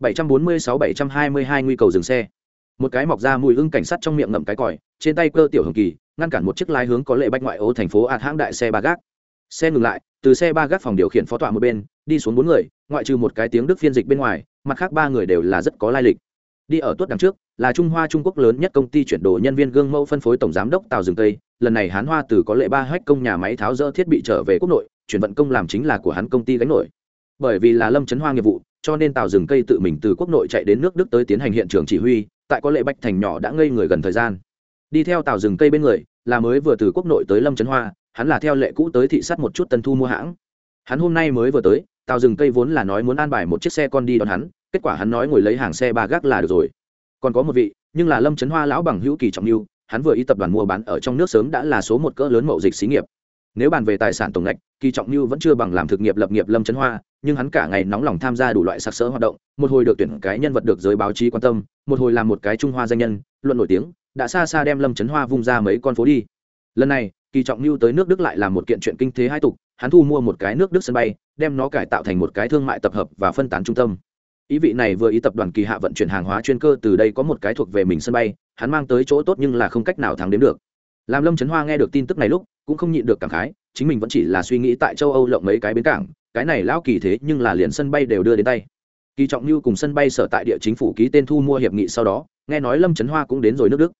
746-722 nguy cầu dừng xe. Một cái mọc ra mùi hưng cảnh sát trong miệng ngậm cái còi, trên tay cơ tiểu hồng kỳ, ngăn cản một chiếc lái hướng có lệ bách ngoại ô thành phố ạt hãng đại xe ba gác. Xe ngừng lại, từ xe ba gác phòng điều khiển phó tọa một bên, đi xuống bốn người, ngoại trừ một cái tiếng đức phiên dịch bên ngoài, mặt khác ba người đều là rất có lai lịch. Đi ở tuốt đằng trước, là trung hoa trung quốc lớn nhất công ty chuyển đổi nhân viên gương mẫu phân phối tổng giám đốc Tào rừng tây. Lần này hán hoa từ có lệ ba hách công nhà máy tháo rỡ thiết bị trở về quốc nội, chuyển vận công làm chính là của hắn công ty gánh nổi bởi vì là lâm chấn hoa nghiệp vụ, cho nên tàu rừng cây tự mình từ quốc nội chạy đến nước đức tới tiến hành hiện trường chỉ huy, tại có lệ bách thành nhỏ đã ngây người gần thời gian. Đi theo tàu rừng cây bên người, là mới vừa từ quốc nội tới lâm chấn hoa, hắn là theo lệ cũ tới thị sát một chút tân thu mua hãng. Hắn hôm nay mới vừa tới tàu rừng cây vốn là nói muốn an bài một chiếc xe con đi đón hắn, kết quả hắn nói ngồi lấy hàng xe ba gác là được rồi. Còn có một vị, nhưng là lâm trấn hoa lão bằng hữu kỳ trọng lưu hắn vừa ý tập đoàn mua bán ở trong nước sớm đã là số một cỡ lớn mậu dịch xí nghiệp nếu bàn về tài sản tổng ngạch, kỳ trọng như vẫn chưa bằng làm thực nghiệp lập nghiệp lâm trấn hoa, nhưng hắn cả ngày nóng lòng tham gia đủ loại sặc sỡ hoạt động, một hồi được tuyển cái nhân vật được giới báo chí quan tâm, một hồi làm một cái trung hoa danh nhân, luận nổi tiếng, đã xa xa đem lâm trấn hoa vung ra mấy con phố đi. Lần này, kỳ trọng lưu tới nước đức lại là một kiện chuyện kinh thế hai tục, hắn thu mua một cái nước đức sân bay, đem nó cải tạo thành một cái thương mại tập hợp và phân tán trung tâm. Ý vị này vừa ý tập đoàn kỳ hạ vận chuyển hàng hóa chuyên cơ từ đây có một cái thuộc về mình sân bay, hắn mang tới chỗ tốt nhưng là không cách nào thắng đến được làm lâm trấn hoa nghe được tin tức này lúc, cũng không nhịn được cảm khái, chính mình vẫn chỉ là suy nghĩ tại châu âu lộng mấy cái bến cảng, cái này lão kỳ thế nhưng là liền sân bay đều đưa đến tay. Kỳ trọng như cùng sân bay sở tại địa chính phủ ký tên thu mua hiệp nghị sau đó, nghe nói lâm trấn hoa cũng đến rồi nước đức.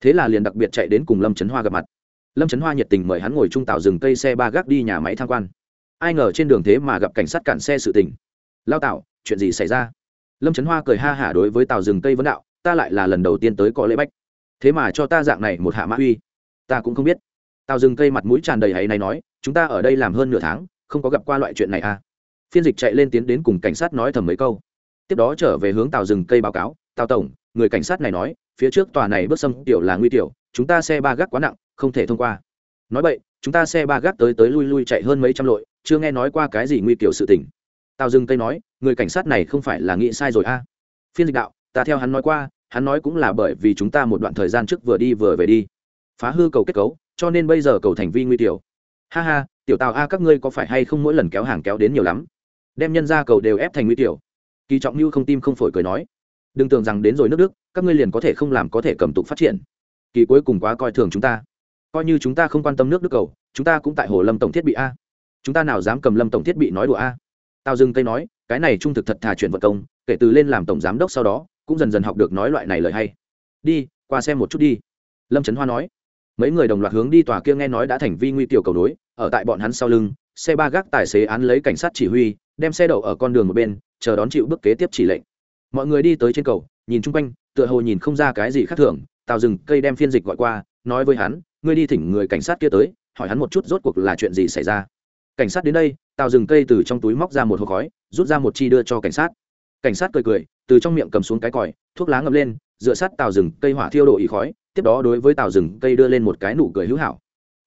Thế là liền đặc biệt chạy đến cùng lâm trấn hoa gặp mặt. Lâm trấn hoa nhiệt tình mời hắn ngồi trung tàu dừng cây xe ba gác đi nhà máy tham quan. Ai ngờ trên đường thế mà gặp cảnh sát cản xe sự tình. Lao tạo chuyện gì xảy ra? Lâm trấn hoa cười ha hả đối với tàu rừng cây vấn đạo, ta lại là lần đầu tiên tới có lễ bách. Thế mà cho ta dạng này một hạ mã uy ta cũng không biết. Tào rừng cây mặt mũi tràn đầy hãy này nói, chúng ta ở đây làm hơn nửa tháng, không có gặp qua loại chuyện này à? Phiên dịch chạy lên tiến đến cùng cảnh sát nói thầm mấy câu. Tiếp đó trở về hướng tào rừng cây báo cáo, tào tổng, người cảnh sát này nói, phía trước tòa này bước xâm tiểu là nguy tiểu, chúng ta xe ba gác quá nặng, không thể thông qua. Nói vậy, chúng ta xe ba gác tới tới lui lui chạy hơn mấy trăm lội, chưa nghe nói qua cái gì nguy kiểu sự tình. Tào dừng cây nói, người cảnh sát này không phải là nghĩ sai rồi a à. phiên dịch đạo, ta theo hắn nói qua, hắn nói cũng là bởi vì chúng ta một đoạn thời gian trước vừa đi vừa về đi phá hư cầu kết cấu, cho nên bây giờ cầu thành vi nguy tiểu. Ha ha, tiểu tào a, các ngươi có phải hay không mỗi lần kéo hàng kéo đến nhiều lắm? Đem nhân ra cầu đều ép thành nguy tiểu. Kỳ trọng như không tim không phổi cười nói. Đừng tưởng rằng đến rồi nước đức, các ngươi liền có thể không làm có thể cầm tục phát triển. Kỳ cuối cùng quá coi thường chúng ta. Coi như chúng ta không quan tâm nước đức cầu, chúng ta cũng tại hồ lâm tổng thiết bị a. Chúng ta nào dám cầm lâm tổng thiết bị nói đùa a? Tao dừng cây nói, cái này trung thực thật thà chuyển vận công, kể từ lên làm tổng giám đốc sau đó, cũng dần dần học được nói loại này lời hay. Đi, qua xem một chút đi. Lâm trấn hoa nói mấy người đồng loạt hướng đi tòa kia nghe nói đã thành vi nguy tiểu cầu nối, ở tại bọn hắn sau lưng, xe ba gác tài xế án lấy cảnh sát chỉ huy, đem xe đậu ở con đường một bên, chờ đón chịu bước kế tiếp chỉ lệnh. Mọi người đi tới trên cầu, nhìn chung quanh, tựa hồ nhìn không ra cái gì khác thường, tào rừng cây đem phiên dịch gọi qua, nói với hắn, ngươi đi thỉnh người cảnh sát kia tới, hỏi hắn một chút rốt cuộc là chuyện gì xảy ra. Cảnh sát đến đây, tào rừng cây từ trong túi móc ra một hộp khói, rút ra một chi đưa cho cảnh sát. Cảnh sát cười cười, từ trong miệng cầm xuống cái còi, thuốc lá ngậm lên, dựa sát tào rừng cây hỏa thiêu độ ý khói tiếp đó đối với tào rừng cây đưa lên một cái nụ cười hữu hảo.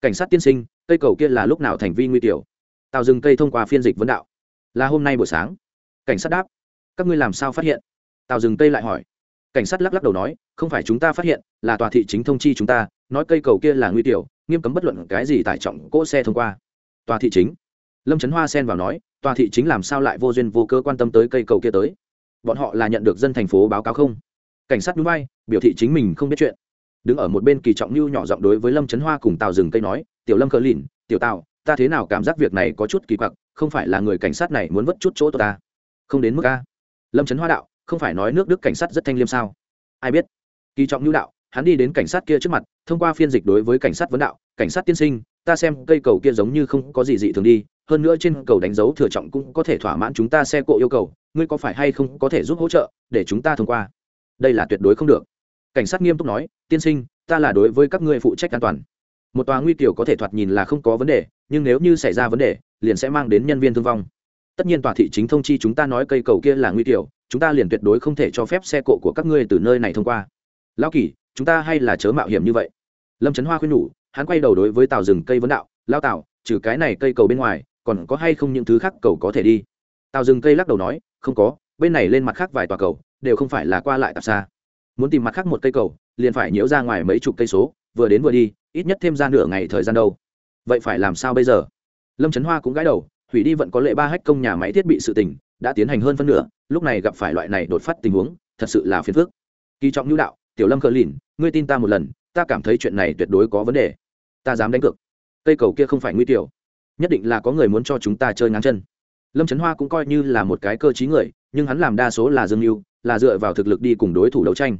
Cảnh sát tiên sinh, cây cầu kia là lúc nào thành vi nguy tiểu? Tào rừng cây thông qua phiên dịch vấn đạo. Là hôm nay buổi sáng. Cảnh sát đáp. Các ngươi làm sao phát hiện? Tào rừng cây lại hỏi. Cảnh sát lắc lắc đầu nói, không phải chúng ta phát hiện, là tòa thị chính thông chi chúng ta, nói cây cầu kia là nguy tiểu, nghiêm cấm bất luận cái gì tải trọng cỗ xe thông qua. Tòa thị chính. Lâm trấn hoa xen vào nói, tòa thị chính làm sao lại vô duyên vô cơ quan tâm tới cây cầu kia tới? Bọn họ là nhận được dân thành phố báo cáo không? Cảnh sát núi bay, biểu thị chính mình không biết chuyện đứng ở một bên kỳ trọng lưu nhỏ giọng đối với lâm trấn hoa cùng tào rừng cây nói, tiểu lâm cờ lìn, tiểu tào, ta thế nào cảm giác việc này có chút kỳ quặc, không phải là người cảnh sát này muốn vất chút chỗ ta? Không đến mức a. Lâm trấn hoa đạo, không phải nói nước đức cảnh sát rất thanh liêm sao? Ai biết. Kỳ trọng lưu đạo, hắn đi đến cảnh sát kia trước mặt, thông qua phiên dịch đối với cảnh sát vấn đạo, cảnh sát tiên sinh, ta xem cây cầu kia giống như không có gì dị thường đi, hơn nữa trên cầu đánh dấu thừa trọng cũng có thể thỏa mãn chúng ta xe cộ yêu cầu, ngươi có phải hay không có thể giúp hỗ trợ để chúng ta thông qua? Đây là tuyệt đối không được cảnh sát nghiêm túc nói, tiên sinh, ta là đối với các ngươi phụ trách an toàn. Một tòa nguy tiểu có thể thoạt nhìn là không có vấn đề, nhưng nếu như xảy ra vấn đề, liền sẽ mang đến nhân viên thương vong. Tất nhiên tòa thị chính thông chi chúng ta nói cây cầu kia là nguy tiểu chúng ta liền tuyệt đối không thể cho phép xe cộ của các ngươi từ nơi này thông qua. Lão kỳ, chúng ta hay là chớ mạo hiểm như vậy. Lâm trấn hoa khuyên nhủ, hắn quay đầu đối với tàu rừng cây vấn đạo lao tàu trừ cái này cây cầu bên ngoài, còn có hay không những thứ khác cầu có thể đi? Tàu rừng cây lắc đầu nói, không có, bên này lên mặt khác vài tòa cầu, đều không phải là qua lại tạp xa muốn tìm mặt khác một cây cầu, liền phải nhiễu ra ngoài mấy chục cây số, vừa đến vừa đi, ít nhất thêm ra nửa ngày thời gian đâu. Vậy phải làm sao bây giờ? Lâm trấn hoa cũng gãi đầu, hủy đi vẫn có lệ ba hách công nhà máy thiết bị sự tình, đã tiến hành hơn phân nửa, lúc này gặp phải loại này đột phát tình huống, thật sự là phiền phức. Kỳ trọng nhu đạo, tiểu lâm cờ lìn, ngươi tin ta một lần, ta cảm thấy chuyện này tuyệt đối có vấn đề. Ta dám đánh cược. Cây cầu kia không phải nguy tiểu. Nhất định là có người muốn cho chúng ta chơi ngắn chân. Lâm trấn hoa cũng coi như là một cái cơ t người, nhưng hắn làm đa số là dương mưu là dựa vào thực lực đi cùng đối thủ đấu tranh.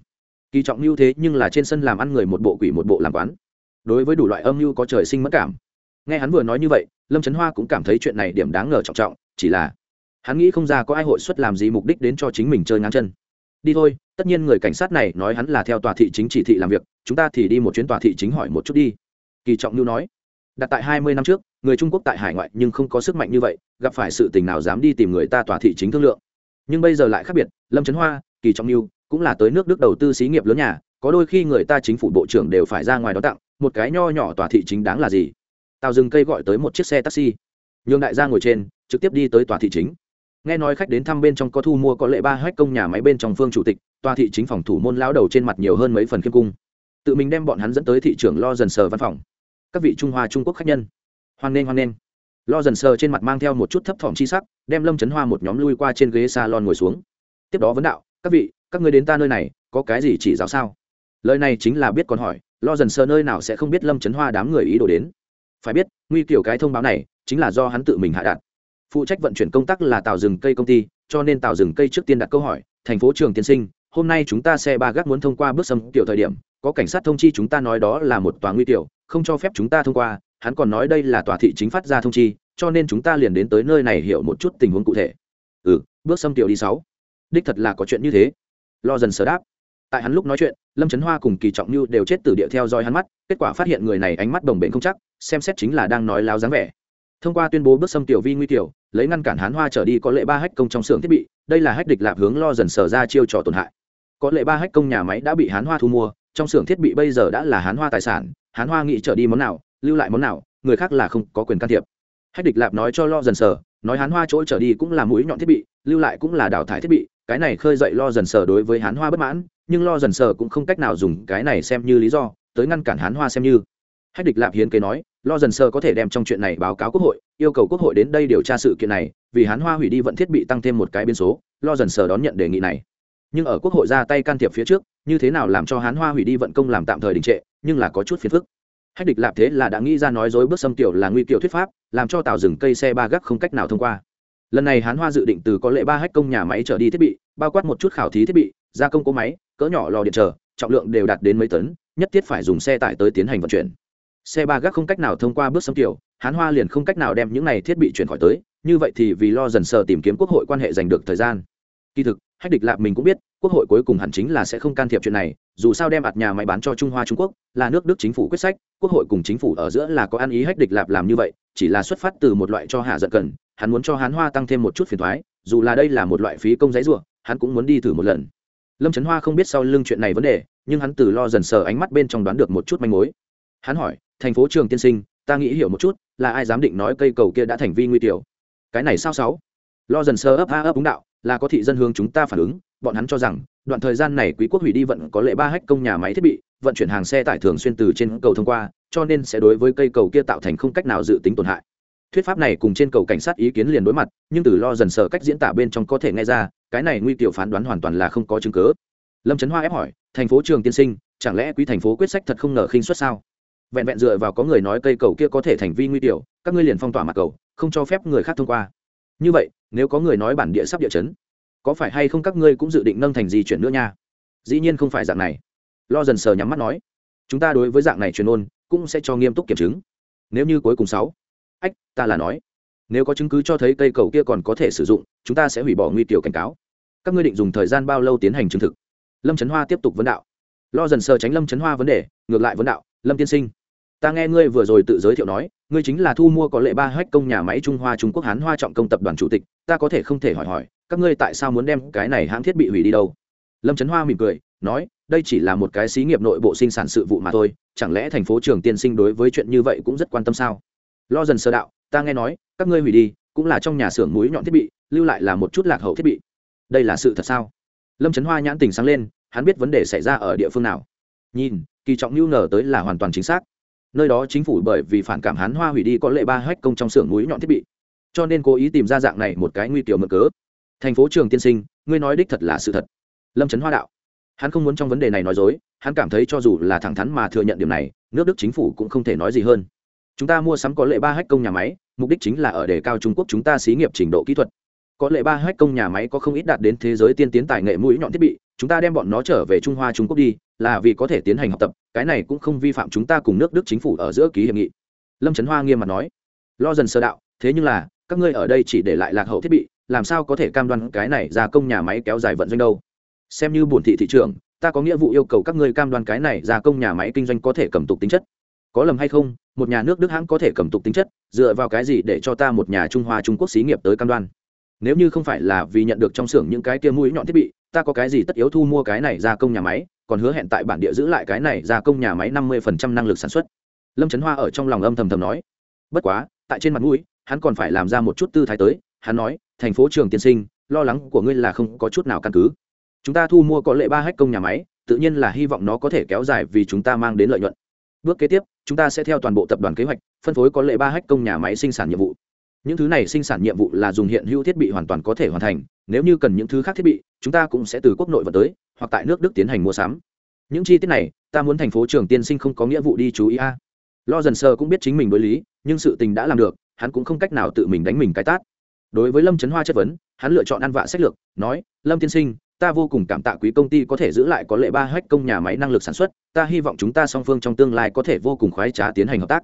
Kỳ trọng mưu thế nhưng là trên sân làm ăn người một bộ quỷ một bộ làm quán. Đối với đủ loại âm mưu có trời sinh mất cảm. Nghe hắn vừa nói như vậy, lâm trấn hoa cũng cảm thấy chuyện này điểm đáng ngờ trọng trọng, chỉ là hắn nghĩ không ra có ai hội xuất làm gì mục đích đến cho chính mình chơi ngang chân. Đi thôi, tất nhiên người cảnh sát này nói hắn là theo tòa thị chính chỉ thị làm việc, chúng ta thì đi một chuyến tòa thị chính hỏi một chút đi. Kỳ trọng lưu nói, đặt tại hai mươi năm trước, người trung quốc tại hải ngoại nhưng không có sức mạnh như vậy, gặp phải sự tình nào dám đi tìm người ta tòa thị chính thương lượng nhưng bây giờ lại khác biệt, lâm trấn hoa, kỳ trọng mưu cũng là tới nước đức đầu tư xí nghiệp lớn nhà, có đôi khi người ta chính phủ bộ trưởng đều phải ra ngoài đó tặng, một cái nho nhỏ tòa thị chính đáng là gì? Tàu dừng cây gọi tới một chiếc xe taxi. Nhường đại gia ngồi trên, trực tiếp đi tới tòa thị chính. Nghe nói khách đến thăm bên trong có thu mua có lệ ba hách công nhà máy bên trong phương chủ tịch, tòa thị chính phòng thủ môn lao đầu trên mặt nhiều hơn mấy phần khiêm cung. Tự mình đem bọn hắn dẫn tới thị trường lo dần sờ văn phòng. Các vị trung hoa trung quốc khách nhân. Hoan nghênh hoan nghênh lo dần sờ trên mặt mang theo một chút thấp thỏm chi sắc, đem lâm chấn hoa một nhóm lui qua trên ghế salon ngồi xuống. Tiếp đó vấn đạo, các vị, các người đến ta nơi này, có cái gì chỉ giáo sao? Lời này chính là biết còn hỏi, lo dần sờ nơi nào sẽ không biết lâm chấn hoa đám người ý đồ đến. Phải biết, nguy kiểu cái thông báo này, chính là do hắn tự mình hạ đạt. Phụ trách vận chuyển công tác là tàu rừng cây công ty, cho nên tàu rừng cây trước tiên đặt câu hỏi, thành phố trường tiên sinh, hôm nay chúng ta xe ba gác muốn thông qua bước sâm tiểu thời điểm, có cảnh sát thông chi chúng ta nói đó là một tòa nguy tiểu không cho phép chúng ta thông qua hắn còn nói đây là tòa thị chính phát ra thông chi, cho nên chúng ta liền đến tới nơi này hiểu một chút tình huống cụ thể. Ừ bước xâm tiểu đi sáu. Đích thật là có chuyện như thế. Lo dần sờ đáp. Tại hắn lúc nói chuyện, lâm trấn hoa cùng kỳ trọng như đều chết từ địa theo dõi hắn mắt, kết quả phát hiện người này ánh mắt đồng bền không chắc, xem xét chính là đang nói láo dáng vẻ. Thông qua tuyên bố bước xâm tiểu vi nguy tiểu, lấy ngăn cản hán hoa trở đi có lệ ba hách công trong xưởng thiết bị, đây là hách địch lạp hướng lo dần sở ra chiêu trò tổn hại. Có lệ ba hách công nhà máy đã bị hán hoa thu mua, trong xưởng thiết bị bây giờ đã là hán hoa tài sản hán hoa nghĩ trở đi món nào lưu lại món nào, người khác là không có quyền can thiệp. Hách địch lạp nói cho lo dần sờ nói hán hoa chỗ trở đi cũng là mũi nhọn thiết bị, lưu lại cũng là đào thải thiết bị, cái này khơi dậy lo dần sờ đối với hán hoa bất mãn, nhưng lo dần sờ cũng không cách nào dùng cái này xem như lý do, tới ngăn cản hán hoa xem như. Hách địch lạp hiến kế nói, lo dần sơ có thể đem trong chuyện này báo cáo quốc hội, yêu cầu quốc hội đến đây điều tra sự kiện này, vì hán hoa hủy đi vận thiết bị tăng thêm một cái biên số, lo dần sơ đón nhận đề nghị này. Nhưng ở quốc hội ra tay can thiệp phía trước, như thế nào làm cho hán hoa hủy đi vận công làm tạm thời đình trệ, nhưng là có chút phiền phức hách địch lạp thế là đã nghĩ ra nói dối bước xâm tiểu là nguy kiểu thuyết pháp làm cho tàu rừng cây xe ba gác không cách nào thông qua. Lần này hán hoa dự định từ có lệ ba hách công nhà máy trở đi thiết bị bao quát một chút khảo thí thiết bị gia công cỗ máy cỡ nhỏ lò điện trở, trọng lượng đều đạt đến mấy tấn nhất thiết phải dùng xe tải tới tiến hành vận chuyển. Xe ba gác không cách nào thông qua bước xâm tiểu hán hoa liền không cách nào đem những này thiết bị chuyển khỏi tới như vậy thì vì lo dần sờ tìm kiếm quốc hội quan hệ giành được thời gian kỳ thực, hách địch lạp mình cũng biết, quốc hội cuối cùng hẳn chính là sẽ không can thiệp chuyện này, dù sao đem ạt nhà máy bán cho trung hoa trung quốc, là nước đức chính phủ quyết sách, quốc hội cùng chính phủ ở giữa là có ăn ý hách địch lạp làm như vậy, chỉ là xuất phát từ một loại cho hạ giận cần, hắn muốn cho hán hoa tăng thêm một chút phiền thoái, dù là đây là một loại phí công giấy ruộng hắn cũng muốn đi thử một lần. Lâm trấn hoa không biết sau lưng chuyện này vấn đề, nhưng hắn từ lo dần sờ ánh mắt bên trong đoán được một chút manh mối. Hắn hỏi, thành phố trường tiên sinh, ta nghĩ hiểu một chút, là ai dám định nói cây cầu kia đã thành vi nguy tiểu? Cái này sao sáu? Lo dần sơ ấp a ấp đúng đạo là có thị dân hướng chúng ta phản ứng, bọn hắn cho rằng, đoạn thời gian này quý quốc hủy đi vận có lệ ba hách công nhà máy thiết bị, vận chuyển hàng xe tải thường xuyên từ trên cầu thông qua, cho nên sẽ đối với cây cầu kia tạo thành không cách nào dự tính tổn hại. Thuyết pháp này cùng trên cầu cảnh sát ý kiến liền đối mặt, nhưng từ lo dần sờ cách diễn tả bên trong có thể nghe ra, cái này nguy tiểu phán đoán hoàn toàn là không có chứng cứ. Lâm trấn hoa ép hỏi, thành phố trường tiên sinh, chẳng lẽ quý thành phố quyết sách thật không ngờ khinh suất sao? Vẹn vẹn dựa vào có người nói cây cầu kia có thể thành vi nguy tiểu, các ngươi liền phong tỏa mặt cầu, không cho phép người khác thông qua như vậy, nếu có người nói bản địa sắp địa chấn, có phải hay không các ngươi cũng dự định nâng thành gì chuyển nữa nha? Dĩ nhiên không phải dạng này. Lo dần sờ nhắm mắt nói, chúng ta đối với dạng này truyền ôn cũng sẽ cho nghiêm túc kiểm chứng. Nếu như cuối cùng sáu, ách, ta là nói, nếu có chứng cứ cho thấy cây cầu kia còn có thể sử dụng, chúng ta sẽ hủy bỏ nguy tiểu cảnh cáo. Các ngươi định dùng thời gian bao lâu tiến hành chứng thực? Lâm trấn hoa tiếp tục vấn đạo. Lo dần sờ tránh lâm trấn hoa vấn đề, ngược lại vấn đạo, lâm tiên sinh ta nghe ngươi vừa rồi tự giới thiệu nói, ngươi chính là thu mua có lệ ba hách công nhà máy trung hoa trung quốc hán hoa trọng công tập đoàn chủ tịch, ta có thể không thể hỏi hỏi, các ngươi tại sao muốn đem cái này hãng thiết bị hủy đi đâu? Lâm trấn hoa mỉm cười, nói, đây chỉ là một cái xí nghiệp nội bộ sinh sản sự vụ mà thôi, chẳng lẽ thành phố trường tiên sinh đối với chuyện như vậy cũng rất quan tâm sao? Lo dần sơ đạo, ta nghe nói, các ngươi hủy đi, cũng là trong nhà xưởng mũi nhọn thiết bị, lưu lại là một chút lạc hậu thiết bị. Đây là sự thật sao? Lâm trấn hoa nhãn tình sáng lên, hắn biết vấn đề xảy ra ở địa phương nào. Nhìn, kỳ trọng nhu ngờ tới là hoàn toàn chính xác nơi đó chính phủ bởi vì phản cảm hán hoa hủy đi có lệ ba hách công trong xưởng núi nhọn thiết bị. Cho nên cố ý tìm ra dạng này một cái nguy tiểu mực cớ. Thành phố trường tiên sinh, ngươi nói đích thật là sự thật. Lâm trấn hoa đạo. Hắn không muốn trong vấn đề này nói dối, hắn cảm thấy cho dù là thẳng thắn mà thừa nhận điểm này, nước đức chính phủ cũng không thể nói gì hơn. Chúng ta mua sắm có lệ ba hách công nhà máy, mục đích chính là ở đề cao trung quốc chúng ta xí nghiệp trình độ kỹ thuật. Có lệ ba hách công nhà máy có không ít đạt đến thế giới tiên tiến tài nghệ mũi nhọn thiết bị, chúng ta đem bọn nó trở về trung hoa trung quốc đi là vì có thể tiến hành học tập, cái này cũng không vi phạm chúng ta cùng nước đức chính phủ ở giữa ký hiệp nghị. Lâm trấn hoa nghiêm mặt nói. Lo dần sơ đạo, thế nhưng là, các ngươi ở đây chỉ để lại lạc hậu thiết bị, làm sao có thể cam đoan cái này ra công nhà máy kéo dài vận doanh đâu? Xem như bổn thị thị trường, ta có nghĩa vụ yêu cầu các ngươi cam đoan cái này ra công nhà máy kinh doanh có thể cầm tục tính chất. Có lầm hay không, một nhà nước đức hãng có thể cầm tục tính chất, dựa vào cái gì để cho ta một nhà trung hoa trung quốc xí nghiệp tới cam đoan? Nếu như không phải là vì nhận được trong xưởng những cái tia mũi nhọn thiết bị ta có cái gì tất yếu thu mua cái này gia công nhà máy, còn hứa hẹn tại bản địa giữ lại cái này gia công nhà máy năm mươi phần trăm năng lực sản xuất. Lâm trấn hoa ở trong lòng âm thầm thầm nói. Bất quá, tại trên mặt mũi, hắn còn phải làm ra một chút tư thái tới, hắn nói, thành phố trường tiên sinh, lo lắng của ngươi là không có chút nào căn cứ. Chúng ta thu mua có lệ ba hách công nhà máy, tự nhiên là hy vọng nó có thể kéo dài vì chúng ta mang đến lợi nhuận. Bước kế tiếp, chúng ta sẽ theo toàn bộ tập đoàn kế hoạch, phân phối có lệ ba hách công nhà máy sinh sản nhiệm vụ những thứ này sinh sản nhiệm vụ là dùng hiện hữu thiết bị hoàn toàn có thể hoàn thành, nếu như cần những thứ khác thiết bị, chúng ta cũng sẽ từ quốc nội vận tới, hoặc tại nước đức tiến hành mua sắm. Những chi tiết này, ta muốn thành phố trường tiên sinh không có nghĩa vụ đi chú ý a. Lo dần sơ cũng biết chính mình đối lý, nhưng sự tình đã làm được, hắn cũng không cách nào tự mình đánh mình cái tát. Đối với lâm trấn hoa chất vấn, hắn lựa chọn ăn vạ sách lược, nói, lâm tiên sinh, ta vô cùng cảm tạ quý công ty có thể giữ lại có lệ ba hách công nhà máy năng lực sản xuất, ta hy vọng chúng ta song phương trong tương lai có thể vô cùng khoái trá tiến hành hợp tác.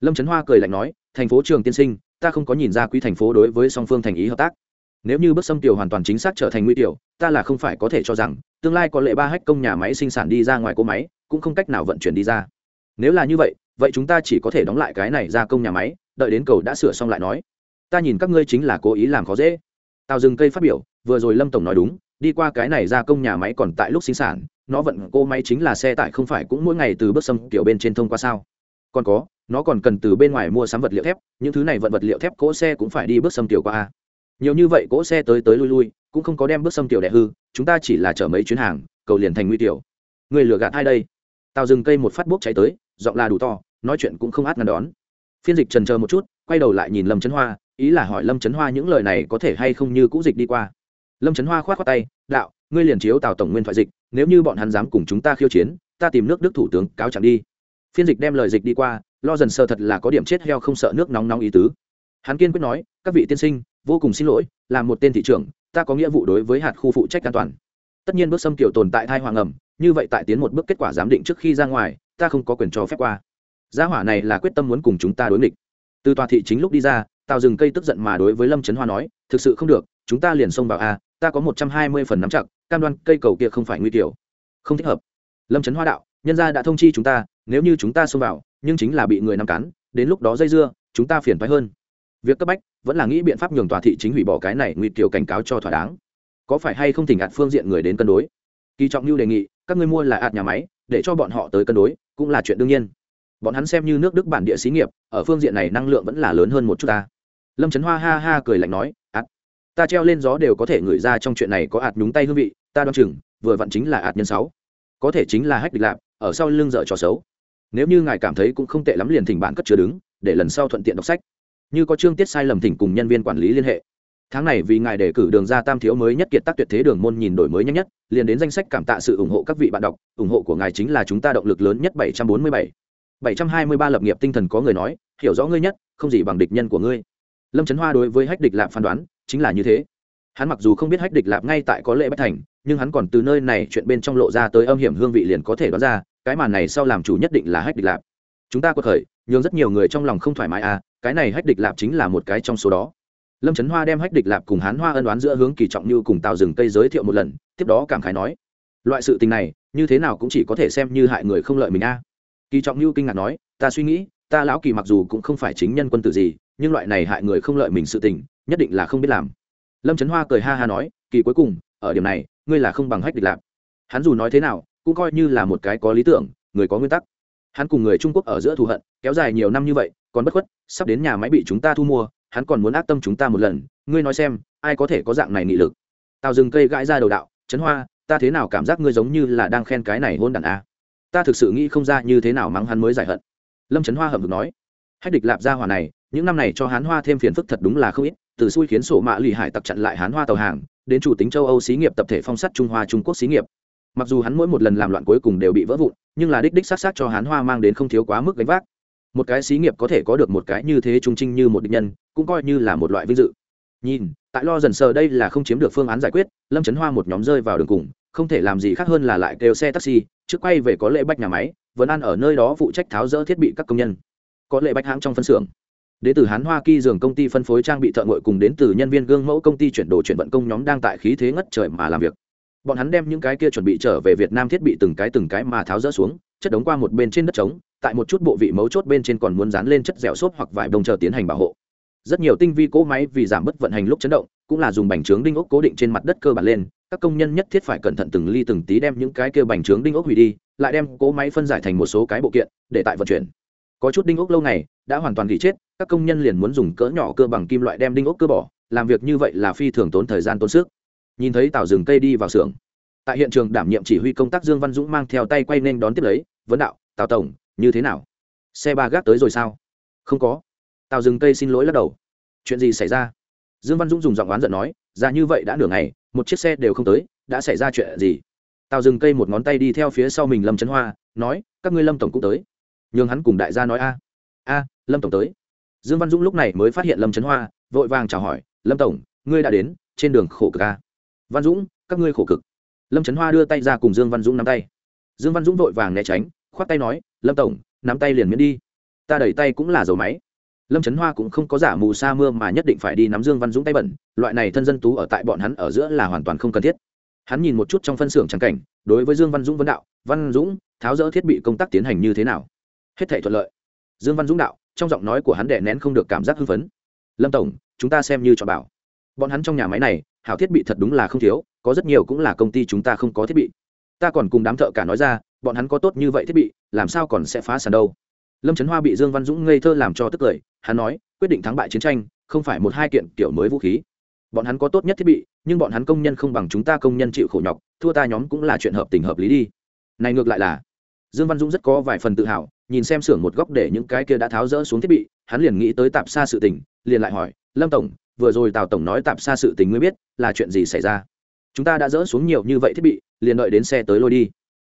Lâm trấn hoa cười lạnh nói, thành phố trường tiên sinh ta không có nhìn ra quý thành phố đối với song phương thành ý hợp tác. Nếu như bước xâm tiểu hoàn toàn chính xác trở thành nguy tiểu, ta là không phải có thể cho rằng, tương lai có lệ ba hách công nhà máy sinh sản đi ra ngoài cỗ máy, cũng không cách nào vận chuyển đi ra. Nếu là như vậy vậy chúng ta chỉ có thể đóng lại cái này ra công nhà máy, đợi đến cầu đã sửa xong lại nói. Ta nhìn các ngươi chính là cố ý làm khó dễ. Tào rừng cây phát biểu, vừa rồi lâm tổng nói đúng, đi qua cái này ra công nhà máy còn tại lúc sinh sản, nó vận cô máy chính là xe tải không phải cũng mỗi ngày từ bước xâm kiểu bên trên thông qua sao? Còn có, nó còn cần từ bên ngoài mua sắm vật liệu thép, những thứ này vận vật liệu thép cỗ xe cũng phải đi bước sâm tiểu qua a. Nhiều như vậy cỗ xe tới tới lui lui, cũng không có đem bước sâm tiểu đẻ hư, chúng ta chỉ là chở mấy chuyến hàng, cầu liền thành nguy tiểu. Người lừa gạt ai đây? Tào rừng cây một phát bốc cháy tới, giọng là đủ to, nói chuyện cũng không át ngăn đón. Phiên dịch trần chờ một chút, quay đầu lại nhìn lâm trấn hoa, ý là hỏi lâm trấn hoa những lời này có thể hay không như cũ dịch đi qua. Lâm trấn hoa k h o á t khoác tay, đạo, ngươi liền chiếu tào tổng nguyên thoại dịch, nếu như bọn hắn dám cùng chúng ta khiêu chiến, ta tìm nước đức thủ tướng cáo chẳng đi phiên dịch đem lời dịch đi qua, lo dần sơ thật là có điểm chết heo không sợ nước nóng nóng ý tứ. Hắn kiên quyết nói, các vị tiên sinh, vô cùng xin lỗi là một tên thị trưởng, ta có nghĩa vụ đối với hạt khu phụ trách an toàn. Tất nhiên bước xâm kiểu tồn tại thai hoàng ẩm, như vậy tại tiến một bước kết quả giám định trước khi ra ngoài, ta không có quyền cho phép qua. Gia hỏa này là quyết tâm muốn cùng chúng ta đối nghịch. Từ tòa thị chính lúc đi ra, tào rừng cây tức giận mà đối với lâm trấn hoa nói, thực sự không được, chúng ta liền xông vào a, ta có một trăm hai mươi phần nắm chặt, cam đoan cây cầu kia không phải nguy kiểu, không thích hợp. Lâm trấn hoa đạo nhân gia đã thông chi chúng ta, nếu như chúng ta xông vào, nhưng chính là bị người nằm cắn, đến lúc đó dây dưa, chúng ta phiền phái hơn. Việc cấp bách vẫn là nghĩ biện pháp nhường tòa thị chính hủy bỏ cái này nguy kiểu cảnh cáo cho thỏa đáng. Có phải hay không thỉnh ạt phương diện người đến cân đối? Kỳ trọng lưu đề nghị, các ngươi mua là ạt nhà máy, để cho bọn họ tới cân đối, cũng là chuyện đương nhiên. Bọn hắn xem như nước đức bản địa xí nghiệp, ở phương diện này năng lượng vẫn là lớn hơn một chút ta. Lâm trấn hoa ha ha cười lạnh nói, ạt, ta treo lên gió đều có thể ngửi ra trong chuyện này có ạt nhúng tay hương vị, ta đoan chừng, vừa vặn chính là ạt nhân sáu. Có thể chính là hách địch lạp ở sau lưng dở trò xấu. Nếu như ngài cảm thấy cũng không tệ lắm liền thỉnh bạn cất chứa đứng, để lần sau thuận tiện đọc sách. Như có chương tiết sai lầm thỉnh cùng nhân viên quản lý liên hệ. Tháng này vì ngài đề cử đường ra tam thiếu mới nhất kiệt tác tuyệt thế đường môn nhìn đổi mới nhanh nhất, liền đến danh sách cảm tạ sự ủng hộ các vị bạn đọc, ủng hộ của ngài chính là chúng ta động lực lớn nhất 747. 723 lập nghiệp tinh thần có người nói, hiểu rõ ngươi nhất, không gì bằng địch nhân của ngươi. Lâm trấn hoa đối với hách địch lạp phán đoán, chính là như thế. Hắn mặc dù không biết hách địch lạp ngay tại có lệ bất thành, nhưng hắn còn từ nơi này chuyện bên trong lộ ra tới âm hiểm hương vị liền có thể đoán ra cái màn này sau làm chủ nhất định là hách địch lạp. Chúng ta có khởi nhưng rất nhiều người trong lòng không thoải mái à cái này hách địch lạp chính là một cái trong số đó. Lâm trấn hoa đem hách địch lạp cùng hán hoa ân đoán giữa hướng kỳ trọng như cùng tào rừng cây giới thiệu một lần, tiếp đó cảm khái nói, loại sự tình này, như thế nào cũng chỉ có thể xem như hại người không lợi mình a. Kỳ trọng như kinh ngạc nói, ta suy nghĩ, ta lão kỳ mặc dù cũng không phải chính nhân quân tử gì, nhưng loại này hại người không lợi mình sự tình, nhất định là không biết làm. Lâm trấn hoa cười ha ha nói, kỳ cuối cùng, ở điểm này, ngươi là không bằng hách địch lạp. Hắn dù nói thế nào cũng coi như là một cái có lý tưởng, người có nguyên tắc. Hắn cùng người trung quốc ở giữa thù hận, kéo dài nhiều năm như vậy, còn bất khuất, sắp đến nhà máy bị chúng ta thu mua, hắn còn muốn ác tâm chúng ta một lần, ngươi nói xem, ai có thể có dạng này nghị lực. Tào rừng cây gãi ra đầu đạo, trấn hoa, ta thế nào cảm giác ngươi giống như là đang khen cái này hôn đàn a? Ta thực sự nghĩ không ra như thế nào mắng hắn mới giải hận. Lâm trấn hoa hậm vực nói, hách địch lạp ra hòa này, những năm này cho hắn hoa thêm phiền phức thật đúng là không ít, từ xui khiến sổ mạ lì hải tặc chặn lại hán hoa tàu hàng, đến chủ tính châu âu xí nghiệp tập thể phong sắt trung hoa trung quốc xí nghiệp mặc dù hắn mỗi một lần làm loạn cuối cùng đều bị vỡ vụn, nhưng là đích đích sát sát cho hắn hoa mang đến không thiếu quá mức gánh vác. Một cái xí nghiệp có thể có được một cái như thế trung trinh như một địch nhân, cũng coi như là một loại vinh dự. Nhìn, tại lo dần sờ đây là không chiếm được phương án giải quyết, lâm trấn hoa một nhóm rơi vào đường cùng, không thể làm gì khác hơn là lại kêu xe taxi, trước quay về có lệ bách nhà máy, vẫn ăn ở nơi đó phụ trách tháo rỡ thiết bị các công nhân. Có lệ bách hãng trong phân xưởng. Đến từ hán hoa kỳ dường công ty phân phối trang bị thợ ngội cùng đến từ nhân viên gương mẫu công ty chuyển đồ chuyển vận công nhóm đang tại khí thế ngất trời mà làm việc bọn hắn đem những cái kia chuẩn bị trở về việt nam thiết bị từng cái từng cái mà tháo rỡ xuống, chất đống qua một bên trên đất trống, tại một chút bộ vị mấu chốt bên trên còn muốn dán lên chất dẻo xốp hoặc vải đồng chờ tiến hành bảo hộ. Rất nhiều tinh vi cỗ máy vì giảm bớt vận hành lúc chấn động, cũng là dùng bành trướng đinh ốc cố định trên mặt đất cơ bản lên, các công nhân nhất thiết phải cẩn thận từng ly từng tí đem những cái kia bành trướng đinh ốc hủy đi, lại đem cỗ máy phân giải thành một số cái bộ kiện, để tại vận chuyển. Có chút đinh ốc lâu này đã hoàn toàn gỉ chết, các công nhân liền muốn dùng cỡ nhỏ cơ bằng kim loại đem đinh ốc cơ bỏ, làm việc như vậy là phi thường tốn thời gian tốn sức nhìn thấy tàu rừng cây đi vào xưởng. Tại hiện trường đảm nhiệm chỉ huy công tác dương văn dũng mang theo tay quay nên đón tiếp lấy, vấn đạo tào tổng, như thế nào? Xe ba gác tới rồi sao? Không có. Tào rừng cây xin lỗi lắc đầu. Chuyện gì xảy ra? Dương văn dũng dùng giọng oán giận nói, ra như vậy đã nửa ngày, một chiếc xe đều không tới, đã xảy ra chuyện gì? Tào rừng cây một ngón tay đi theo phía sau mình lâm trấn hoa, nói, các ngươi lâm tổng cũng tới. Nhường hắn cùng đại gia nói, a a, lâm tổng tới. Dương văn dũng lúc này mới phát hiện lâm trấn hoa, vội vàng chào hỏi, lâm tổng, ngươi đã đến, trên đường khổ cực a văn dũng, các ngươi khổ cực. Lâm trấn hoa đưa tay ra cùng dương văn dũng nắm tay. Dương văn dũng vội vàng né tránh, khoát tay nói, lâm tổng, nắm tay liền miễn đi. Ta đẩy tay cũng là dầu máy. Lâm trấn hoa cũng không có giả mù sa mưa mà nhất định phải đi nắm dương văn dũng tay bẩn, loại này thân dân tú ở tại bọn hắn ở giữa là hoàn toàn không cần thiết. Hắn nhìn một chút trong phân xưởng trắng cảnh, đối với dương văn dũng vấn đạo, văn dũng, tháo rỡ thiết bị công tác tiến hành như thế nào? Hết thể thuận lợi. Dương văn dũng đạo, trong giọng nói của hắn đè nén không được cảm giác hưng phấn. Lâm tổng, chúng ta xem như cho bảo. Bọn hắn trong nhà máy này hảo thiết bị thật đúng là không thiếu, có rất nhiều cũng là công ty chúng ta không có thiết bị. Ta còn cùng đám thợ cả nói ra, bọn hắn có tốt như vậy thiết bị, làm sao còn sẽ phá sản đâu? Lâm trấn hoa bị dương văn dũng ngây thơ làm cho tức cười, hắn nói, quyết định thắng bại chiến tranh, không phải một hai kiện kiểu mới vũ khí. Bọn hắn có tốt nhất thiết bị, nhưng bọn hắn công nhân không bằng chúng ta công nhân chịu khổ nhọc, thua ta nhóm cũng là chuyện hợp tình hợp lý đi. Này ngược lại là, dương văn dũng rất có vài phần tự hào, nhìn xem xưởng một góc để những cái kia đã tháo rỡ xuống thiết bị, hắn liền nghĩ tới tạp xa sự tình, liền lại hỏi, lâm tổng vừa rồi tào tổng nói tạp xa sự tình ngươi biết, là chuyện gì xảy ra? Chúng ta đã dỡ xuống nhiều như vậy thiết bị, liền đợi đến xe tới lôi đi.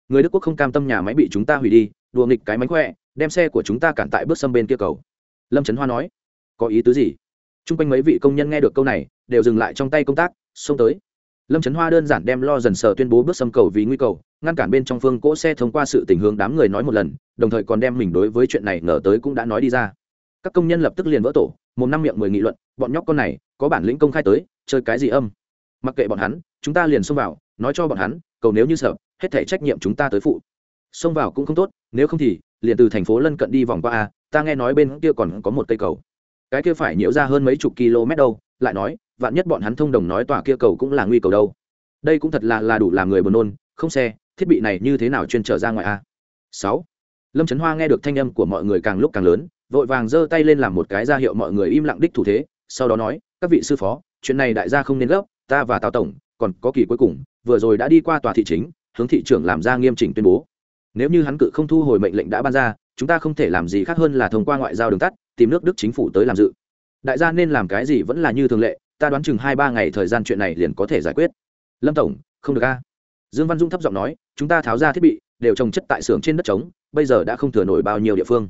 Người đức quốc không cam tâm nhà máy bị chúng ta hủy đi, đùa nghịch cái mánh khỏe, đem xe của chúng ta cản tại bước sâm bên kia cầu. Lâm trấn hoa nói, có ý tứ gì? T r u n g quanh mấy vị công nhân nghe được câu này, đều dừng lại trong tay công tác, xông tới. Lâm trấn hoa đơn giản đem lo dần sờ tuyên bố bước sâm cầu vì nguy cầu, ngăn cản bên trong phương cỗ xe thông qua sự tình hướng đám người nói một lần, đồng thời còn đem mình đối với chuyện này ngờ tới cũng đã nói đi ra. Các công nhân lập tức liền vỡ tổ một năm miệng mười nghị luận, bọn nhóc con này, có bản lĩnh công khai tới, chơi cái gì âm? Mặc kệ bọn hắn, chúng ta liền xông vào, nói cho bọn hắn, cầu nếu như sợ, hết thể trách nhiệm chúng ta tới phụ. Xông vào cũng không tốt, nếu không thì, liền từ thành phố lân cận đi vòng qua a, ta nghe nói bên kia còn có một cây cầu. Cái kia phải nhiễu ra hơn mấy chục km đâu, lại nói, vạn nhất bọn hắn thông đồng nói tòa kia cầu cũng là nguy cầu đâu. Đây cũng thật là là đủ làm người buồn nôn, không xe, thiết bị này như thế nào chuyên trở ra ngoài a? Sáu. Lâm trấn hoa nghe được thanh âm của mọi người càng lúc càng lớn vội vàng giơ tay lên làm một cái ra hiệu mọi người im lặng đích thủ thế, sau đó nói, các vị sư phó, chuyện này đại gia không nên gấp, ta và tào tổng, còn có kỳ cuối cùng, vừa rồi đã đi qua tòa thị chính, hướng thị trưởng làm ra nghiêm chỉnh tuyên bố. Nếu như hắn cự không thu hồi mệnh lệnh đã ban ra, chúng ta không thể làm gì khác hơn là thông qua ngoại giao đường tắt, tìm nước đức chính phủ tới làm dự. Đại gia nên làm cái gì vẫn là như thường lệ, ta đoán chừng hai ba ngày thời gian chuyện này liền có thể giải quyết. Lâm tổng, không được a. Dương văn dung thấp giọng nói, chúng ta tháo ra thiết bị, đều trồng chất tại xưởng trên đất trống, bây giờ đã không thừa nổi bao nhiêu địa phương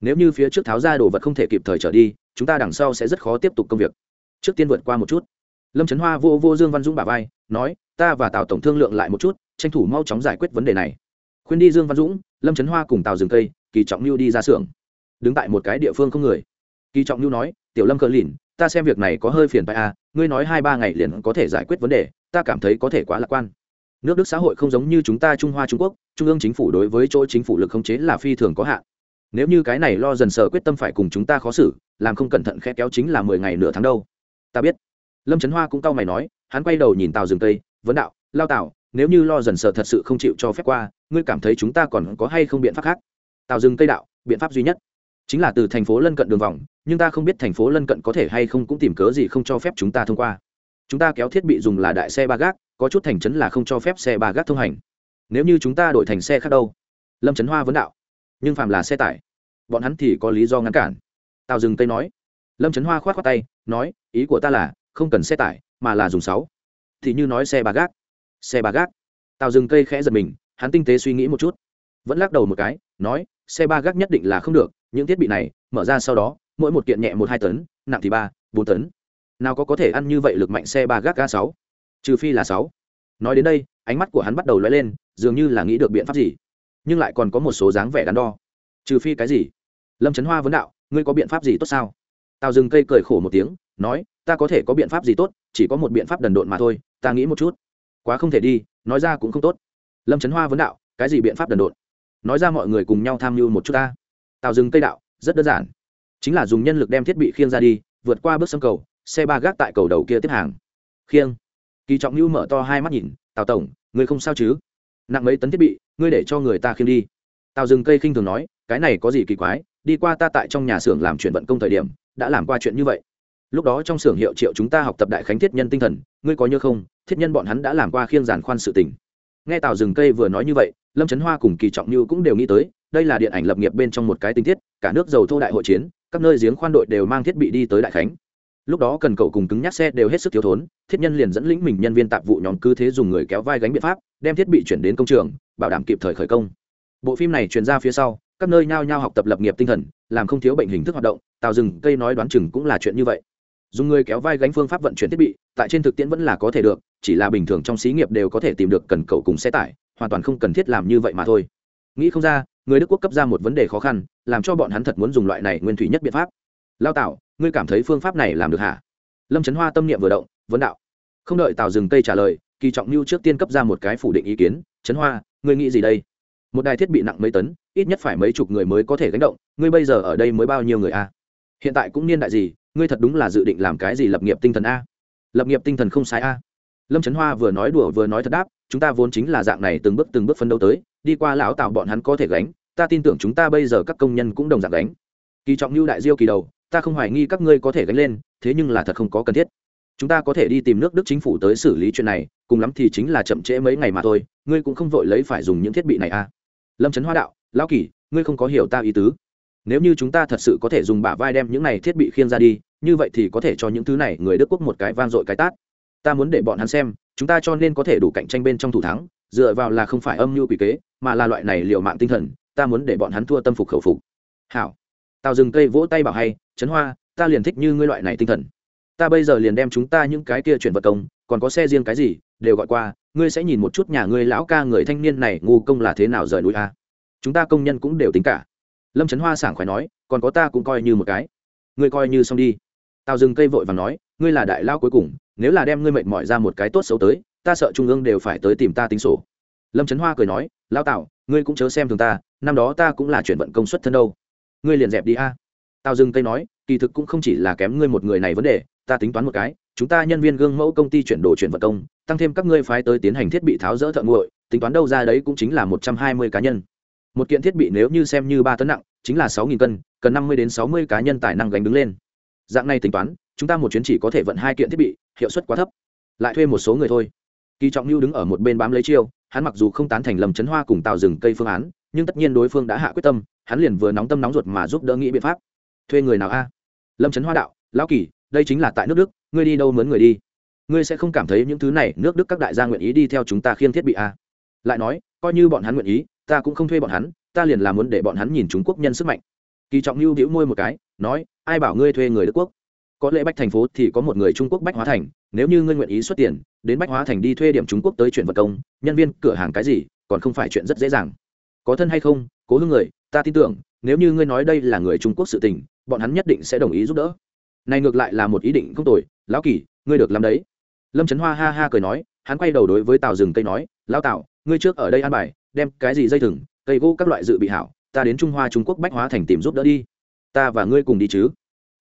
nếu như phía trước tháo ra đồ vật không thể kịp thời trở đi, chúng ta đằng sau sẽ rất khó tiếp tục công việc. Trước tiên vượt qua một chút. Lâm trấn hoa vô vô dương văn dũng bà vai, nói, ta và tào tổng thương lượng lại một chút, tranh thủ mau chóng giải quyết vấn đề này. Khuyên đi dương văn dũng, lâm trấn hoa cùng tào rừng cây kỳ trọng lưu đi ra xưởng. Đứng tại một cái địa phương không người. Kỳ trọng lưu nói, tiểu lâm cờ lìn, ta xem việc này có hơi phiền phải à ngươi nói hai ba ngày liền có thể giải quyết vấn đề, ta cảm thấy có thể quá lạc quan. Nước đức xã hội không giống như chúng ta trung hoa trung quốc, trung ương chính phủ đối với chỗ chính phủ lực khống chế là phi thường có hạn nếu như cái này lo dần sợ quyết tâm phải cùng chúng ta khó xử, làm không cẩn thận khe kéo chính là mười ngày nửa tháng đâu. Ta biết. Lâm trấn hoa cũng cau mày nói, hắn quay đầu nhìn tàu rừng tây, vấn đạo, lao tàu nếu như lo dần sợ thật sự không chịu cho phép qua, ngươi cảm thấy chúng ta còn có hay không biện pháp khác? Tàu rừng tây đạo, biện pháp duy nhất chính là từ thành phố lân cận đường vòng, nhưng ta không biết thành phố lân cận có thể hay không cũng tìm cớ gì không cho phép chúng ta thông qua. Chúng ta kéo thiết bị dùng là đại xe ba gác, có chút thành trấn là không cho phép xe ba gác thông hành. Nếu như chúng ta đổi thành xe khác đâu? Lâm trấn hoa vấn đạo nhưng phạm là xe tải, bọn hắn thì có lý do ngăn cản. Tàu Dừng tây nói. Lâm trấn hoa k h o á t khoác tay, nói, ý của ta là, không cần xe tải, mà là dùng sáu. Thì như nói xe ba gác. Xe ba gác. Tào Dừng cây khẽ giật mình, hắn tinh tế suy nghĩ một chút. Vẫn lắc đầu một cái, nói, xe ba gác nhất định là không được, những thiết bị này, mở ra sau đó, mỗi một kiện nhẹ một hai tấn, nặng thì ba, bốn tấn. Nào có có thể ăn như vậy lực mạnh xe ba gác ga sáu? Trừ phi là sáu. Nói đến đây, ánh mắt của hắn bắt đầu lóe lên, dường như là nghĩ được biện pháp gì nhưng lại còn có một số dáng vẻ đắn đo. Trừ phi cái gì? Lâm trấn hoa vấn đạo, ngươi có biện pháp gì tốt sao? Tào rừng cây cười khổ một tiếng, nói, ta có thể có biện pháp gì tốt, chỉ có một biện pháp đần độn mà thôi, ta nghĩ một chút. Quá không thể đi, nói ra cũng không tốt. Lâm trấn hoa vấn đạo, cái gì biện pháp đần độn? Nói ra mọi người cùng nhau tham mưu một chút ta. Tào rừng cây đạo, rất đơn giản. Chính là dùng nhân lực đem thiết bị khiêng ra đi, vượt qua bước sông cầu, xe ba gác tại cầu đầu kia tiếp hàng. Khiêng. Kỳ trọng lưu mở to hai mắt nhìn, tào tổng, ngươi không sao chứ? Nặng mấy tấn thiết bị, ngươi để cho người ta khiêng đi. Tào rừng cây khinh thường nói, cái này có gì kỳ quái, đi qua ta tại trong nhà xưởng làm chuyển vận công thời điểm, đã làm qua chuyện như vậy. Lúc đó trong xưởng hiệu triệu chúng ta học tập đại khánh thiết nhân tinh thần, ngươi có nhớ không, thiết nhân bọn hắn đã làm qua khiêng giàn khoan sự tình. Nghe tào rừng cây vừa nói như vậy, lâm trấn hoa cùng kỳ trọng như cũng đều nghĩ tới, đây là điện ảnh lập nghiệp bên trong một cái tinh tiết, cả nước dầu thô đại hội chiến, các nơi giếng khoan đội đều mang thiết bị đi tới đại khánh lúc đó cần cậu cùng cứng nhắc xe đều hết sức thiếu thốn, thiết nhân liền dẫn lĩnh mình nhân viên tạp vụ nhóm cứ thế dùng người kéo vai gánh biện pháp, đem thiết bị chuyển đến công trường, bảo đảm kịp thời khởi công. Bộ phim này truyền ra phía sau, các nơi nhao nhao học tập lập nghiệp tinh thần, làm không thiếu bệnh hình thức hoạt động tạo rừng cây nói đoán chừng cũng là chuyện như vậy. Dùng người kéo vai gánh phương pháp vận chuyển thiết bị, tại trên thực tiễn vẫn là có thể được, chỉ là bình thường trong xí nghiệp đều có thể tìm được cần cậu cùng xe tải, hoàn toàn không cần thiết làm như vậy mà thôi. Nghĩ không ra, người đức quốc cấp ra một vấn đề khó khăn, làm cho bọn hắn thật muốn dùng loại này nguyên thủy nhất biện pháp. Lao tạo ngươi cảm thấy phương pháp này làm được hả? Lâm trấn hoa tâm niệm vừa động, vấn đạo. Không đợi tào rừng tây trả lời, kỳ trọng mưu trước tiên cấp ra một cái phủ định ý kiến trấn hoa, ngươi nghĩ gì đây? Một đài thiết bị nặng mấy tấn, ít nhất phải mấy chục người mới có thể gánh động, ngươi bây giờ ở đây mới bao nhiêu người a? Hiện tại cũng niên đại gì, ngươi thật đúng là dự định làm cái gì lập nghiệp tinh thần a? Lập nghiệp tinh thần không sai a. Lâm trấn hoa vừa nói đùa vừa nói thật đáp, chúng ta vốn chính là dạng này từng bước từng bước phân đấu tới, đi qua lão tạo bọn hắn có thể gánh, ta tin tưởng chúng ta bây giờ các công nhân cũng đồng dạng gánh. Kỳ trọng lưu đại diêu kỳ đầu ta không hoài nghi các ngươi có thể gánh lên, thế nhưng là thật không có cần thiết. Chúng ta có thể đi tìm nước đức chính phủ tới xử lý chuyện này, cùng lắm thì chính là chậm trễ mấy ngày mà thôi, ngươi cũng không vội lấy phải dùng những thiết bị này à. Lâm trấn hoa đạo, lão kỳ, ngươi không có hiểu ta ý tứ. Nếu như chúng ta thật sự có thể dùng bả vai đem những này thiết bị khiêng ra đi, như vậy thì có thể cho những thứ này người đức quốc một cái vang dội cái tát. Ta muốn để bọn hắn xem, chúng ta cho nên có thể đủ cạnh tranh bên trong thủ thắng, dựa vào là không phải âm mưu quỷ kế, mà là loại này liệu mạng tinh thần, ta muốn để bọn hắn thua tâm phục khẩu phục. Hảo tào rừng cây vỗ tay bảo hay, trấn hoa, ta liền thích như ngươi loại này tinh thần. Ta bây giờ liền đem chúng ta những cái kia chuyển vật công, còn có xe riêng cái gì, đều gọi qua, ngươi sẽ nhìn một chút nhà ngươi lão ca người thanh niên này ngu công là thế nào rời núi a. Chúng ta công nhân cũng đều tính cả. Lâm trấn hoa sảng khoái nói, còn có ta cũng coi như một cái. Ngươi coi như xong đi. Tào dừng cây vội và nói, ngươi là đại lao cuối cùng, nếu là đem ngươi mệt mỏi ra một cái tốt xấu tới, ta sợ trung ương đều phải tới tìm ta tính sổ. Lâm trấn hoa cười nói lao tạo ngươi cũng chớ xem thường ta, năm đó ta cũng là chuyển vận công suất thân đâu ngươi liền dẹp đi a. Tào dừng cây nói, kỳ thực cũng không chỉ là kém ngươi một người này vấn đề, ta tính toán một cái, chúng ta nhân viên gương mẫu công ty chuyển đồ chuyển vật công, tăng thêm các ngươi phái tới tiến hành thiết bị tháo rỡ thợ nguội, tính toán đâu ra đấy cũng chính là một trăm hai mươi cá nhân. Một kiện thiết bị nếu như xem như ba tấn nặng, chính là sáu nghìn cân, cần năm mươi đến sáu mươi cá nhân tài năng gánh đứng lên. Dạng này tính toán, chúng ta một chuyến chỉ có thể vận hai kiện thiết bị, hiệu suất quá thấp. Lại thuê một số người thôi. Kỳ trọng lưu đứng ở một bên bám lấy chiêu, hắn mặc dù không tán thành lầm chấn hoa cùng tạo rừng cây phương án nhưng tất nhiên đối phương đã hạ quyết tâm, hắn liền vừa nóng tâm nóng ruột mà giúp đỡ nghĩ biện pháp. Thuê người nào a? Lâm trấn hoa đạo, lão kỳ, đây chính là tại nước đức, ngươi đi đâu mướn người đi? Ngươi sẽ không cảm thấy những thứ này nước đức các đại gia nguyện ý đi theo chúng ta khiêng thiết bị a? Lại nói, coi như bọn hắn nguyện ý, ta cũng không thuê bọn hắn, ta liền làm muốn để bọn hắn nhìn trung quốc nhân sức mạnh. Kỳ trọng lưu đĩu môi một cái, nói, ai bảo ngươi thuê người đức quốc? Có lẽ bách thành phố thì có một người trung quốc bách hóa thành, nếu như ngươi nguyện ý xuất tiền, đến bách hóa thành đi thuê điểm trung quốc tới chuyển vật công, nhân viên, cửa hàng cái gì, còn không phải chuyện rất dễ dàng có thân hay không, cố hương người, ta tin tưởng, nếu như ngươi nói đây là người trung quốc sự tình, bọn hắn nhất định sẽ đồng ý giúp đỡ. Này ngược lại là một ý định không tồi, lão kỳ, ngươi được làm đấy. Lâm trấn hoa ha ha cười nói, hắn quay đầu đối với tào rừng cây nói, lão tào, ngươi trước ở đây ăn bài, đem cái gì dây thừng, cây gỗ các loại dự bị hảo, ta đến trung hoa trung quốc bách hóa thành tìm giúp đỡ đi. Ta và ngươi cùng đi chứ.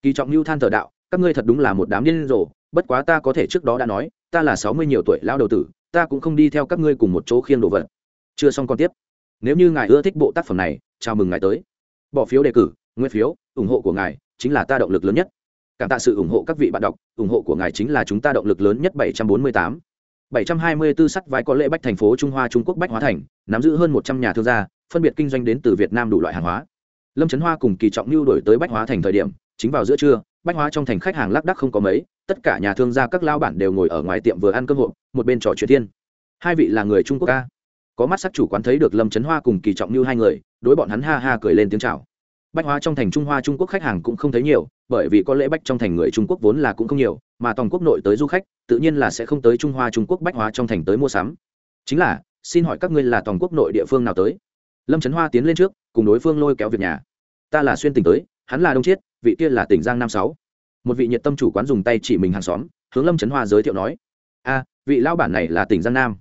Kỳ trọng lưu than thờ đạo, các ngươi thật đúng là một đám điên rồ, bất quá ta có thể trước đó đã nói, ta là sáu mươi nhiều tuổi lão đầu tử, ta cũng không đi theo các ngươi cùng một chỗ khiêng đồ vật. Chưa xong còn tiếp nếu như ngài ưa thích bộ tác phẩm này chào mừng ngài tới bỏ phiếu đề cử nguyên phiếu ủng hộ của ngài chính là ta động lực lớn nhất cảm tạ sự ủng hộ các vị bạn đọc ủng hộ của ngài chính là chúng ta động lực lớn nhất 748. 724 sắt vai có lễ bách thành phố Trung Hoa Trung Quốc Bách Hóa Thành, nắm giữ hơn 100 nhà thương gia, phân biệt kinh doanh đến từ Việt Nam đủ loại hàng hóa. Lâm Trấn Hoa cùng Kỳ Trọng Nưu đổi tới Bách Hóa Thành thời điểm, chính vào giữa trưa, bách hóa trong thành khách hàng lác đắc không có mấy tất cả nhà thương gia các lao bản đều ngồi ở ngoài tiệm vừa ăn cơm hộp một bên trò chuyện thiên hai vị là người trung quốc ca có mắt sắc chủ quán thấy được lâm trấn hoa cùng kỳ trọng như hai người, đối bọn hắn ha ha cười lên tiếng chào. Bách hóa trong thành trung hoa trung quốc khách hàng cũng không thấy nhiều, bởi vì có lễ bách trong thành người trung quốc vốn là cũng không nhiều, mà toàn quốc nội tới du khách, tự nhiên là sẽ không tới trung hoa trung quốc bách hóa trong thành tới mua sắm. Chính là, xin hỏi các ngươi là toàn quốc nội địa phương nào tới? Lâm trấn hoa tiến lên trước, cùng đối phương lôi kéo việc nhà. Ta là xuyên tỉnh tới, hắn là đông chiết, vị kia là tỉnh giang nam sáu. Một vị nhiệt tâm chủ quán dùng tay chỉ mình hàng xóm, hướng lâm trấn hoa giới thiệu nói, a, vị lao bản này là tỉnh giang nam.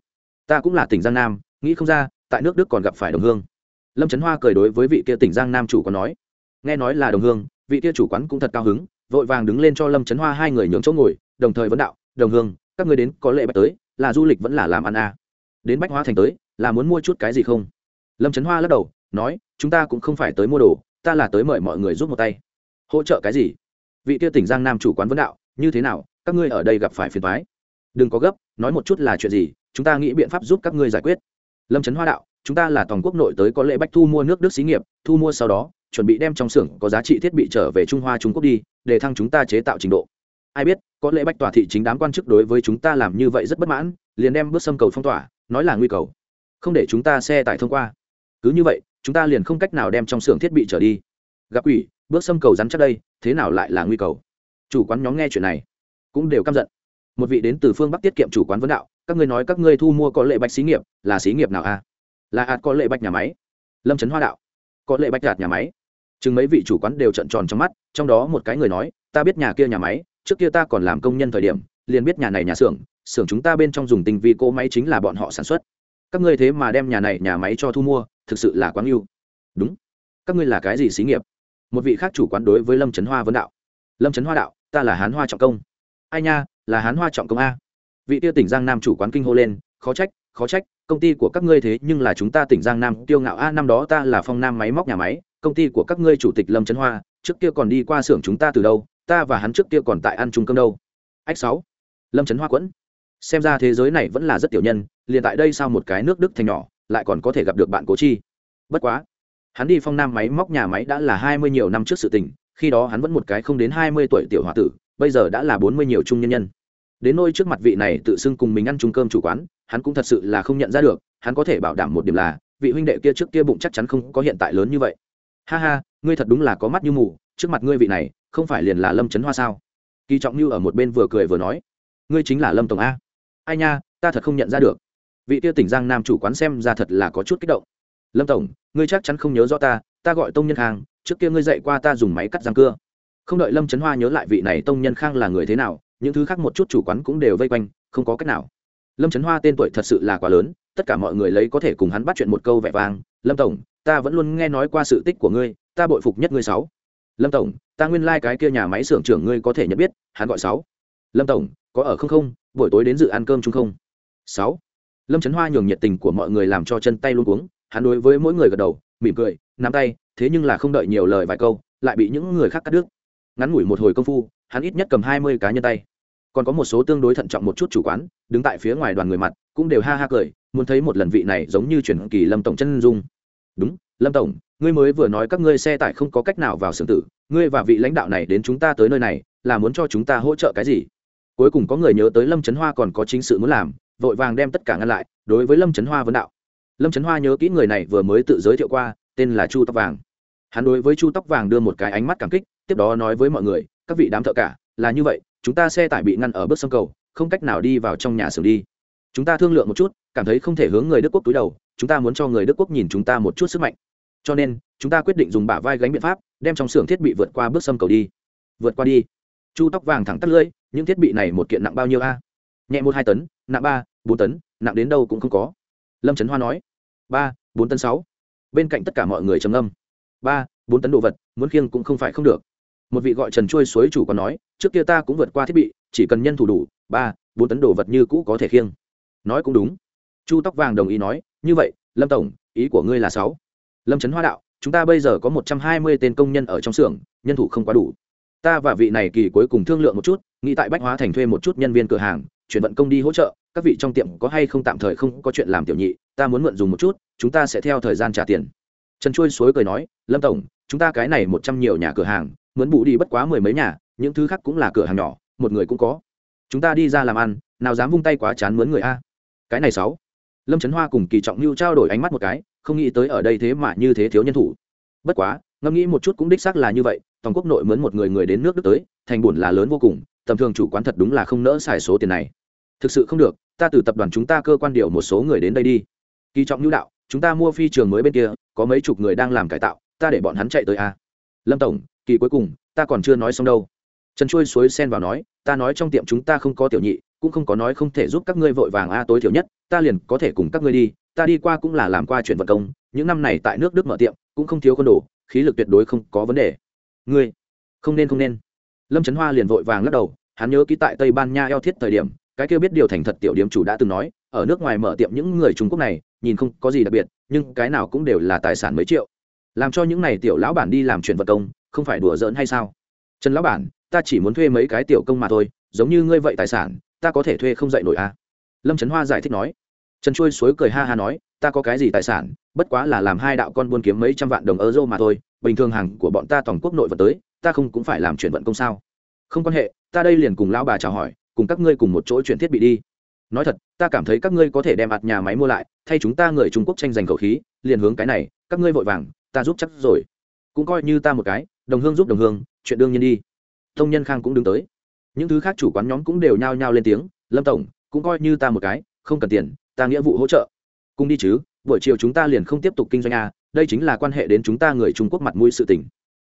Ta cũng là tỉnh giang nam nghĩ không ra, tại nước đức còn gặp phải đồng hương. Lâm trấn hoa cười đối với vị kia tỉnh giang nam chủ có nói, nghe nói là đồng hương, vị kia chủ quán cũng thật cao hứng, vội vàng đứng lên cho lâm trấn hoa hai người nhường chỗ ngồi, đồng thời vấn đạo, đồng hương, các người đến có lệ bạch tới, là du lịch vẫn là làm ăn à. đến bách hoa thành tới, là muốn mua chút cái gì không? Lâm trấn hoa lắc đầu, nói, chúng ta cũng không phải tới mua đồ, ta là tới mời mọi người giúp một tay. Hỗ trợ cái gì? Vị kia tỉnh giang nam chủ quán vấn đạo, như thế nào, các ngươi ở đây gặp phải phiền thoái đừng có gấp, nói một chút là chuyện gì, chúng ta nghĩ biện pháp giúp các ngươi giải quyết lâm trấn hoa đạo, chúng ta là toàn quốc nội tới có lệ bách thu mua nước đức xí nghiệp, thu mua sau đó, chuẩn bị đem trong xưởng có giá trị thiết bị trở về trung hoa trung quốc đi, để thăng chúng ta chế tạo trình độ. Ai biết, có lẽ bách tòa thị chính đám quan chức đối với chúng ta làm như vậy rất bất mãn, liền đem bước xâm cầu phong tỏa, nói là nguy cầu. Không để chúng ta xe tải thông qua. Cứ như vậy, chúng ta liền không cách nào đem trong xưởng thiết bị trở đi. Gặp quỷ, bước xâm cầu rắn chắc đây, thế nào lại là nguy cầu? Chủ quán nhóm nghe chuyện này, cũng đều căm giận. Một vị đến từ phương bắc tiết kiệm chủ quán vấn đạo các ngươi nói các ngươi thu mua có lệ bạch xí nghiệp, là xí nghiệp nào a là ạt có lệ bạch nhà máy. Lâm trấn hoa đạo. Có lệ bạch đạt nhà máy. Chừng mấy vị chủ quán đều trận tròn trong mắt, trong đó một cái người nói, ta biết nhà kia nhà máy, trước kia ta còn làm công nhân thời điểm, liền biết nhà này nhà xưởng xưởng chúng ta bên trong dùng tinh vi cỗ máy chính là bọn họ sản xuất. Các ngươi thế mà đem nhà này nhà máy cho thu mua, thực sự là quán yêu đúng. Các ngươi là cái gì xí nghiệp? Một vị khác chủ quán đối với lâm trấn hoa vấn đạo. Lâm trấn hoa đạo, ta là hán hoa trọng công. Ai nha, là hán hoa trọng công a vị tiêu tỉnh giang nam chủ quán kinh hô lên, khó trách khó trách, công ty của các ngươi thế nhưng là chúng ta tỉnh giang nam tiêu ngạo. A, năm đó ta là phong nam máy móc nhà máy, công ty của các ngươi chủ tịch lâm trấn hoa, trước kia còn đi qua xưởng chúng ta từ đâu, ta và hắn trước kia còn tại ăn chung cơm đâu. Ách sáu. Lâm trấn hoa quẫn. Xem ra thế giới này vẫn là rất tiểu nhân, liền tại đây sao một cái nước đức thành nhỏ, lại còn có thể gặp được bạn cố chi. Bất quá, hắn đi phong nam máy móc nhà máy đã là hai mươi nhiều năm trước sự tình, khi đó hắn vẫn một cái không đến hai mươi tuổi tiểu h o a tử, bây giờ đã là bốn mươi nhiều trung nhân nhân đến nôi trước mặt vị này tự xưng cùng mình ăn chung cơm chủ quán, hắn cũng thật sự là không nhận ra được, hắn có thể bảo đảm một điểm là, vị huynh đệ kia trước kia bụng chắc chắn không có hiện tại lớn như vậy. Ha ha, ngươi thật đúng là có mắt như mù, trước mặt ngươi vị này, không phải liền là lâm trấn hoa sao? Kỳ trọng như ở một bên vừa cười vừa nói, ngươi chính là lâm tổng a. Ai nha, ta thật không nhận ra được. Vị tiêu tỉnh giang nam chủ quán xem ra thật là có chút kích động. Lâm tổng, ngươi chắc chắn không nhớ rõ ta ta gọi tông nhân khang, trước kia ngươi dạy qua ta dùng máy cắt răng cưa. Không đợi lâm trấn hoa nhớ lại vị này tông nhân khang là người thế nào những thứ khác một chút chủ quán cũng đều vây quanh, không có cách nào. Lâm trấn hoa tên tuổi thật sự là quá lớn, tất cả mọi người lấy có thể cùng hắn bắt chuyện một câu vẻ vang, lâm tổng, ta vẫn luôn nghe nói qua sự tích của ngươi, ta bội phục nhất ngươi sáu. Lâm tổng, ta nguyên lai、like、cái kia nhà máy xưởng trưởng ngươi có thể nhận biết, hắn gọi sáu. Lâm tổng, có ở không không, buổi tối đến dự ăn cơm chung không? Sáu. Lâm trấn hoa nhường nhiệt tình của mọi người làm cho chân tay luôn uống hắn đối với mỗi người gật đầu, mỉm cười, nắm tay, thế nhưng là không đợi nhiều lời vài câu, lại bị những người khác cắt đứt. Ngắn ngủi một hồi công phu, hắn ít nhất cầm hai mươi cá nhân tay còn có một số tương đối thận trọng một chút chủ quán, đứng tại phía ngoài đoàn người mặt, cũng đều ha ha cười, muốn thấy một lần vị này giống như chuyển kỳ lâm tổng chân dung. Đúng, lâm tổng, ngươi mới vừa nói các ngươi xe tải không có cách nào vào xưởng tử, ngươi và vị lãnh đạo này đến chúng ta tới nơi này, là muốn cho chúng ta hỗ trợ cái gì? Cuối cùng có người nhớ tới lâm trấn hoa còn có chính sự muốn làm, vội vàng đem tất cả ngăn lại, đối với lâm trấn hoa vấn đạo. Lâm trấn hoa nhớ kỹ người này vừa mới tự giới thiệu qua, tên là chu tóc vàng. Hắn đối với chu tóc vàng đưa một cái ánh mắt cảm kích, tiếp đó nói với mọi người, các vị đám thợ cả, là như vậy chúng ta xe tải bị ngăn ở bước sông cầu, không cách nào đi vào trong nhà xưởng đi. Chúng ta thương lượng một chút, cảm thấy không thể hướng người đức quốc túi đầu, chúng ta muốn cho người đức quốc nhìn chúng ta một chút sức mạnh. Cho nên, chúng ta quyết định dùng bả vai gánh biện pháp, đem trong xưởng thiết bị vượt qua bước sông cầu đi. Vượt qua đi. Chu tóc vàng thẳng tắt lưỡi, những thiết bị này một kiện nặng bao nhiêu a? Nhẹ một hai tấn, nặng ba, bốn tấn, nặng đến đâu cũng không có. Lâm trấn hoa nói. Ba, bốn tấn sáu. Bên cạnh tất cả mọi người trầm âm ba, bốn tấn đồ vật, muốn khiêng cũng không phải không được một vị gọi trần trôi suối chủ còn nói, trước kia ta cũng vượt qua thiết bị, chỉ cần nhân thủ đủ, ba, bốn tấn đồ vật như cũ có thể khiêng. Nói cũng đúng. Chu tóc vàng đồng ý nói, như vậy, lâm tổng, ý của ngươi là sáu. Lâm trấn hoa đạo, chúng ta bây giờ có một trăm hai mươi tên công nhân ở trong xưởng, nhân thủ không quá đủ. Ta và vị này kỳ cuối cùng thương lượng một chút, nghĩ tại bách hóa thành thuê một chút nhân viên cửa hàng, chuyển vận công đi hỗ trợ, các vị trong tiệm có hay không tạm thời không có chuyện làm tiểu nhị, ta muốn mượn dùng một chút, chúng ta sẽ theo thời gian trả tiền. Trần trôi suối cười nói, lâm tổng, chúng ta cái này một trăm nhiều nhà cửa hàng mướn bù đi bất quá mười mấy nhà, những thứ khác cũng là cửa hàng nhỏ, một người cũng có. Chúng ta đi ra làm ăn, nào dám vung tay quá chán mướn người a. Cái này sáu. Lâm trấn hoa cùng kỳ trọng lưu trao đổi ánh mắt một cái, không nghĩ tới ở đây thế mà như thế thiếu nhân thủ. Bất quá, ngẫm nghĩ một chút cũng đích xác là như vậy, toàn quốc nội mướn một người người đến nước đức tới, thành buồn là lớn vô cùng, tầm thường chủ quán thật đúng là không nỡ xài số tiền này. Thực sự không được, ta từ tập đoàn chúng ta cơ quan điều một số người đến đây đi. Kỳ trọng lưu đạo, chúng ta mua phi trường mới bên kia, có mấy chục người đang làm cải tạo, ta để bọn hắn chạy tới a. Lâm tổng kỳ cuối cùng, ta còn chưa nói xong đâu. Trần trôi suối sen vào nói, ta nói trong tiệm chúng ta không có tiểu nhị, cũng không có nói không thể giúp các ngươi vội vàng a tối thiểu nhất, ta liền có thể cùng các ngươi đi, ta đi qua cũng là làm qua chuyện vận công, những năm này tại nước đức mở tiệm, cũng không thiếu con đồ, khí lực tuyệt đối không có vấn đề. Ngươi, không nên không nên. Lâm trấn hoa liền vội vàng lắc đầu, hắn nhớ ký tại tây ban nha eo thiết thời điểm, cái kêu biết điều thành thật tiểu điểm chủ đã từng nói, ở nước ngoài mở tiệm những người trung quốc này, nhìn không có gì đặc biệt, nhưng cái nào cũng đều là tài sản mấy triệu. Làm cho những này tiểu lão bản đi làm chuyện vật công không phải đùa giỡn hay sao? Trần lão bản, ta chỉ muốn thuê mấy cái tiểu công mà thôi, giống như ngươi vậy tài sản, ta có thể thuê không dạy nổi à? Lâm trấn hoa giải thích nói. Trần trôi suối cười ha ha nói, ta có cái gì tài sản, bất quá là làm hai đạo con buôn kiếm mấy trăm vạn đồng euro mà thôi, bình thường hàng của bọn ta toàn quốc nội vật tới, ta không cũng phải làm chuyển vận công sao? Không quan hệ, ta đây liền cùng lão bà chào hỏi, cùng các ngươi cùng một chỗ chuyển thiết bị đi. Nói thật, ta cảm thấy các ngươi có thể đem mặt nhà máy mua lại, thay chúng ta người trung quốc tranh giành khẩu khí, liền hướng cái này, các ngươi vội vàng, ta giúp chắc rồi. Cũng coi như ta một cái đồng hương giúp đồng hương chuyện đương nhiên đi. Thông nhân khang cũng đứng tới. Những thứ khác chủ quán nhóm cũng đều nhao nhao lên tiếng lâm tổng cũng coi như ta một cái không cần tiền ta nghĩa vụ hỗ trợ. Cùng đi chứ buổi chiều chúng ta liền không tiếp tục kinh doanh à, đây chính là quan hệ đến chúng ta người trung quốc mặt mũi sự tình.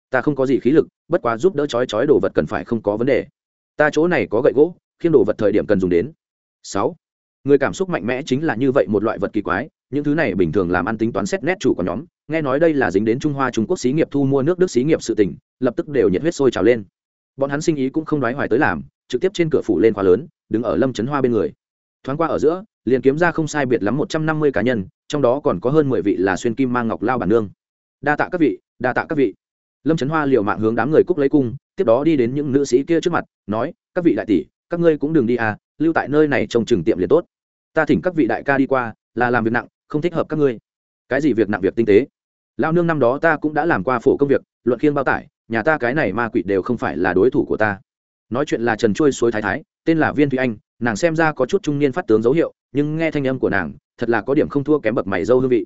Ta không có gì khí lực bất quá giúp đỡ chói chói đồ vật cần phải không có vấn đề. Ta chỗ này có gậy gỗ khiêm đồ vật thời điểm cần dùng đến. Sáu. Người cảm xúc mạnh mẽ chính là như vậy một loại vật kỳ quái những thứ này bình thường làm ăn tính toán xét nét chủ của nhóm nghe nói đây là dính đến trung hoa trung quốc xí nghiệp thu mua nước đức xí nghiệp sự tình, lập tức đều nhiệt huyết sôi trào lên. Bọn hắn sinh ý cũng không đoái hoài tới làm, trực tiếp trên cửa phủ lên khóa lớn, đứng ở lâm trấn hoa bên người. Thoáng qua ở giữa, liền kiếm ra không sai biệt lắm một trăm năm mươi cá nhân, trong đó còn có hơn mười vị là xuyên kim mang ngọc lao bản nương. Đa tạ các vị, đa tạ các vị. Lâm trấn hoa liều mạng hướng đám người cúc lấy cung, tiếp đó đi đến những nữ sĩ kia trước mặt, nói, các vị đại tỷ, các ngươi cũng đừng đi à lưu tại nơi này trông chừng tiệm liền tốt. Ta thỉnh các vị đại ca đi qua, là làm việc nặng, không thích hợp các ngươi. Cái gì việc nặng việc tinh tế? Lao nương năm đó ta cũng đã làm qua phổ công việc, luận khiêng bao tải, nhà ta cái này ma quỷ đều không phải là đối thủ của ta. Nói chuyện là trần trôi suối thái thái, tên là viên thụy anh, nàng xem ra có chút trung niên phát tướng dấu hiệu, nhưng nghe thanh âm của nàng, thật là có điểm không thua kém bậc mày dâu hương vị.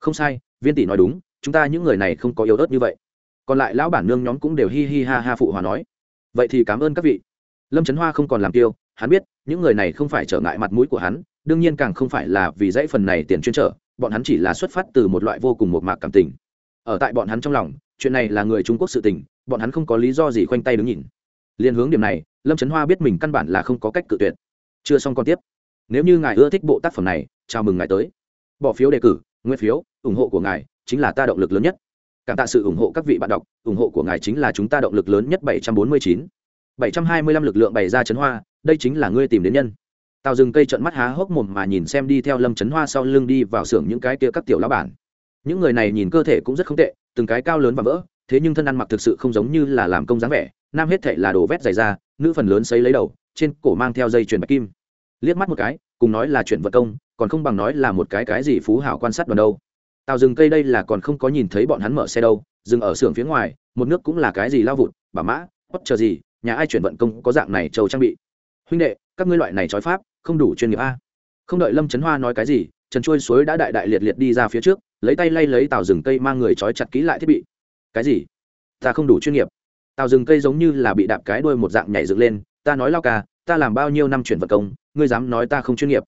Không sai, viên tỷ nói đúng, chúng ta những người này không có yếu ớt như vậy. Còn lại lão bản nương nhóm cũng đều hi hi ha ha phụ hòa nói. Vậy thì cảm ơn các vị. Lâm trấn hoa không còn làm tiêu, hắn biết, những người này không phải trở ngại mặt mũi của hắn, đương nhiên càng không phải là vì dãy phần này tiền chuyên trở bọn hắn chỉ là xuất phát từ một loại vô cùng một mạc cảm tình. Ở tại bọn hắn trong lòng, chuyện này là người trung quốc sự tình, bọn hắn không có lý do gì khoanh tay đứng nhìn. Liên hướng điểm này, lâm trấn hoa biết mình căn bản là không có cách cự tuyệt. Chưa xong còn tiếp. Nếu như ngài ưa thích bộ tác phẩm này, chào mừng ngài tới. Bỏ phiếu đề cử, nguyên phiếu, ủng hộ của ngài chính là ta động lực lớn nhất. Cảm tạ sự ủng hộ các vị bạn đọc, ủng hộ của ngài chính là chúng ta động lực lớn nhất 749. 725 lực lượng bày ra chấn hoa, đây chính là ngươi tìm đến nhân tào rừng cây trận mắt há hốc mồm mà nhìn xem đi theo lâm chấn hoa sau lưng đi vào xưởng những cái kia các tiểu lá bản. Những người này nhìn cơ thể cũng rất không tệ, từng cái cao lớn và vỡ, thế nhưng thân ăn mặc thực sự không giống như là làm công dáng vẻ, nam hết thệ là đồ vét dày da, nữ phần lớn xấy lấy đầu, trên cổ mang theo dây chuyền bạch kim. Liếc mắt một cái, cùng nói là chuyện vật công, còn không bằng nói là một cái cái gì phú hảo quan sát đoàn đâu. Tào rừng cây đây là còn không có nhìn thấy bọn hắn mở xe đâu, dừng ở xưởng phía ngoài, một nước cũng là cái gì lao vụt, bà mã, bất chờ gì, nhà ai chuyển vận công có dạng này trầu trang bị. Huynh đệ, các ngươi loại này trói pháp không đủ chuyên nghiệp a. Không đợi lâm trấn hoa nói cái gì, trần trôi suối đã đại đại liệt liệt đi ra phía trước, lấy tay lay lấy tàu rừng cây mang người trói chặt kỹ lại thiết bị. Cái gì? Ta không đủ chuyên nghiệp. Tàu rừng cây giống như là bị đạp cái đuôi một dạng nhảy dựng lên, ta nói lao ca, ta làm bao nhiêu năm chuyển vật công, ngươi dám nói ta không chuyên nghiệp.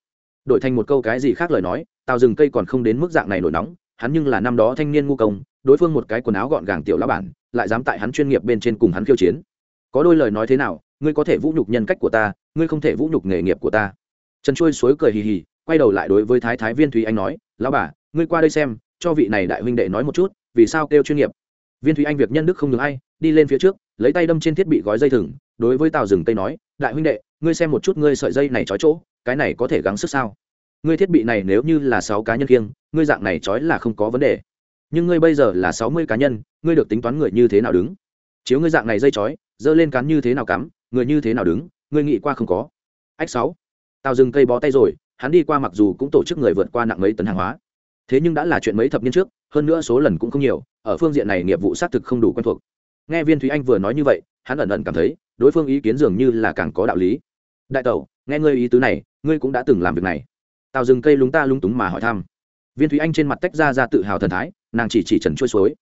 Đổi thành một câu cái gì khác lời nói tàu rừng cây còn không đến mức dạng này nổi nóng, hắn nhưng là năm đó thanh niên ngu công, đối phương một cái quần áo gọn gàng tiểu lão bản, lại dám tại hắn chuyên nghiệp bên trên cùng hắn khiêu chiến. Có đôi lời nói thế nào, ngươi có thể vũ nhục nhân cách của ta, ngươi không thể vũ nhục nghề nghiệp của ta trần trôi suối cười hì hì, quay đầu lại đối với thái thái viên thúy anh nói, lão bà, ngươi qua đây xem, cho vị này đại huynh đệ nói một chút, vì sao kêu chuyên nghiệp? Viên thúy anh việc nhân đức không ngừng ai, đi lên phía trước, lấy tay đâm trên thiết bị gói dây thừng, đối với tàu rừng tây nói, đại huynh đệ, ngươi xem một chút ngươi sợi dây này trói chỗ, cái này có thể gắng sức sao? Ngươi thiết bị này nếu như là sáu cá nhân kiêng, ngươi dạng này trói là không có vấn đề. Nhưng ngươi bây giờ là sáu mươi cá nhân, ngươi được tính toán người như thế nào đứng? Chiếu ngươi dạng này dây trói, dơ lên cán như thế nào cắm, người như thế nào đứng, ngươi nghĩ qua không có? Ách sáu tao dừng cây bó tay rồi, hắn đi qua mặc dù cũng tổ chức người vượt qua nặng mấy tấn hàng hóa. Thế nhưng đã là chuyện mấy thập niên trước, hơn nữa số lần cũng không nhiều, ở phương diện này nghiệp vụ xác thực không đủ quen thuộc. Nghe viên thúy anh vừa nói như vậy, hắn ẩn ẩn cảm thấy, đối phương ý kiến dường như là càng có đạo lý. Đại tẩu, nghe ngươi ý tứ này, ngươi cũng đã từng làm việc này. Tào rừng cây lúng ta lúng túng mà hỏi thăm. Viên thúy anh trên mặt tách ra ra tự hào thần thái, nàng chỉ chỉ trần trôi suối.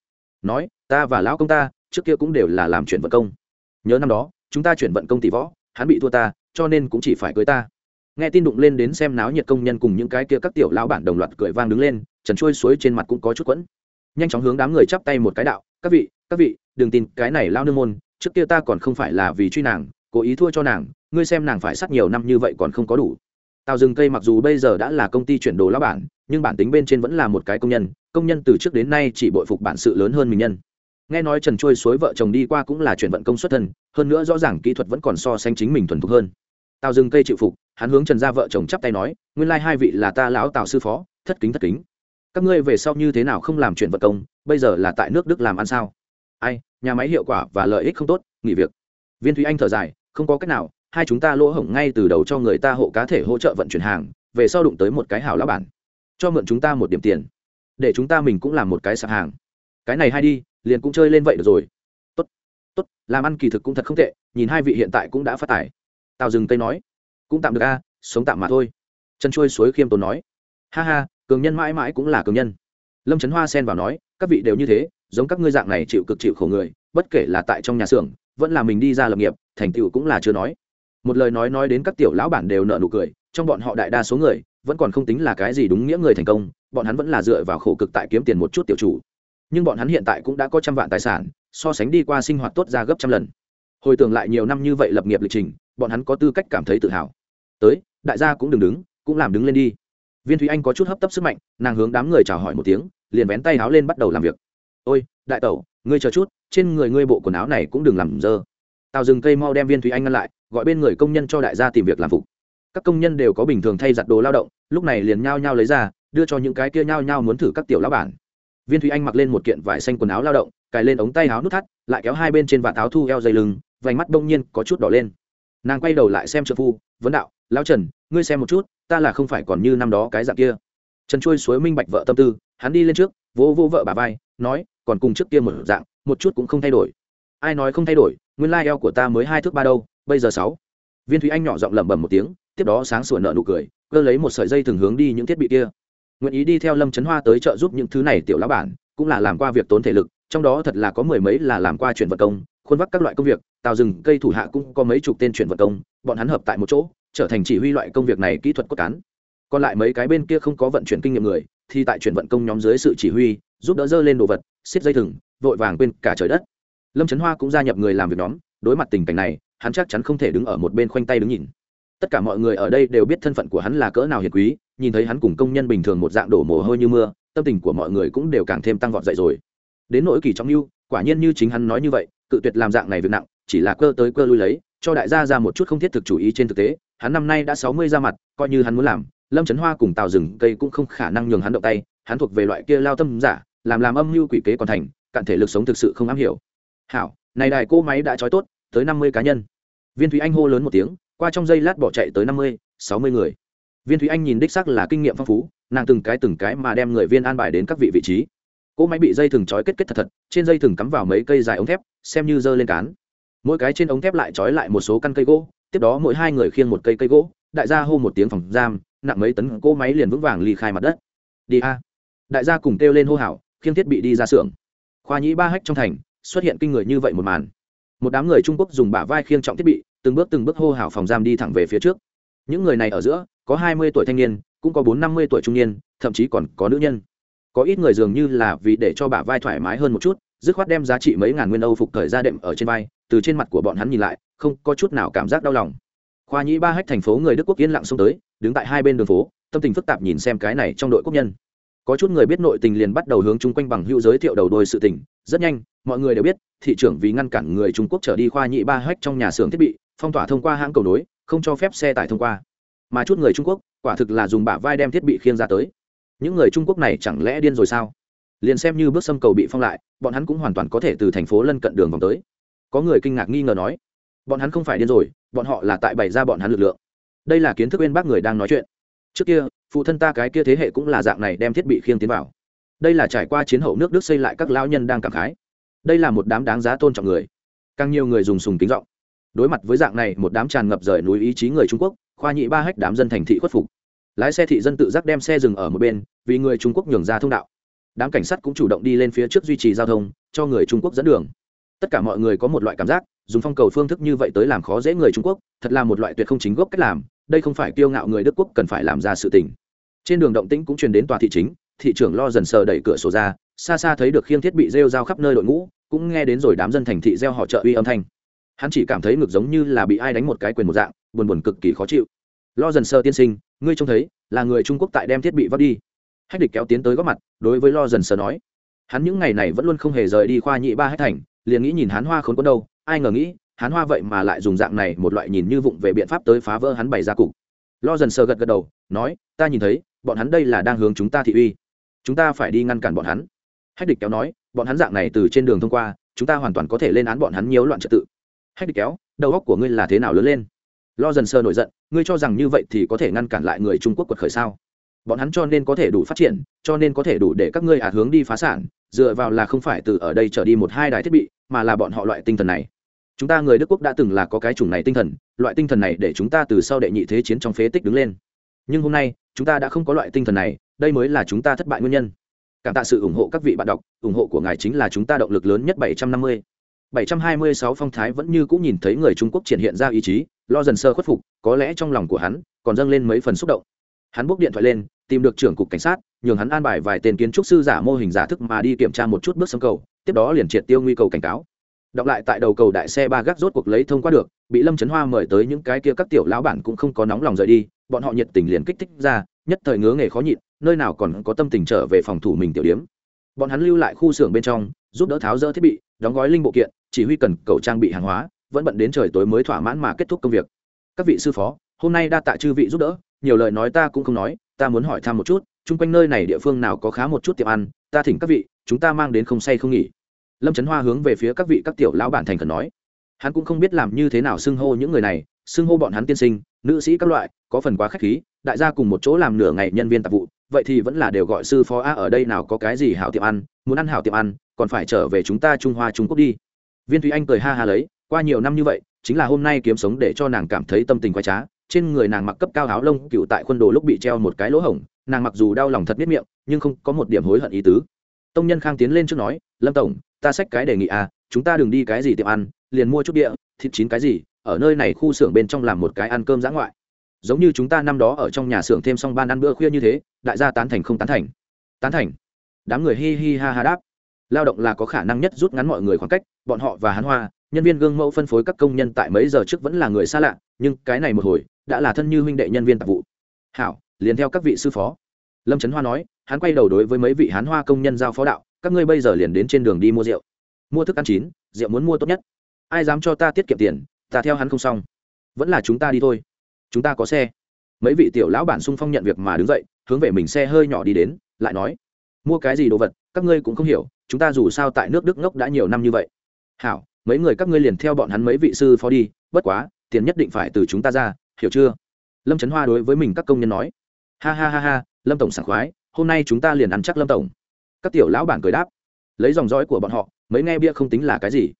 Nói, ta và lão công ta, trước kia cũng đều là làm chuyện vận công. Nhớ năm đó, chúng ta chuyển vận công tỷ võ, hắn bị thua ta, cho nên cũng chỉ phải cưới ta nghe tin đụng lên đến xem náo nhiệt công nhân cùng những cái kia các tiểu lão bản đồng loạt cười vang đứng lên, trần trôi suối trên mặt cũng có chút quẫn. Nhanh chóng hướng đám người chắp tay một cái đạo, các vị các vị, đừng tin, cái này lao nương môn, trước kia ta còn không phải là vì truy nàng, cố ý thua cho nàng, ngươi xem nàng phải sát nhiều năm như vậy còn không có đủ. Tàu rừng cây mặc dù bây giờ đã là công ty chuyển đồ lão bản, nhưng bản tính bên trên vẫn là một cái công nhân công nhân từ trước đến nay chỉ bội phục bản sự lớn hơn mình nhân. Nghe nói trần trôi suối vợ chồng đi qua cũng là chuyển vận công xuất thân, hơn nữa rõ ràng kỹ thuật vẫn còn so sánh chính mình thuần thục hơn. Tàu rừng cây chịu phục hắn hướng trần gia vợ chồng chắp tay nói, nguyên lai hai vị là ta lão tào sư phó, thất kính thất kính. Các ngươi về sau như thế nào không làm chuyện vận công, bây giờ là tại nước đức làm ăn sao? Ai, nhà máy hiệu quả và lợi ích không tốt, nghỉ việc. Viên thúy anh thở dài, không có cách nào, hai chúng ta lỗ hổng ngay từ đầu cho người ta hộ cá thể hỗ trợ vận chuyển hàng, về sau đụng tới một cái hảo lão bản. Cho mượn chúng ta một điểm tiền, để chúng ta mình cũng làm một cái sạp hàng. Cái này hay đi, liền cũng chơi lên vậy được rồi. Tốt tốt, làm ăn kỳ thực cũng thật không tệ, nhìn hai vị hiện tại cũng đã phát tài. Tào dừng cây nói cũng tạm được a, sống tạm mà thôi. Chân trôi suối khiêm tốn nói. Ha ha, cường nhân mãi mãi cũng là cường nhân. Lâm trấn hoa xen vào nói, các vị đều như thế, giống các ngươi dạng này chịu cực chịu khổ người, bất kể là tại trong nhà xưởng, vẫn là mình đi ra lập nghiệp, thành tựu cũng là chưa nói. Một lời nói nói đến các tiểu lão bản đều nợ nụ cười, trong bọn họ đại đa số người, vẫn còn không tính là cái gì đúng nghĩa người thành công, bọn hắn vẫn là dựa vào khổ cực tại kiếm tiền một chút tiểu chủ. Nhưng bọn hắn hiện tại cũng đã có trăm vạn tài sản, so sánh đi qua sinh hoạt tốt ra gấp trăm lần. Hồi tưởng lại nhiều năm như vậy lập nghiệp lịch trình, bọn hắn có tư cách cảm thấy tự hào tới, đại gia cũng đừng đứng, cũng làm đứng lên đi. Viên thúy anh có chút hấp tấp sức mạnh, nàng hướng đám người chào hỏi một tiếng, liền vén tay áo lên bắt đầu làm việc. Ôi, đại tẩu, ngươi chờ chút, trên người ngươi bộ quần áo này cũng đừng làm dơ. Tào rừng cây mau đem viên thúy anh ngăn lại, gọi bên người công nhân cho đại gia tìm việc làm phục. Các công nhân đều có bình thường thay giặt đồ lao động, lúc này liền nhao nhao lấy ra, đưa cho những cái kia nhao nhao muốn thử các tiểu lão bản. Viên thúy anh mặc lên một kiện vải xanh quần áo lao động, cài lên ống tay áo nút thắt, lại kéo hai bên trên vạt áo thu eo dây lưng, vành mắt đông nhiên có chút đỏ lên. Nàng quay đầu lại xem trợ phu, vấn đạo lão trần, ngươi xem một chút, ta là không phải còn như năm đó cái dạng kia. Trần trôi suối minh bạch vợ tâm tư, hắn đi lên trước, vỗ vỗ vợ bà vai, nói, còn cùng trước kia một dạng, một chút cũng không thay đổi. Ai nói không thay đổi, nguyên lai eo của ta mới hai thước ba đâu, bây giờ sáu. Viên thúy anh nhỏ giọng lẩm bẩm một tiếng, tiếp đó sáng sủa nợ nụ cười, cơ lấy một sợi dây thường hướng đi những thiết bị kia. Nguyện ý đi theo lâm trấn hoa tới trợ giúp những thứ này tiểu lão bản, cũng là làm qua việc tốn thể lực, trong đó thật là có mười mấy là làm qua chuyển vật công, khuôn vắc các loại công việc, tào rừng cây thủ hạ cũng có mấy chục tên chuyển vật công, bọn hắn hợp tại một chỗ trở thành chỉ huy loại công việc này kỹ thuật cốt cán. Còn lại mấy cái bên kia không có vận chuyển kinh nghiệm người, thì tại chuyển vận công nhóm dưới sự chỉ huy, giúp đỡ dơ lên đồ vật, xiết dây thừng, vội vàng quên cả trời đất. Lâm trấn hoa cũng gia nhập người làm việc nhóm, đối mặt tình cảnh này, hắn chắc chắn không thể đứng ở một bên khoanh tay đứng nhìn. Tất cả mọi người ở đây đều biết thân phận của hắn là cỡ nào hiền quý, nhìn thấy hắn cùng công nhân bình thường một dạng đổ mồ hôi như mưa, tâm tình của mọi người cũng đều càng thêm tăng vọt dậy rồi. Đến nỗi kỳ trong lưu quả nhiên như chính hắn nói như vậy, cự tuyệt làm dạng này việc nặng, chỉ là cơ tới cơ lui lấy cho đại gia ra một chút không thiết thực chủ ý trên thực tế, hắn năm nay đã sáu mươi ra mặt, coi như hắn muốn làm, lâm trấn hoa cùng tào rừng cây cũng không khả năng nhường hắn động tay, hắn thuộc về loại kia lao tâm giả, làm làm âm mưu quỷ kế còn thành, cạn thể lực sống thực sự không am hiểu. Hảo, này đài cô máy đã trói tốt, tới năm mươi cá nhân. Viên thúy anh hô lớn một tiếng, qua trong giây lát bỏ chạy tới năm mươi, sáu mươi người. Viên thúy anh nhìn đích sắc là kinh nghiệm phong phú, nàng từng cái từng cái mà đem người viên an bài đến các vị vị trí. Cỗ máy bị dây thừng trói kết kết thật thật, trên dây thừng cắm vào mấy cây dài ống thép, xem như dơ lên cán mỗi cái trên ống thép lại trói lại một số căn cây gỗ, tiếp đó mỗi hai người khiêng một cây cây gỗ, đại gia hô một tiếng phòng giam, nặng mấy tấn cỗ máy liền vững vàng ly khai mặt đất. Đi a. Đại gia cùng kêu lên hô hào, khiêng thiết bị đi ra xưởng. Khoa nhĩ ba hách trong thành, xuất hiện kinh người như vậy một màn. Một đám người trung quốc dùng bả vai khiêng trọng thiết bị, từng bước từng bước hô hào phòng giam đi thẳng về phía trước. Những người này ở giữa, có hai mươi tuổi thanh niên, cũng có bốn năm mươi tuổi trung niên, thậm chí còn có nữ nhân. Có ít người dường như là vì để cho bả vai thoải mái hơn một chút dứt khoát đem giá trị mấy ngàn nguyên âu phục thời ra đệm ở trên vai, từ trên mặt của bọn hắn nhìn lại, không có chút nào cảm giác đau lòng. Khoa nhĩ ba hách thành phố người đức quốc yên lặng xông tới, đứng tại hai bên đường phố, tâm tình phức tạp nhìn xem cái này trong đội quốc nhân. Có chút người biết nội tình liền bắt đầu hướng chung quanh bằng hữu giới thiệu đầu đôi sự tình, rất nhanh, mọi người đều biết, thị trưởng vì ngăn cản người trung quốc trở đi khoa nhĩ ba hách trong nhà xưởng thiết bị, phong tỏa thông qua hãng cầu nối, không cho phép xe tải thông qua. Mà chút người trung quốc, quả thực là dùng bả vai đem thiết bị khiêng ra tới. Những người trung quốc này chẳng lẽ điên rồi sao? Liền xem như bước xâm cầu bị phong lại, bọn hắn cũng hoàn toàn có thể từ thành phố lân cận đường vòng tới. Có người kinh ngạc nghi ngờ nói, bọn hắn không phải điên rồi, bọn họ là tại bày ra bọn hắn lực lượng. Đây là kiến thức bên bác người đang nói chuyện. Trước kia, phụ thân ta cái kia thế hệ cũng là dạng này đem thiết bị khiêng tiến vào. Đây là trải qua chiến hậu nước đức xây lại các lao nhân đang cảm khái. Đây là một đám đáng giá tôn trọng người. Càng nhiều người dùng sùng kính giọng. Đối mặt với dạng này, một đám tràn ngập rời núi ý chí người trung quốc, khoa nhị ba hách đám dân thành thị khuất phục. Lái xe thị dân tự giác đem xe dừng ở một bên, vì người trung quốc nhường ra thông đạo đám cảnh sát cũng chủ động đi lên phía trước duy trì giao thông, cho người trung quốc dẫn đường. Tất cả mọi người có một loại cảm giác, dùng phong cầu phương thức như vậy tới làm khó dễ người trung quốc, thật là một loại tuyệt không chính gốc cách làm, đây không phải kiêu ngạo người đức quốc cần phải làm ra sự tình. Trên đường động tĩnh cũng truyền đến tòa thị chính, thị trưởng lo dần sờ đẩy cửa sổ ra, xa xa thấy được khiêng thiết bị rêu rao khắp nơi đội ngũ, cũng nghe đến rồi đám dân thành thị gieo họ trợ uy âm thanh. Hắn chỉ cảm thấy ngực giống như là bị ai đánh một cái quyền một dạng, buồn buồn cực kỳ khó chịu. Lo dần sơ tiên sinh, ngươi trông thấy, là người trung quốc tại đem thiết bị vắt đi. Hách địch kéo tiến tới góp mặt đối với lo dần sơ nói, hắn những ngày này vẫn luôn không hề rời đi khoa nhị ba hết thành, liền nghĩ nhìn hắn hoa khốn có đâu, ai ngờ nghĩ hắn hoa vậy mà lại dùng dạng này một loại nhìn như vụng về biện pháp tới phá vỡ hắn bày ra cục. Lo dần sờ gật gật đầu, nói, ta nhìn thấy, bọn hắn đây là đang hướng chúng ta thị uy. Chúng ta phải đi ngăn cản bọn hắn. Hách địch kéo nói, bọn hắn dạng này từ trên đường thông qua, chúng ta hoàn toàn có thể lên án bọn hắn nhiễu loạn trật tự. Hách địch kéo, đầu óc của ngươi là thế nào lớn lên? Lo dần sơ nổi giận, ngươi cho rằng như vậy thì có thể ngăn cản lại người trung quốc quật khởi sao? Bọn hắn cho nên có thể đủ phát triển cho nên có thể đủ để các ngươi ạt hướng đi phá sản dựa vào là không phải từ ở đây trở đi một hai đài thiết bị mà là bọn họ loại tinh thần này chúng ta người đức quốc đã từng là có cái chủng này tinh thần loại tinh thần này để chúng ta từ sau đệ nhị thế chiến trong phế tích đứng lên nhưng hôm nay chúng ta đã không có loại tinh thần này đây mới là chúng ta thất bại nguyên nhân cảm tạ sự ủng hộ các vị bạn đọc ủng hộ của ngài chính là chúng ta động lực lớn nhất 750. 726 phong thái vẫn như cũng nhìn thấy người Trung Quốc triển hiện ra ý chí, lo dần sơ khuất phục, có lẽ trong lòng của hắn còn dâng lên mấy phần xúc động. Hắn bốc điện thoại lên, tìm được trưởng cục cảnh sát, nhường hắn an bài vài tên kiến trúc sư giả mô hình giả thức mà đi kiểm tra một chút bước sông cầu, tiếp đó liền triệt tiêu nguy cầu cảnh cáo. Đọc lại tại đầu cầu đại xe ba gác rốt cuộc lấy thông qua được, bị Lâm Chấn Hoa mời tới những cái kia các tiểu lão bản cũng không có nóng lòng rời đi, bọn họ nhiệt tình liền kích thích ra, nhất thời ngứa nghề khó nhịn, nơi nào còn có tâm tình trở về phòng thủ mình tiểu điếm. Bọn hắn lưu lại khu xưởng bên trong, giúp đỡ tháo dỡ thiết bị, đóng gói linh bộ kiện, chỉ huy cần cầu trang bị hàng hóa vẫn bận đến trời tối mới thỏa mãn mà kết thúc công việc các vị sư phó hôm nay đa tạ chư vị giúp đỡ nhiều lời nói ta cũng không nói, ta muốn hỏi thăm một chút, chung quanh nơi này địa phương nào có khá một chút tiệm ăn, ta thỉnh các vị, chúng ta mang đến không say không nghỉ. Lâm trấn hoa hướng về phía các vị các tiểu lão bản thành khẩn nói. Hắn cũng không biết làm như thế nào xưng hô những người này, xưng hô bọn hắn tiên sinh, nữ sĩ các loại, có phần quá k h á c h khí, đại gia cùng một chỗ làm nửa ngày nhân viên tạp vụ, vậy thì vẫn là đều gọi sư phó a ở đây nào có cái gì hảo tiệm ăn, muốn ăn hảo tiệm ăn, còn phải trở về chúng ta trung hoa trung quốc đi. Viên thúy anh cười ha ha lấy, qua nhiều năm như vậy, chính là hôm nay kiếm sống để cho nàng cảm thấy tâm tình quái trá trên người nàng mặc cấp cao áo lông cựu tại quân đồ lúc bị treo một cái lỗ hổng, nàng mặc dù đau lòng thật biết miệng, nhưng không có một điểm hối hận ý tứ. Tông nhân khang tiến lên trước nói, lâm tổng, ta xách cái đề nghị à chúng ta đừng đi cái gì tiệm ăn, liền mua chút địa thịt chín cái gì, ở nơi này khu xưởng bên trong làm một cái ăn cơm giã ngoại. Giống như chúng ta năm đó ở trong nhà xưởng thêm xong ban ăn bữa khuya như thế, đại gia tán thành không tán thành? Tán thành. Đám người hi hi ha ha đáp. Lao động là có khả năng nhất rút ngắn mọi người khoảng cách, bọn họ và hắn hoa, nhân viên gương mẫu phân phối các công nhân tại mấy giờ trước vẫn là người xa lạ, nhưng cái này một hồi đã là thân như huynh đệ nhân viên tạp vụ. Hảo, liền theo các vị sư phó. Lâm trấn hoa nói, hắn quay đầu đối với mấy vị hán hoa công nhân giao phó đạo, các ngươi bây giờ liền đến trên đường đi mua rượu. Mua thức ăn chín, rượu muốn mua tốt nhất. Ai dám cho ta tiết kiệm tiền, ta theo hắn không xong. Vẫn là chúng ta đi thôi. Chúng ta có xe. Mấy vị tiểu lão bản sung phong nhận việc mà đứng dậy, hướng về mình xe hơi nhỏ đi đến, lại nói, mua cái gì đồ vật, các ngươi cũng không hiểu, chúng ta dù sao tại nước đức ngốc đã nhiều năm như vậy. Hảo, mấy người các ngươi liền theo bọn hắn mấy vị sư phó đi, bất quá, tiền nhất định phải từ chúng ta ra hiểu chưa? Lâm trấn hoa đối với mình các công nhân nói. Ha ha ha ha, lâm tổng sảng khoái, hôm nay chúng ta liền ăn chắc lâm tổng. Các tiểu lão bản cười đáp. Lấy dòng dõi của bọn họ, mấy nghe bia không tính là cái gì.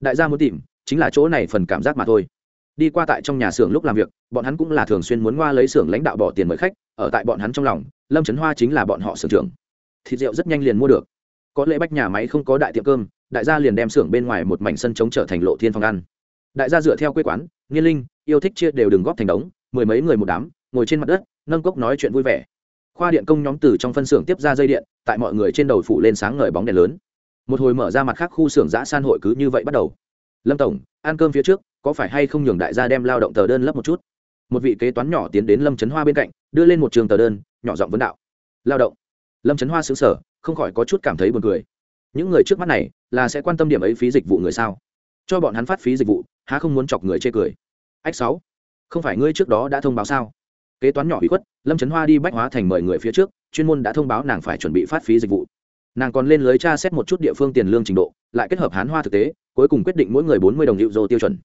Đại gia muốn tìm, chính là chỗ này phần cảm giác mà thôi. Đi qua tại trong nhà xưởng lúc làm việc, bọn hắn cũng là thường xuyên muốn qua lấy xưởng lãnh đạo bỏ tiền mời khách, ở tại bọn hắn trong lòng, lâm trấn hoa chính là bọn họ xưởng trưởng. Thịt rượu rất nhanh liền mua được. Có lẽ bách nhà máy không có đại tiệm cơm, đại gia liền đem xưởng bên ngoài một mảnh sân trống trở thành lộ thiên phòng ăn. Đại gia dựa theo quê quán, nghiên linh yêu thích chia đều đừng góp thành đống, mười mấy người một đám, ngồi trên mặt đất, nâng cốc nói chuyện vui vẻ. Khoa điện công nhóm từ trong phân xưởng tiếp ra dây điện, tại mọi người trên đầu phủ lên sáng ngời bóng đèn lớn. Một hồi mở ra mặt khác khu xưởng giã san hội cứ như vậy bắt đầu. Lâm tổng, ăn cơm phía trước, có phải hay không nhường đại gia đem lao động tờ đơn lấp một chút? Một vị kế toán nhỏ tiến đến lâm trấn hoa bên cạnh, đưa lên một trường tờ đơn, nhỏ giọng vấn đạo. Lao động. Lâm trấn hoa xứng sở không khỏi có chút cảm thấy buồn cười. Những người trước mắt này, là sẽ quan tâm điểm ấy phí dịch vụ người sao? Cho bọn hắn phát phí dịch vụ, há không muốn chọc người chê cười? Ách sáu, không phải ngươi trước đó đã thông báo sao? Kế toán nhỏ bị khuất, lâm trấn hoa đi bách hóa thành mời người phía trước, chuyên môn đã thông báo nàng phải chuẩn bị phát phí dịch vụ. Nàng còn lên lưới tra xét một chút địa phương tiền lương trình độ, lại kết hợp hán hoa thực tế, cuối cùng quyết định mỗi người bốn mươi đồng hiệu dô tiêu chuẩn.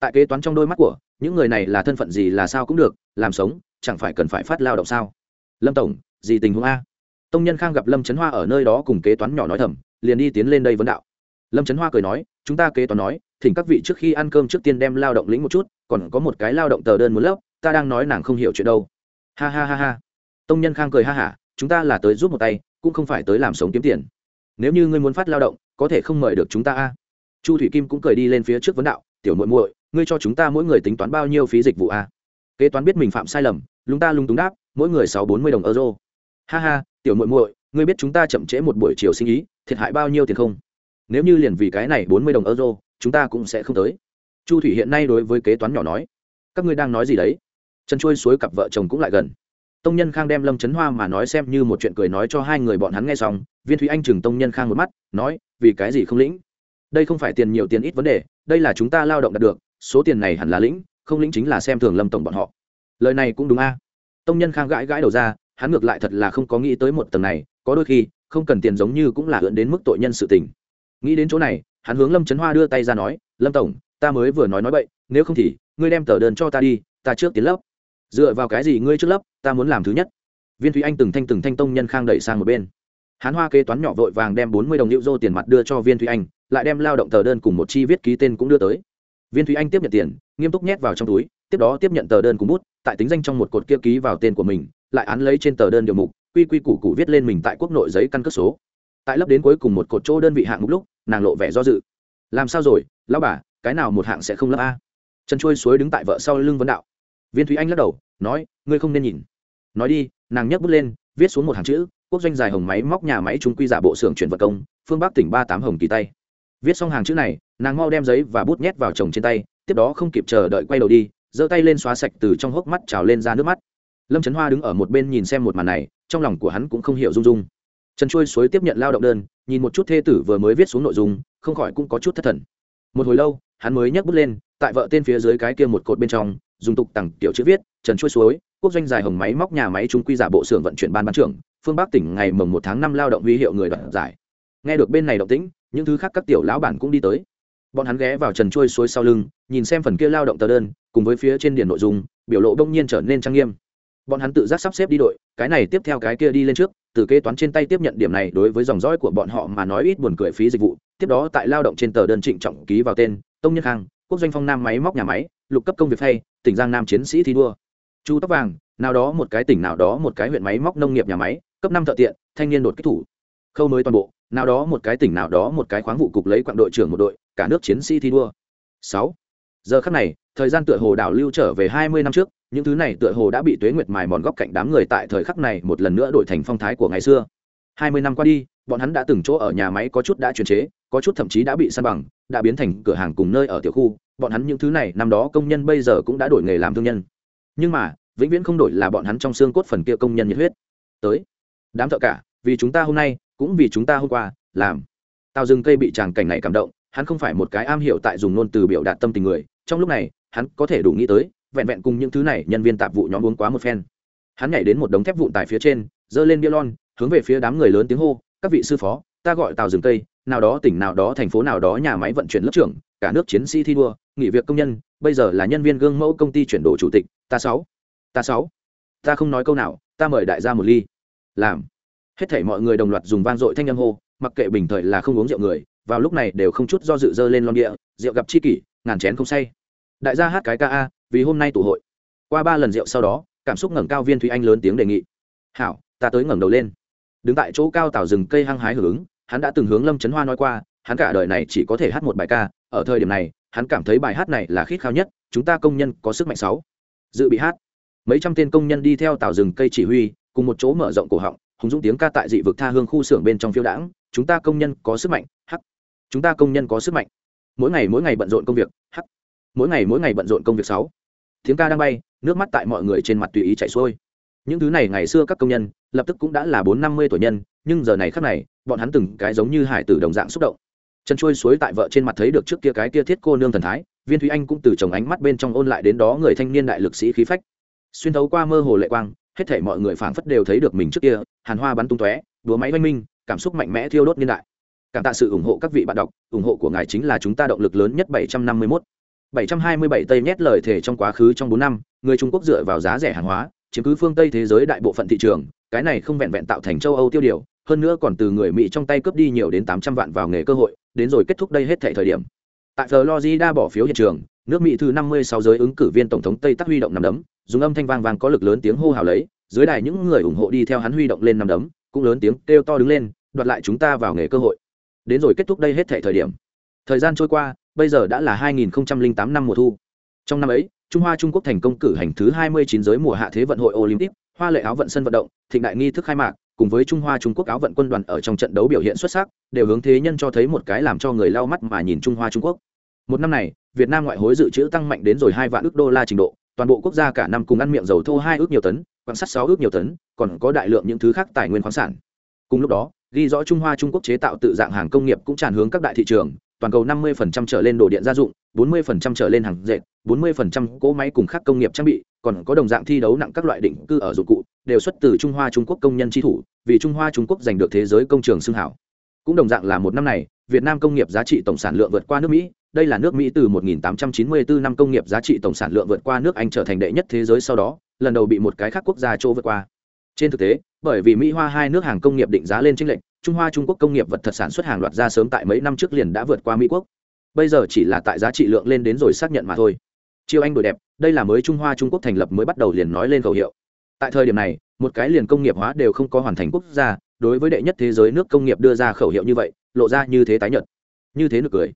Tại kế toán trong đôi mắt của, những người này là thân phận gì là sao cũng được, làm sống, chẳng phải cần phải phát lao động sao? Lâm tổng, gì tình huống a? Tông nhân khang gặp lâm trấn hoa ở nơi đó cùng kế toán nhỏ nói thầm, liền đi tiến lên đây vấn đạo. Lâm trấn hoa cười nói chúng ta kế toán nói, thỉnh các vị trước khi ăn cơm trước tiên đem lao động lĩnh một chút, còn có một cái lao động tờ đơn muốn lớp ta đang nói nàng không hiểu chuyện đâu. Ha ha ha ha. Tông nhân khang cười ha hả, chúng ta là tới giúp một tay, cũng không phải tới làm sống kiếm tiền. Nếu như ngươi muốn phát lao động, có thể không mời được chúng ta a. Chu thủy kim cũng cười đi lên phía trước vấn đạo, tiểu muội muội, ngươi cho chúng ta mỗi người tính toán bao nhiêu phí dịch vụ a? Kế toán biết mình phạm sai lầm, lúng ta lung túng đáp, mỗi người sáu bốn mươi đồng euro. Ha ha, tiểu muội muội, ngươi biết chúng ta chậm trễ một buổi chiều sinh ý, thiệt hại bao nhiêu tiền không? Nếu như liền vì cái này bốn mươi đồng euro, chúng ta cũng sẽ không tới. Chu thủy hiện nay đối với kế toán nhỏ nói, các ngươi đang nói gì đấy? Chân trôi suối cặp vợ chồng cũng lại gần. Tông nhân khang đem lâm trấn hoa mà nói xem như một chuyện cười nói cho hai người bọn hắn nghe xong, viên thúy anh chừng tông nhân khang một mắt, nói, vì cái gì không lĩnh? Đây không phải tiền nhiều tiền ít vấn đề, đây là chúng ta lao động đạt được, số tiền này hẳn là lĩnh, không lĩnh chính là xem thường lâm tổng bọn họ. Lời này cũng đúng a. Tông nhân khang gãi gãi đầu ra, hắn ngược lại thật là không có nghĩ tới một tầng này, có đôi khi, không cần tiền giống như cũng là ưỡn đến mức tội nhân sự tình nghĩ đến chỗ này hắn hướng lâm trấn hoa đưa tay ra nói lâm tổng ta mới vừa nói nói bậy, nếu không thì ngươi đem tờ đơn cho ta đi ta trước tiến lớp. Dựa vào cái gì ngươi trước lớp ta muốn làm thứ nhất. Viên thúy anh từng thanh từng thanh tông nhân khang đẩy sang một bên. Hắn hoa kế toán nhỏ vội vàng đem bốn mươi đồng hữu dô tiền mặt đưa cho viên thúy anh lại đem lao động tờ đơn cùng một chi viết ký tên cũng đưa tới. Viên thúy anh tiếp nhận tiền nghiêm túc nhét vào trong túi tiếp đó tiếp nhận tờ đơn cùng bút tại tính danh trong một cột kia ký vào tên của mình lại án lấy trên tờ đơn điều mục quy quy củ củ viết lên mình tại quốc nội giấy căn cước số tại lấp đến cuối cùng một cột chỗ đơn vị hạng mục lúc, nàng lộ vẻ do dự. Làm sao rồi, lão bà, cái nào một hạng sẽ không lấp a? Chân trôi suối đứng tại vợ sau lưng vấn đạo. Viên thúy anh lắc đầu, nói, ngươi không nên nhìn. Nói đi, nàng nhấc bút lên, viết xuống một hàng chữ, quốc doanh dài hồng máy móc nhà máy trung quy giả bộ xưởng chuyển vật công, phương bắc tỉnh ba tám hồng kỳ tay. Viết xong hàng chữ này, nàng mau đem giấy và bút nhét vào chồng trên tay, tiếp đó không kịp chờ đợi quay đầu đi, giơ tay lên xóa sạch từ trong hốc mắt trào lên ra nước mắt. Lâm trấn hoa đứng ở một bên nhìn xem một màn này, trong lòng của hắn cũng không hiểu rung rung trần trôi suối tiếp nhận lao động đơn, nhìn một chút thê tử vừa mới viết xuống nội dung, không khỏi cũng có chút thất thần. Một hồi lâu, hắn mới nhấc bút lên, tại vợ tên phía dưới cái kia một cột bên trong, dùng tục tặng tiểu chữ viết, trần trôi suối, quốc doanh dài hồng máy móc nhà máy trung quy giả bộ xưởng vận chuyển ban ban trưởng, phương bắc tỉnh ngày mồng một tháng năm lao động huy hiệu người đoạt giải. Nghe được bên này động tĩnh, những thứ khác các tiểu lão bản cũng đi tới. Bọn hắn ghé vào trần trôi suối sau lưng, nhìn xem phần kia lao động tờ đơn, cùng với phía trên điển nội dung, biểu lộ đông nhiên trở nên trang nghiêm. Bọn hắn tự giác sắp xếp đi đội cái này tiếp theo cái kia đi lên trước, từ kế toán trên tay tiếp nhận điểm này đối với dòng dõi của bọn họ mà nói ít buồn cười phí dịch vụ. Tiếp đó tại lao động trên tờ đơn trịnh trọng ký vào tên, tông nhân khang, quốc doanh phong nam máy móc nhà máy, lục cấp công việc thay, tỉnh giang nam chiến sĩ thi đua. Chu tóc vàng, nào đó một cái tỉnh, nào đó một cái huyện máy móc nông nghiệp nhà máy, cấp năm thợ tiện, thanh niên đột kích thủ. Khâu mới toàn bộ, nào đó một cái tỉnh, nào đó một cái khoáng vụ cục lấy quặng đội trưởng một đội, cả nước chiến sĩ thi đua. Sáu. Giờ khắc này, thời gian tựa hồ đảo lưu trở về hai mươi năm trước những thứ này tựa hồ đã bị tuế nguyệt mài mòn góc cạnh đám người tại thời khắc này một lần nữa đổi thành phong thái của ngày xưa. Hai mươi năm qua đi, bọn hắn đã từng chỗ ở nhà máy có chút đã chuyển chế, có chút thậm chí đã bị săn bằng, đã biến thành cửa hàng cùng nơi ở tiểu khu. Bọn hắn những thứ này, năm đó công nhân bây giờ cũng đã đổi nghề làm thương nhân. Nhưng mà, vĩnh viễn không đổi là bọn hắn trong xương cốt phần kia công nhân nhiệt huyết. Tới, đám thợ cả, vì chúng ta hôm nay, cũng vì chúng ta hôm qua, làm. Tao rừng cây bị tràng cảnh này cảm động, hắn không phải một cái am hiểu tại dùng ngôn từ biểu đạt tâm tình người, trong lúc này, hắn có thể đủ nghĩ tới vẹn vẹn cùng những thứ này nhân viên tạp vụ nhóm uống quá một phen. Hắn nhảy đến một đống thép vụn tại phía trên, giơ lên bia lon, hướng về phía đám người lớn tiếng hô, các vị sư phó, ta gọi tàu rừng tây, nào đó tỉnh nào đó, thành phố nào đó, nhà máy vận chuyển lớp trưởng, cả nước chiến sĩ thi đua, nghỉ việc công nhân, bây giờ là nhân viên gương mẫu công ty chuyển đổi chủ tịch, ta sáu ta sáu, ta không nói câu nào, ta mời đại gia một ly. Làm. Hết thảy mọi người đồng loạt dùng vang dội thanh âm hô, mặc kệ bình thời là không uống rượu người, vào lúc này đều không chút do dự dơ lên lon địa rượu gặp chi kỷ, ngàn chén không say. Đại gia hát cái ca a vì hôm nay tụ hội. Qua ba lần rượu sau đó, cảm xúc ngẩng cao viên thúy anh lớn tiếng đề nghị. Hảo, ta tới ngẩng đầu lên. Đứng tại chỗ cao tảo rừng cây hăng hái hưởng ứng, hắn đã từng hướng lâm trấn hoa nói qua, hắn cả đời này chỉ có thể hát một bài ca, ở thời điểm này, hắn cảm thấy bài hát này là khít khao nhất, chúng ta công nhân có sức mạnh sáu. Dự bị hát. Mấy trăm tên công nhân đi theo tàu rừng cây chỉ huy, cùng một chỗ mở rộng cổ họng, hùng dũng tiếng ca tại dị vực tha hương khu xưởng bên trong phiêu đãng, chúng ta công nhân có sức mạnh hắc chúng ta công nhân có sức mạnh. Mỗi ngày mỗi ngày bận rộn công việc hắc mỗi ngày mỗi ngày bận rộn công việc sáu tiếng ca đang bay, nước mắt tại mọi người trên mặt tùy ý chảy xuôi. Những thứ này ngày xưa các công nhân, lập tức cũng đã là bốn năm mươi tuổi nhân, nhưng giờ này khác này, bọn hắn từng cái giống như hải tử đồng dạng xúc động. Chân trôi suối tại vợ trên mặt thấy được trước kia cái kia thiết cô nương thần thái, viên thúy anh cũng từ chồng ánh mắt bên trong ôn lại đến đó người thanh niên đại lực sĩ khí phách. Xuyên thấu qua mơ hồ lệ quang, hết thể mọi người phảng phất đều thấy được mình trước kia, hàn hoa bắn tung tóe đúa máy oanh minh, cảm xúc mạnh mẽ thiêu đốt niên đại. Cảm tạ sự ủng hộ các vị bạn đọc, ủng hộ của ngài chính là chúng ta động lực lớn nhất 751. 727 tây nhét lời thể trong quá khứ trong 4 năm, người trung quốc dựa vào giá rẻ hàng hóa, chiếm cứ phương tây thế giới đại bộ phận thị trường, cái này không vẹn vẹn tạo thành châu âu tiêu điều, hơn nữa còn từ người mỹ trong tay cướp đi nhiều đến 800 vạn vào nghề cơ hội, đến rồi kết thúc đây hết thể thời điểm. Tại florida bỏ phiếu hiện trường, nước mỹ thứ 56 giới ứng cử viên tổng thống tây tắc huy động nằm đấm, dùng âm thanh vang vang có lực lớn tiếng hô hào lấy, dưới đài những người ủng hộ đi theo hắn huy động lên nằm đấm, cũng lớn tiếng kêu to đứng lên, đoạt lại chúng ta vào nghề cơ hội. Đến rồi kết thúc đây hết thể thời điểm. Thời gian trôi qua bây giờ đã là 2008 năm mùa thu. Trong năm ấy, trung hoa trung quốc thành công cử hành thứ 29 giới mùa hạ thế vận hội olympic, hoa lệ áo vận sân vận động, thịnh đại nghi thức khai mạc, cùng với trung hoa trung quốc áo vận quân đoàn ở trong trận đấu biểu hiện xuất sắc, đều hướng thế nhân cho thấy một cái làm cho người lau mắt mà nhìn trung hoa trung quốc. Một năm này, việt nam ngoại hối dự trữ tăng mạnh đến rồi hai vạn ức đô la trình độ, toàn bộ quốc gia cả năm cùng ăn miệng dầu thô hai ước nhiều tấn, quan sát sáu ước nhiều tấn, còn có đại lượng những thứ khác tài nguyên khoáng sản. Cùng lúc đó, ghi rõ trung hoa trung quốc chế tạo tự dạng hàng công nghiệp cũng tràn hướng các đại thị trường toàn cầu 50% trở lên đồ điện gia dụng 40% trở lên hàng dệt 40% cỗ máy cùng các công nghiệp trang bị, còn có đồng dạng thi đấu nặng các loại định cư ở dụng cụ, đều xuất từ trung hoa trung quốc công nhân chi thủ, vì trung hoa trung quốc giành được thế giới công trường xưng hảo. Cũng đồng dạng là một năm này, việt nam công nghiệp giá trị tổng sản lượng vượt qua nước mỹ, đây là nước mỹ từ 1894 năm công nghiệp giá trị tổng sản lượng vượt qua nước anh trở thành đệ nhất thế giới sau đó, lần đầu bị một cái khác quốc gia chỗ vượt qua. Trên thực tế, bởi vì mỹ hoa hai nước hàng công nghiệp định giá lên chênh lệnh trung hoa trung quốc công nghiệp vật thật sản xuất hàng loạt ra sớm tại mấy năm trước liền đã vượt qua mỹ quốc. Bây giờ chỉ là tại giá trị lượng lên đến rồi xác nhận mà thôi. Chiêu anh đổi đẹp, đây là mới trung hoa trung quốc thành lập mới bắt đầu liền nói lên khẩu hiệu. Tại thời điểm này, một cái liền công nghiệp hóa đều không có hoàn thành quốc gia, đối với đệ nhất thế giới nước công nghiệp đưa ra khẩu hiệu như vậy, lộ ra như thế tái nhợt, như thế nực cười.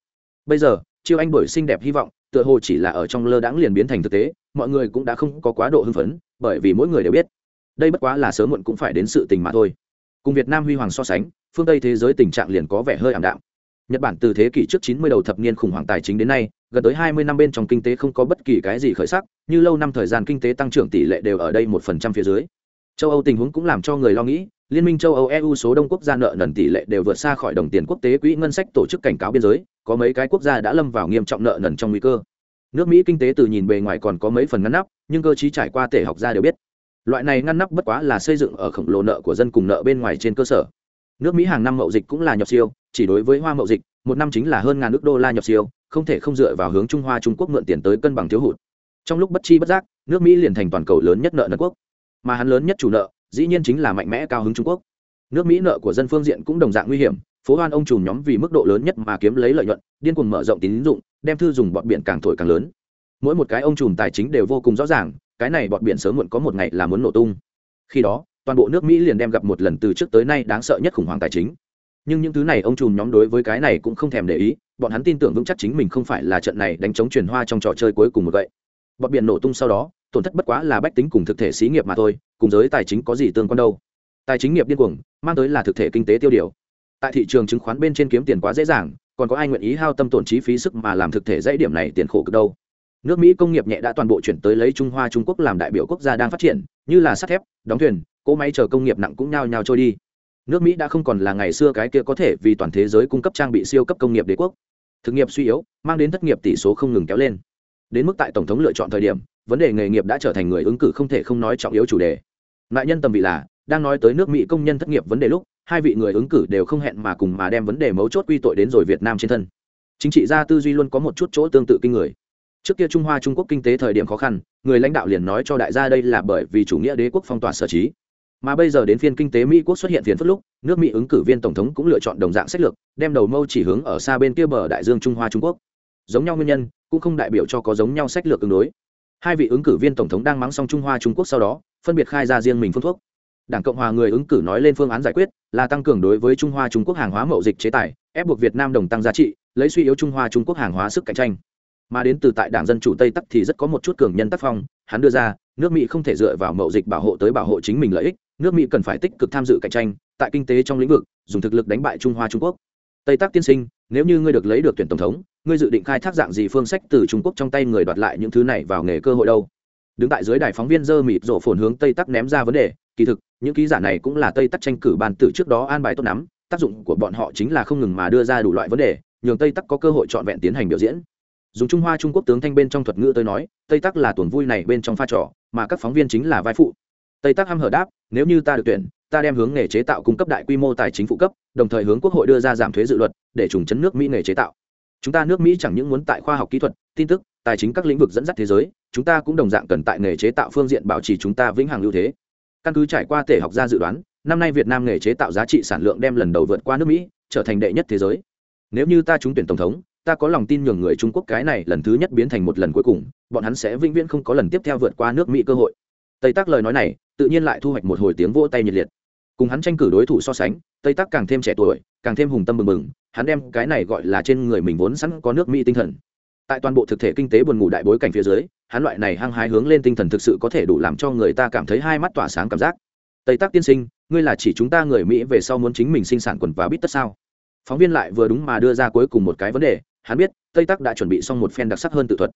Bây giờ, chiêu anh đổi xinh đẹp hy vọng, tựa hồ chỉ là ở trong lơ đãng liền biến thành thực tế, mọi người cũng đã không có quá độ hưng phấn, bởi vì mỗi người đều biết, đây bất quá là sớm muộn cũng phải đến sự tình mà thôi cùng việt nam huy hoàng so sánh, phương tây thế giới tình trạng liền có vẻ hơi ảm đạm. Nhật bản từ thế kỷ trước 90 đầu thập niên khủng hoảng tài chính đến nay, gần tới 20 năm bên trong kinh tế không có bất kỳ cái gì khởi sắc, như lâu năm thời gian kinh tế tăng trưởng tỷ lệ đều ở đây một phần trăm phía dưới. Châu âu tình huống cũng làm cho người lo nghĩ, liên minh châu âu eu số đông quốc gia nợ nần tỷ lệ đều vượt xa khỏi đồng tiền quốc tế quỹ ngân sách tổ chức cảnh cáo biên giới, có mấy cái quốc gia đã lâm vào nghiêm trọng nợ nần trong nguy cơ. Nước mỹ kinh tế từ nhìn bề ngoài còn có mấy phần ngăn nắp, nhưng cơ chí trải qua tể học gia đều biết loại này ngăn nắp bất quá là xây dựng ở khổng lồ nợ của dân cùng nợ bên ngoài trên cơ sở. Nước mỹ hàng năm mậu dịch cũng là nhập siêu, chỉ đối với hoa mậu dịch, một năm chính là hơn ngàn nước đô la nhập siêu, không thể không dựa vào hướng trung hoa trung quốc mượn tiền tới cân bằng thiếu hụt. Trong lúc bất chi bất giác, nước mỹ liền thành toàn cầu lớn nhất nợ nợ quốc. Mà hắn lớn nhất chủ nợ, dĩ nhiên chính là mạnh mẽ cao hứng trung quốc. Nước mỹ nợ của dân phương diện cũng đồng dạng nguy hiểm, phố hoan ông trùm nhóm vì mức độ lớn nhất mà kiếm lấy lợi nhuận, điên cuồng mở rộng tín dụng, đem thư dùng bọn biển càng thổi càng lớn. Mỗi một cái ông trùm tài chính đều vô cùng rõ ràng cái này bọn biển sớm muộn có một ngày là muốn nổ tung. Khi đó, toàn bộ nước mỹ liền đem gặp một lần từ trước tới nay đáng sợ nhất khủng hoảng tài chính. Nhưng những thứ này ông trùm nhóm đối với cái này cũng không thèm để ý, bọn hắn tin tưởng vững chắc chính mình không phải là trận này đánh chống truyền hoa trong trò chơi cuối cùng một vậy. Bọn biển nổ tung sau đó, tổn thất bất quá là bách tính cùng thực thể xí nghiệp mà thôi, cùng giới tài chính có gì tương quan đâu. Tài chính nghiệp điên cuồng, mang tới là thực thể kinh tế tiêu điều. Tại thị trường chứng khoán bên trên kiếm tiền quá dễ dàng, còn có ai nguyện ý hao tâm tổn chi phí sức mà làm thực thể dãy điểm này tiền khổ cực đâu nước mỹ công nghiệp nhẹ đã toàn bộ chuyển tới lấy trung hoa, trung quốc làm đại biểu quốc gia đang phát triển, như là sắt thép, đóng thuyền, cỗ máy chờ công nghiệp nặng cũng nhao nhao trôi đi. Nước mỹ đã không còn là ngày xưa cái kia có thể vì toàn thế giới cung cấp trang bị siêu cấp công nghiệp đế quốc. Thực nghiệp suy yếu, mang đến thất nghiệp tỷ số không ngừng kéo lên. Đến mức tại tổng thống lựa chọn thời điểm, vấn đề nghề nghiệp đã trở thành người ứng cử không thể không nói trọng yếu chủ đề. Nạn nhân tầm vị là, đang nói tới nước mỹ công nhân thất nghiệp vấn đề lúc, hai vị người ứng cử đều không hẹn mà cùng mà đem vấn đề mấu chốt quy tội đến rồi việt nam trên thân. Chính trị gia tư duy luôn có một chút chỗ tương tự kinh người trước kia trung hoa trung quốc kinh tế thời điểm khó khăn, người lãnh đạo liền nói cho đại gia đây là bởi vì chủ nghĩa đế quốc phong tỏa sở trí. Mà bây giờ đến phiên kinh tế mỹ quốc xuất hiện phiền phức lúc, nước mỹ ứng cử viên tổng thống cũng lựa chọn đồng dạng sách lược, đem đầu mâu chỉ hướng ở xa bên kia bờ đại dương trung hoa trung quốc. Giống nhau nguyên nhân, cũng không đại biểu cho có giống nhau sách lược tương đối. Hai vị ứng cử viên tổng thống đang mắng xong trung hoa trung quốc sau đó, phân biệt khai ra riêng mình phương thuốc. Đảng cộng hòa người ứng cử nói lên phương án giải quyết là tăng cường đối với trung hoa trung quốc hàng hóa mậu dịch chế tài, ép buộc việt nam đồng tăng giá trị, lấy suy yếu trung hoa trung quốc hàng hóa sức cạnh tranh mà đến từ tại đảng dân chủ tây tắc thì rất có một chút cường nhân tác phong. Hắn đưa ra, nước mỹ không thể dựa vào mậu dịch bảo hộ tới bảo hộ chính mình lợi ích, nước mỹ cần phải tích cực tham dự cạnh tranh, tại kinh tế trong lĩnh vực, dùng thực lực đánh bại trung hoa trung quốc. Tây tắc tiên sinh, nếu như ngươi được lấy được tuyển tổng thống, ngươi dự định khai thác dạng gì phương sách từ trung quốc trong tay người đoạt lại những thứ này vào nghề cơ hội đâu? Đứng tại dưới đài phóng viên dơ mịt rổ phồn hướng tây tắc ném ra vấn đề, kỳ thực, những ký giả này cũng là tây tắc tranh cử ban từ trước đó an bài tốt lắm, tác dụng của bọn họ chính là không ngừng mà đưa ra đủ loại vấn đề, nhường tây tắc có cơ hội trọn vẹn tiến hành biểu diễn dùng trung hoa trung quốc tướng thanh bên trong thuật ngữ tới nói, tây tắc là tuần vui này bên trong pha trò, mà các phóng viên chính là vai phụ. Tây tắc âm hở đáp, nếu như ta được tuyển, ta đem hướng nghề chế tạo cung cấp đại quy mô tài chính phụ cấp, đồng thời hướng quốc hội đưa ra giảm thuế dự luật, để trùng chấn nước mỹ nghề chế tạo. Chúng ta nước mỹ chẳng những muốn tại khoa học kỹ thuật, tin tức, tài chính các lĩnh vực dẫn dắt thế giới, chúng ta cũng đồng dạng cần tại nghề chế tạo phương diện bảo trì chúng ta vĩnh hằng ưu thế. Căn cứ trải qua tể học gia dự đoán, năm nay việt nam nghề chế tạo giá trị sản lượng đem lần đầu vượt qua nước mỹ, trở thành đệ nhất thế giới. Nếu như ta trúng tuyển tổng thống ta có lòng tin nhường người trung quốc cái này lần thứ nhất biến thành một lần cuối cùng, bọn hắn sẽ vĩnh viễn không có lần tiếp theo vượt qua nước mỹ cơ hội. Tây tác lời nói này, tự nhiên lại thu hoạch một hồi tiếng vỗ tay nhiệt liệt. Cùng hắn tranh cử đối thủ so sánh, tây tác càng thêm trẻ tuổi, càng thêm hùng tâm bừng bừng. hắn đem cái này gọi là trên người mình vốn sẵn có nước mỹ tinh thần. Tại toàn bộ thực thể kinh tế buồn ngủ đại bối cảnh phía dưới, hắn loại này hăng hái hướng lên tinh thần thực sự có thể đủ làm cho người ta cảm thấy hai mắt tỏa sáng cảm giác. Tây tác tiên sinh, ngươi là chỉ chúng ta người mỹ về sau muốn chính mình sinh sản quần và bít tất sao? Phóng viên lại vừa đúng mà đưa ra cuối cùng một cái vấn đề hắn biết, tây tắc đã chuẩn bị xong một phen đặc sắc hơn tự thuật.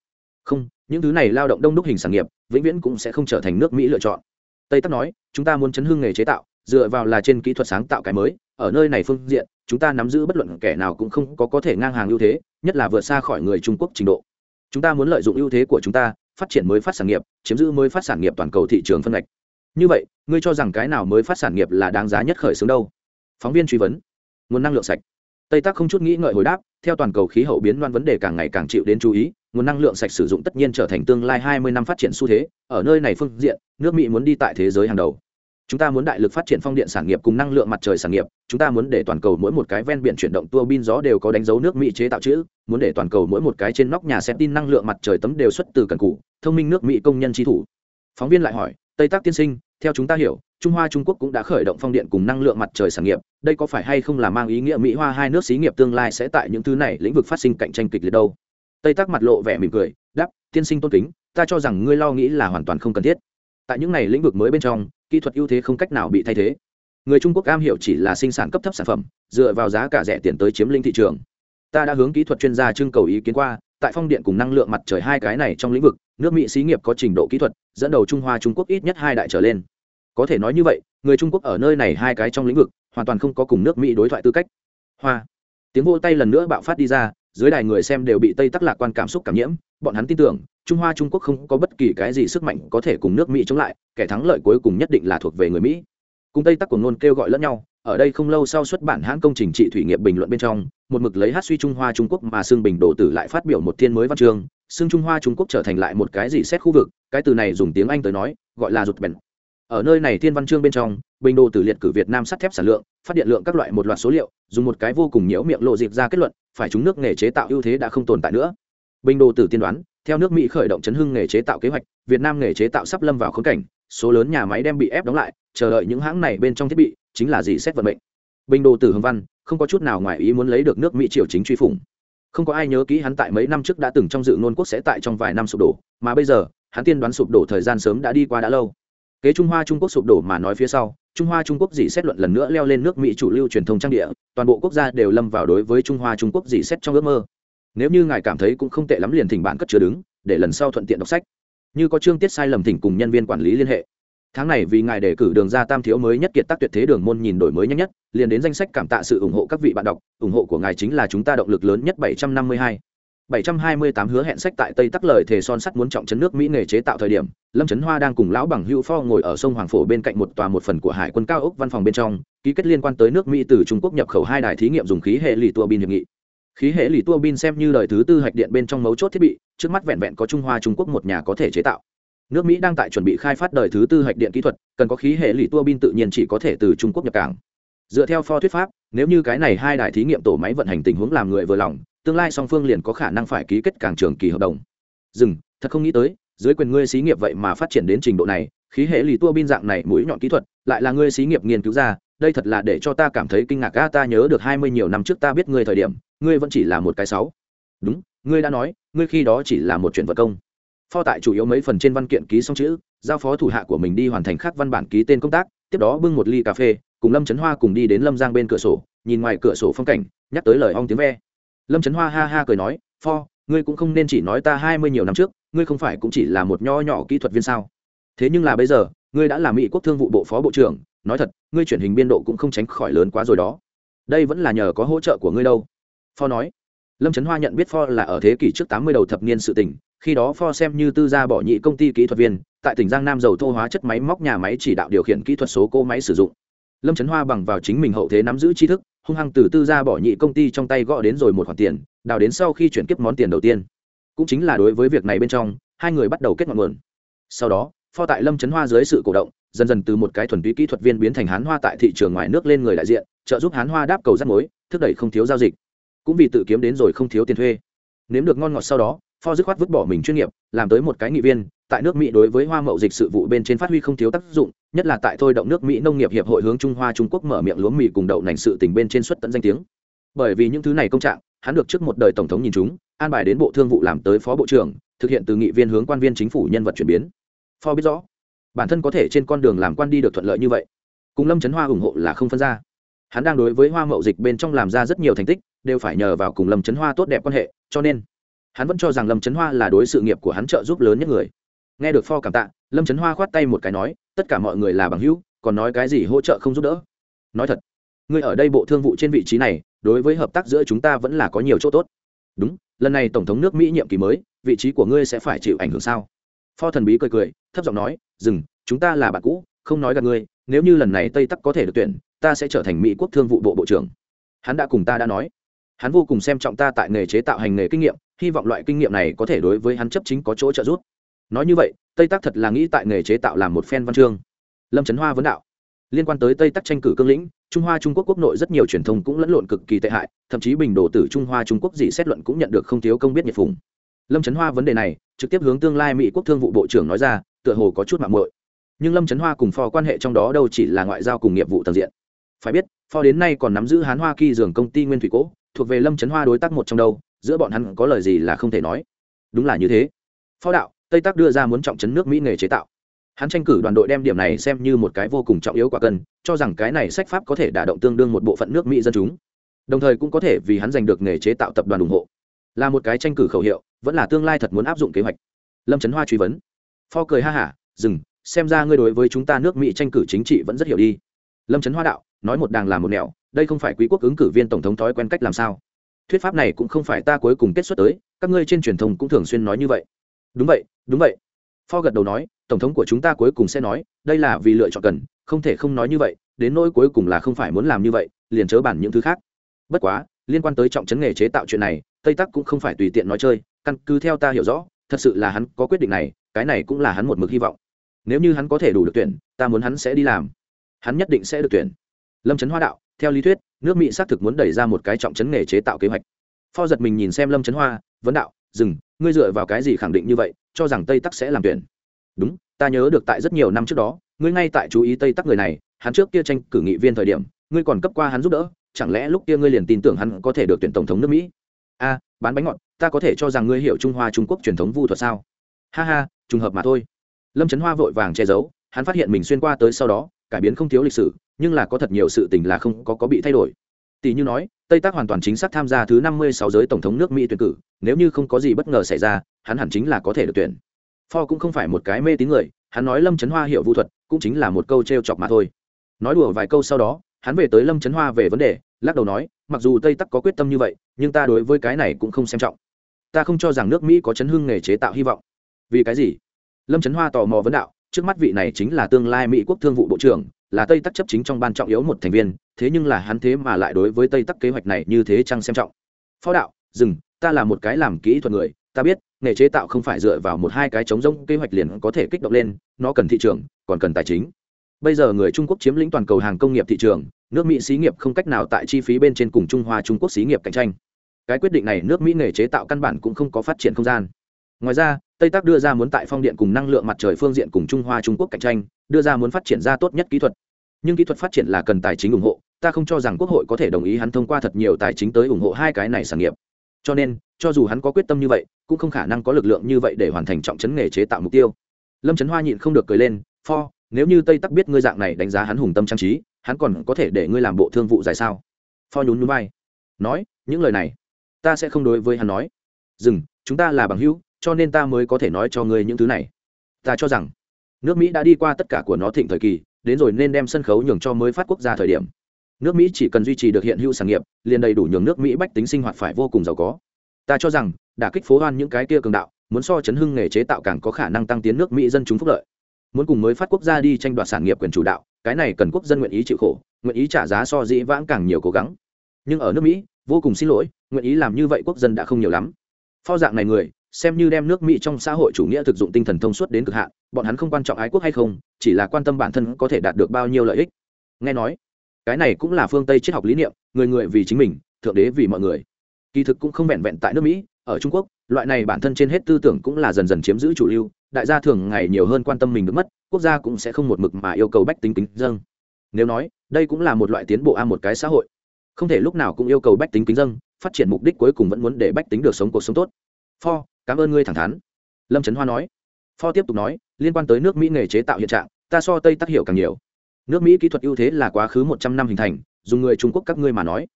Không, những thứ này lao động đông đúc hình sản nghiệp, vĩnh viễn cũng sẽ không trở thành nước mỹ lựa chọn. Tây tắc nói, chúng ta muốn chấn hương nghề chế tạo, dựa vào là trên kỹ thuật sáng tạo cái mới, ở nơi này phương diện, chúng ta nắm giữ bất luận kẻ nào cũng không có có thể ngang hàng ưu thế, nhất là vượt xa khỏi người trung quốc trình độ. Chúng ta muốn lợi dụng ưu thế của chúng ta, phát triển mới phát sản nghiệp, chiếm giữ mới phát sản nghiệp toàn cầu thị trường phân ngạch. Như vậy, ngươi cho rằng cái nào mới phát sản nghiệp là đáng giá nhất khởi xướng đâu? Phóng viên truy vấn. Nguồn năng lượng sạch tây tác không chút nghĩ ngợi hồi đáp, theo toàn cầu khí hậu biến loan vấn đề càng ngày càng chịu đến chú ý, nguồn năng lượng sạch sử dụng tất nhiên trở thành tương lai 20 năm phát triển xu thế, ở nơi này phương diện, nước mỹ muốn đi tại thế giới hàng đầu. Chúng ta muốn đại lực phát triển phong điện sản nghiệp cùng năng lượng mặt trời sản nghiệp, chúng ta muốn để toàn cầu mỗi một cái ven biển chuyển động tua bin gió đều có đánh dấu nước mỹ chế tạo chữ, muốn để toàn cầu mỗi một cái trên nóc nhà xem tin năng lượng mặt trời tấm đều xuất từ cần cụ thông minh nước mỹ công nhân trí thủ. Phóng viên lại hỏi, tây tác tiên sinh, theo chúng ta hiểu trung hoa trung quốc cũng đã khởi động phong điện cùng năng lượng mặt trời sản nghiệp. Đây có phải hay không là mang ý nghĩa mỹ hoa hai nước xí nghiệp tương lai sẽ tại những thứ này lĩnh vực phát sinh cạnh tranh kịch liệt đâu? Tây tác mặt lộ vẻ mỉm cười, đáp, tiên sinh tôn kính, ta cho rằng ngươi lo nghĩ là hoàn toàn không cần thiết. Tại những này lĩnh vực mới bên trong, kỹ thuật ưu thế không cách nào bị thay thế. Người trung quốc am hiểu chỉ là sinh sản cấp thấp sản phẩm, dựa vào giá cả rẻ tiền tới chiếm lĩnh thị trường. Ta đã hướng kỹ thuật chuyên gia trưng cầu ý kiến qua, tại phong điện cùng năng lượng mặt trời hai cái này trong lĩnh vực, nước mỹ xí nghiệp có trình độ kỹ thuật, dẫn đầu trung hoa trung quốc ít nhất hai đại trở lên có thể nói như vậy, người trung quốc ở nơi này hai cái trong lĩnh vực, hoàn toàn không có cùng nước mỹ đối thoại tư cách. Hoa. Tiếng vô tay lần nữa bạo phát đi ra, dưới đài người xem đều bị tây tắc lạc quan cảm xúc cảm nhiễm, bọn hắn tin tưởng, trung hoa trung quốc không có bất kỳ cái gì sức mạnh có thể cùng nước mỹ chống lại, kẻ thắng lợi cuối cùng nhất định là thuộc về người mỹ. Cùng tây tắc của ngôn kêu gọi lẫn nhau, ở đây không lâu sau xuất bản hãng công trình trị thủy nghiệp bình luận bên trong, một mực lấy hát suy trung hoa trung quốc mà xương bình đổ tử lại phát biểu một thiên mới văn chương xương trung hoa trung quốc trở thành lại một cái gì xét khu vực, cái từ này dùng tiếng anh tới nói, gọi là rụt bèn ở nơi này thiên văn chương bên trong, bình đồ tử liệt cử việt nam sắt thép sản lượng, phát điện lượng các loại một loạt số liệu, dùng một cái vô cùng nhiễu miệng lộ dịp ra kết luận, phải chúng nước nghề chế tạo ưu thế đã không tồn tại nữa. Bình đồ tử tiên đoán, theo nước mỹ khởi động chấn hưng nghề chế tạo kế hoạch, việt nam nghề chế tạo sắp lâm vào khống cảnh, số lớn nhà máy đem bị ép đóng lại, chờ đợi những hãng này bên trong thiết bị, chính là gì xét vận mệnh. Bình đồ tử hưng văn, không có chút nào ngoài ý muốn lấy được nước mỹ triều chính truy phủng. Không có ai nhớ kỹ hắn tại mấy năm trước đã từng trong dự ngôn quốc sẽ tại trong vài năm sụp đổ, mà bây giờ, hắn tiên đoán sụp đổ thời gian sớm đã đi qua đã lâu kế trung hoa trung quốc sụp đổ mà nói phía sau trung hoa trung quốc dì xét luận lần nữa leo lên nước mỹ chủ lưu truyền thông trang địa toàn bộ quốc gia đều lâm vào đối với trung hoa trung quốc dì xét trong ước mơ. Nếu như ngài cảm thấy cũng không tệ lắm liền thỉnh bản cất chứa đứng để lần sau thuận tiện đọc sách. Như có chương tiết sai lầm thỉnh cùng nhân viên quản lý liên hệ. Tháng này vì ngài đề cử đường ra tam thiếu mới nhất kiệt tác tuyệt thế đường môn nhìn đổi mới nhanh nhất liền đến danh sách cảm tạ sự ủng hộ các vị bạn đọc ủng hộ của ngài chính là chúng ta động lực lớn nhất 752. 728 hứa hẹn sách tại Tây Tắc lời thề son sắt muốn trọng chấn nước Mỹ nghề chế tạo thời điểm, Lâm Trấn Hoa đang cùng lão bằng Hữu Pho ngồi ở sông Hoàng Phổ bên cạnh một tòa một phần của Hải quân cao ốc văn phòng bên trong, ký kết liên quan tới nước Mỹ từ Trung Quốc nhập khẩu hai đài thí nghiệm dùng khí hệ lì tua bin hiệp nghị. Khí hệ lì tua bin xem như đời thứ tư hạch điện bên trong mấu chốt thiết bị, trước mắt vẹn vẹn có Trung Hoa Trung Quốc một nhà có thể chế tạo. Nước Mỹ đang tại chuẩn bị khai phát đời thứ tư hạch điện kỹ thuật, cần có khí hệ lì tua bin tự nhiên chỉ có thể từ Trung Quốc nhập cảng. Dựa theo pho thuyết pháp, nếu như cái này hai đài thí nghiệm tổ máy vận hành tình huống làm người vừa lòng, tương lai song phương liền có khả năng phải ký kết càng trường kỳ hợp đồng dừng thật không nghĩ tới dưới quyền ngươi xí nghiệp vậy mà phát triển đến trình độ này, khí hệ lì tua bin dạng này mũi nhọn kỹ thuật, lại là ngươi xí nghiệp nghiên cứu ra, đây thật là để cho ta cảm thấy kinh ngạc. A, ta nhớ được hai mươi nhiều năm trước ta biết ngươi thời điểm, ngươi vẫn chỉ là một cái sáu. Đúng, ngươi đã nói, ngươi khi đó chỉ là một chuyện vật công. Pho tại chủ yếu mấy phần trên văn kiện ký xong chữ, giao phó thủ hạ của mình đi hoàn thành khắc văn bản ký tên công tác, tiếp đó bưng một ly cà phê, cùng lâm trấn hoa cùng đi đến lâm giang bên cửa sổ, nhìn ngoài cửa sổ phong cảnh, nhắc tới lời ong tiếng ve. Lâm trấn hoa ha ha cười nói, pho, ngươi cũng không nên chỉ nói ta hai mươi nhiều năm trước ngươi không phải cũng chỉ là một nho nhỏ kỹ thuật viên sao? Thế nhưng là bây giờ, ngươi đã là mỹ quốc thương vụ bộ phó bộ trưởng, nói thật, ngươi chuyển hình biên độ cũng không tránh khỏi lớn quá rồi đó. Đây vẫn là nhờ có hỗ trợ của ngươi đâu. Pho nói. Lâm trấn hoa nhận biết pho là ở thế kỷ trước tám mươi đầu thập niên sự tỉnh khi đó pho xem như tư gia bỏ nhị công ty kỹ thuật viên, tại tỉnh giang nam dầu thô hóa chất máy móc nhà máy chỉ đạo điều khiển kỹ thuật số cô máy sử dụng. Lâm trấn hoa bằng vào chính mình hậu thế nắm giữ tri thức, hung hăng từ tư gia bỏ nhị công ty trong tay gõ đến rồi một khoản tiền, đào đến sau khi chuyển kiếp món tiền đầu tiên cũng chính là đối với việc này bên trong, hai người bắt đầu kết ngọn nguồn. Sau đó, pho tại lâm trấn hoa dưới sự cổ động, dần dần từ một cái thuần túy kỹ thuật viên biến thành hán hoa tại thị trường ngoài nước lên người đại diện, trợ giúp hán hoa đáp cầu rắt mối, thúc đẩy không thiếu giao dịch. Cũng vì tự kiếm đến rồi không thiếu tiền thuê. Nếm được ngon ngọt sau đó, pho dứt khoát vứt bỏ mình chuyên nghiệp, làm tới một cái nghị viên, tại nước mỹ đối với hoa mậu dịch sự vụ bên trên phát huy không thiếu tác dụng, nhất là tại thôi động nước mỹ nông nghiệp hiệp hội hướng trung hoa trung quốc mở miệng lúa mì cùng đậu nành sự tình bên trên xuất tận danh tiếng. Bởi vì những thứ này công trạng, hắn được trước một đời tổng thống nhìn chúng an bài đến bộ thương vụ làm tới phó bộ trưởng, thực hiện từ nghị viên hướng quan viên chính phủ nhân vật chuyển biến. Pho biết rõ, bản thân có thể trên con đường làm quan đi được thuận lợi như vậy. Cùng lâm trấn hoa ủng hộ là không phân ra. Hắn đang đối với hoa mậu dịch bên trong làm ra rất nhiều thành tích, đều phải nhờ vào cùng lâm trấn hoa tốt đẹp quan hệ, cho nên hắn vẫn cho rằng lâm trấn hoa là đối sự nghiệp của hắn trợ giúp lớn nhất người. Nghe được pho cảm tạ, lâm trấn hoa khoát tay một cái nói, tất cả mọi người là bằng hữu, còn nói cái gì hỗ trợ không giúp đỡ? Nói thật, ngươi ở đây bộ thương vụ trên vị trí này, đối với hợp tác giữa chúng ta vẫn là có nhiều chỗ tốt. Đúng lần này tổng thống nước mỹ nhiệm kỳ mới vị trí của ngươi sẽ phải chịu ảnh hưởng sao pho thần bí cười cười thấp giọng nói dừng chúng ta là bạn cũ không nói gặp ngươi nếu như lần này tây tắc có thể được tuyển ta sẽ trở thành mỹ quốc thương vụ bộ bộ trưởng hắn đã cùng ta đã nói hắn vô cùng xem trọng ta tại nghề chế tạo hành nghề kinh nghiệm hy vọng loại kinh nghiệm này có thể đối với hắn chấp chính có chỗ trợ giúp nói như vậy tây tắc thật là nghĩ tại nghề chế tạo làm một phen văn chương lâm trấn hoa vấn đạo liên quan tới tây tắc tranh cử cương lĩnh, trung hoa trung quốc quốc nội rất nhiều truyền thông cũng lẫn lộn cực kỳ tệ hại, thậm chí bình đồ tử trung hoa trung quốc dị xét luận cũng nhận được không thiếu công biết nhiệt phùng. Lâm trấn hoa vấn đề này, trực tiếp hướng tương lai mỹ quốc thương vụ bộ trưởng nói ra, tựa hồ có chút mạng muội. Nhưng lâm trấn hoa cùng phò quan hệ trong đó đâu chỉ là ngoại giao cùng nghiệp vụ tầng diện. Phải biết phò đến nay còn nắm giữ hán hoa kỳ dường công ty nguyên thủy cỗ thuộc về lâm trấn hoa đối tác một trong đâu, giữa bọn hắn có lời gì là không thể nói. Đúng là như thế. Phó đạo, tây tác đưa ra muốn trọng chấn nước mỹ nghề chế tạo hắn tranh cử đoàn đội đem điểm này xem như một cái vô cùng trọng yếu quả cần, cho rằng cái này sách pháp có thể đả động tương đương một bộ phận nước mỹ dân chúng. Đồng thời cũng có thể vì hắn giành được nghề chế tạo tập đoàn ủng hộ. Là một cái tranh cử khẩu hiệu, vẫn là tương lai thật muốn áp dụng kế hoạch. Lâm trấn hoa truy vấn. Pho cười ha hả, dừng, xem ra ngươi đối với chúng ta nước mỹ tranh cử chính trị vẫn rất hiểu đi. Lâm trấn hoa đạo, nói một đàng làm một nẻo, đây không phải quý quốc ứng cử viên tổng thống thói quen cách làm sao. Thuyết pháp này cũng không phải ta cuối cùng kết xuất tới, các ngươi trên truyền thông cũng thường xuyên nói như vậy. Đúng vậy đúng vậy. Pho gật đầu nói tổng thống của chúng ta cuối cùng sẽ nói, đây là vì lựa chọn cần, không thể không nói như vậy, đến nỗi cuối cùng là không phải muốn làm như vậy, liền chớ bản những thứ khác. Bất quá, liên quan tới trọng chấn nghề chế tạo chuyện này, tây tắc cũng không phải tùy tiện nói chơi, căn cứ theo ta hiểu rõ, thật sự là hắn có quyết định này, cái này cũng là hắn một mực hy vọng. Nếu như hắn có thể đủ được tuyển, ta muốn hắn sẽ đi làm. Hắn nhất định sẽ được tuyển. Lâm trấn hoa đạo, theo lý thuyết, nước mỹ xác thực muốn đẩy ra một cái trọng chấn nghề chế tạo kế hoạch. Pho giật mình nhìn xem lâm trấn hoa, vấn đạo, dừng, ngươi dựa vào cái gì khẳng định như vậy, cho rằng tây tắc sẽ làm tuyển? Đúng ta nhớ được tại rất nhiều năm trước đó ngươi ngay tại chú ý tây tắc người này hắn trước kia tranh cử nghị viên thời điểm ngươi còn cấp qua hắn giúp đỡ chẳng lẽ lúc kia ngươi liền tin tưởng hắn có thể được tuyển tổng thống nước mỹ? A bán bánh ngọt ta có thể cho rằng ngươi hiểu trung hoa trung quốc truyền thống vu thuật sao? Ha ha trùng hợp mà thôi. Lâm trấn hoa vội vàng che giấu hắn phát hiện mình xuyên qua tới sau đó cải biến không thiếu lịch sử nhưng là có thật nhiều sự tình là không có, có bị thay đổi. Tỷ như nói tây tác hoàn toàn chính xác tham gia thứ năm mươi sáu giới tổng thống nước mỹ tuyển cử nếu như không có gì bất ngờ xảy ra hắn hẳn chính là có thể được tuyển. Pho cũng không phải một cái mê tín người, hắn nói lâm trấn hoa hiểu vũ thuật, cũng chính là một câu t r e o chọc mà thôi. Nói đùa vài câu sau đó, hắn về tới lâm trấn hoa về vấn đề, lắc đầu nói, mặc dù tây tắc có quyết tâm như vậy, nhưng ta đối với cái này cũng không xem trọng. Ta không cho rằng nước mỹ có chấn hưng nghề chế tạo hy vọng. Vì cái gì? Lâm trấn hoa tò mò vấn đạo, trước mắt vị này chính là tương lai mỹ quốc thương vụ bộ trưởng, là tây tắc chấp chính trong ban trọng yếu một thành viên, thế nhưng là hắn thế mà lại đối với tây tắc kế hoạch này như thế chăng xem trọng? Phó đạo, dừng, ta là một cái làm kỹ thuật người, ta biết nghề chế tạo không phải dựa vào một hai cái chống rông kế hoạch liền có thể kích động lên, nó cần thị trường, còn cần tài chính. Bây giờ người trung quốc chiếm lĩnh toàn cầu hàng công nghiệp thị trường, nước mỹ xí nghiệp không cách nào tại chi phí bên trên cùng trung hoa trung quốc xí nghiệp cạnh tranh. Cái quyết định này nước mỹ nghề chế tạo căn bản cũng không có phát triển không gian. Ngoài ra, tây tác đưa ra muốn tại phong điện cùng năng lượng mặt trời phương diện cùng trung hoa trung quốc cạnh tranh, đưa ra muốn phát triển ra tốt nhất kỹ thuật. Nhưng kỹ thuật phát triển là cần tài chính ủng hộ, ta không cho rằng quốc hội có thể đồng ý hắn thông qua thật nhiều tài chính tới ủng hộ hai cái này sản nghiệp cho nên, cho dù hắn có quyết tâm như vậy, cũng không khả năng có lực lượng như vậy để hoàn thành trọng chấn nghề chế tạo mục tiêu. Lâm trấn hoa nhịn không được cười lên, pho, nếu như tây tắc biết ngươi dạng này đánh giá hắn hùng tâm trang trí, hắn còn có thể để ngươi làm bộ thương vụ dài sao? Pho nhún núi bay nói, những lời này, ta sẽ không đối với hắn nói. Dừng, chúng ta là bằng hữu, cho nên ta mới có thể nói cho ngươi những thứ này. Ta cho rằng, nước mỹ đã đi qua tất cả của nó thịnh thời kỳ, đến rồi nên đem sân khấu nhường cho mới phát quốc gia thời điểm nước mỹ chỉ cần duy trì được hiện hữu sản nghiệp, liền đầy đủ nhường nước mỹ bách tính sinh hoạt phải vô cùng giàu có. Ta cho rằng, đả kích phố hoan những cái kia cường đạo, muốn so chấn hưng nghề chế tạo càng có khả năng tăng tiến nước mỹ dân chúng phúc lợi. Muốn cùng mới phát quốc gia đi tranh đoạt sản nghiệp quyền chủ đạo, cái này cần quốc dân nguyện ý chịu khổ, nguyện ý trả giá so dĩ vãng càng nhiều cố gắng. Nhưng ở nước mỹ, vô cùng xin lỗi, nguyện ý làm như vậy quốc dân đã không nhiều lắm. Pho dạng này người, xem như đem nước mỹ trong xã hội chủ nghĩa thực dụng tinh thần thông suốt đến cực hạn, bọn hắn không quan trọng ái quốc hay không, chỉ là quan tâm bản thân có thể đạt được bao nhiêu lợi ích. Nghe nói cái này cũng là phương tây triết học lý niệm, người người vì chính mình, thượng đế vì mọi người. Kỳ thực cũng không vẹn vẹn tại nước mỹ, ở trung quốc, loại này bản thân trên hết tư tưởng cũng là dần dần chiếm giữ chủ lưu, đại gia thường ngày nhiều hơn quan tâm mình được mất, quốc gia cũng sẽ không một mực mà yêu cầu bách tính kính dân nếu nói, đây cũng là một loại tiến bộ a, một cái xã hội. Không thể lúc nào cũng yêu cầu bách tính kính dân phát triển mục đích cuối cùng vẫn muốn để bách tính được sống cuộc sống tốt. Pho, cảm ơn ngươi thẳng thắn. Lâm trấn hoa nói. Pho tiếp tục nói, liên quan tới nước mỹ nghề chế tạo hiện trạng, ta so tây tác hiểu càng nhiều nước mỹ kỹ thuật ưu thế là quá khứ một trăm năm hình thành, dùng người trung quốc các ngươi mà nói,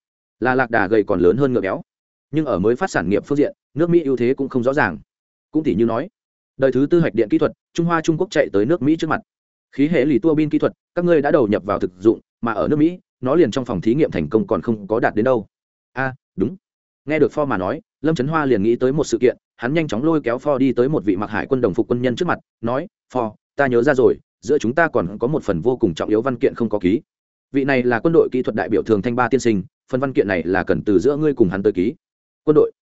là lạc đà gầy còn lớn hơn ngựa béo. Nhưng ở mới phát sản nghiệp phương diện, nước mỹ ưu thế cũng không rõ ràng. Cũng tỷ như nói, đời thứ tư hoạch điện kỹ thuật, trung hoa trung quốc chạy tới nước mỹ trước mặt. Khí hệ lì tua bin kỹ thuật, các ngươi đã đầu nhập vào thực dụng, mà ở nước mỹ, nó liền trong phòng thí nghiệm thành công còn không có đạt đến đâu. A, đúng. Nghe được pho mà nói, lâm trấn hoa liền nghĩ tới một sự kiện, hắn nhanh chóng lôi kéo pho đi tới một vị mặc hải quân đồng phục quân nhân trước mặt, nói pho ta nhớ ra rồi giữa chúng ta còn có một phần vô cùng trọng yếu văn kiện không có ký. Vị này là quân đội kỹ thuật đại biểu thường thanh ba tiên sinh phần văn kiện này là cần từ giữa ngươi cùng hắn tới ký. Quân đội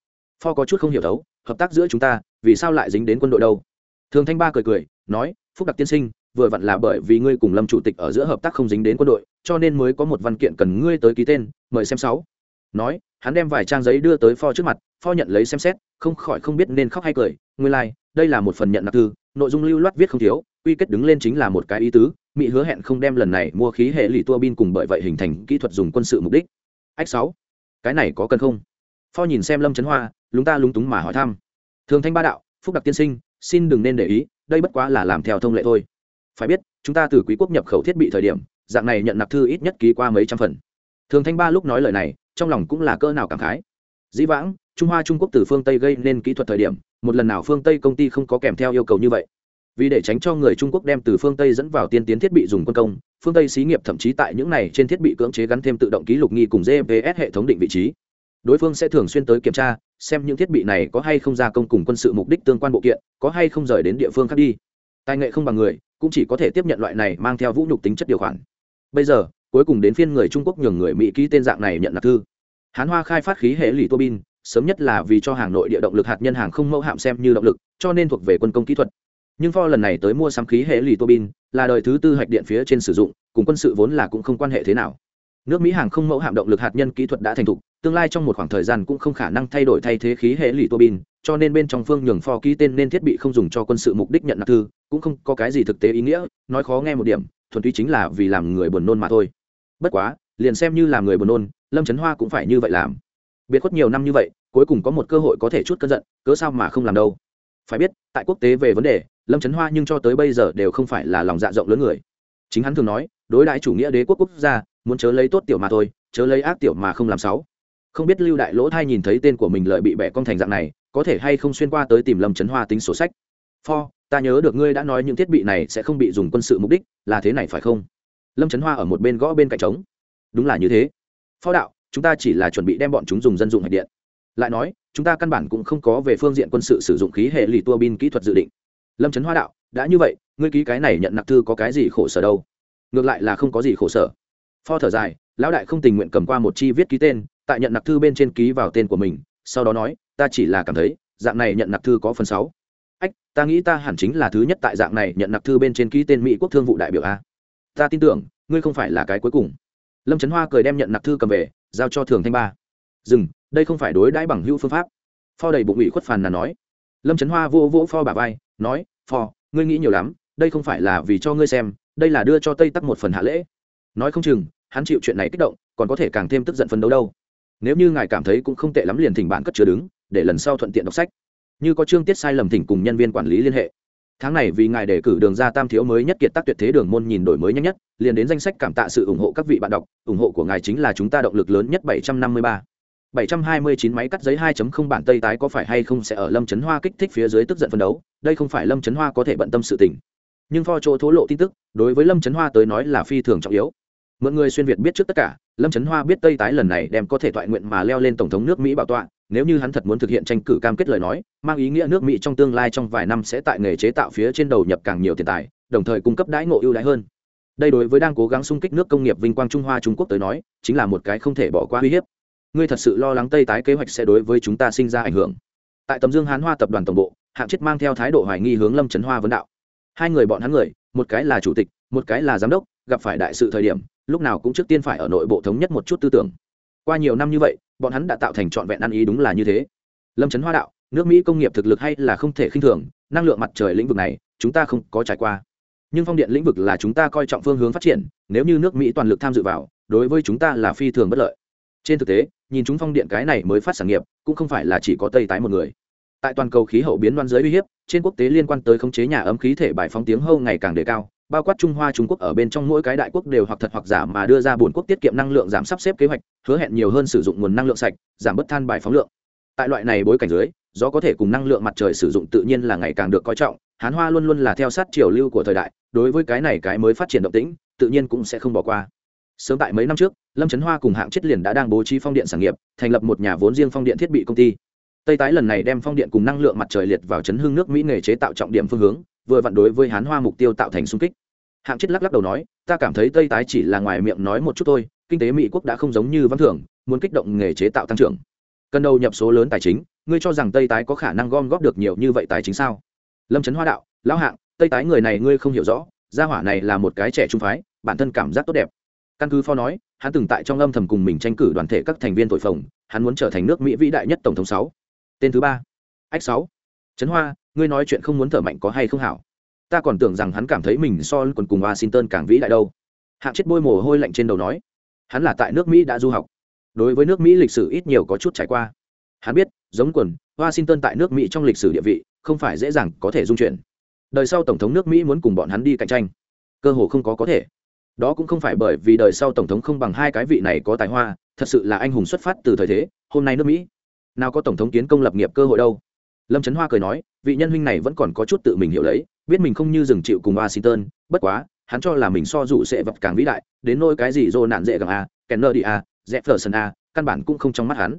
pho có chút không hiểu thấu hợp tác giữa chúng ta vì sao lại dính đến quân đội đâu? Thường thanh ba cười cười nói phúc đặc tiên sinh vừa vặn là bởi vì ngươi cùng lâm chủ tịch ở giữa hợp tác không dính đến quân đội cho nên mới có một văn kiện cần ngươi tới ký tên mời xem sáu. Nói hắn đem vài trang giấy đưa tới pho trước mặt pho nhận lấy xem xét không khỏi không biết nên khóc hay cười ngươi lai、like, đây là một phần nhận nạp thư nội dung lưu loát viết không thiếu quy kết đứng lên chính là một cái ý tứ mỹ hứa hẹn không đem lần này mua khí hệ lì tua bin cùng bởi vậy hình thành kỹ thuật dùng quân sự mục đích. Ách sáu, cái này có cần không? Pho nhìn xem lâm trấn hoa, lúng ta lúng túng mà hỏi thăm. Thường thanh ba đạo, phúc đặc tiên sinh, xin đừng nên để ý, đây bất quá là làm theo thông lệ thôi. Phải biết, chúng ta từ quý quốc nhập khẩu thiết bị thời điểm, dạng này nhận nạp thư ít nhất ký qua mấy trăm phần. Thường thanh ba lúc nói lời này, trong lòng cũng là cỡ nào cảm khái. Dĩ vãng, trung hoa trung quốc từ phương tây gây nên kỹ thuật thời điểm, một lần nào phương tây công ty không có kèm theo yêu cầu như vậy vì để tránh cho người trung quốc đem từ phương tây dẫn vào tiên tiến thiết bị dùng quân công, phương tây xí nghiệp thậm chí tại những này trên thiết bị cưỡng chế gắn thêm tự động ký lục nghi cùng gps hệ thống định vị trí. Đối phương sẽ thường xuyên tới kiểm tra, xem những thiết bị này có hay không gia công cùng quân sự mục đích tương quan bộ kiện, có hay không rời đến địa phương khác đi. Tài nghệ không bằng người, cũng chỉ có thể tiếp nhận loại này mang theo vũ nhục tính chất điều khoản. Bây giờ, cuối cùng đến phiên người trung quốc nhường người mỹ ký tên dạng này nhận nạp thư. Hán hoa khai phát khí hệ lì tua bin, sớm nhất là vì cho hàng nội địa động lực hạt nhân hàng không mẫu hạm xem như động lực, cho nên thuộc về quân công kỹ thuật nhưng pho lần này tới mua sắm khí hệ lì tô bin là đời thứ tư hạch điện phía trên sử dụng, cùng quân sự vốn là cũng không quan hệ thế nào. Nước mỹ hàng không mẫu hạm động lực hạt nhân kỹ thuật đã thành thục, tương lai trong một khoảng thời gian cũng không khả năng thay đổi thay thế khí hệ lì tô bin, cho nên bên trong phương nhường pho ký tên nên thiết bị không dùng cho quân sự mục đích nhận nạp thư, cũng không có cái gì thực tế ý nghĩa, nói khó nghe một điểm, thuần túy chính là vì làm người buồn nôn mà thôi. Bất quá, liền xem như làm người buồn nôn, lâm trấn hoa cũng phải như vậy làm. Biệt khuất nhiều năm như vậy, cuối cùng có một cơ hội có thể chút cơn giận, cớ sao mà không làm đâu? Phải biết, tại quốc tế về vấn đề lâm trấn hoa nhưng cho tới bây giờ đều không phải là lòng dạ rộng lớn người chính hắn thường nói đối đãi chủ nghĩa đế quốc quốc gia muốn chớ lấy tốt tiểu mà thôi chớ lấy ác tiểu mà không làm sáu không biết lưu đại lỗ thai nhìn thấy tên của mình lợi bị bẻ con thành dạng này có thể hay không xuyên qua tới tìm lâm trấn hoa tính sổ sách pho ta nhớ được ngươi đã nói những thiết bị này sẽ không bị dùng quân sự mục đích là thế này phải không lâm trấn hoa ở một bên gõ bên cạnh trống đúng là như thế phó đạo chúng ta chỉ là chuẩn bị đem bọn chúng dùng dân dụng hạch điện lại nói chúng ta căn bản cũng không có về phương diện quân sự sử dụng khí hệ lì tua bin kỹ thuật dự định lâm trấn hoa đạo, đã như vậy, ngươi ký cái này nhận nặc thư có cái gì khổ sở đâu? Ngược lại là không có gì khổ sở. Pho thở dài, lão đại không tình nguyện cầm qua một chi viết ký tên, tại nhận nặc thư bên trên ký vào tên của mình, sau đó nói, ta chỉ là cảm thấy, dạng này nhận nặc thư có phần sáu. Ách, ta nghĩ ta hẳn chính là thứ nhất tại dạng này nhận nặc thư bên trên ký tên mỹ quốc thương vụ đại biểu a. Ta tin tưởng, ngươi không phải là cái cuối cùng. Lâm trấn hoa cười đem nhận nặc thư cầm về, giao cho thường thanh ba. Dừng, đây không phải đối đãi bằng hữu phương pháp. Pho đầy bụng ủy khuất phàn là nói lâm trấn hoa vô vỗ pho bà vai, nói, pho, ngươi nghĩ nhiều lắm, đây không phải là vì cho ngươi xem, đây là đưa cho tây tắc một phần hạ lễ. Nói không chừng, hắn chịu chuyện này kích động, còn có thể càng thêm tức giận phấn đấu đâu. Nếu như ngài cảm thấy cũng không tệ lắm liền thỉnh bạn cất chứa đứng, để lần sau thuận tiện đọc sách. Như có chương tiết sai lầm thỉnh cùng nhân viên quản lý liên hệ. Tháng này vì ngài đề cử đường ra tam thiếu mới nhất kiệt tác tuyệt thế đường môn nhìn đổi mới nhanh nhất, liền đến danh sách cảm tạ sự ủng hộ các vị bạn đọc, ủng hộ của ngài chính là chúng ta động lực lớn nhất 753. 729 máy cắt giấy 2.0 bản tây tái có phải hay không sẽ ở Lâm Chấn Hoa kích thích phía dưới tức giận phân đấu, đây không phải Lâm Chấn Hoa có thể bận tâm sự tình. Nhưng pho chỗ thố lộ tin tức, đối với Lâm Chấn Hoa tới nói là phi thường trọng yếu. Mọi người xuyên việt biết trước tất cả, Lâm Chấn Hoa biết tây tái lần này đem có thể thoại nguyện mà leo lên tổng thống nước Mỹ bảo tọa, nếu như hắn thật muốn thực hiện tranh cử cam kết lời nói, mang ý nghĩa nước Mỹ trong tương lai trong vài năm sẽ tại nghề chế tạo phía trên đầu nhập càng nhiều tiền tài, đồng thời cung cấp đãi ngộ ưu đãi hơn. Đây đối với đang cố gắng xung kích nước công nghiệp vinh quang Trung Hoa Trung Quốc tới nói, chính là một cái không thể bỏ qua uy hiếp ngươi thật sự lo lắng tây tái kế hoạch sẽ đối với chúng ta sinh ra ảnh hưởng. Tại tầm dương hán hoa tập đoàn tổng bộ, hạng chết mang theo thái độ hoài nghi hướng lâm trấn hoa vấn đạo. Hai người bọn hắn người, một cái là chủ tịch, một cái là giám đốc, gặp phải đại sự thời điểm, lúc nào cũng trước tiên phải ở nội bộ thống nhất một chút tư tưởng. Qua nhiều năm như vậy, bọn hắn đã tạo thành trọn vẹn ăn ý đúng là như thế. Lâm trấn hoa đạo, nước mỹ công nghiệp thực lực hay là không thể khinh thường, năng lượng mặt trời lĩnh vực này, chúng ta không có trải qua. Nhưng phong điện lĩnh vực là chúng ta coi trọng phương hướng phát triển, nếu như nước mỹ toàn lực tham dự vào, đối với chúng ta là phi thường bất lợi. Trên thực tế nhìn chúng phong điện cái này mới phát sản nghiệp, cũng không phải là chỉ có tây tái một người. Tại toàn cầu khí hậu biến loan giới uy hiếp, trên quốc tế liên quan tới khống chế nhà ấm khí thể bài phóng tiếng hâu ngày càng đề cao, bao quát trung hoa, trung quốc ở bên trong mỗi cái đại quốc đều hoặc thật hoặc giả mà đưa ra bổn quốc tiết kiệm năng lượng giảm sắp xếp kế hoạch, hứa hẹn nhiều hơn sử dụng nguồn năng lượng sạch, giảm bớt than bài phóng lượng. Tại loại này bối cảnh dưới do có thể cùng năng lượng mặt trời sử dụng tự nhiên là ngày càng được coi trọng, hán hoa luôn luôn là theo sát chiều lưu của thời đại, đối với cái này cái mới phát triển động tĩnh, tự nhiên cũng sẽ không bỏ qua sớm tại mấy năm trước, lâm trấn hoa cùng hạng chết liền đã đang bố trí phong điện sản nghiệp, thành lập một nhà vốn riêng phong điện thiết bị công ty. Tây tái lần này đem phong điện cùng năng lượng mặt trời liệt vào chấn hương nước mỹ nghề chế tạo trọng điểm phương hướng, vừa vặn đối với hán hoa mục tiêu tạo thành sung kích. Hạng chết lắc lắc đầu nói, ta cảm thấy tây tái chỉ là ngoài miệng nói một chút thôi, kinh tế mỹ quốc đã không giống như văn thường, muốn kích động nghề chế tạo tăng trưởng. Cần đầu nhập số lớn tài chính, ngươi cho rằng tây tái có khả năng gom góp được nhiều như vậy tài chính sao? Lâm trấn hoa đạo, lão hạng, tây tái người này ngươi không hiểu rõ, gia hỏa này là một cái trẻ trung phái, bản thân cảm giác tốt đẹp căn cứ phó nói, hắn từng tại trong âm thầm cùng mình tranh cử đoàn thể các thành viên tội phồng, hắn muốn trở thành nước mỹ vĩ đại nhất tổng thống sáu. Tên thứ ba, ách sáu. Trấn hoa, ngươi nói chuyện không muốn thở mạnh có hay không hảo? Ta còn tưởng rằng hắn cảm thấy mình so còn cùng washington càng vĩ đại đâu. Hạng chết bôi mồ hôi lạnh trên đầu nói, hắn là tại nước mỹ đã du học. Đối với nước mỹ lịch sử ít nhiều có chút trải qua. Hắn biết, giống quần, washington tại nước mỹ trong lịch sử địa vị, không phải dễ dàng có thể dung chuyển. Đời sau tổng thống nước mỹ muốn cùng bọn hắn đi cạnh tranh. Cơ hồ không có có thể đó cũng không phải bởi vì đời sau tổng thống không bằng hai cái vị này có tài hoa, thật sự là anh hùng xuất phát từ thời thế, hôm nay nước mỹ. Nào có tổng thống kiến công lập nghiệp cơ hội đâu. Lâm trấn hoa cười nói, vị nhân huynh này vẫn còn có chút tự mình hiểu lấy, biết mình không như dừng chịu cùng washington, bất quá, hắn cho là mình so dụ sẽ vật càng vĩ đại, đến nỗi cái gì dô nạn dễ gàng a kenner đi a, jefferson a, căn bản cũng không trong mắt hắn.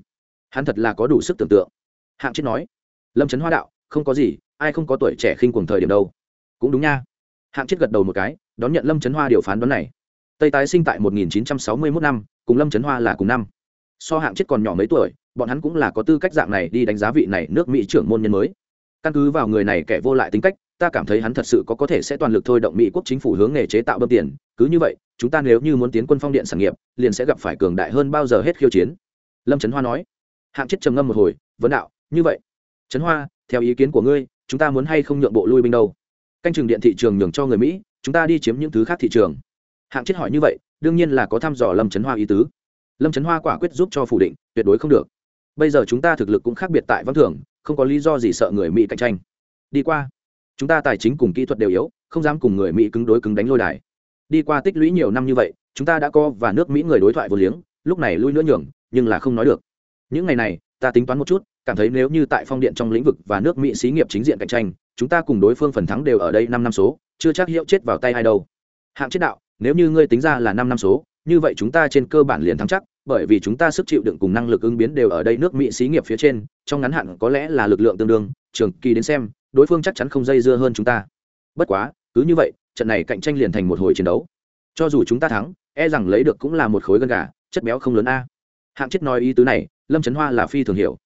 Hắn thật là có đủ sức tưởng tượng. Hạng chết nói, lâm trấn hoa đạo, không có gì, ai không có tuổi trẻ khinh cuồng thời điểm đâu. Cũng đúng nha hạng chết gật đầu một cái, đón nhận lâm trấn hoa điều phán đoán này. Tây tái sinh tại 1961 năm, cùng lâm trấn hoa là cùng năm. So hạng chết còn nhỏ mấy tuổi, bọn hắn cũng là có tư cách dạng này đi đánh giá vị này nước mỹ trưởng môn nhân mới. Căn cứ vào người này kẻ vô lại tính cách, ta cảm thấy hắn thật sự có có thể sẽ toàn lực thôi động mỹ quốc chính phủ hướng nghề chế tạo bơm tiền. Cứ như vậy, chúng ta nếu như muốn tiến quân phong điện sản nghiệp, liền sẽ gặp phải cường đại hơn bao giờ hết khiêu chiến. Lâm trấn hoa nói. Hạng chết trầm ngâm một hồi, vấn đạo, như vậy trấn hoa, theo ý kiến của ngươi, chúng ta muốn hay không nhượng bộ lui binh đâu? Canh chừng điện thị trường nhường cho người mỹ chúng ta đi chiếm những thứ khác thị trường. Hạng chết hỏi như vậy đương nhiên là có thăm dò lâm trấn hoa ý tứ. Lâm trấn hoa quả quyết giúp cho phủ định tuyệt đối không được. Bây giờ chúng ta thực lực cũng khác biệt tại văn thưởng, không có lý do gì sợ người mỹ cạnh tranh. Đi qua. Chúng ta tài chính cùng kỹ thuật đều yếu không dám cùng người mỹ cứng đối cứng đánh lôi đài. Đi qua tích lũy nhiều năm như vậy chúng ta đã co và nước mỹ người đối thoại vô liếng lúc này lui nữa nhường nhưng là không nói được. Những ngày này ta tính toán một chút cảm thấy nếu như tại phong điện trong lĩnh vực và nước mỹ xí nghiệp chính diện cạnh tranh chúng ta cùng đối phương phần thắng đều ở đây năm năm số, chưa chắc hiệu chết vào tay ai đâu. Hạng chết đạo, nếu như ngươi tính ra là năm năm số, như vậy chúng ta trên cơ bản liền thắng chắc, bởi vì chúng ta sức chịu đựng cùng năng lực ứng biến đều ở đây nước mỹ xí nghiệp phía trên, trong ngắn hạn có lẽ là lực lượng tương đương, trường kỳ đến xem, đối phương chắc chắn không dây dưa hơn chúng ta. Bất quá, cứ như vậy, trận này cạnh tranh liền thành một hồi chiến đấu. Cho dù chúng ta thắng e rằng lấy được cũng là một khối gân gà, chất béo không lớn a. Hạng chết nói ý tứ này, lâm trấn hoa là phi thường hiểu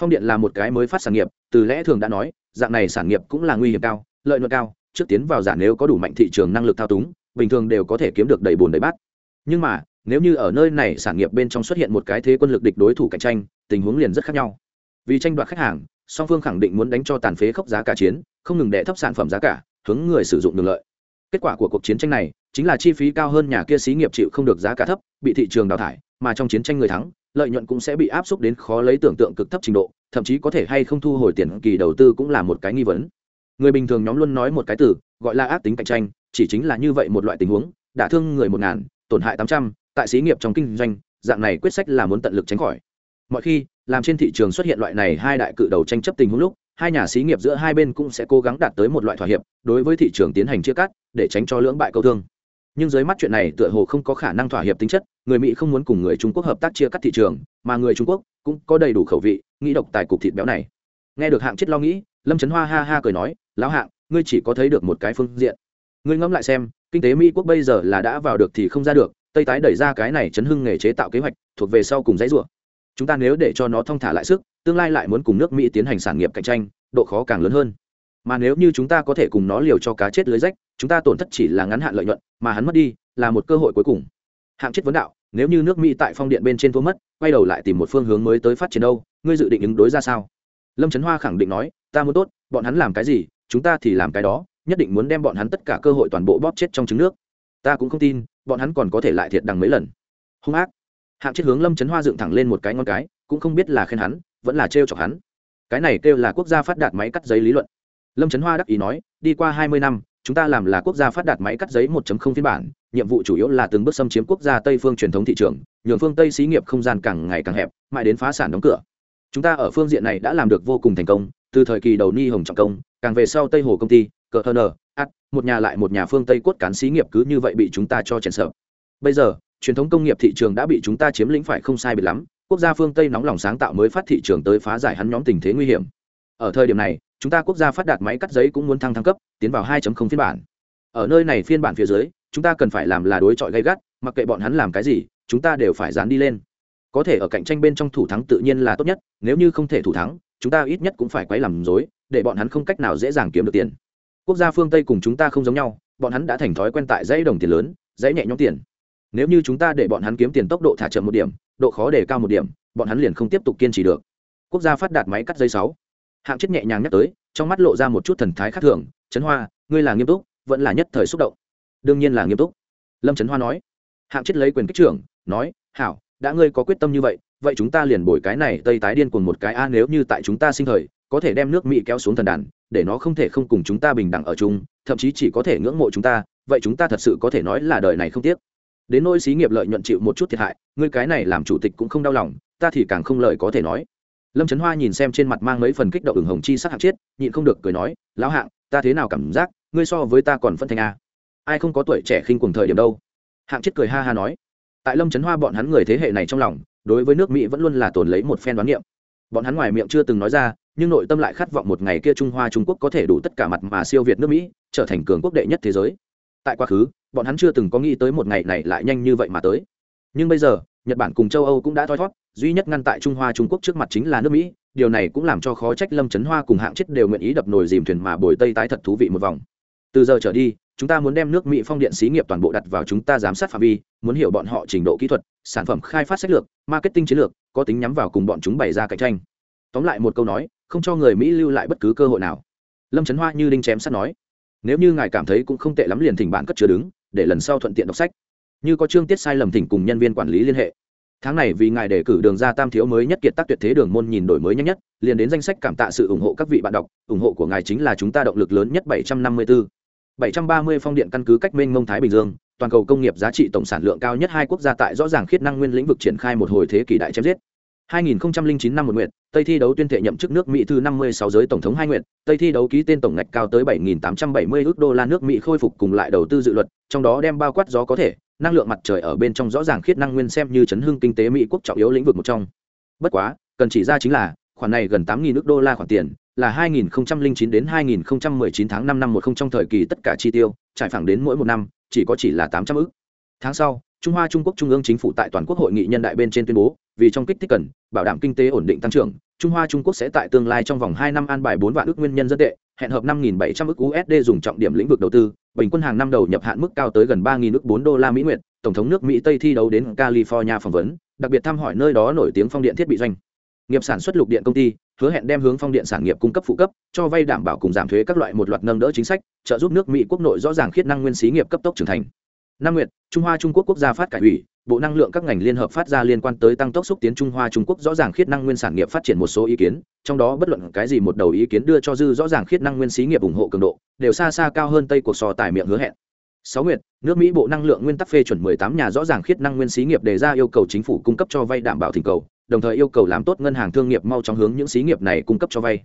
phong điện là một cái mới phát sản nghiệp, từ lẽ thường đã nói, dạng này sản nghiệp cũng là nguy hiểm cao, lợi nhuận cao, trước tiến vào giả nếu có đủ mạnh thị trường năng lực thao túng, bình thường đều có thể kiếm được đầy bùn đầy bát. Nhưng mà, nếu như ở nơi này sản nghiệp bên trong xuất hiện một cái thế quân lực địch đối thủ cạnh tranh, tình huống liền rất khác nhau. Vì tranh đoạt khách hàng, song phương khẳng định muốn đánh cho tàn phế khốc giá cả chiến, không ngừng đệ thấp sản phẩm giá cả, hướng người sử dụng được lợi. Kết quả của cuộc chiến tranh này, chính là chi phí cao hơn nhà kia xí nghiệp chịu không được giá cả thấp, bị thị trường đào thải mà trong chiến tranh người thắng, lợi nhuận cũng sẽ bị áp suất đến khó lấy tưởng tượng cực thấp trình độ, thậm chí có thể hay không thu hồi tiền kỳ đầu tư cũng là một cái nghi vấn. Người bình thường nhóm luôn nói một cái từ, gọi là ác tính cạnh tranh, chỉ chính là như vậy một loại tình huống, đả thương người một ngàn, tổn hại tám trăm, tại xí nghiệp trong kinh doanh, dạng này quyết sách là muốn tận lực tránh khỏi. Mọi khi, làm trên thị trường xuất hiện loại này hai đại cự đầu tranh chấp tình huống lúc, hai nhà xí nghiệp giữa hai bên cũng sẽ cố gắng đạt tới một loại thỏa hiệp, đối với thị trường tiến hành chia cắt, để tránh cho lưỡng bại câu thương nhưng dưới mắt chuyện này tựa hồ không có khả năng thỏa hiệp tính chất, người mỹ không muốn cùng người trung quốc hợp tác chia cắt thị trường, mà người trung quốc cũng có đầy đủ khẩu vị, nghĩ độc tài cục thịt béo này. Nghe được hạng chết lo nghĩ, lâm trấn hoa ha ha cười nói, lão hạng, ngươi chỉ có thấy được một cái phương diện. Ngươi ngẫm lại xem, kinh tế mỹ quốc bây giờ là đã vào được thì không ra được, tây tái đẩy ra cái này chấn hưng nghề chế tạo kế hoạch, thuộc về sau cùng dãy rủa. Chúng ta nếu để cho nó thong thả lại sức, tương lai lại muốn cùng nước mỹ tiến hành sản nghiệp cạnh tranh, độ khó càng lớn hơn. Mà nếu như chúng ta có thể cùng nó liều cho cá chết lưới rách chúng ta tổn thất chỉ là ngắn hạn lợi nhuận, mà hắn mất đi là một cơ hội cuối cùng. Hạng chết vấn đạo, nếu như nước mỹ tại phong điện bên trên thua mất, quay đầu lại tìm một phương hướng mới tới phát triển đâu, ngươi dự định ứng đối ra sao? Lâm trấn hoa khẳng định nói, ta muốn tốt, bọn hắn làm cái gì, chúng ta thì làm cái đó, nhất định muốn đem bọn hắn tất cả cơ hội toàn bộ bóp chết trong trứng nước. Ta cũng không tin, bọn hắn còn có thể lại thiệt đằng mấy lần. Hung ác. Hạng chết hướng lâm trấn hoa dựng thẳng lên một cái ngon cái, cũng không biết là khen hắn, vẫn là trêu chọc hắn. Cái này kêu là quốc gia phát đạt máy cắt giấy lý luận. Lâm trấn hoa đắc ý nói, đi qua hai mươi năm chúng ta làm là quốc gia phát đạt máy cắt giấy 1.0 phiên bản nhiệm vụ chủ yếu là từng bước xâm chiếm quốc gia tây phương truyền thống thị trường nhường phương tây xí nghiệp không gian càng ngày càng hẹp mãi đến phá sản đóng cửa. Chúng ta ở phương diện này đã làm được vô cùng thành công từ thời kỳ đầu ni hồng trọng công càng về sau tây hồ công ty cỡ hơn ở, một nhà lại một nhà phương tây cốt cán xí nghiệp cứ như vậy bị chúng ta cho chèn sợ bây giờ truyền thống công nghiệp thị trường đã bị chúng ta chiếm lĩnh phải không sai biệt lắm quốc gia phương tây nóng lòng sáng tạo mới phát thị trường tới phá giải hắn nhóm tình thế nguy hiểm. Ở thời điểm này chúng ta quốc gia phát đạt máy cắt giấy cũng muốn thăng thăng cấp, tiến vào 2.0 phiên bản. Ở nơi này phiên bản phía dưới, chúng ta cần phải làm là đối chọi gay gắt, mặc kệ bọn hắn làm cái gì, chúng ta đều phải dán đi lên. Có thể ở cạnh tranh bên trong thủ thắng tự nhiên là tốt nhất, nếu như không thể thủ thắng, chúng ta ít nhất cũng phải quấy làm dối để bọn hắn không cách nào dễ dàng kiếm được tiền. Quốc gia phương tây cùng chúng ta không giống nhau, bọn hắn đã thành thói quen tại dãy đồng tiền lớn, dãy nhẹ nhõm tiền. Nếu như chúng ta để bọn hắn kiếm tiền tốc độ thả chậm một điểm, độ khó để cao một điểm, bọn hắn liền không tiếp tục kiên trì được. Quốc gia phát đạt máy cắt dây sáu hạng chết nhẹ nhàng nhắc tới, trong mắt lộ ra một chút thần thái khác thường, trấn hoa, ngươi là nghiêm túc, vẫn là nhất thời xúc động. Đương nhiên là nghiêm túc. Lâm trấn hoa nói. Hạng chết lấy quyền kích trưởng, nói, hảo, đã ngươi có quyết tâm như vậy vậy chúng ta liền bồi cái này tây tái điên cùng một cái a, nếu như tại chúng ta sinh thời, có thể đem nước mỹ kéo xuống thần đàn, để nó không thể không cùng chúng ta bình đẳng ở chung, thậm chí chỉ có thể ngưỡng mộ chúng ta, vậy chúng ta thật sự có thể nói là đời này không tiếc. Đến nỗi xí nghiệp lợi nhuận chịu một chút thiệt hại, ngươi cái này làm chủ tịch cũng không đau lòng, ta thì càng không lời có thể nói lâm trấn hoa nhìn xem trên mặt mang mấy phần kích động ửng hồng chi sắc hạng chết nhịn không được cười nói, lão hạng, ta thế nào cảm giác, ngươi so với ta còn phân thanh a? Ai không có tuổi trẻ khinh cùng thời điểm đâu? Hạng chết cười ha ha nói. Tại lâm trấn hoa bọn hắn người thế hệ này trong lòng, đối với nước mỹ vẫn luôn là tồn lấy một phen đoán niệm. Bọn hắn ngoài miệng chưa từng nói ra, nhưng nội tâm lại khát vọng một ngày kia trung hoa trung quốc có thể đủ tất cả mặt mà siêu việt nước mỹ, trở thành cường quốc đệ nhất thế giới. Tại quá khứ, bọn hắn chưa từng có nghĩ tới một ngày này lại nhanh như vậy mà tới. Nhưng bây giờ nhật bản cùng châu âu cũng đã thoi thót duy nhất ngăn tại trung hoa, trung quốc trước mặt chính là nước mỹ, điều này cũng làm cho khó trách lâm trấn hoa cùng hạng chết đều nguyện ý đập nồi dìm thuyền mà bồi tây tái thật thú vị một vòng. Từ giờ trở đi, chúng ta muốn đem nước mỹ phong điện xí nghiệp toàn bộ đặt vào chúng ta giám sát phạm vi, muốn hiểu bọn họ trình độ kỹ thuật, sản phẩm khai phát sách lược, marketing chiến lược, có tính nhắm vào cùng bọn chúng bày ra cạnh tranh. Tóm lại một câu nói, không cho người mỹ lưu lại bất cứ cơ hội nào. Lâm trấn hoa như đinh chém sắt nói, nếu như ngài cảm thấy cũng không tệ lắm liền thỉnh bạn cất chứa đứng, để lần sau thuận tiện đọc sách như có chương tiết sai lầm thỉnh cùng nhân viên quản lý liên hệ tháng này vì ngài đề cử đường ra tam thiếu mới nhất kiệt tác tuyệt thế đường môn nhìn đổi mới nhanh nhất liền đến danh sách cảm tạ sự ủng hộ các vị bạn đọc ủng hộ của ngài chính là chúng ta động lực lớn nhất 754. 730 phong điện căn cứ cách mênh mông thái bình dương toàn cầu công nghiệp giá trị tổng sản lượng cao nhất hai quốc gia tại rõ ràng khiết năng nguyên lĩnh vực triển khai một hồi thế kỷ đại chém giết 2009 năm một nguyện, Tây thi đấu tuyên thệ nhậm chức nước Mỹ thứ 56 giới tổng thống hai nguyện, Tây thi đấu ký tên tổng ngạch cao tới 7.870 ước đô la nước Mỹ khôi phục cùng lại đầu tư dự luật, trong đó đem bao quát gió có thể, năng lượng mặt trời ở bên trong rõ ràng khiết năng nguyên xem như chấn hưng kinh tế Mỹ quốc trọng yếu lĩnh vực một trong. Bất quá, cần chỉ ra chính là, khoản này gần 8.000 ước đô la khoản tiền, là 2009 đến 2019 tháng 5 năm 10 trong thời kỳ tất cả chi tiêu, trải phẳng đến mỗi một năm, chỉ có chỉ là 800 ước. Tháng sau, Trung Hoa Trung Quốc Trung ương chính phủ tại toàn quốc hội nghị nhân đại bên trên tuyên bố, vì trong kích thích cần bảo đảm kinh tế ổn định tăng trưởng, Trung Hoa Trung Quốc sẽ tại tương lai trong vòng 2 năm an bài 4 vạn ước nguyên nhân dân tệ, hẹn hợp 5700 ức USD dùng trọng điểm lĩnh vực đầu tư, bình quân hàng năm đầu nhập hạn mức cao tới gần 3000 ức 4 đô la Mỹ nguyệt, tổng thống nước Mỹ Tây thi đấu đến California phỏng vấn, đặc biệt thăm hỏi nơi đó nổi tiếng phong điện thiết bị doanh. Nghiệp sản xuất lục điện công ty hứa hẹn đem hướng phong điện sản nghiệp cung cấp phụ cấp cho vay đảm bảo cùng giảm thuế các loại một loạt nâng đỡ chính sách trợ giúp nước mỹ quốc nội rõ ràng khiết năng nguyên xí nghiệp cấp tốc trưởng thành. Năm nguyệt trung hoa trung quốc quốc gia phát cải ủy bộ năng lượng các ngành liên hợp phát ra liên quan tới tăng tốc xúc tiến trung hoa trung quốc rõ ràng khiết năng nguyên sản nghiệp phát triển một số ý kiến, trong đó bất luận cái gì một đầu ý kiến đưa cho dư rõ ràng khiết năng nguyên xí nghiệp ủng hộ cường độ, đều xa xa cao hơn tây cuộc sò tài miệng hứa hẹn. Sáu nguyệt, nước mỹ bộ năng lượng nguyên tắc phê chuẩn 18 nhà rõ ràng khiết năng nguyên xí nghiệp đề ra yêu cầu chính phủ cung cấp cho vay đảm bảo thỉnh cầu, đồng thời yêu cầu làm tốt ngân hàng thương nghiệp mau chóng hướng những xí nghiệp này cung cấp cho vay.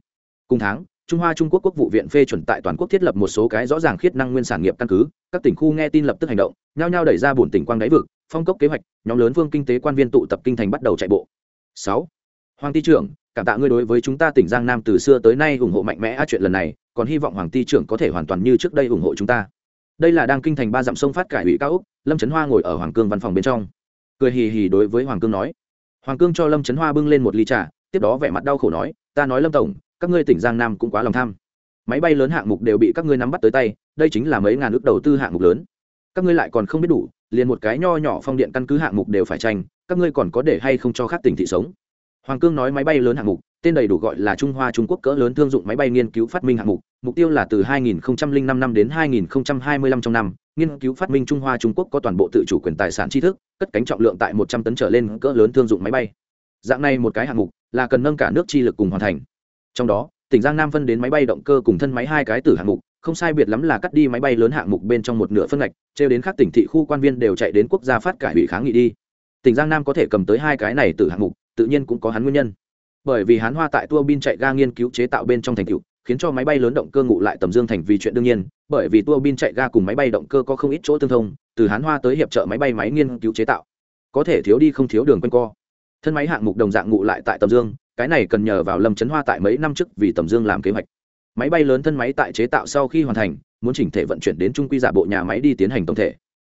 Cùng tháng, trung hoa trung quốc quốc vụ viện phê chuẩn tại toàn quốc thiết lập một số cái rõ ràng khiết năng nguyên sản nghiệp căn cứ, các tỉnh khu nghe tin lập tức hành động, nhao nhao đẩy ra bổn tỉnh quang đáy vực phong cốc kế hoạch, nhóm lớn vương kinh tế quan viên tụ tập kinh thành bắt đầu chạy bộ. Sáu, hoàng Ti trưởng, cảm tạ ngươi đối với chúng ta tỉnh giang nam từ xưa tới nay ủng hộ mạnh mẽ a chuyện lần này, còn hy vọng hoàng Ti trưởng có thể hoàn toàn như trước đây ủng hộ chúng ta. Đây là đang kinh thành ba dặm sông phát cải ủy cao úc, lâm trấn hoa ngồi ở hoàng cương văn phòng bên trong. Cười hì hì đối với hoàng cương nói. Hoàng cương cho lâm trấn hoa bưng lên một ly trà, tiếp đó vẻ mặt đau khổ nói, ta nói lâm tổng, các ngươi tỉnh giang nam cũng quá lòng tham. Máy bay lớn hạng mục đều bị các ngươi nắm bắt tới tay, đây chính là mấy ngàn ước đầu tư hạng mục lớn. Các ngươi lại còn không biết đủ liền một cái nho nhỏ phong điện căn cứ hạng mục đều phải tranh, các ngươi còn có để hay không cho khác tỉnh thị sống? Hoàng cương nói máy bay lớn hạng mục, tên đầy đủ gọi là trung hoa trung quốc cỡ lớn thương dụng máy bay nghiên cứu phát minh hạng mục mục tiêu là từ 2005 năm đến 2025 trong năm, nghiên cứu phát minh trung hoa trung quốc có toàn bộ tự chủ quyền tài sản tri thức, cất cánh trọng lượng tại 100 tấn trở lên cỡ lớn thương dụng máy bay. Dạng này một cái hạng mục là cần nâng cả nước chi lực cùng hoàn thành. Trong đó, tỉnh giang nam phân đến máy bay động cơ cùng thân máy hai cái tử hạng mục không sai biệt lắm là cắt đi máy bay lớn hạng mục bên trong một nửa phân ngạch, trêu đến các tỉnh thị khu quan viên đều chạy đến quốc gia phát cải ủy kháng nghị đi. Tỉnh giang nam có thể cầm tới hai cái này từ hạng mục, tự nhiên cũng có hắn nguyên nhân. Bởi vì hán hoa tại tua bin chạy ga nghiên cứu chế tạo bên trong thành tựu, khiến cho máy bay lớn động cơ ngụ lại tầm dương thành vì chuyện đương nhiên, bởi vì tua bin chạy ga cùng máy bay động cơ có không ít chỗ tương thông, từ hán hoa tới hiệp trợ máy bay máy nghiên cứu chế tạo. Có thể thiếu đi không thiếu đường quanh co. Thân máy hạng mục đồng dạng ngụ lại tại tầm dương, cái này cần nhờ vào lâm chấn hoa tại mấy năm trước vì tầm dương làm kế hoạch máy bay lớn thân máy tại chế tạo sau khi hoàn thành, muốn chỉnh thể vận chuyển đến trung quy giả bộ nhà máy đi tiến hành tổng thể.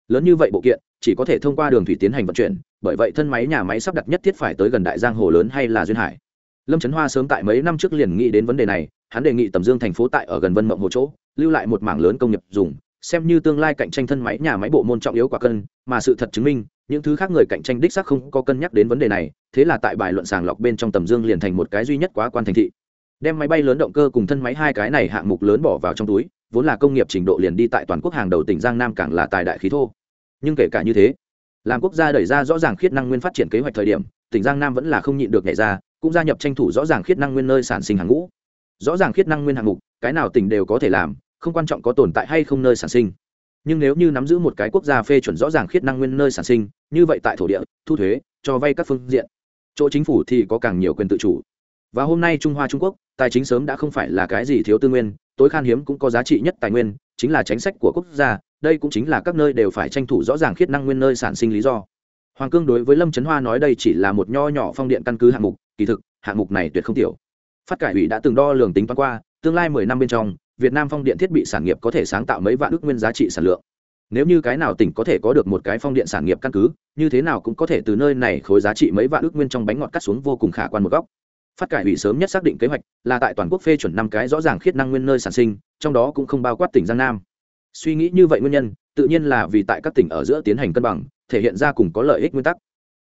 Lớn như vậy bộ kiện, chỉ có thể thông qua đường thủy tiến hành vận chuyển, bởi vậy thân máy nhà máy sắp đặt nhất thiết phải tới gần đại giang hồ lớn hay là duyên hải. Lâm trấn hoa sớm tại mấy năm trước liền nghĩ đến vấn đề này, hắn đề nghị tầm dương thành phố tại ở gần vân mộng hồ chỗ, lưu lại một mảng lớn công nghiệp dùng, xem như tương lai cạnh tranh thân máy nhà máy bộ môn trọng yếu quả cân, mà sự thật chứng minh, những thứ khác người cạnh tranh đích xác không có cân nhắc đến vấn đề này, thế là tại bài luận sàng lọc bên trong tầm dương liền thành một cái duy nhất quá quan thành thị đem máy bay lớn động cơ cùng thân máy hai cái này hạng mục lớn bỏ vào trong túi, vốn là công nghiệp trình độ liền đi tại toàn quốc hàng đầu tỉnh giang nam càng là tài đại khí thô. Nhưng kể cả như thế, làm quốc gia đẩy ra rõ ràng khiết năng nguyên phát triển kế hoạch thời điểm, tỉnh giang nam vẫn là không nhịn được nhảy ra, cũng gia nhập tranh thủ rõ ràng khiết năng nguyên nơi sản sinh hàng ngũ. Rõ ràng khiết năng nguyên hạng mục, cái nào tỉnh đều có thể làm, không quan trọng có tồn tại hay không nơi sản sinh. Nhưng nếu như nắm giữ một cái quốc gia phê chuẩn rõ ràng khiết năng nguyên nơi sản sinh, như vậy tại thổ địa, thu thuế, cho vay các phương diện, chỗ chính phủ thì có càng nhiều quyền tự chủ và hôm nay trung hoa trung quốc, tài chính sớm đã không phải là cái gì thiếu tư nguyên, tối khan hiếm cũng có giá trị nhất tài nguyên, chính là chính sách của quốc gia, đây cũng chính là các nơi đều phải tranh thủ rõ ràng khiết năng nguyên nơi sản sinh lý do. Hoàng cương đối với lâm trấn hoa nói đây chỉ là một nho nhỏ phong điện căn cứ hạng mục, kỳ thực, hạng mục này tuyệt không tiểu. Phát cải ủy đã từng đo lường tính toán qua, tương lai mười năm bên trong, việt nam phong điện thiết bị sản nghiệp có thể sáng tạo mấy vạn ước nguyên giá trị sản lượng. Nếu như cái nào tỉnh có thể có được một cái phong điện sản nghiệp căn cứ, như thế nào cũng có thể từ nơi này khối giá trị mấy vạn ước nguyên trong bánh ngọt cắt xuống vô cùng khả quan một góc phát cải ủy sớm nhất xác định kế hoạch là tại toàn quốc phê chuẩn năm cái rõ ràng khiết năng nguyên nơi sản sinh, trong đó cũng không bao quát tỉnh giang nam. Suy nghĩ như vậy nguyên nhân, tự nhiên là vì tại các tỉnh ở giữa tiến hành cân bằng, thể hiện ra cùng có lợi ích nguyên tắc.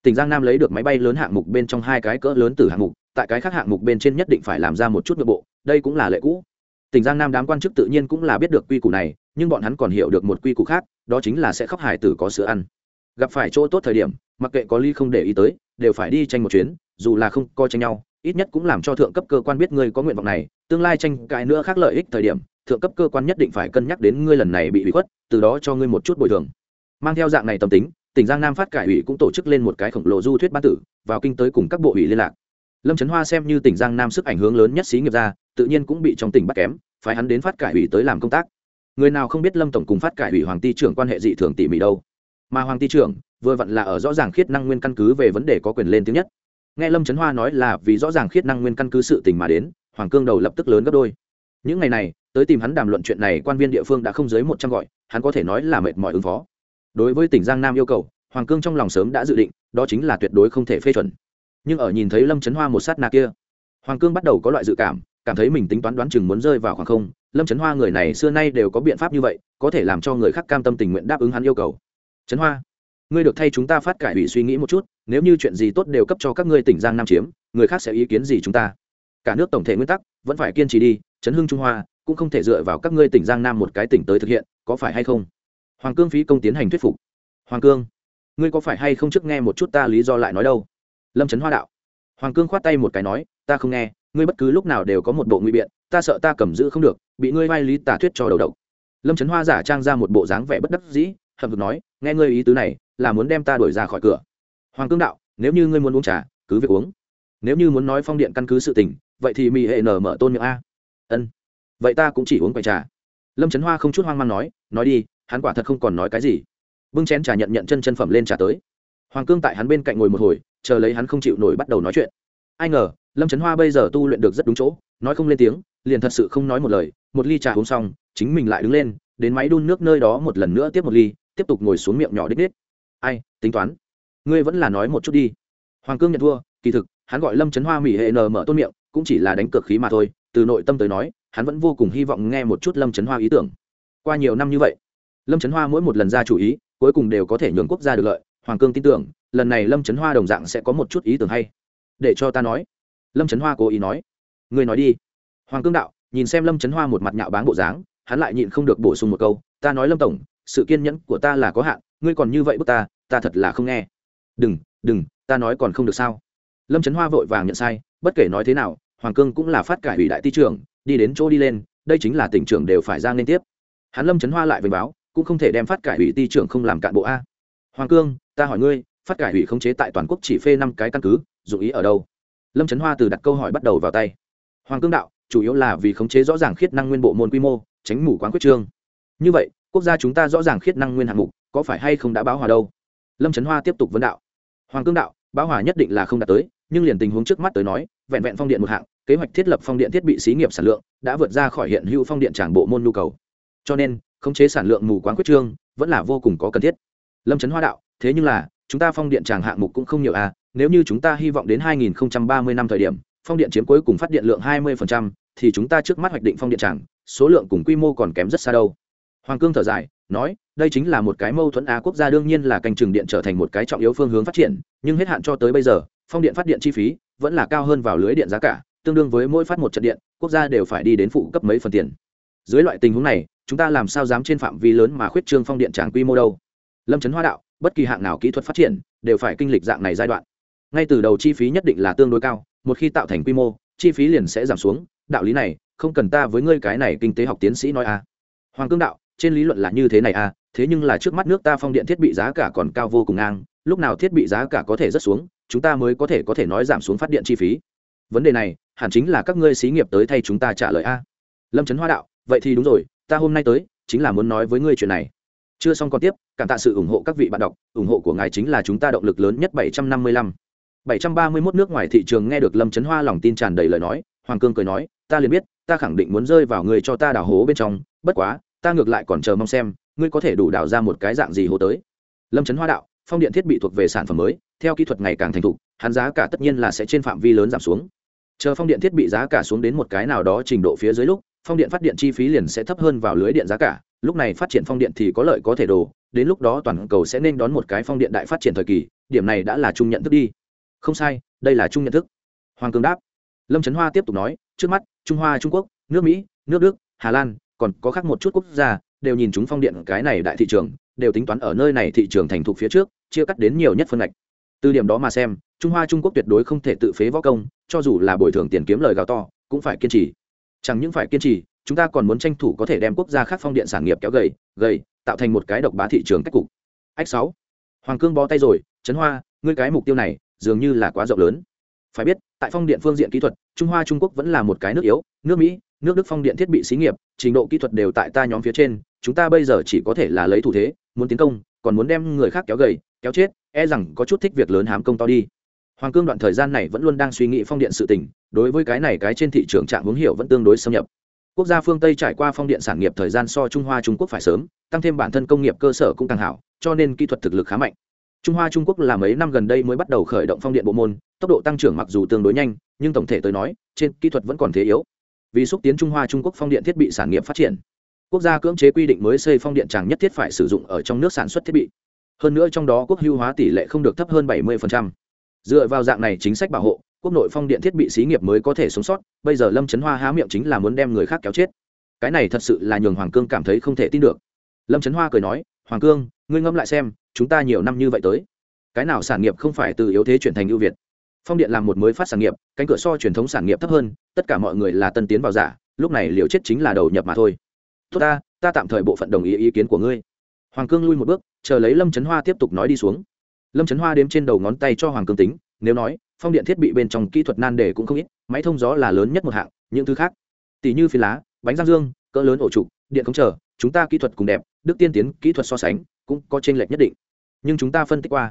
Tỉnh giang nam lấy được máy bay lớn hạng mục bên trong hai cái cỡ lớn từ hạng mục, tại cái khác hạng mục bên trên nhất định phải làm ra một chút nội bộ, đây cũng là lệ cũ. Tỉnh giang nam đám quan chức tự nhiên cũng là biết được quy củ này, nhưng bọn hắn còn hiểu được một quy củ khác, đó chính là sẽ khóc hải tử có sữa ăn. Gặp phải chỗ tốt thời điểm, mặc kệ có ly không để ý tới, đều phải đi tranh một chuyến, dù là không coi tranh nhau ít nhất cũng làm cho thượng cấp cơ quan biết ngươi có nguyện vọng này, tương lai tranh cãi nữa khác lợi ích thời điểm, thượng cấp cơ quan nhất định phải cân nhắc đến ngươi lần này bị hủy khuất, từ đó cho ngươi một chút bồi thường. Mang theo dạng này tâm tính, tỉnh giang nam phát cải ủy cũng tổ chức lên một cái khổng lồ du thuyết ban tử, vào kinh tới cùng các bộ ủy liên lạc. Lâm trấn hoa xem như tỉnh giang nam sức ảnh hưởng lớn nhất xí nghiệp ra, tự nhiên cũng bị trong tỉnh bắt kém phải hắn đến phát cải ủy tới làm công tác. Người nào không biết lâm tổng cùng phát cải ủy hoàng Ti trưởng quan hệ dị thường tỉ mỉ đâu. Mà hoàng Ti trưởng, vừa vặn là ở rõ ràng khiết năng nguyên căn cứ về vấn đề có quyền lên tiếng nhất nghe lâm trấn hoa nói là vì rõ ràng khiết năng nguyên căn cứ sự tình mà đến, hoàng cương đầu lập tức lớn gấp đôi. Những ngày này, tới tìm hắn đàm luận chuyện này, quan viên địa phương đã không dưới một trăm gọi, hắn có thể nói là mệt mỏi ứng phó. Đối với tỉnh giang nam yêu cầu, hoàng cương trong lòng sớm đã dự định, đó chính là tuyệt đối không thể phê chuẩn. Nhưng ở nhìn thấy lâm trấn hoa một sát na kia, hoàng cương bắt đầu có loại dự cảm cảm thấy mình tính toán đoán chừng muốn rơi vào khoảng không. Lâm trấn hoa người này xưa nay đều có biện pháp như vậy, có thể làm cho người khác cam tâm tình nguyện đáp ứng hắn yêu cầu. Trấn hoa ngươi được thay chúng ta phát cải ủy suy nghĩ một chút, nếu như chuyện gì tốt đều cấp cho các ngươi tỉnh giang nam chiếm, người khác sẽ ý kiến gì chúng ta? Cả nước tổng thể nguyên tắc, vẫn phải kiên trì đi chấn hưng trung hoa cũng không thể dựa vào các ngươi tỉnh giang nam một cái tỉnh tới thực hiện, có phải hay không? Hoàng cương phí công tiến hành thuyết phục. Hoàng cương, ngươi có phải hay không trước nghe một chút ta lý do lại nói đâu? Lâm trấn hoa đạo. Hoàng cương khoát tay một cái nói, ta không nghe, ngươi bất cứ lúc nào đều có một bộ nguy biện, ta sợ ta cầm giữ không được, bị ngươi vai lý tả thuyết cho đầu độc. Lâm trấn hoa giả trang ra một bộ dáng vẻ bất đắc dĩ hầm hực nói, nghe ngươi ý tứ này là muốn đem ta đuổi ra khỏi cửa. Hoàng cương đạo, nếu như ngươi muốn uống trà, cứ việc uống. Nếu như muốn nói phong điện căn cứ sự tình, vậy thì mỹ hệ nở mở tôn miệng a. Ân. Vậy ta cũng chỉ uống quầy trà. Lâm trấn hoa không chút hoang mang nói nói đi, hắn quả thật không còn nói cái gì. Bưng chén trà nhận nhận chân chân phẩm lên trà tới. Hoàng cương tại hắn bên cạnh ngồi một hồi, chờ lấy hắn không chịu nổi bắt đầu nói chuyện. Ai ngờ, lâm trấn hoa bây giờ tu luyện được rất đúng chỗ, nói không lên tiếng, liền thật sự không nói một lời, một ly trà uống xong, chính mình lại đứng lên, đến máy đun nước nơi đó một lần nữa tiếp một ly, tiếp tục ngồi xuống miệng nhỏ đích đích ai, tính toán. Ngươi vẫn là nói một chút đi. Hoàng cương nhận thua, kỳ thực, hắn gọi lâm trấn hoa mỹ hệ n mở tôn miệng, cũng chỉ là đánh cược khí mà thôi, từ nội tâm tới nói, hắn vẫn vô cùng hy vọng nghe một chút lâm trấn hoa ý tưởng. Qua nhiều năm như vậy, lâm trấn hoa mỗi một lần ra chủ ý, cuối cùng đều có thể nhường quốc gia được lợi, hoàng cương tin tưởng, lần này lâm trấn hoa đồng dạng sẽ có một chút ý tưởng hay. Để cho ta nói. Lâm trấn hoa cố ý nói. Ngươi nói đi. Hoàng cương đạo, nhìn xem lâm trấn hoa một mặt nhạo báng bộ dáng, hắn lại nhịn không được bổ sung một câu, ta nói lâm tổng, sự kiên nhẫn của ta là có hạn, ngươi còn như vậy bức ta ta thật là không nghe. Đừng đừng, ta nói còn không được sao? Lâm trấn hoa vội vàng nhận sai, bất kể nói thế nào, hoàng cương cũng là phát cải ủy đại ti trưởng, đi đến chỗ đi lên, đây chính là tỉnh trưởng đều phải ra liên tiếp. Hắn lâm trấn hoa lại về báo, cũng không thể đem phát cải ủy ti trưởng không làm cạn bộ a. Hoàng cương, ta hỏi ngươi, phát cải ủy khống chế tại toàn quốc chỉ phê năm cái căn cứ, dụng ý ở đâu? Lâm trấn hoa từ đặt câu hỏi bắt đầu vào tay. Hoàng cương đạo, chủ yếu là vì khống chế rõ ràng khiết năng nguyên bộ môn quy mô, tránh mù quán quyết trương. Như vậy, quốc gia chúng ta rõ ràng khiết năng nguyên hạng mục, có phải hay không đã báo hòa đâu? Lâm trấn hoa tiếp tục vấn đạo. Hoàng cương đạo báo hòa nhất định là không đạt tới nhưng liền tình huống trước mắt tới nói vẹn vẹn phong điện một hạng kế hoạch thiết lập phong điện thiết bị xí nghiệp sản lượng đã vượt ra khỏi hiện hữu phong điện tràng bộ môn nhu cầu. Cho nên khống chế sản lượng mù quáng quyết trương vẫn là vô cùng có cần thiết. Lâm trấn hoa đạo thế nhưng là chúng ta phong điện tràng hạng mục cũng không nhiều à nếu như chúng ta hy vọng đến 2030 năm thời điểm phong điện chiếm cuối cùng phát điện lượng 20%, thì chúng ta trước mắt hoạch định phong điện tràng số lượng cùng quy mô còn kém rất xa đâu hoàng cương thở dài, nói, đây chính là một cái mâu thuẫn á quốc gia đương nhiên là canh trường điện trở thành một cái trọng yếu phương hướng phát triển, nhưng hết hạn cho tới bây giờ, phong điện phát điện chi phí vẫn là cao hơn vào lưới điện giá cả, tương đương với mỗi phát một trận điện, quốc gia đều phải đi đến phụ cấp mấy phần tiền. Dưới loại tình huống này, chúng ta làm sao dám trên phạm vi lớn mà khuyết trương phong điện tràng quy mô đâu? Lâm trấn hoa đạo, bất kỳ hạng nào kỹ thuật phát triển đều phải kinh lịch dạng này giai đoạn. Ngay từ đầu chi phí nhất định là tương đối cao, một khi tạo thành quy mô, chi phí liền sẽ giảm xuống. Đạo lý này, không cần ta với ngươi cái này kinh tế học tiến sĩ nói a. À. hoàng cương đạo trên lý luận là như thế này à thế nhưng là trước mắt nước ta phong điện thiết bị giá cả còn cao vô cùng ngang, lúc nào thiết bị giá cả có thể rất xuống, chúng ta mới có thể có thể nói giảm xuống phát điện chi phí. Vấn đề này, hẳn chính là các ngươi xí nghiệp tới thay chúng ta trả lời a. Lâm trấn hoa đạo, vậy thì đúng rồi, ta hôm nay tới, chính là muốn nói với ngươi chuyện này. Chưa xong còn tiếp, cảm tạ sự ủng hộ các vị bạn đọc, ủng hộ của ngài chính là chúng ta động lực lớn nhất bảy trăm năm mươi lăm. bảy trăm ba mươi 731 nước ngoài thị trường nghe được lâm trấn hoa lòng tin tràn đầy lời nói, hoàng cương cười nói, ta liền biết, ta khẳng định muốn rơi vào người cho ta đào hố bên trong, bất quá ta ngược lại còn chờ mong xem, ngươi có thể đủ đào ra một cái dạng gì hồ tới. Lâm trấn hoa đạo, phong điện thiết bị thuộc về sản phẩm mới, theo kỹ thuật ngày càng thành thục, hắn giá cả tất nhiên là sẽ trên phạm vi lớn giảm xuống. Chờ phong điện thiết bị giá cả xuống đến một cái nào đó trình độ phía dưới lúc, phong điện phát điện chi phí liền sẽ thấp hơn vào lưới điện giá cả, lúc này phát triển phong điện thì có lợi có thể đồ, đến lúc đó toàn cầu sẽ nên đón một cái phong điện đại phát triển thời kỳ, điểm này đã là chung nhận thức đi. Không sai, đây là chung nhận thức. Hoàng cường đáp. Lâm trấn hoa tiếp tục nói, trước mắt, trung hoa, trung quốc, nước mỹ, nước đức, hà lan còn có khác một chút quốc gia, đều nhìn chúng phong điện cái này đại thị trường, đều tính toán ở nơi này thị trường thành thục phía trước, chia cắt đến nhiều nhất phân ngạch. Từ điểm đó mà xem, trung hoa trung quốc tuyệt đối không thể tự phế võ công, cho dù là bồi thường tiền kiếm lời gào to, cũng phải kiên trì. Chẳng những phải kiên trì, chúng ta còn muốn tranh thủ có thể đem quốc gia khác phong điện sản nghiệp kéo gầy gầy, tạo thành một cái độc bá thị trường cách cục. Ách sáu. Hoàng cương bó tay rồi, trấn hoa, ngươi cái mục tiêu này, dường như là quá rộng lớn. Phải biết, tại phong điện phương diện kỹ thuật, trung hoa trung quốc vẫn là một cái nước yếu, nước mỹ nước đức phong điện thiết bị xí nghiệp, trình độ kỹ thuật đều tại ta nhóm phía trên, chúng ta bây giờ chỉ có thể là lấy thủ thế, muốn tiến công, còn muốn đem người khác kéo gầy, kéo chết e rằng có chút thích việc lớn hám công to đi. Hoàng cương đoạn thời gian này vẫn luôn đang suy nghĩ phong điện sự tình, đối với cái này cái trên thị trường trạng hướng hiểu vẫn tương đối xâm nhập. Quốc gia phương tây trải qua phong điện sản nghiệp thời gian so trung hoa trung quốc phải sớm, tăng thêm bản thân công nghiệp cơ sở cũng càng hảo, cho nên kỹ thuật thực lực khá mạnh. Trung hoa trung quốc là mấy năm gần đây mới bắt đầu khởi động phong điện bộ môn, tốc độ tăng trưởng mặc dù tương đối nhanh, nhưng tổng thể tới nói, trên kỹ thuật vẫn còn thế yếu vì xúc tiến trung hoa trung quốc phong điện thiết bị sản nghiệp phát triển. Quốc gia cưỡng chế quy định mới xây phong điện chẳng nhất thiết phải sử dụng ở trong nước sản xuất thiết bị. Hơn nữa trong đó quốc hưu hóa tỷ lệ không được thấp hơn 70%. dựa vào dạng này chính sách bảo hộ, quốc nội phong điện thiết bị xí nghiệp mới có thể sống sót, bây giờ lâm trấn hoa há miệng chính là muốn đem người khác kéo chết. Cái này thật sự là nhường hoàng cương cảm thấy không thể tin được. Lâm trấn hoa cười nói, hoàng cương, ngươi ngẫm lại xem, chúng ta nhiều năm như vậy tới, cái nào sản nghiệp không phải từ yếu thế chuyển thành ưu việt? Phong điện làm một mới phát sản nghiệp, cánh cửa so truyền thống sản nghiệp thấp hơn, tất cả mọi người là tân tiến vào giả, lúc này liều chết chính là đầu nhập mà thôi. Tốt ta ta tạm thời bộ phận đồng ý ý kiến của ngươi. Hoàng cương lui một bước, chờ lấy lâm trấn hoa tiếp tục nói đi xuống. Lâm trấn hoa đếm trên đầu ngón tay cho hoàng cương tính, nếu nói, phong điện thiết bị bên trong kỹ thuật nan đề cũng không ít, máy thông gió là lớn nhất một hạng, những thứ khác. Tỷ như phi lá, bánh răng dương, cỡ lớn ổ trục, điện không chờ, chúng ta kỹ thuật cùng đẹp, đức tiên tiến, kỹ thuật so sánh, cũng có t r ê n lệch nhất định. Nhưng chúng ta phân tích qua,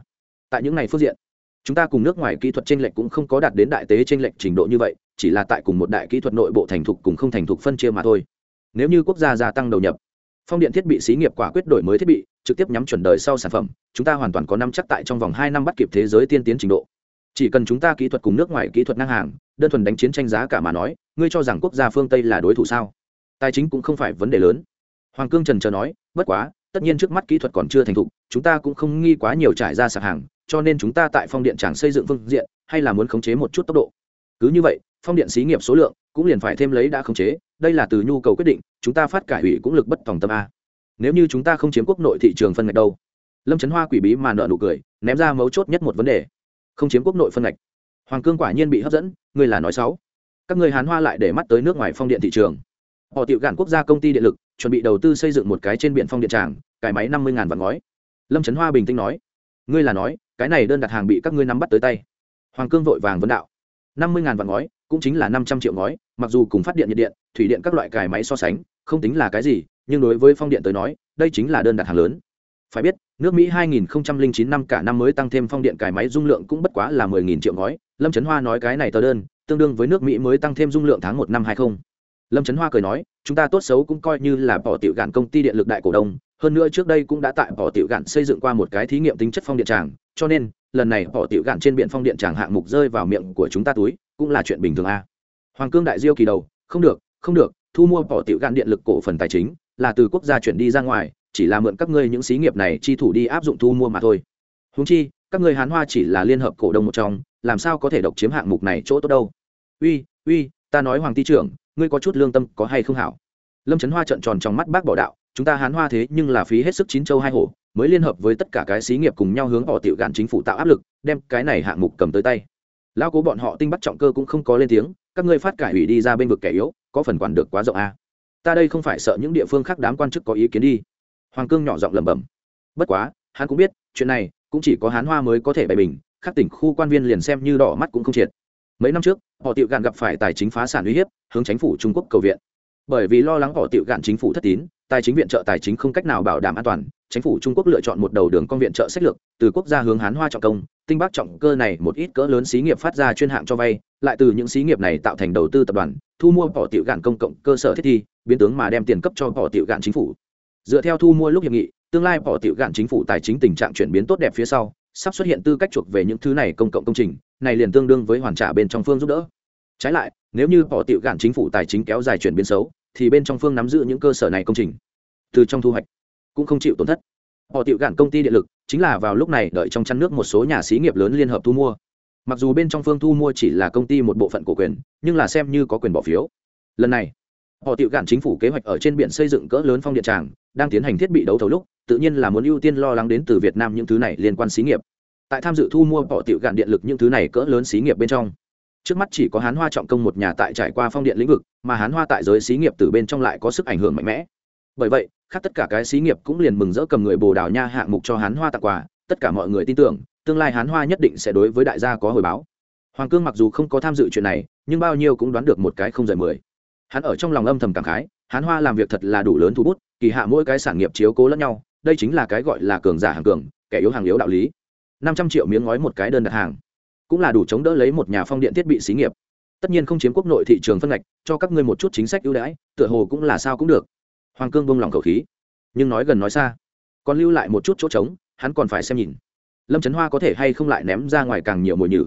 tại những ngày phương diện chúng ta cùng nước ngoài kỹ thuật t r ê n lệch cũng không có đạt đến đại tế t r ê n lệch trình độ như vậy, chỉ là tại cùng một đại kỹ thuật nội bộ thành thục cùng không thành thục phân chia mà thôi. Nếu như quốc gia gia tăng đầu nhập, phong điện thiết bị xí nghiệp quả quyết đổi mới thiết bị, trực tiếp nhắm chuẩn đời sau sản phẩm, chúng ta hoàn toàn có năm chắc tại trong vòng hai năm bắt kịp thế giới tiên tiến trình độ. Chỉ cần chúng ta kỹ thuật cùng nước ngoài kỹ thuật ngang hàng, đơn thuần đánh chiến tranh giá cả mà nói, ngươi cho rằng quốc gia phương tây là đối thủ sao? Tài chính cũng không phải vấn đề lớn. Hoàng cương trần chờ nói, bất quá, tất nhiên trước mắt kỹ thuật còn chưa thành thục, chúng ta cũng không nghi quá nhiều trải ra sạp hàng cho nên chúng ta tại phong điện chẳng xây dựng phương diện, hay là muốn khống chế một chút tốc độ. Cứ như vậy, phong điện xí nghiệp số lượng cũng liền phải thêm lấy đã khống chế, đây là từ nhu cầu quyết định, chúng ta phát cải ủy cũng lực bất tòng tâm a. Nếu như chúng ta không chiếm quốc nội thị trường phân ngạch đâu? Lâm trấn hoa quỷ bí mà nợ nụ cười, ném ra mấu chốt nhất một vấn đề. Không chiếm quốc nội phân ngạch. Hoàng cương quả nhiên bị hấp dẫn, người là nói sáu các người hán hoa lại để mắt tới nước ngoài phong điện thị trường. Họ tiệu gạn quốc gia công ty điện lực, chuẩn bị đầu tư xây dựng một cái trên biển phong điện tràng, cải máy năm mươi vạn ngói. Lâm trấn hoa bình tĩnh nói, ngươi là nói cái này đơn đặt hàng bị các ngươi nắm bắt tới tay. Hoàng cương vội vàng vấn đạo. Năm mươi ngàn vạn ngói, cũng chính là năm trăm triệu ngói, mặc dù cùng phát điện, nhiệt điện, thủy điện các loại cài máy so sánh, không tính là cái gì, nhưng đối với phong điện tới nói, đây chính là đơn đặt hàng lớn. Phải biết, nước mỹ 2009 năm cả năm mới tăng thêm phong điện cài máy dung lượng cũng bất quá là 10.000 triệu ngói. Lâm trấn hoa nói cái này tờ đơn, tương đương với nước mỹ mới tăng thêm dung lượng tháng một năm 20. lâm trấn hoa cười nói, chúng ta tốt xấu cũng coi như là bỏ tiểu gạn công ty điện lực đại cổ đông hơn nữa trước đây cũng đã tại bỏ tiểu gạn xây dựng qua một cái thí nghiệm tính chất phong điện tràng, cho nên, lần này bỏ tiểu gạn trên biển phong điện tràng hạng mục rơi vào miệng của chúng ta túi, cũng là chuyện bình thường a. Hoàng cương đại diêu kỳ đầu, không được không được, thu mua bỏ tiểu gạn điện lực cổ phần tài chính, là từ quốc gia chuyển đi ra ngoài, chỉ là mượn các ngươi những xí nghiệp này chi thủ đi áp dụng thu mua mà thôi. Húng chi, các ngươi hán hoa chỉ là liên hợp cổ đông một trong, làm sao có thể độc chiếm hạng mục này chỗ tốt đâu? Uy uy, ta nói hoàng ty trưởng, ngươi có chút lương tâm có hay không hảo? Lâm trấn hoa trợn tròn trong mắt bác bỏ đạo chúng ta hán hoa thế nhưng là phí hết sức chín châu hai hổ, mới liên hợp với tất cả cái xí nghiệp cùng nhau hướng họ tiểu gạn chính phủ tạo áp lực, đem cái này hạng mục cầm tới tay. Lao cố bọn họ tinh bắt trọng cơ cũng không có lên tiếng, các ngươi phát cải ủy đi ra bên vực kẻ yếu, có phần quản được quá rộng a. À. ta đây không phải sợ những địa phương khác đám quan chức có ý kiến đi. Hoàng cương nhỏ giọng lẩm bẩm. Bất quá, hắn cũng biết, chuyện này cũng chỉ có hán hoa mới có thể bày bình, các tỉnh khu quan viên liền xem như đỏ mắt cũng không triệt. Mấy năm trước, họ tiểu gạn gặp phải tài chính phá sản uy hiếp, hướng chính phủ trung quốc cầu viện. Bởi vì lo lắng họ tiểu gạn chính phủ thất tín tài chính viện trợ tài chính không cách nào bảo đảm an toàn, chính phủ trung quốc lựa chọn một đầu đường con viện trợ sách lược, từ quốc gia hướng hán hoa trọng công, tinh bắc trọng cơ này một ít cỡ lớn xí nghiệp phát ra chuyên hạng cho vay, lại từ những xí nghiệp này tạo thành đầu tư tập đoàn, thu mua bỏ tiểu gạn công cộng cơ sở thiết thi, biến tướng mà đem tiền cấp cho bỏ tiểu gạn chính phủ. Dựa theo thu mua lúc hiệp nghị, tương lai bỏ tiểu gạn chính phủ tài chính tình trạng chuyển biến tốt đẹp phía sau, sắp xuất hiện tư cách chuộc về những thứ này công cộng công trình, này liền tương đương với hoàn trả bên trong phương giúp đỡ. Trái lại, nếu như bỏ tiểu gạn chính phủ tài chính kéo dài chuyển biến xấu thì bên trong phương nắm giữ những cơ sở này công trình. Từ trong thu hoạch, cũng không chịu tổn thất. Họ tiểu gạn công ty điện lực, chính là vào lúc này đợi trong chăn nước một số nhà xí nghiệp lớn liên hợp thu mua. Mặc dù bên trong phương thu mua chỉ là công ty một bộ phận cổ quyền, nhưng là xem như có quyền bỏ phiếu. Lần này, họ tiểu gạn chính phủ kế hoạch ở trên biển xây dựng cỡ lớn phong điện tràng, đang tiến hành thiết bị đấu thầu lúc, tự nhiên là muốn ưu tiên lo lắng đến từ việt nam những thứ này liên quan xí nghiệp. Tại tham dự thu mua họ tiểu gạn điện lực những thứ này cỡ lớn xí nghiệp bên trong trước mắt chỉ có hán hoa trọng công một nhà tại trải qua phong điện lĩnh vực, mà hán hoa tại giới xí nghiệp từ bên trong lại có sức ảnh hưởng mạnh mẽ. Bởi vậy, khác tất cả cái xí nghiệp cũng liền mừng rỡ cầm người bồ đào nha hạng mục cho hán hoa tặng quà, tất cả mọi người tin tưởng, tương lai hán hoa nhất định sẽ đối với đại gia có hồi báo. Hoàng cương mặc dù không có tham dự chuyện này, nhưng bao nhiêu cũng đoán được một cái không rời mười. Hắn ở trong lòng âm thầm cảm khái, hán hoa làm việc thật là đủ lớn thu bút, kỳ hạ mỗi cái sản nghiệp chiếu cố lẫn nhau, đây chính là cái gọi là cường giả hàng cường, kẻ yếu hàng yếu đạo lý. Năm trăm triệu miếng ngói một cái đơn đặt hàng cũng là đủ chống đỡ lấy một nhà phong điện thiết bị xí nghiệp. Tất nhiên không chiếm quốc nội thị trường phân ngạch, cho các ngươi một chút chính sách ưu đãi, tựa hồ cũng là sao cũng được. Hoàng cương bông lòng khẩu khí, nhưng nói gần nói xa. Còn lưu lại một chút chỗ trống, hắn còn phải xem nhìn. Lâm trấn hoa có thể hay không lại ném ra ngoài càng nhiều mồi nhử.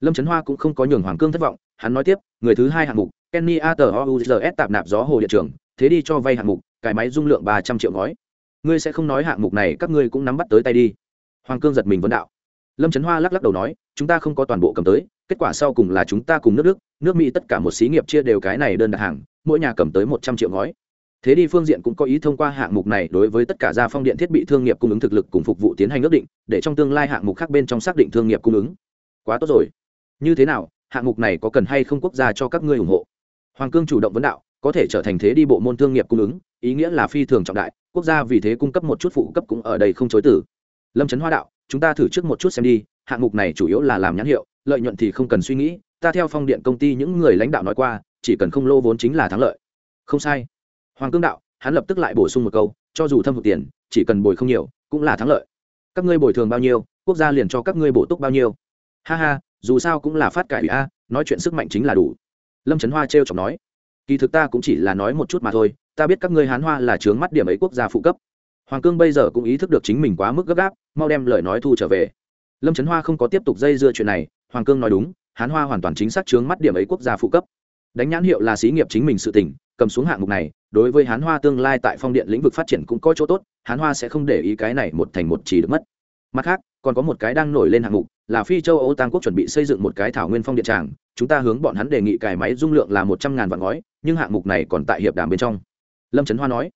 Lâm trấn hoa cũng không có nhường hoàng cương thất vọng, hắn nói tiếp, người thứ hai hạng mục, kenny a tờ ouzs tạp nạp gió hồ điện trường, thế đi cho vay hạng mục, cải máy dung lượng ba trăm triệu ngói. Ngươi sẽ không nói hạng mục này, các ngươi cũng nắm bắt tới tay đi. Hoàng cương giật mình vấn đạo lâm trấn hoa lắc lắc đầu nói, chúng ta không có toàn bộ cầm tới, kết quả sau cùng là chúng ta cùng nước đức, nước mỹ tất cả một xí nghiệp chia đều cái này đơn đặt hàng, mỗi nhà cầm tới một trăm triệu gói. thế đi phương diện cũng có ý thông qua hạng mục này đối với tất cả gia phong điện thiết bị thương nghiệp cung ứng thực lực cùng phục vụ tiến hành ước định, để trong tương lai hạng mục khác bên trong xác định thương nghiệp cung ứng. Quá tốt rồi. Như thế nào, hạng mục này có cần hay không quốc gia cho các ngươi ủng hộ? Hoàng cương chủ động vấn đạo, có thể trở thành thế đi bộ môn thương nghiệp cung ứng, ý nghĩa là phi thường trọng đại, quốc gia vì thế cung cấp một chút phụ cấp cũng ở đây không chối tử lâm trấn hoa đạo chúng ta thử trước một chút xem đi, hạng mục này chủ yếu là làm nhãn hiệu, lợi nhuận thì không cần suy nghĩ, ta theo phong điện công ty những người lãnh đạo nói qua, chỉ cần không lô vốn chính là thắng lợi. Không sai. Hoàng cương đạo, hắn lập tức lại bổ sung một câu, cho dù thâm hụt tiền, chỉ cần bồi không nhiều, cũng là thắng lợi. Các ngươi bồi thường bao nhiêu, quốc gia liền cho các ngươi bổ túc bao nhiêu. Ha ha, dù sao cũng là phát cải ủy a, nói chuyện sức mạnh chính là đủ. Lâm trấn hoa t r e o chọc nói, kỳ thực ta cũng chỉ là nói một chút mà thôi, ta biết các ngươi hán hoa là chướng mắt điểm ấy quốc gia phụ cấp hoàng cương bây giờ cũng ý thức được chính mình quá mức gấp gáp, mau đem lời nói thu trở về. Lâm trấn hoa không có tiếp tục dây dưa chuyện này, hoàng cương nói đúng, hán hoa hoàn toàn chính xác chướng mắt điểm ấy quốc gia phụ cấp. Đánh nhãn hiệu là xí nghiệp chính mình sự tỉnh cầm xuống hạng mục này, đối với hán hoa tương lai tại phong điện lĩnh vực phát triển cũng có chỗ tốt, hán hoa sẽ không để ý cái này một thành một chỉ được mất. Mặt khác, còn có một cái đang nổi lên hạng mục, là phi châu âu tăng quốc chuẩn bị xây dựng một cái thảo nguyên phong điện tràng, chúng ta hướng bọn hắn đề nghị cải máy dung lượng là một trăm ngàn vạn ngói, nhưng hạng mục này còn tại hiệp đàm bên trong. Lâm trấn hoa nói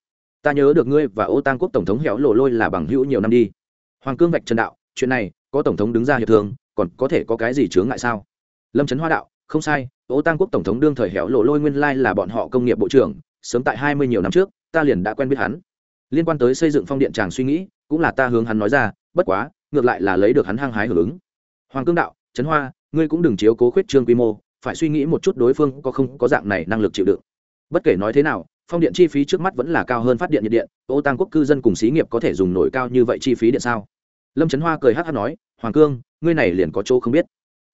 ta nhớ được ngươi và ô tăng quốc tổng thống héo lộ lôi là bằng hữu nhiều năm đi. Hoàng cương vạch trần đạo, chuyện này, có tổng thống đứng ra hiệp thương, còn có thể có cái gì chướng ngại sao? Lâm trấn hoa đạo, không sai, ô tăng quốc tổng thống đương thời héo lộ lôi nguyên lai là bọn họ công nghiệp bộ trưởng, sớm tại hai mươi nhiều năm trước, ta liền đã quen biết hắn. Liên quan tới xây dựng phong điện tràng suy nghĩ, cũng là ta hướng hắn nói ra, bất quá, ngược lại là lấy được hắn hăng hái hưởng ứng. Hoàng cương đạo trấn hoa, ngươi cũng đừng chiếu cố khuyết trương quy mô, phải suy nghĩ một chút đối phương có không có dạng này năng lực chịu đựng. Bất kể nói thế nào phong điện chi phí trước mắt vẫn là cao hơn phát điện nhiệt điện, ô tăng quốc cư dân cùng xí nghiệp có thể dùng nổi cao như vậy chi phí điện sao? Lâm trấn hoa cười hát hát nói, hoàng cương, ngươi này liền có chỗ không biết.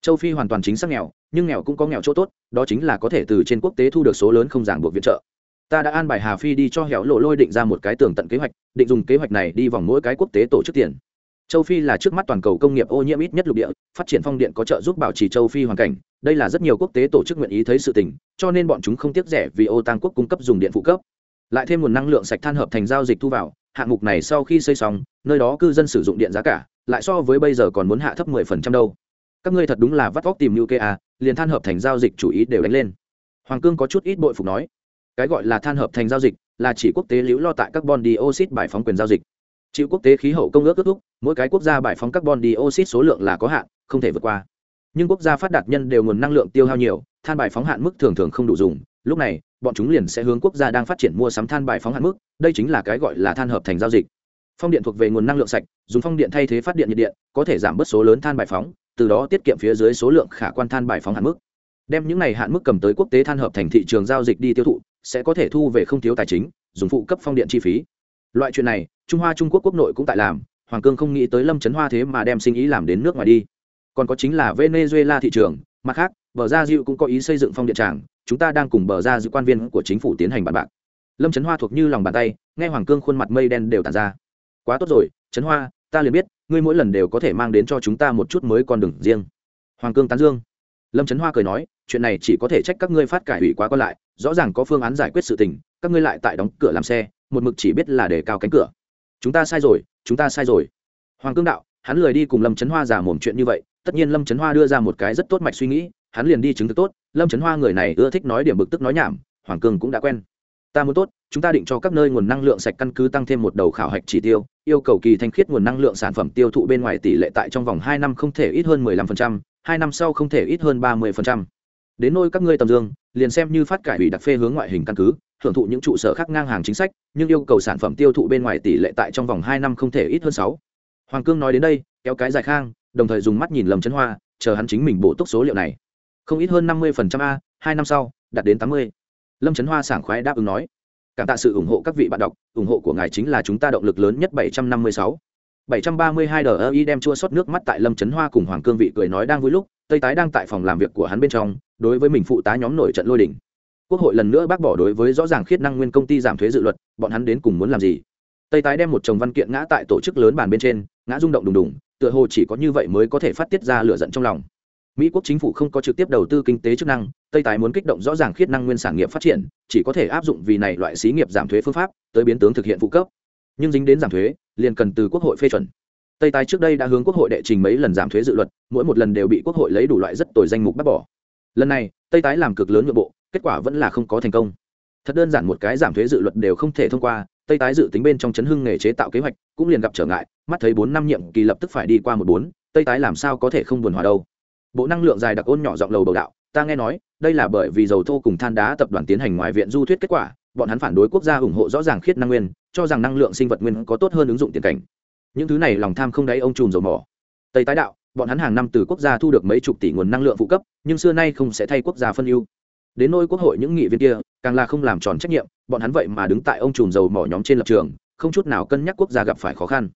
Châu phi hoàn toàn chính xác nghèo, nhưng nghèo cũng có nghèo chỗ tốt, đó chính là có thể từ trên quốc tế thu được số lớn không giảng buộc viện trợ. Ta đã an bài hà phi đi cho hẻo lộ lôi định ra một cái tường tận kế hoạch, định dùng kế hoạch này đi vòng mỗi cái quốc tế tổ chức tiền. Châu phi là trước mắt toàn cầu công nghiệp ô nhiễm ít nhất lục địa, phát triển phong điện có trợ giúp bảo trì châu phi hoàn cảnh đây là rất nhiều quốc tế tổ chức nguyện ý thấy sự tình, cho nên bọn chúng không tiếc rẻ vì ô tăng quốc cung cấp dùng điện phụ cấp. Lại thêm nguồn năng lượng sạch than hợp thành giao dịch thu vào, hạng mục này sau khi xây xong, nơi đó cư dân sử dụng điện giá cả, lại so với bây giờ còn muốn hạ thấp 10% đâu. Các ngươi thật đúng là vắt vóc tìm như kê à liền than hợp thành giao dịch chủ ý đều đánh lên. Hoàng cương có chút ít bội phục nói, cái gọi là than hợp thành giao dịch là chỉ quốc tế liễu lo tại carbon dioxide bài phóng quyền giao dịch. Chịu quốc tế khí hậu công ước kết thúc, mỗi cái quốc gia bài phóng carbon dioxide số lượng là có hạn, không thể vượt qua nhưng quốc gia phát đạt nhân đều nguồn năng lượng tiêu hao nhiều, than bài phóng hạn mức thường thường không đủ dùng, lúc này, bọn chúng liền sẽ hướng quốc gia đang phát triển mua sắm than bài phóng hạn mức, đây chính là cái gọi là than hợp thành giao dịch. Phong điện thuộc về nguồn năng lượng sạch, dùng phong điện thay thế phát điện nhiệt điện, có thể giảm bớt số lớn than bài phóng, từ đó tiết kiệm phía dưới số lượng khả quan than bài phóng hạn mức. Đem những này hạn mức cầm tới quốc tế than hợp thành thị trường giao dịch đi tiêu thụ, sẽ có thể thu về không thiếu tài chính, dùng phụ cấp phong điện chi phí. Loại chuyện này, trung hoa trung quốc quốc nội cũng tại làm, hoàng cương không nghĩ tới lâm trấn hoa thế mà đem sinh ý làm đến nước ngoài đi còn có chính là venezuela thị trường. Mặt khác, bờ gia diệu cũng có ý xây dựng phong điện tràng. Chúng ta đang cùng bờ gia diệu quan viên của chính phủ tiến hành bàn bạc. Lâm trấn hoa thuộc như lòng bàn tay, nghe hoàng cương khuôn mặt mây đen đều tàn ra. Quá tốt rồi, trấn hoa, ta liền biết, ngươi mỗi lần đều có thể mang đến cho chúng ta một chút mới con đường riêng. Hoàng cương tán dương. Lâm trấn hoa cười nói, chuyện này chỉ có thể trách các ngươi phát cải ủy quá còn lại, rõ ràng có phương án giải quyết sự tình, các ngươi lại tại đóng cửa làm xe, một mực chỉ biết là để cao cánh cửa. Chúng ta sai rồi, chúng ta sai rồi. Hoàng cương đạo, hắn lười đi cùng lâm trấn hoa giả mồm chuyện như vậy tất nhiên lâm trấn hoa đưa ra một cái rất tốt mạch suy nghĩ hắn liền đi chứng thực tốt lâm trấn hoa người này ưa thích nói điểm bực tức nói nhảm hoàng cương cũng đã quen ta muốn tốt chúng ta định cho các nơi nguồn năng lượng sạch căn cứ tăng thêm một đầu khảo hạch chỉ tiêu yêu cầu kỳ thanh khiết nguồn năng lượng sản phẩm tiêu thụ bên ngoài tỷ lệ tại trong vòng hai năm không thể ít hơn 15%, hai năm sau không thể ít hơn 30%. đến nôi các ngươi tầm dương liền xem như phát cải ủy đặc phê hướng ngoại hình căn cứ hưởng thụ những trụ sở khác ngang hàng chính sách nhưng yêu cầu sản phẩm tiêu thụ bên ngoài tỷ lệ tại trong vòng hai năm không thể ít hơn sáu hoàng cương nói đến đây kéo cái dài khang đồng thời dùng mắt nhìn lầm chấn hoa, chờ hắn chính mình bổ túc số liệu này. Không ít hơn năm mươi phần trăm a, hai năm sau, đạt đến tám mươi. Lâm trấn hoa sảng khoái đáp ứng nói, cảm tạ sự ủng hộ các vị bạn đọc, ủng hộ của ngài chính là chúng ta động lực lớn nhất bảy trăm năm mươi sáu. bảy trăm ba mươi hai đi đem chua xót nước mắt tại lâm trấn hoa cùng hoàng cương vị cười nói đang vui lúc, tây tái đang tại phòng làm việc của hắn bên trong, đối với mình phụ tá nhóm nổi trận lôi đỉnh quốc hội lần nữa bác bỏ đối với rõ ràng khiết năng nguyên công ty giảm thuế dự luật, bọn hắn đến cùng muốn làm gì? Tây tái đem một chồng văn kiện ngã tại tổ chức lớn bàn bên trên, ngã rung động đùng đùng tựa hồ chỉ có như vậy mới có thể phát tiết ra lửa giận trong lòng. Mỹ quốc chính phủ không có trực tiếp đầu tư kinh tế chức năng, tây tài muốn kích động rõ ràng khiết năng nguyên sản nghiệp phát triển, chỉ có thể áp dụng vì này loại xí nghiệp giảm thuế phương pháp, tới biến tướng thực hiện phụ cấp. Nhưng dính đến giảm thuế, liền cần từ quốc hội phê chuẩn. Tây tài trước đây đã hướng quốc hội đệ trình mấy lần giảm thuế dự luật, mỗi một lần đều bị quốc hội lấy đủ loại rất tồi danh mục bác bỏ. Lần này, tây tái làm cực lớn nội bộ, kết quả vẫn là không có thành công. Thật đơn giản một cái giảm thuế dự luật đều không thể thông qua tây tái dự tính bên trong chấn hưng nghề chế tạo kế hoạch cũng liền gặp trở ngại, mắt thấy bốn năm nhiệm kỳ lập tức phải đi qua một bốn, tây tái làm sao có thể không buồn hòa đâu. Bộ năng lượng dài đặc ôn nhỏ giọng lầu bầu đạo, ta nghe nói, đây là bởi vì dầu thô cùng than đá tập đoàn tiến hành ngoài viện du thuyết kết quả, bọn hắn phản đối quốc gia ủng hộ rõ ràng khiết năng nguyên, cho rằng năng lượng sinh vật nguyên có tốt hơn ứng dụng tiền cảnh. Những thứ này lòng tham không đáy ông trùm dầu mỏ. Tây tái đạo, bọn hắn hàng năm từ quốc gia thu được mấy chục tỷ nguồn năng lượng phụ cấp, nhưng xưa nay không sẽ thay quốc gia phân ưu đến nôi quốc hội những nghị viên kia, càng là không làm tròn trách nhiệm, bọn hắn vậy mà đứng tại ông trùm dầu mỏ nhóm trên lập trường, không chút nào cân nhắc quốc gia gặp phải khó khăn.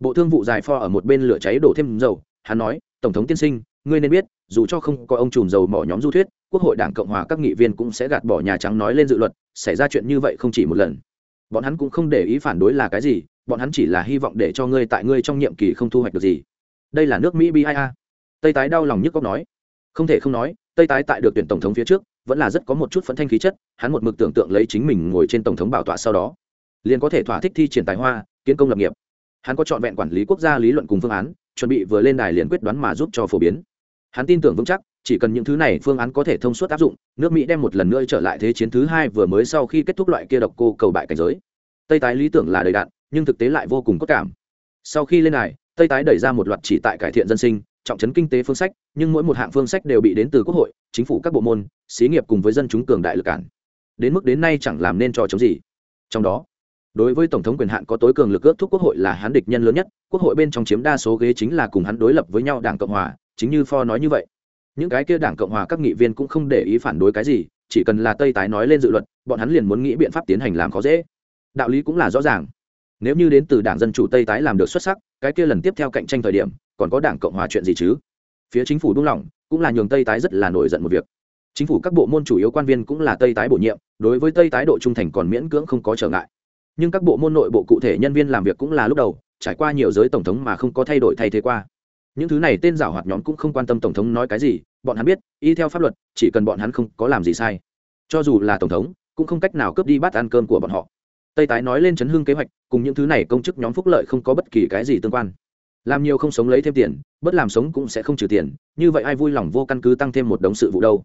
Bộ thương vụ dài pho ở một bên lửa cháy đổ thêm dầu, hắn nói, tổng thống tiên sinh, ngươi nên biết, dù cho không có ông trùm dầu mỏ nhóm du thuyết, quốc hội đảng cộng hòa các nghị viên cũng sẽ gạt bỏ nhà trắng nói lên dự luật, xảy ra chuyện như vậy không chỉ một lần. Bọn hắn cũng không để ý phản đối là cái gì, bọn hắn chỉ là hy vọng để cho ngươi tại ngươi trong nhiệm kỳ không thu hoạch được gì. Đây là nước mỹ bia tây tái đau lòng nhức cóc nói. Không thể không nói, tây tái tại được tuyển tổng thống phía trước vẫn là rất có một chút phấn thanh khí chất, hắn một mực tưởng tượng lấy chính mình ngồi trên tổng thống bảo tọa sau đó, liền có thể thỏa thích thi triển tài hoa, kiến công lập nghiệp. Hắn có trọn vẹn quản lý quốc gia lý luận cùng phương án, chuẩn bị vừa lên đài liền quyết đoán mà giúp cho phổ biến. Hắn tin tưởng vững chắc, chỉ cần những thứ này phương án có thể thông suốt áp dụng, nước mỹ đem một lần nữa trở lại thế chiến thứ hai vừa mới sau khi kết thúc loại kia độc cô cầu bại cảnh giới. Tây tái lý tưởng là đầy đạn, nhưng thực tế lại vô cùng cốt cảm. Sau khi lên đài, tây tái đẩy ra một loạt chỉ tại cải thiện dân sinh trọng trấn kinh tế phương sách, nhưng mỗi một hạng phương sách đều bị đến từ quốc hội, chính phủ các bộ môn, xí nghiệp cùng với dân chúng cường đại lực cản. Đến mức đến nay chẳng làm nên trò chống gì. Trong đó, đối với tổng thống quyền hạn có tối cường lực ước thúc quốc hội là hắn địch nhân lớn nhất, quốc hội bên trong chiếm đa số ghế chính là cùng hắn đối lập với nhau đảng cộng hòa, chính như for nói như vậy. Những cái kia đảng cộng hòa các nghị viên cũng không để ý phản đối cái gì, chỉ cần là tây tái nói lên dự luật, bọn hắn liền muốn nghĩ biện pháp tiến hành làm khó dễ. Đạo lý cũng là rõ ràng. Nếu như đến từ đảng dân chủ tây tái làm được xuất sắc, cái kia lần tiếp theo cạnh tranh thời điểm còn có đảng cộng hòa chuyện gì chứ? Phía chính phủ đúng lòng cũng là nhường tây tái rất là nổi giận một việc. Chính phủ các bộ môn chủ yếu quan viên cũng là tây tái bổ nhiệm, đối với tây tái độ trung thành còn miễn cưỡng không có trở ngại. Nhưng các bộ môn nội bộ cụ thể nhân viên làm việc cũng là lúc đầu, trải qua nhiều giới tổng thống mà không có thay đổi thay thế qua. Những thứ này tên giảo hoạt nhóm cũng không quan tâm tổng thống nói cái gì, bọn hắn biết, y theo pháp luật, chỉ cần bọn hắn không có làm gì sai. Cho dù là tổng thống, cũng không cách nào cướp đi bát ăn cơm của bọn họ. Tây tái nói lên chấn hương kế hoạch, cùng những thứ này công chức nhóm phúc lợi không có bất kỳ cái gì tương quan làm nhiều không sống lấy thêm tiền, bất làm sống cũng sẽ không trừ tiền, như vậy ai vui lòng vô căn cứ tăng thêm một đống sự vụ đâu.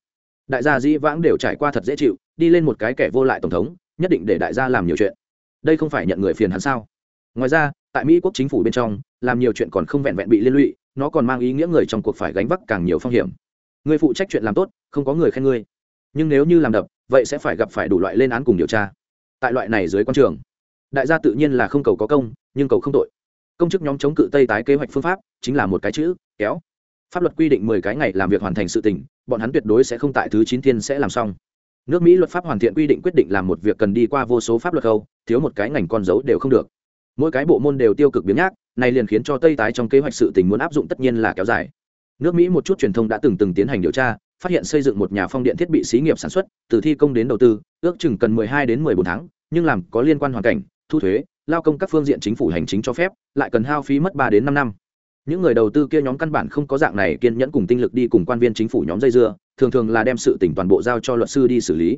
Đại gia dĩ vãng đều trải qua thật dễ chịu, đi lên một cái kẻ vô lại tổng thống, nhất định để đại gia làm nhiều chuyện. Đây không phải nhận người phiền hắn sao? Ngoài ra, tại mỹ quốc chính phủ bên trong, làm nhiều chuyện còn không vẹn vẹn bị liên lụy, nó còn mang ý nghĩa người trong cuộc phải gánh vác càng nhiều phong hiểm. Người phụ trách chuyện làm tốt, không có người khen ngươi. Nhưng nếu như làm đập, vậy sẽ phải gặp phải đủ loại lên án cùng điều tra. Tại loại này dưới quan trường, đại gia tự nhiên là không cầu có công, nhưng cầu không tội công chức nhóm chống cự tây tái kế hoạch phương pháp chính là một cái chữ, kéo. Pháp luật quy định mười cái ngày làm việc hoàn thành sự tỉnh bọn hắn tuyệt đối sẽ không tại thứ chín thiên sẽ làm xong. Nước mỹ luật pháp hoàn thiện quy định quyết định làm một việc cần đi qua vô số pháp luật khâu, thiếu một cái ngành con dấu đều không được. Mỗi cái bộ môn đều tiêu cực biến nhác, này liền khiến cho tây tái trong kế hoạch sự tình muốn áp dụng tất nhiên là kéo dài. Nước mỹ một chút truyền thông đã từng từng tiến hành điều tra, phát hiện xây dựng một nhà phong điện thiết bị xí nghiệp sản xuất, từ thi công đến đầu tư, ước chừng cần 12 đến 14 tháng, nhưng làm có liên quan hoàn cảnh, thu thuế lao công các phương diện chính phủ hành chính cho phép, lại cần hao phí mất ba đến năm năm. Những người đầu tư kia nhóm căn bản không có dạng này kiên nhẫn cùng tinh lực đi cùng quan viên chính phủ nhóm dây dưa, thường thường là đem sự tỉnh toàn bộ giao cho luật sư đi xử lý.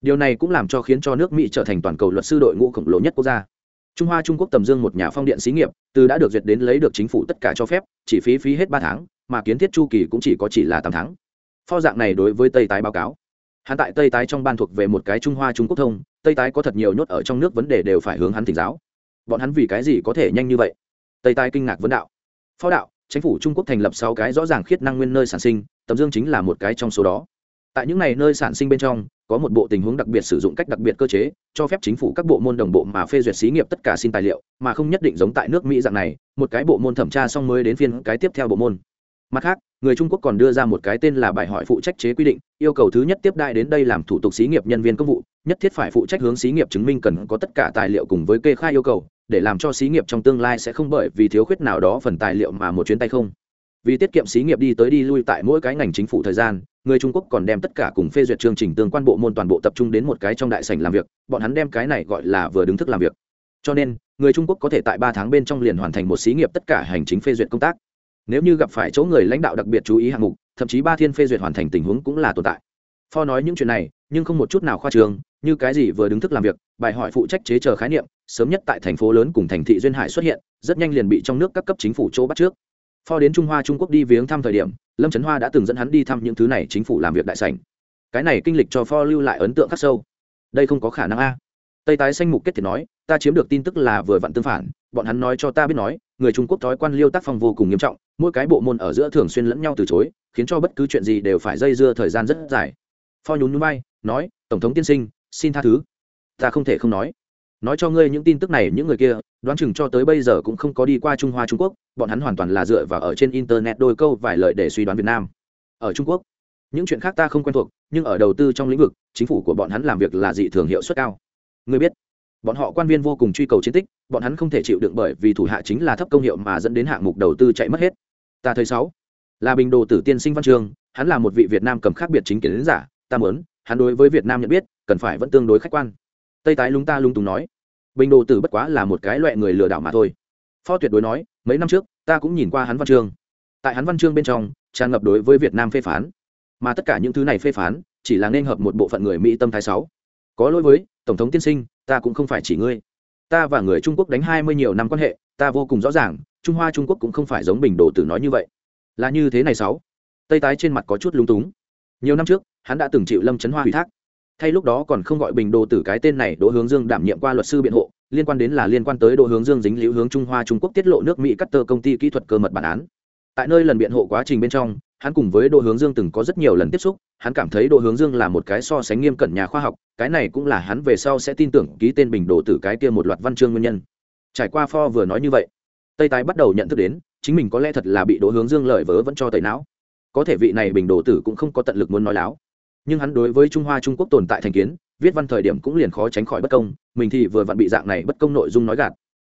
Điều này cũng làm cho khiến cho nước mỹ trở thành toàn cầu luật sư đội ngũ khổng lồ nhất quốc gia. Trung hoa trung quốc tầm dương một nhà phong điện xí nghiệp, từ đã được duyệt đến lấy được chính phủ tất cả cho phép, chỉ phí phí hết ba tháng, mà kiến thiết chu kỳ cũng chỉ có chỉ là tám tháng. Pho dạng này đối với tây tái báo cáo. Hắn tại tây tái trong ban thuộc về một cái trung hoa trung quốc thông, tây tái có thật nhiều nhốt ở trong nước vấn đề đều phải hướng hắn tỉnh giáo bọn hắn vì cái gì có thể nhanh như vậy? Tây tai kinh ngạc vấn đạo. Phó đạo chính phủ trung quốc thành lập sáu cái rõ ràng khiết năng nguyên nơi sản sinh, tầm dương chính là một cái trong số đó. Tại những này nơi sản sinh bên trong, có một bộ tình huống đặc biệt sử dụng cách đặc biệt cơ chế, cho phép chính phủ các bộ môn đồng bộ mà phê duyệt xí nghiệp tất cả xin tài liệu, mà không nhất định giống tại nước mỹ dạng này, một cái bộ môn thẩm tra xong mới đến phiên cái tiếp theo bộ môn. Mặt khác, người trung quốc còn đưa ra một cái tên là bài hỏi phụ trách chế quy định, yêu cầu thứ nhất tiếp đại đến đây làm thủ tục xí nghiệp nhân viên công vụ, nhất thiết phải phụ trách hướng xí nghiệp chứng minh cần có tất cả tài liệu cùng với kê khai yêu cầu để làm cho xí nghiệp trong tương lai sẽ không bởi vì thiếu khuyết nào đó phần tài liệu mà một chuyến tay không. Vì tiết kiệm xí nghiệp đi tới đi lui tại mỗi cái ngành chính phủ thời gian, người trung quốc còn đem tất cả cùng phê duyệt chương trình tương quan bộ môn toàn bộ tập trung đến một cái trong đại sảnh làm việc, bọn hắn đem cái này gọi là vừa đứng thức làm việc. Cho nên, người trung quốc có thể tại ba tháng bên trong liền hoàn thành một xí nghiệp tất cả hành chính phê duyệt công tác. Nếu như gặp phải chỗ người lãnh đạo đặc biệt chú ý hạng mục, thậm chí ba thiên phê duyệt hoàn thành tình huống cũng là tồn tại. Pho nói những chuyện này, nhưng không một chút nào khoa trường như cái gì vừa đứng thức làm việc, bài hỏi phụ trách chế chờ khái niệm sớm nhất tại thành phố lớn cùng thành thị duyên hải xuất hiện, rất nhanh liền bị trong nước các cấp chính phủ chỗ bắt trước. Pho đến trung hoa trung quốc đi viếng thăm thời điểm, lâm trấn hoa đã từng dẫn hắn đi thăm những thứ này chính phủ làm việc đại sảnh. Cái này kinh lịch cho pho lưu lại ấn tượng khắc sâu. Đây không có khả năng a. Tây tái xanh mục kết thì nói, ta chiếm được tin tức là vừa vặn tương phản, bọn hắn nói cho ta biết nói, người trung quốc thói quan liêu tác phong vô cùng nghiêm trọng, mỗi cái bộ môn ở giữa thường xuyên lẫn nhau từ chối, khiến cho bất cứ chuyện gì đều phải dây dưa thời gian rất dài. Pho nhún núi bay nói, tổng thống tiên sinh, xin tha thứ. Ta không thể không nói nói cho ngươi những tin tức này những người kia, đoán chừng cho tới bây giờ cũng không có đi qua trung hoa trung quốc, bọn hắn hoàn toàn là dựa vào ở trên internet đôi câu vài lời để suy đoán việt nam. Ở trung quốc, những chuyện khác ta không quen thuộc, nhưng ở đầu tư trong lĩnh vực, chính phủ của bọn hắn làm việc là dị thường hiệu suất cao. Ngươi biết, bọn họ quan viên vô cùng truy cầu chiến tích, bọn hắn không thể chịu đựng bởi vì thủ hạ chính là thấp công hiệu mà dẫn đến hạng mục đầu tư chạy mất hết. Ta thấy sáu, là bình đồ tử tiên sinh văn trường, hắn là một vị việt nam cầm khác biệt chính kiến giả, ta muốn, hắn đối với việt nam nhận biết, cần phải vẫn tương đối khách quan tây tái lúng ta lung túng nói. Bình đồ tử bất quá là một cái loại người lừa đảo mà thôi. Phó tuyệt đối nói, mấy năm trước, ta cũng nhìn qua hắn văn chương. Tại hắn văn chương bên trong, tràn ngập đối với việt nam phê phán. Mà tất cả những thứ này phê phán, chỉ là nên hợp một bộ phận người mỹ tâm thái sáu. Có lỗi với, tổng thống tiên sinh, ta cũng không phải chỉ ngươi. Ta và người trung quốc đánh hai mươi nhiều năm quan hệ, ta vô cùng rõ ràng, trung hoa trung quốc cũng không phải giống bình đồ tử nói như vậy. Là như thế này sáu. Tây tái trên mặt có chút lúng túng. Nhiều năm trước, hắn đã từng chịu lâm trấn hoa ủy thác thay lúc đó còn không gọi bình đồ tử cái tên này, đỗ hướng dương đảm nhiệm qua luật sư biện hộ, liên quan đến là liên quan tới đỗ hướng dương dính liễu hướng trung hoa trung quốc tiết lộ nước mỹ cắt tơ công ty kỹ thuật cơ mật bản án. Tại nơi lần biện hộ quá trình bên trong, hắn cùng với đỗ hướng dương từng có rất nhiều lần tiếp xúc, hắn cảm thấy đỗ hướng dương là một cái so sánh nghiêm cẩn nhà khoa học, cái này cũng là hắn về sau sẽ tin tưởng ký tên bình đồ tử cái kia một loạt văn chương nguyên nhân. Trải qua pho vừa nói như vậy, tây tái bắt đầu nhận thức đến, chính mình có lẽ thật là bị đỗ hướng dương lợi vớ vẫn cho tẩy não. Có thể vị này bình đồ tử cũng không có tận lực muốn nói láo nhưng hắn đối với trung hoa trung quốc tồn tại thành kiến, viết văn thời điểm cũng liền khó tránh khỏi bất công, mình thì vừa vặn bị dạng này bất công nội dung nói gạt.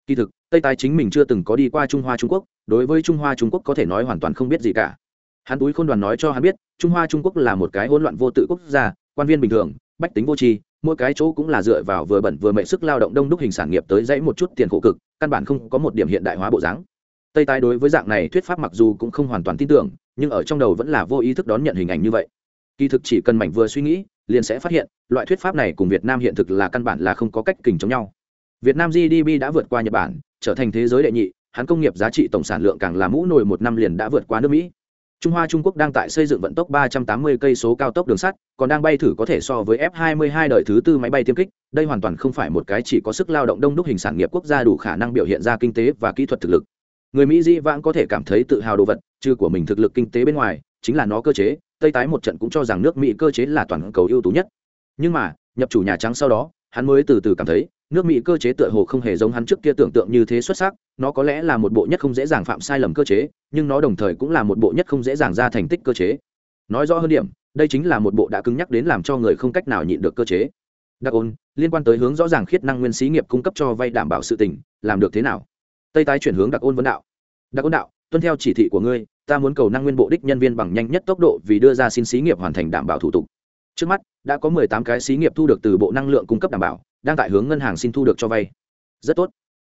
Kỳ thực, tây tái chính mình chưa từng có đi qua trung hoa trung quốc, đối với trung hoa trung quốc có thể nói hoàn toàn không biết gì cả. Hắn túi khôn đoàn nói cho hắn biết, trung hoa trung quốc là một cái hỗn loạn vô tự quốc gia, quan viên bình thường, bách tính vô tri, mỗi cái chỗ cũng là dựa vào vừa bẩn vừa mệ sức lao động đông đúc hình sản nghiệp tới dãy một chút tiền khổ cực, căn bản không có một điểm hiện đại hóa bộ dáng. Tây tái đối với dạng này thuyết pháp mặc dù cũng không hoàn toàn tin tưởng, nhưng ở trong đầu vẫn là vô ý thức đón nhận hình ảnh như vậy kỳ thực chỉ cần mảnh vừa suy nghĩ liền sẽ phát hiện loại thuyết pháp này cùng việt nam hiện thực là căn bản là không có cách kình chống nhau việt nam gdp đã vượt qua nhật bản trở thành thế giới đệ nhị hãng công nghiệp giá trị tổng sản lượng càng là mũ nổi một năm liền đã vượt qua nước mỹ Trung Hoa Trung Quốc đang tại xây dựng vận tốc 380 cây số cao tốc đường sắt, còn đang bay thử có thể so với F22 đời thứ tư máy bay tiêm kích, đây hoàn toàn không phải một cái chỉ có sức lao động đông đúc hình sản nghiệp quốc gia đủ khả năng biểu hiện ra kinh tế và kỹ thuật thực lực. Người Mỹ Di vãng có thể cảm thấy tự hào đồ vật, chưa của mình thực lực kinh tế bên ngoài, chính là nó cơ chế, Tây tái một trận cũng cho rằng nước Mỹ cơ chế là toàn cầu ưu tú nhất. Nhưng mà, nhập chủ nhà trắng sau đó, hắn mới từ từ cảm thấy, nước mỹ cơ chế tựa hồ không hề giống hắn trước kia tưởng tượng như thế xuất sắc nó có lẽ là một bộ nhất không dễ dàng phạm sai lầm cơ chế nhưng nó đồng thời cũng là một bộ nhất không dễ dàng ra thành tích cơ chế. Nói rõ hơn điểm đây chính là một bộ đã cứng nhắc đến làm cho người không cách nào nhịn được cơ chế. Đặc ôn liên quan tới hướng rõ ràng khiết năng nguyên xí nghiệp cung cấp cho vay đảm bảo sự tỉnh làm được thế nào? Tây tái chuyển hướng đặc ôn vấn đạo. Đặc ôn đạo tuân theo chỉ thị của ngươi, ta muốn cầu năng nguyên bộ đích nhân viên bằng nhanh nhất tốc độ vì đưa ra xin xí nghiệp hoàn thành đảm bảo thủ tục. Trước mắt, đã có mười tám cái xí nghiệp thu được từ bộ năng lượng cung cấp đảm bảo, đang tại hướng ngân hàng xin thu được cho vay. Rất tốt.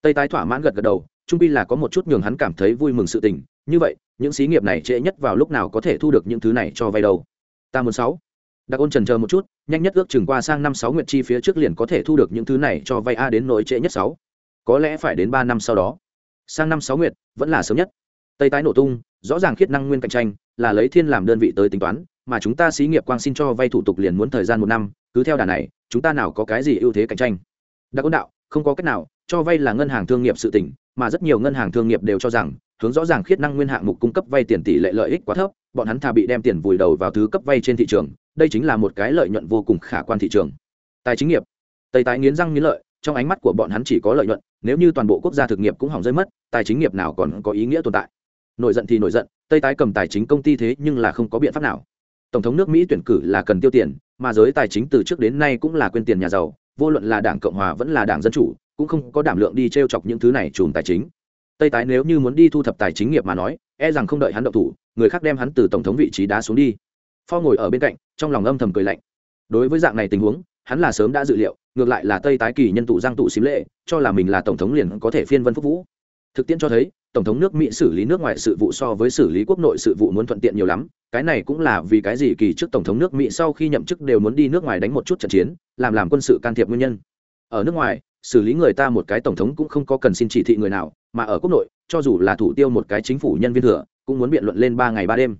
Tây tái thỏa mãn gật gật đầu, trung pi là có một chút nhường hắn cảm thấy vui mừng sự tình. Như vậy, những xí nghiệp này trễ nhất vào lúc nào có thể thu được những thứ này cho vay đâu? Ta muốn sáu. Đặc ôn trần chờ một chút, nhanh nhất ước chừng qua sang năm sáu nguyệt chi phía trước liền có thể thu được những thứ này cho vay a đến nỗi trễ nhất sáu. Có lẽ phải đến ba năm sau đó. Sang năm sáu nguyệt, vẫn là sớm nhất tây tái nổ tung, rõ ràng khiết năng nguyên cạnh tranh, là lấy thiên làm đơn vị tới tính toán, mà chúng ta xí nghiệp quang xin cho vay thủ tục liền muốn thời gian một năm, cứ theo đà này, chúng ta nào có cái gì ưu thế cạnh tranh. Đặc ôn đạo, không có cách nào, cho vay là ngân hàng thương nghiệp sự tỉnh mà rất nhiều ngân hàng thương nghiệp đều cho rằng, hướng rõ ràng khiết năng nguyên hạng mục cung cấp vay tiền tỷ lệ lợi ích quá thấp, bọn hắn thà bị đem tiền vùi đầu vào thứ cấp vay trên thị trường, đây chính là một cái lợi nhuận vô cùng khả quan thị trường. Tài chính nghiệp, tây tái nghiến răng nghiến lợi, trong ánh mắt của bọn hắn chỉ có lợi nhuận, nếu như toàn bộ quốc gia thực nghiệp cũng hỏng rơi mất, tài chính nghiệp nào còn có ý nghĩa tồn tại nổi giận thì nổi giận, tây tái cầm tài chính công ty thế nhưng là không có biện pháp nào. Tổng thống nước mỹ tuyển cử là cần tiêu tiền, mà giới tài chính từ trước đến nay cũng là quên tiền nhà giàu, vô luận là đảng cộng hòa vẫn là đảng dân chủ, cũng không có đảm lượng đi t r e o chọc những thứ này chùm tài chính. Tây tái nếu như muốn đi thu thập tài chính nghiệp mà nói e rằng không đợi hắn động thủ, người khác đem hắn từ tổng thống vị trí đá xuống đi. Pho ngồi ở bên cạnh, trong lòng âm thầm cười lạnh. Đối với dạng này tình huống, hắn là sớm đã dự liệu, ngược lại là tây tái kỳ nhân tụ giang tụ xím lệ, cho là mình là tổng thống liền có thể phiên vân phúc vũ. Thực tiễn cho thấy tổng thống nước mỹ xử lý nước ngoài sự vụ so với xử lý quốc nội sự vụ muốn thuận tiện nhiều lắm, cái này cũng là vì cái gì kỳ trước tổng thống nước mỹ sau khi nhậm chức đều muốn đi nước ngoài đánh một chút trận chiến, làm làm quân sự can thiệp nguyên nhân. Ở nước ngoài, xử lý người ta một cái tổng thống cũng không có cần xin chỉ thị người nào, mà ở quốc nội, cho dù là thủ tiêu một cái chính phủ nhân viên thừa, cũng muốn biện luận lên ba ngày ba đêm.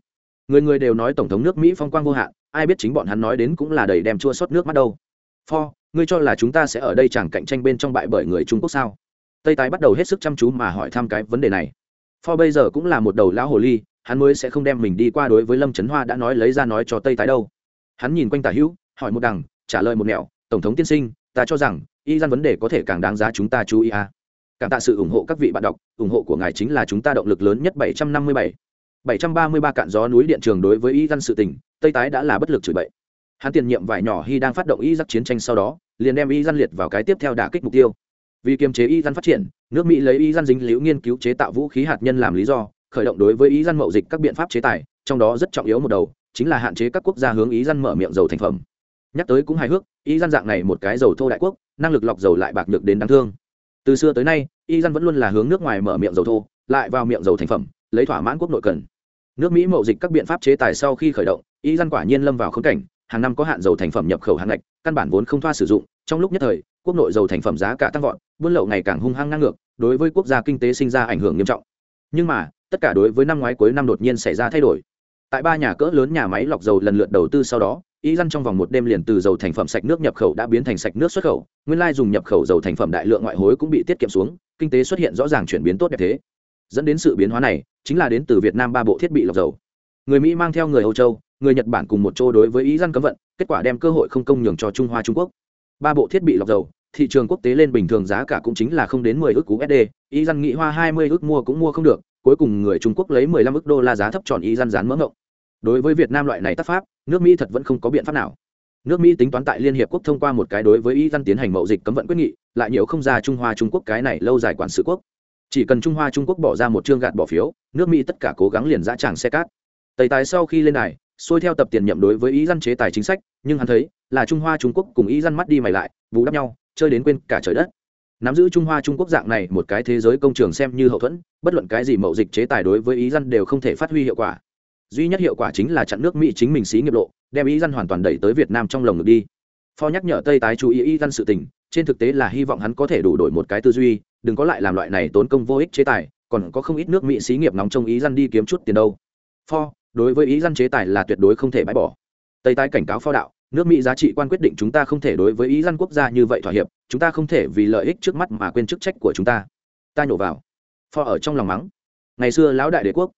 Người người đều nói tổng thống nước mỹ phong quang vô hạn, ai biết chính bọn hắn nói đến cũng là đầy đem chua xót nước mắt đâu. For ngươi cho là chúng ta sẽ ở đây chẳng cạnh tranh bên trong bại bởi người trung quốc sao? Tây tái bắt đầu hết sức chăm chú mà hỏi thăm cái vấn đề này Pho bây giờ cũng là một đầu lão hồ ly, hắn mới sẽ không đem mình đi qua đối với lâm trấn hoa đã nói lấy ra nói cho tây tái đâu hắn nhìn quanh tả hữu, hỏi một đằng, trả lời một mẹo tổng thống tiên sinh, ta cho rằng, y gian vấn đề có thể càng đáng giá chúng ta chú ý à. cảm tạ sự ủng hộ các vị bạn đọc, ủng hộ của ngài chính là chúng ta động lực lớn nhất 757. 733 cạn gió núi điện trường đối với y gian sự tình, tây tái đã là bất lực chửi bậy hắn tiền nhiệm vải nhỏ hy đang phát động y Giác chiến tranh sau đó, liền đem y gian liệt vào cái tiếp theo đả kích mục tiêu vì kiềm chế y gian phát triển, nước mỹ lấy y gian dính liễu nghiên cứu chế tạo vũ khí hạt nhân làm lý do, khởi động đối với y dân mậu dịch các biện pháp chế tài, trong đó rất trọng yếu một đầu, chính là hạn chế các quốc gia hướng ý dân mở miệng dầu thành phẩm. Nhắc tới cũng hài hước ý dân dạng này một cái dầu thô đại quốc, năng lực lọc dầu lại bạc được đến đáng thương. Từ xưa tới nay, y dân vẫn luôn là hướng nước ngoài mở miệng dầu thô, lại vào miệng dầu thành phẩm, lấy thỏa mãn quốc nội cần. Nước mỹ mậu dịch các biện pháp chế tài sau khi khởi động, y dân quả nhiên lâm vào khống cảnh, hàng năm có hạn dầu thành phẩm nhập khẩu hàng ngạch, căn bản vốn không thoa sử dụng, trong lúc nhất thời quốc nội dầu thành phẩm giá cả tăng vọt, buôn lậu ngày càng hung hăng ngang ngược, đối với quốc gia kinh tế sinh ra ảnh hưởng nghiêm trọng. Nhưng mà, tất cả đối với năm ngoái cuối năm đột nhiên xảy ra thay đổi. Tại ba nhà cỡ lớn nhà máy lọc dầu lần lượt đầu tư sau đó, ý dân trong vòng một đêm liền từ dầu thành phẩm sạch nước nhập khẩu đã biến thành sạch nước xuất khẩu, nguyên lai dùng nhập khẩu dầu thành phẩm đại lượng ngoại hối cũng bị tiết kiệm xuống, kinh tế xuất hiện rõ ràng chuyển biến tốt đẹp thế. Dẫn đến sự biến hóa này, chính là đến từ việt nam ba bộ thiết bị lọc dầu. Người mỹ mang theo người âu châu, người nhật bản cùng một chỗ đối với ý dân cấm vận, kết quả đem cơ hội không công nhường cho trung hoa trung quốc ba bộ thiết bị lọc dầu, thị trường quốc tế lên bình thường giá cả cũng chính là không đến mười ước cú sd ý dân nghị hoa hai mươi ước mua cũng mua không được, cuối cùng người trung quốc lấy mười lăm ước đô la giá thấp tròn Y dân dán mỡ ngộng. Đối với việt nam loại này tác pháp, nước mỹ thật vẫn không có biện pháp nào. Nước mỹ tính toán tại liên hiệp quốc thông qua một cái đối với y dân tiến hành mậu dịch cấm vận quyết nghị, lại nhiều không ra trung hoa trung quốc cái này lâu dài quản sự quốc. Chỉ cần trung hoa trung quốc bỏ ra một chương gạt bỏ phiếu, nước mỹ tất cả cố gắng liền dã tràng xe cát. Tây tài sau khi lên này xuôi theo tập tiền nhậm đối với ý dân chế tài chính sách, nhưng hắn thấy là trung hoa trung quốc cùng ý dân mắt đi mày lại vú đắp nhau, chơi đến quên cả trời đất. Nắm giữ trung hoa trung quốc dạng này một cái thế giới công trường xem như hậu thuẫn, bất luận cái gì mậu dịch chế tài đối với ý dân đều không thể phát huy hiệu quả. Duy nhất hiệu quả chính là chặn nước mỹ chính mình xí nghiệp lộ, đem ý dân hoàn toàn đẩy tới việt nam trong lồng ngực đi. Pho nhắc nhở tây tái chú ý ý dân sự tình, trên thực tế là hy vọng hắn có thể đủ đổi một cái tư duy, đừng có lại làm loại này tốn công vô ích chế tài, còn có không ít nước mỹ xí nghiệp nóng trong ý dân đi kiếm chút tiền đâu. Pho, đối với ý dân chế tài là tuyệt đối không thể bãi bỏ. Tây tái cảnh cáo pho đạo nước mỹ giá trị quan quyết định chúng ta không thể đối với ý dân quốc gia như vậy thỏa hiệp, chúng ta không thể vì lợi ích trước mắt mà quên chức trách của chúng ta. Ta nhổ vào. Pho ở trong lòng mắng. Ngày xưa lão đại đế quốc,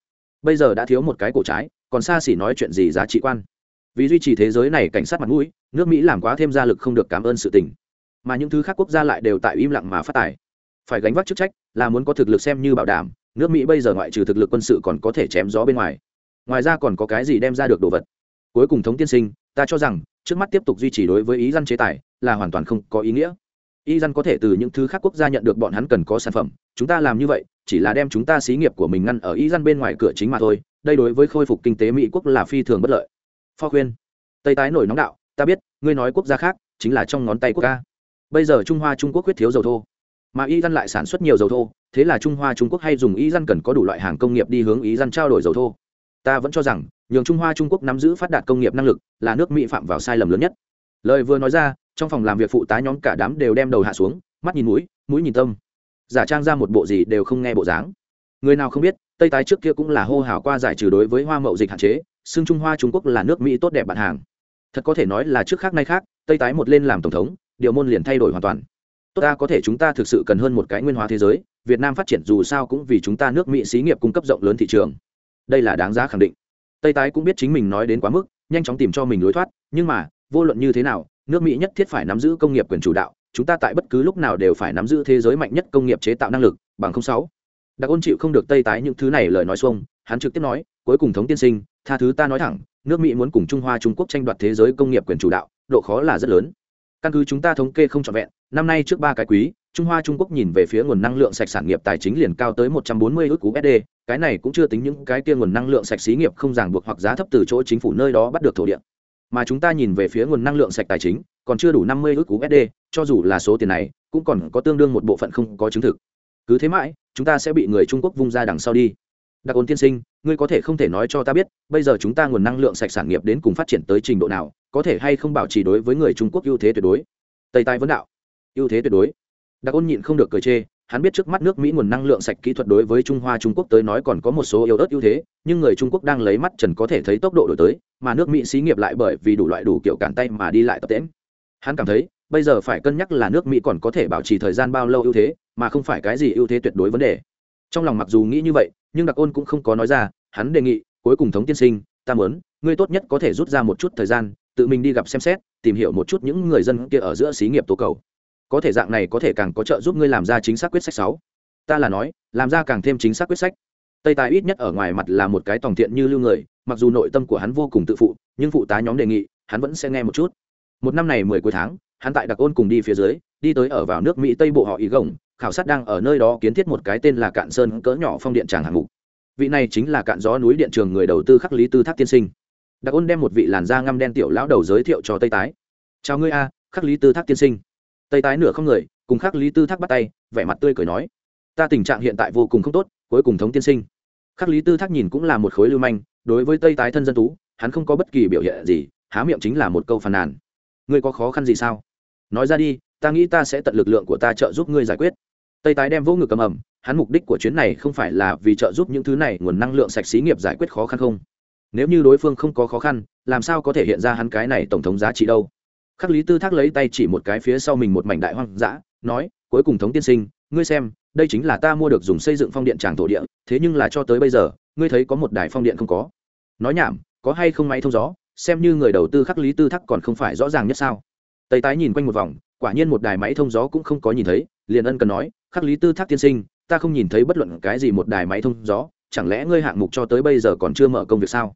bây giờ đã thiếu một cái cổ trái, còn xa xỉ nói chuyện gì giá trị quan? Vì duy trì thế giới này cảnh sát mặt mũi, nước mỹ làm quá thêm gia lực không được cảm ơn sự tình. Mà những thứ khác quốc gia lại đều tại im lặng mà phát tài. Phải gánh vác chức trách là muốn có thực lực xem như bảo đảm, nước mỹ bây giờ ngoại trừ thực lực quân sự còn có thể chém gió bên ngoài. Ngoài ra còn có cái gì đem ra được đồ vật? Cuối cùng thống tiên sinh, ta cho rằng trước mắt tiếp tục duy trì đối với ý dân chế tài là hoàn toàn không có ý nghĩa. Y dân có thể từ những thứ khác quốc gia nhận được bọn hắn cần có sản phẩm, chúng ta làm như vậy, chỉ là đem chúng ta xí nghiệp của mình ngăn ở y dân bên ngoài cửa chính mà thôi, đây đối với khôi phục kinh tế mỹ quốc là phi thường bất lợi. Pho khuyên, tây tái nổi nóng đạo, ta biết, ngươi nói quốc gia khác, chính là trong ngón tay quốc ca. Bây giờ trung hoa trung quốc quyết thiếu dầu thô, mà y dân lại sản xuất nhiều dầu thô, thế là trung hoa trung quốc hay dùng y dân cần có đủ loại hàng công nghiệp đi hướng ý dân trao đổi dầu thô. Ta vẫn cho rằng nhường trung hoa trung quốc nắm giữ phát đạt công nghiệp năng lực là nước mỹ phạm vào sai lầm lớn nhất. Lời vừa nói ra, trong phòng làm việc phụ tá nhóm cả đám đều đem đầu hạ xuống, mắt nhìn mũi mũi nhìn tâm. Giả trang ra một bộ gì đều không nghe bộ dáng. Người nào không biết, tây tái trước kia cũng là hô hào qua giải trừ đối với hoa mậu dịch hạn chế, xưng trung hoa trung quốc là nước mỹ tốt đẹp bạn hàng. Thật có thể nói là trước khác nay khác, tây tái một lên làm tổng thống, điều môn liền thay đổi hoàn toàn. Tốt ta có thể chúng ta thực sự cần hơn một cái nguyên hóa thế giới, việt nam phát triển dù sao cũng vì chúng ta nước mỹ xí nghiệp cung cấp rộng lớn thị trường. Đây là đáng giá khẳng định tây tái cũng biết chính mình nói đến quá mức, nhanh chóng tìm cho mình lối thoát, nhưng mà, vô luận như thế nào, nước mỹ nhất thiết phải nắm giữ công nghiệp quyền chủ đạo, chúng ta tại bất cứ lúc nào đều phải nắm giữ thế giới mạnh nhất công nghiệp chế tạo năng lực, bằng không sáu. Đặc ôn chịu không được tây tái những thứ này lời nói xuông, hắn trực tiếp nói, cuối cùng thống tiên sinh, tha thứ ta nói thẳng, nước mỹ muốn cùng trung hoa, trung quốc tranh đoạt thế giới công nghiệp quyền chủ đạo, độ khó là rất lớn. Căn cứ chúng ta thống kê không trọn vẹn, năm nay trước ba cái quý trung hoa trung quốc nhìn về phía nguồn năng lượng sạch sản nghiệp tài chính liền cao tới một trăm bốn mươi cú sd cái này cũng chưa tính những cái kia nguồn năng lượng sạch xí nghiệp không ràng buộc hoặc giá thấp từ chỗ chính phủ nơi đó bắt được thổ địa. Mà chúng ta nhìn về phía nguồn năng lượng sạch tài chính còn chưa đủ năm mươi USD, cú sd cho dù là số tiền này cũng còn có tương đương một bộ phận không có chứng thực. Cứ thế mãi chúng ta sẽ bị người trung quốc vung ra đằng sau đi. Đặc ôn tiên sinh ngươi có thể không thể nói cho ta biết bây giờ chúng ta nguồn năng lượng sạch sản nghiệp đến cùng phát triển tới trình độ nào có thể hay không bảo trì đối với người trung quốc ưu thế tuyệt đối? Tây tai vấn đạo ưu thế tuyệt đối đặc ôn nhịn không được cười chê, hắn biết trước mắt nước mỹ nguồn năng lượng sạch kỹ thuật đối với trung hoa trung quốc tới nói còn có một số yếu ớt ưu thế, nhưng người trung quốc đang lấy mắt trần có thể thấy tốc độ đổi tới, mà nước mỹ xí nghiệp lại bởi vì đủ loại đủ kiểu cản tay mà đi lại tập tễm hắn cảm thấy, bây giờ phải cân nhắc là nước mỹ còn có thể bảo trì thời gian bao lâu ưu thế, mà không phải cái gì ưu thế tuyệt đối vấn đề. Trong lòng mặc dù nghĩ như vậy, nhưng đặc ôn cũng không có nói ra, hắn đề nghị, cuối cùng thống tiên sinh, ta muốn, ngươi tốt nhất có thể rút ra một chút thời gian, tự mình đi gặp xem xét, tìm hiểu một chút những người dân kia ở giữa xí nghiệp tố cầu có thể dạng này có thể càng có trợ giúp ngươi làm ra chính xác quyết sách sáu. Ta là nói, làm ra càng thêm chính xác quyết sách. Tây tài ít nhất ở ngoài mặt là một cái tòng thiện như lưu người, mặc dù nội tâm của hắn vô cùng tự phụ, nhưng phụ tá nhóm đề nghị, hắn vẫn sẽ nghe một chút. Một năm này mười cuối tháng, hắn tại đặc ôn cùng đi phía dưới, đi tới ở vào nước mỹ tây bộ họ ý gồng, khảo sát đang ở nơi đó kiến thiết một cái tên là cạn sơn cỡ nhỏ phong điện tràng hạng mục. Vị này chính là cạn gió núi điện trường người đầu tư khắc lý tư thác tiên sinh. Đặc ôn đem một vị làn da ngăm đen tiểu lão đầu giới thiệu cho tây tái. Chào ngươi a, khắc lý tư thác tiên sinh tây tái nửa không người, cùng khắc lý tư thác bắt tay, vẻ mặt tươi cười nói, ta tình trạng hiện tại vô cùng không tốt, cuối cùng thống tiên sinh. Khắc lý tư thác nhìn cũng là một khối lưu manh, đối với tây tái thân dân tú, hắn không có bất kỳ biểu hiện gì, há miệng chính là một câu phàn nàn. Ngươi có khó khăn gì sao? Nói ra đi, ta nghĩ ta sẽ tận lực lượng của ta trợ giúp ngươi giải quyết. Tây tái đem vô ngực cầm ẩm, hắn mục đích của chuyến này không phải là vì trợ giúp những thứ này nguồn năng lượng sạch xí nghiệp giải quyết khó khăn không? Nếu như đối phương không có khó khăn, làm sao có thể hiện ra hắn cái này tổng thống giá trị đâu? Khắc lý tư thác lấy tay chỉ một cái phía sau mình một mảnh đại hoang dã, nói, cuối cùng thống tiên sinh, ngươi xem, đây chính là ta mua được dùng xây dựng phong điện tràng thổ địa, thế nhưng là cho tới bây giờ, ngươi thấy có một đài phong điện không có? Nói nhảm, có hay không máy thông gió, xem như người đầu tư khắc lý tư thác còn không phải rõ ràng nhất sao. Tây tái nhìn quanh một vòng, quả nhiên một đài máy thông gió cũng không có nhìn thấy, liền ân cần nói, khắc lý tư thác tiên sinh, ta không nhìn thấy bất luận cái gì một đài máy thông gió, chẳng lẽ ngươi hạng mục cho tới bây giờ còn chưa mở công việc sao?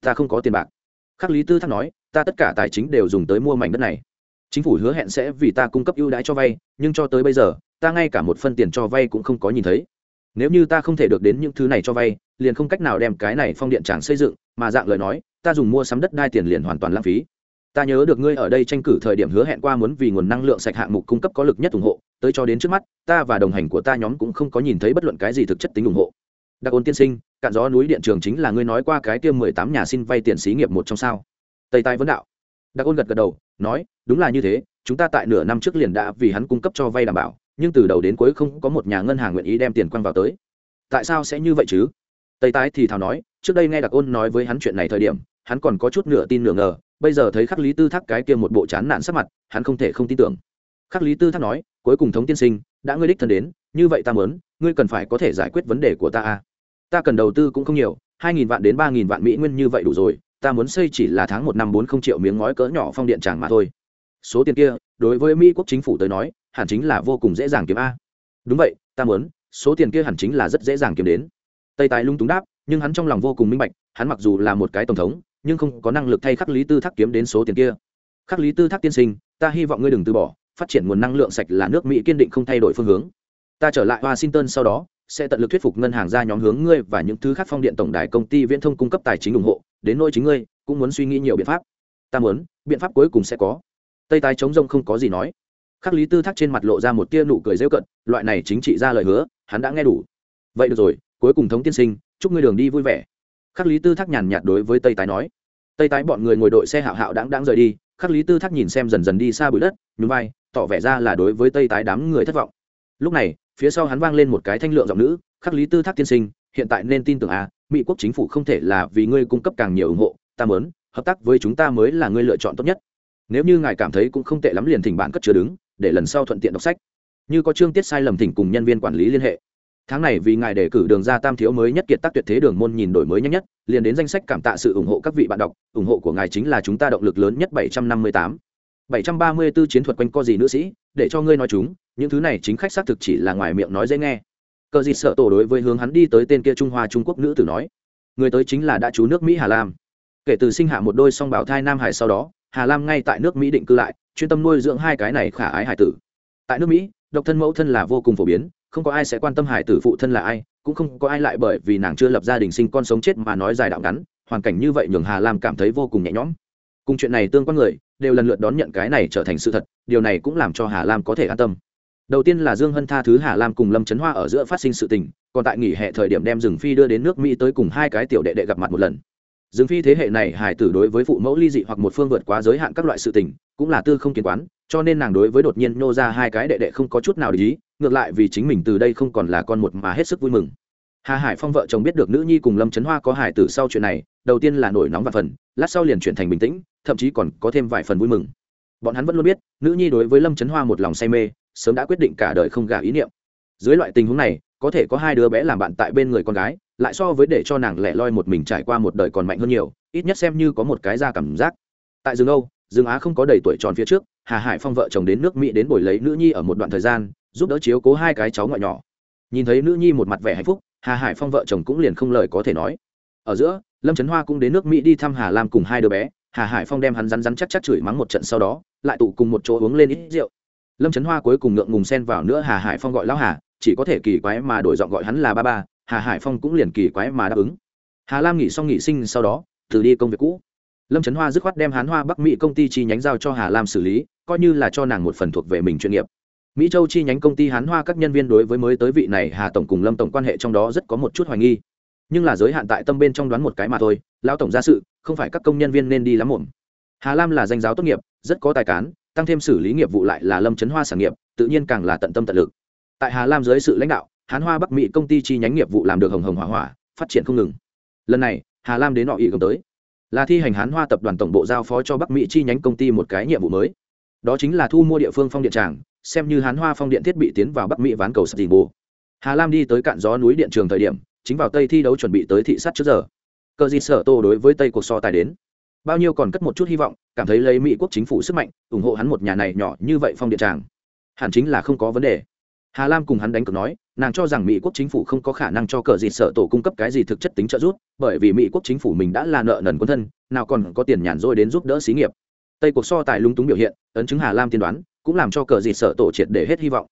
Ta không có tiền bạc. Khắc lý tư thác nói ta tất cả tài chính đều dùng tới mua mảnh đất này. Chính phủ hứa hẹn sẽ vì ta cung cấp ưu đãi cho vay, nhưng cho tới bây giờ, ta ngay cả một phân tiền cho vay cũng không có nhìn thấy. Nếu như ta không thể được đến những thứ này cho vay, liền không cách nào đem cái này phong điện tràng xây dựng, mà dạng lời nói, ta dùng mua sắm đất đai tiền liền hoàn toàn lãng phí. Ta nhớ được ngươi ở đây tranh cử thời điểm hứa hẹn qua muốn vì nguồn năng lượng sạch hạng mục cung cấp có lực nhất ủng hộ, tới cho đến trước mắt, ta và đồng hành của ta nhóm cũng không có nhìn thấy bất luận cái gì thực chất tính ủng hộ. Đặc ôn tiên sinh, cạn gió núi điện trường chính là ngươi nói qua cái tiêm mười tám nhà xin vay tiền xí nghiệp một trong sao? Tây tài vấn đạo. Đặc ôn gật gật đầu, nói, đúng là như thế, chúng ta tại nửa năm trước liền đã vì hắn cung cấp cho vay đảm bảo, nhưng từ đầu đến cuối không có một nhà ngân hàng nguyện ý đem tiền quăng vào tới. Tại sao sẽ như vậy chứ? Tây tái thì thào nói, trước đây nghe đặc ôn nói với hắn chuyện này thời điểm, hắn còn có chút nửa tin nửa ngờ, bây giờ thấy khắc lý tư thác cái kia một bộ chán nản sắc mặt, hắn không thể không tin tưởng. Khắc lý tư thác nói, cuối cùng thống tiên sinh, đã ngươi đích thân đến, như vậy ta mớn ngươi cần phải có thể giải quyết vấn đề của ta a ta cần đầu tư cũng không nhiều, hai nghìn vạn đến ba nghìn vạn mỹ nguyên như vậy đủ rồi ta muốn xây chỉ là tháng một năm bốn không triệu miếng ngói cỡ nhỏ phong điện tràng mà thôi. Số tiền kia, đối với mỹ quốc chính phủ tới nói, hẳn chính là vô cùng dễ dàng kiếm a. Đúng vậy, ta muốn, số tiền kia hẳn chính là rất dễ dàng kiếm đến. Tây tài lung túng đáp, nhưng hắn trong lòng vô cùng minh bạch, hắn mặc dù là một cái tổng thống, nhưng không có năng lực thay khắc lý tư thác kiếm đến số tiền kia. Khắc lý tư thác tiên sinh, ta hy vọng ngươi đừng từ bỏ, phát triển nguồn năng lượng sạch là nước mỹ kiên định không thay đổi phương hướng. Ta trở lại washington sau đó sẽ tận lực thuyết phục ngân hàng ra nhóm hướng ngươi và những thứ khác phong điện tổng đài công ty viễn thông cung cấp tài chính ủng hộ, đến nỗi chính ngươi, cũng muốn suy nghĩ nhiều biện pháp. Ta muốn, biện pháp cuối cùng sẽ có. Tây tái chống rông không có gì nói. Khắc lý tư thác trên mặt lộ ra một tia nụ cười rêu cận, loại này chính trị ra lời hứa, hắn đã nghe đủ. Vậy được rồi, cuối cùng thống tiên sinh, chúc ngươi đường đi vui vẻ. Khắc lý tư thác nhàn nhạt đối với tây tái nói. Tây tái bọn người ngồi đội xe hạo hạo đáng đáng rời đi, khắc lý tư thác nhìn xem dần dần đi xa bụi đất, nhún vai, tỏ vẻ ra là đối với tây tái đám người thất vọng lúc này, phía sau hắn vang lên một cái thanh lượng giọng nữ, khắc lý tư thác tiên sinh, hiện tại nên tin tưởng à mỹ quốc chính phủ không thể là vì ngươi cung cấp càng nhiều ủng hộ, ta mớn hợp tác với chúng ta mới là ngươi lựa chọn tốt nhất. Nếu như ngài cảm thấy cũng không tệ lắm liền thỉnh bạn cất chứa đứng, để lần sau thuận tiện đọc sách. Như có chương tiết sai lầm thỉnh cùng nhân viên quản lý liên hệ. Tháng này vì ngài đề cử đường ra tam thiếu mới nhất kiệt tác tuyệt thế đường môn nhìn đổi mới nhanh nhất, liền đến danh sách cảm tạ sự ủng hộ các vị bạn đọc, ủng hộ của ngài chính là chúng ta động lực lớn nhất 758. 734 chiến thuật quanh co gì nữ sĩ, để cho ngươi nói chúng những thứ này chính khách xác thực chỉ là ngoài miệng nói dễ nghe. Cờ gì sợ tổ đối với hướng hắn đi tới tên kia trung hoa trung quốc nữ tử nói, người tới chính là đã chú nước mỹ hà lam. Kể từ sinh hạ một đôi song bảo thai nam hải sau đó, hà lam ngay tại nước mỹ định cư lại, chuyên tâm nuôi dưỡng hai cái này khả ái hải tử. Tại nước mỹ, độc thân mẫu thân là vô cùng phổ biến, không có ai sẽ quan tâm hải tử phụ thân là ai, cũng không có ai lại bởi vì nàng chưa lập gia đình sinh con sống chết mà nói dài đạo ngắn, hoàn cảnh như vậy nhường hà lam cảm thấy vô cùng nhẹ nhõm. Cùng chuyện này tương quan người, đều lần lượt đón nhận cái này trở thành sự thật, điều này cũng làm cho hà lam có thể an tâm đầu tiên là dương hân tha thứ hà lam cùng lâm trấn hoa ở giữa phát sinh sự tình, còn tại nghỉ hè thời điểm đem rừng phi đưa đến nước mỹ tới cùng hai cái tiểu đệ đệ gặp mặt một lần. Dương phi thế hệ này hải tử đối với phụ mẫu ly dị hoặc một phương vượt quá giới hạn các loại sự tình, cũng là tư không kiến quán, cho nên nàng đối với đột nhiên nô ra hai cái đệ đệ không có chút nào để ý, ngược lại vì chính mình từ đây không còn là con một mà hết sức vui mừng. Hà hải phong vợ chồng biết được nữ nhi cùng lâm trấn hoa có hải tử sau chuyện này, đầu tiên là nổi nóng và phần, lát sau liền chuyển thành bình tĩnh, thậm chí còn có thêm vài phần vui mừng. Bọn hắn vẫn luôn biết, nữ nhi đối với lâm trấn hoa một lòng say mê sớm đã quyết định cả đời không gả ý niệm. Dưới loại tình huống này, có thể có hai đứa bé làm bạn tại bên người con gái, lại so với để cho nàng lẻ loi một mình trải qua một đời còn mạnh hơn nhiều, ít nhất xem như có một cái ra cảm giác. Tại rừng âu rừng á không có đầy tuổi tròn phía trước, hà hải phong vợ chồng đến nước mỹ đến bồi lấy nữ nhi ở một đoạn thời gian, giúp đỡ chiếu cố hai cái cháu ngoại nhỏ. Nhìn thấy nữ nhi một mặt vẻ hạnh phúc, hà hải phong vợ chồng cũng liền không lời có thể nói. Ở giữa, lâm trấn hoa cũng đến nước mỹ đi thăm hà lam cùng hai đứa bé, hà hải phong đem hắn rắn rắn chắc chắc chửi mắng một trận sau đó, lại tụ cùng một chỗ uống lên ít rượu lâm trấn hoa cuối cùng ngượng ngùng xen vào nữa hà hải phong gọi lão hà, chỉ có thể kỳ quái mà đổi giọng gọi hắn là ba ba, hà hải phong cũng liền kỳ quái mà đáp ứng. Hà lam nghỉ xong nghỉ sinh sau đó từ đi công việc cũ. Lâm trấn hoa dứt khoát đem hán hoa bắc mỹ công ty chi nhánh giao cho hà lam xử lý, coi như là cho nàng một phần thuộc về mình chuyên nghiệp. Mỹ châu chi nhánh công ty hán hoa các nhân viên đối với mới tới vị này hà tổng cùng lâm tổng quan hệ trong đó rất có một chút hoài nghi. Nhưng là giới hạn tại tâm bên trong đoán một cái mà thôi, lão tổng ra sự, không phải các công nhân viên nên đi lắm muộn. Hà lam là danh giáo tốt nghiệp, rất có tài cán tăng thêm xử lý nghiệp vụ lại là lâm chấn hoa sản nghiệp, tự nhiên càng là tận tâm tận lực. Tại hà lam dưới sự lãnh đạo, hán hoa bắc mỹ công ty chi nhánh nghiệp vụ làm được hồng hồng hỏa hỏa, phát triển không ngừng. Lần này, hà lam đến họ ý công tới. Là thi hành hán hoa tập đoàn tổng bộ giao phó cho bắc mỹ chi nhánh công ty một cái nhiệm vụ mới. Đó chính là thu mua địa phương phong điện tràng, xem như hán hoa phong điện thiết bị tiến vào bắc mỹ ván cầu sập tình bồ hà lam đi tới cạn gió núi điện trường thời điểm, chính vào tây thi đấu chuẩn bị tới thị sát trước giờ. Cờ gì sở tô đối với tây cuộc so tài đến bao nhiêu còn cất một chút hy vọng, cảm thấy lấy mỹ quốc chính phủ sức mạnh, ủng hộ hắn một nhà này nhỏ như vậy phong điện tràng. Hẳn chính là không có vấn đề. Hà lam cùng hắn đánh cược nói, nàng cho rằng mỹ quốc chính phủ không có khả năng cho cờ gì sợ tổ cung cấp cái gì thực chất tính trợ giúp, bởi vì mỹ quốc chính phủ mình đã là nợ nần quân thân, nào còn có tiền nhàn rỗi đến giúp đỡ xí nghiệp. Tây cuộc so tài lung túng biểu hiện, ấn chứng hà lam tiên đoán, cũng làm cho cờ gì sợ tổ triệt để hết hy vọng.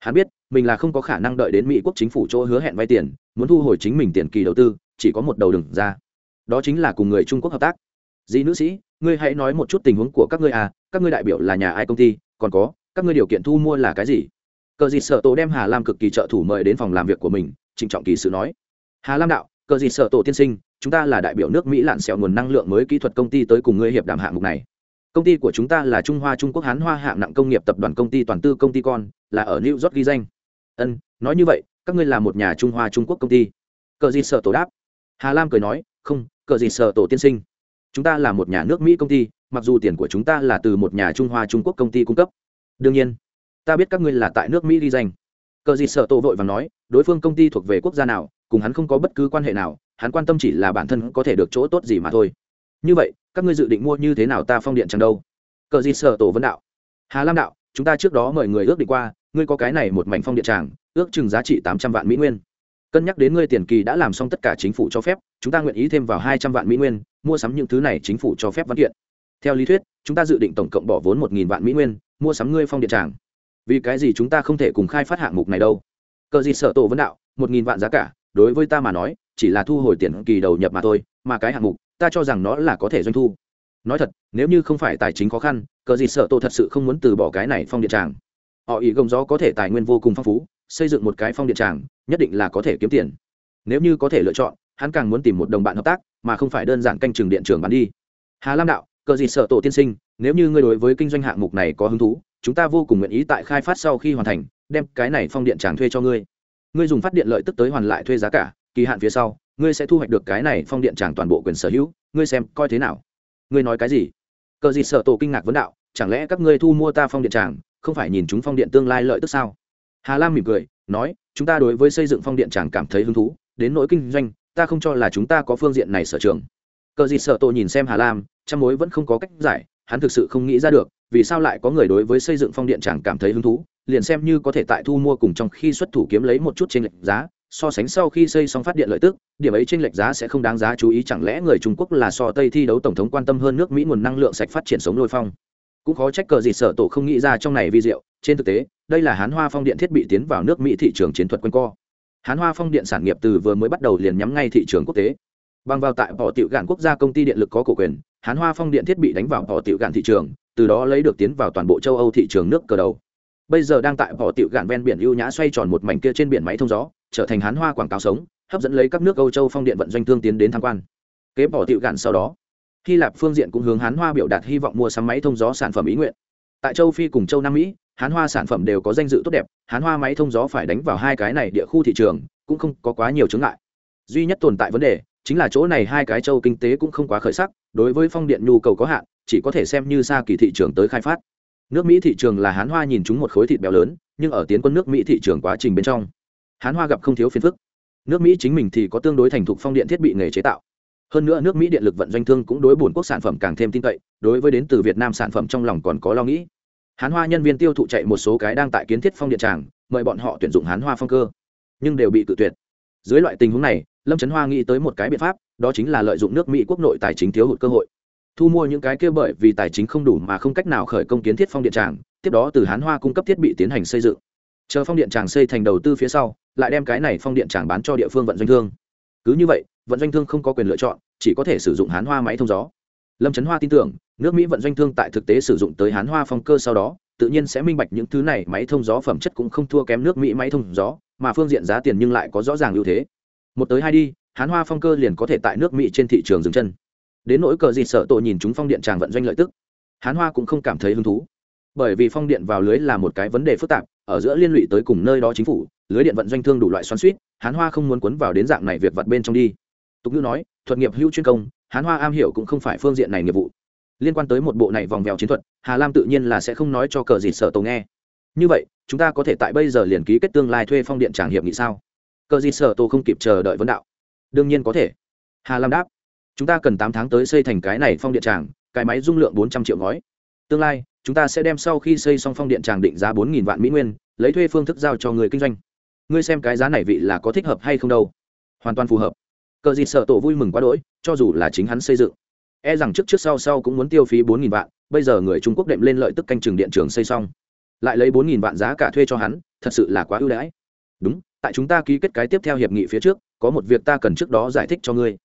Hắn biết, mình là không có khả năng đợi đến mỹ quốc chính phủ chỗ hứa hẹn vay tiền, muốn thu hồi chính mình tiền kỳ đầu tư, chỉ có một đầu đừng ra. Đó chính là cùng người trung quốc hợp tác dì nữ sĩ, ngươi hãy nói một chút tình huống của các ngươi à các ngươi đại biểu là nhà ai công ty, còn có, các ngươi điều kiện thu mua là cái gì? Cờ dì sợ tổ đem hà lam cực kỳ trợ thủ mời đến phòng làm việc của mình, trịnh trọng kỳ sự nói. Hà lam đạo, cờ dì sợ tổ tiên sinh, chúng ta là đại biểu nước mỹ lạn xẹo nguồn năng lượng mới kỹ thuật công ty tới cùng ngươi hiệp đàm hạng mục này. Công ty của chúng ta là trung hoa trung quốc hán hoa hạng nặng công nghiệp tập đoàn công ty toàn tư công ty con, là ở new york ghi danh. Ân, nói như vậy, các ngươi là một nhà trung hoa trung quốc công ty. Cờ dịt sợ tổ đáp. Hà lam cười nói, không, cờ dịt sợ tổ tiên sinh chúng ta là một nhà nước mỹ công ty, mặc dù tiền của chúng ta là từ một nhà trung hoa trung quốc công ty cung cấp. Đương nhiên, ta biết các ngươi là tại nước mỹ ghi danh. Cờ gì sợ tổ vội và nói, đối phương công ty thuộc về quốc gia nào, cùng hắn không có bất cứ quan hệ nào, hắn quan tâm chỉ là bản thân có thể được chỗ tốt gì mà thôi. Như vậy, các ngươi dự định mua như thế nào ta phong điện chẳng đâu? Cờ gì sợ tổ vấn đạo. Hà lam đạo, chúng ta trước đó mời người ước định qua, ngươi có cái này một mảnh phong điện tràng, ước chừng giá trị tám trăm vạn mỹ nguyên cân nhắc đến ngươi tiền kỳ đã làm xong tất cả chính phủ cho phép, chúng ta nguyện ý thêm vào hai trăm vạn mỹ nguyên, mua sắm những thứ này chính phủ cho phép văn kiện. Theo lý thuyết, chúng ta dự định tổng cộng bỏ vốn một nghìn vạn mỹ nguyên, mua sắm ngươi phong điện tràng. Vì cái gì chúng ta không thể cùng khai phát hạng mục này đâu? Cờ gì sợ tổ vấn đạo, một nghìn vạn giá cả, đối với ta mà nói, chỉ là thu hồi tiền kỳ đầu nhập mà thôi, mà cái hạng mục, ta cho rằng nó là có thể doanh thu. Nói thật, nếu như không phải tài chính khó khăn, cờ gì sợ tổ thật sự không muốn từ bỏ cái này phong điện tràng. Họ ý gồng gió có thể tài nguyên vô cùng phong phú xây dựng một cái phong điện tràng, nhất định là có thể kiếm tiền. Nếu như có thể lựa chọn, hắn càng muốn tìm một đồng bạn hợp tác, mà không phải đơn giản canh chừng điện trường bán đi. Hà lam đạo, cờ gì sợ tổ tiên sinh, nếu như ngươi đối với kinh doanh hạng mục này có hứng thú, chúng ta vô cùng nguyện ý tại khai phát sau khi hoàn thành, đem cái này phong điện tràng thuê cho ngươi. Ngươi dùng phát điện lợi tức tới hoàn lại thuê giá cả, kỳ hạn phía sau, ngươi sẽ thu hoạch được cái này phong điện tràng toàn bộ quyền sở hữu, ngươi xem coi thế nào. Ngươi nói cái gì? Cờ gì sợ tổ kinh ngạc vấn đạo, chẳng lẽ các ngươi thu mua ta phong điện tràng, không phải nhìn chúng phong điện tương lai lợi tức sao? Hà lam mỉm cười, nói, chúng ta đối với xây dựng phong điện chẳng cảm thấy hứng thú, đến nỗi kinh doanh, ta không cho là chúng ta có phương diện này sở trường. Cờ gì sợ tổ nhìn xem hà lam trăm mối vẫn không có cách giải, hắn thực sự không nghĩ ra được, vì sao lại có người đối với xây dựng phong điện chẳng cảm thấy hứng thú, liền xem như có thể tại thu mua cùng trong khi xuất thủ kiếm lấy một chút trên lệch giá, so sánh sau khi xây xong phát điện lợi tức, điểm ấy trên lệch giá sẽ không đáng giá chú ý, chẳng lẽ người trung quốc là so tây thi đấu tổng thống quan tâm hơn nước mỹ nguồn năng lượng sạch phát triển sống lôi phong? Cũng khó trách cờ gì sở tổ không nghĩ ra trong này vi diệu, trên thực tế đây là hán hoa phong điện thiết bị tiến vào nước mỹ thị trường chiến thuật quân co. Hán hoa phong điện sản nghiệp từ vừa mới bắt đầu liền nhắm ngay thị trường quốc tế. Bằng vào tại bỏ tiểu gạn quốc gia công ty điện lực có cổ quyền, hán hoa phong điện thiết bị đánh vào bỏ tiểu gạn thị trường, từ đó lấy được tiến vào toàn bộ châu âu thị trường nước cờ đầu. Bây giờ đang tại bỏ tiểu gạn ven biển ưu nhã xoay tròn một mảnh kia trên biển máy thông gió, trở thành hán hoa quảng cáo sống, hấp dẫn lấy các nước âu châu phong điện vận doanh thương tiến đến tham quan. Kế bỏ tiểu gạn sau đó, hy lạp phương diện cũng hướng hán hoa biểu đạt hy vọng mua sắm máy thông gió sản phẩm ý nguyện. Tại châu phi cùng châu nam mỹ hán hoa sản phẩm đều có danh dự tốt đẹp, hán hoa máy thông gió phải đánh vào hai cái này địa khu thị trường, cũng không có quá nhiều chướng ngại. Duy nhất tồn tại vấn đề, chính là chỗ này hai cái châu kinh tế cũng không quá khởi sắc, đối với phong điện nhu cầu có hạn, chỉ có thể xem như xa kỳ thị trường tới khai phát. Nước mỹ thị trường là hán hoa nhìn chúng một khối thịt béo lớn, nhưng ở tiến quân nước mỹ thị trường quá trình bên trong, hán hoa gặp không thiếu phiền phức. Nước mỹ chính mình thì có tương đối thành thục phong điện thiết bị nghề chế tạo. Hơn nữa nước mỹ điện lực vận doanh thương cũng đối bổn quốc sản phẩm càng thêm tin cậy, đối với đến từ việt nam sản phẩm trong lòng còn có lo nghĩ hán hoa nhân viên tiêu thụ chạy một số cái đang tại kiến thiết phong điện tràng, mời bọn họ tuyển dụng hán hoa phong cơ. Nhưng đều bị tự tuyệt. Dưới loại tình huống này, lâm trấn hoa nghĩ tới một cái biện pháp, đó chính là lợi dụng nước mỹ quốc nội tài chính thiếu hụt cơ hội. Thu mua những cái kia bởi vì tài chính không đủ mà không cách nào khởi công kiến thiết phong điện tràng, tiếp đó từ hán hoa cung cấp thiết bị tiến hành xây dựng. Chờ phong điện tràng xây thành đầu tư phía sau, lại đem cái này phong điện tràng bán cho địa phương vận doanh thương. Cứ như vậy, vận doanh thương không có quyền lựa chọn, chỉ có thể sử dụng hán hoa máy thông gió lâm trấn hoa tin tưởng, nước mỹ vận doanh thương tại thực tế sử dụng tới hán hoa phong cơ sau đó, tự nhiên sẽ minh bạch những thứ này, máy thông gió phẩm chất cũng không thua kém nước mỹ máy thông gió, mà phương diện giá tiền nhưng lại có rõ ràng ưu thế. Một tới hai đi, hán hoa phong cơ liền có thể tại nước mỹ trên thị trường dừng chân. Đến nỗi cờ gì sợ tội nhìn chúng phong điện tràng vận doanh lợi tức, hán hoa cũng không cảm thấy hứng thú. Bởi vì phong điện vào lưới là một cái vấn đề phức tạp, ở giữa liên lụy tới cùng nơi đó chính phủ, lưới điện vận doanh thương đủ loại xoắn suýt hán hoa không muốn cuốn vào đến dạng này việc vặt bên trong đi. Tục ngữ nói, thuật nghiệp hữu chuyên công hán hoa am hiểu cũng không phải phương diện này nghiệp vụ. Liên quan tới một bộ này vòng vèo chiến thuật, hà lam tự nhiên là sẽ không nói cho cờ dịt sở tổ nghe. Như vậy, chúng ta có thể tại bây giờ liền ký kết tương lai thuê phong điện tràng hiệp nghị sao? Cờ dịt sở tổ không kịp chờ đợi vấn đạo. Đương nhiên có thể. Hà lam đáp. Chúng ta cần tám tháng tới xây thành cái này phong điện tràng, cái máy dung lượng bốn trăm triệu gói. tương lai, chúng ta sẽ đem sau khi xây xong phong điện tràng định giá bốn nghìn vạn mỹ nguyên, lấy thuê phương thức giao cho người kinh doanh. Ngươi xem cái giá này vị là có thích hợp hay không đâu. Hoàn toàn phù hợp cờ gì sợ tổ vui mừng quá đỗi, cho dù là chính hắn xây dựng. E rằng trước trước sau sau cũng muốn tiêu phí bốn nghìn vạn, bây giờ người trung quốc đệm lên lợi tức canh trường điện trường xây xong. Lại lấy bốn nghìn vạn giá cả thuê cho hắn, thật sự là quá ưu đãi. Đúng, tại chúng ta ký kết cái tiếp theo hiệp nghị phía trước, có một việc ta cần trước đó giải thích cho ngươi.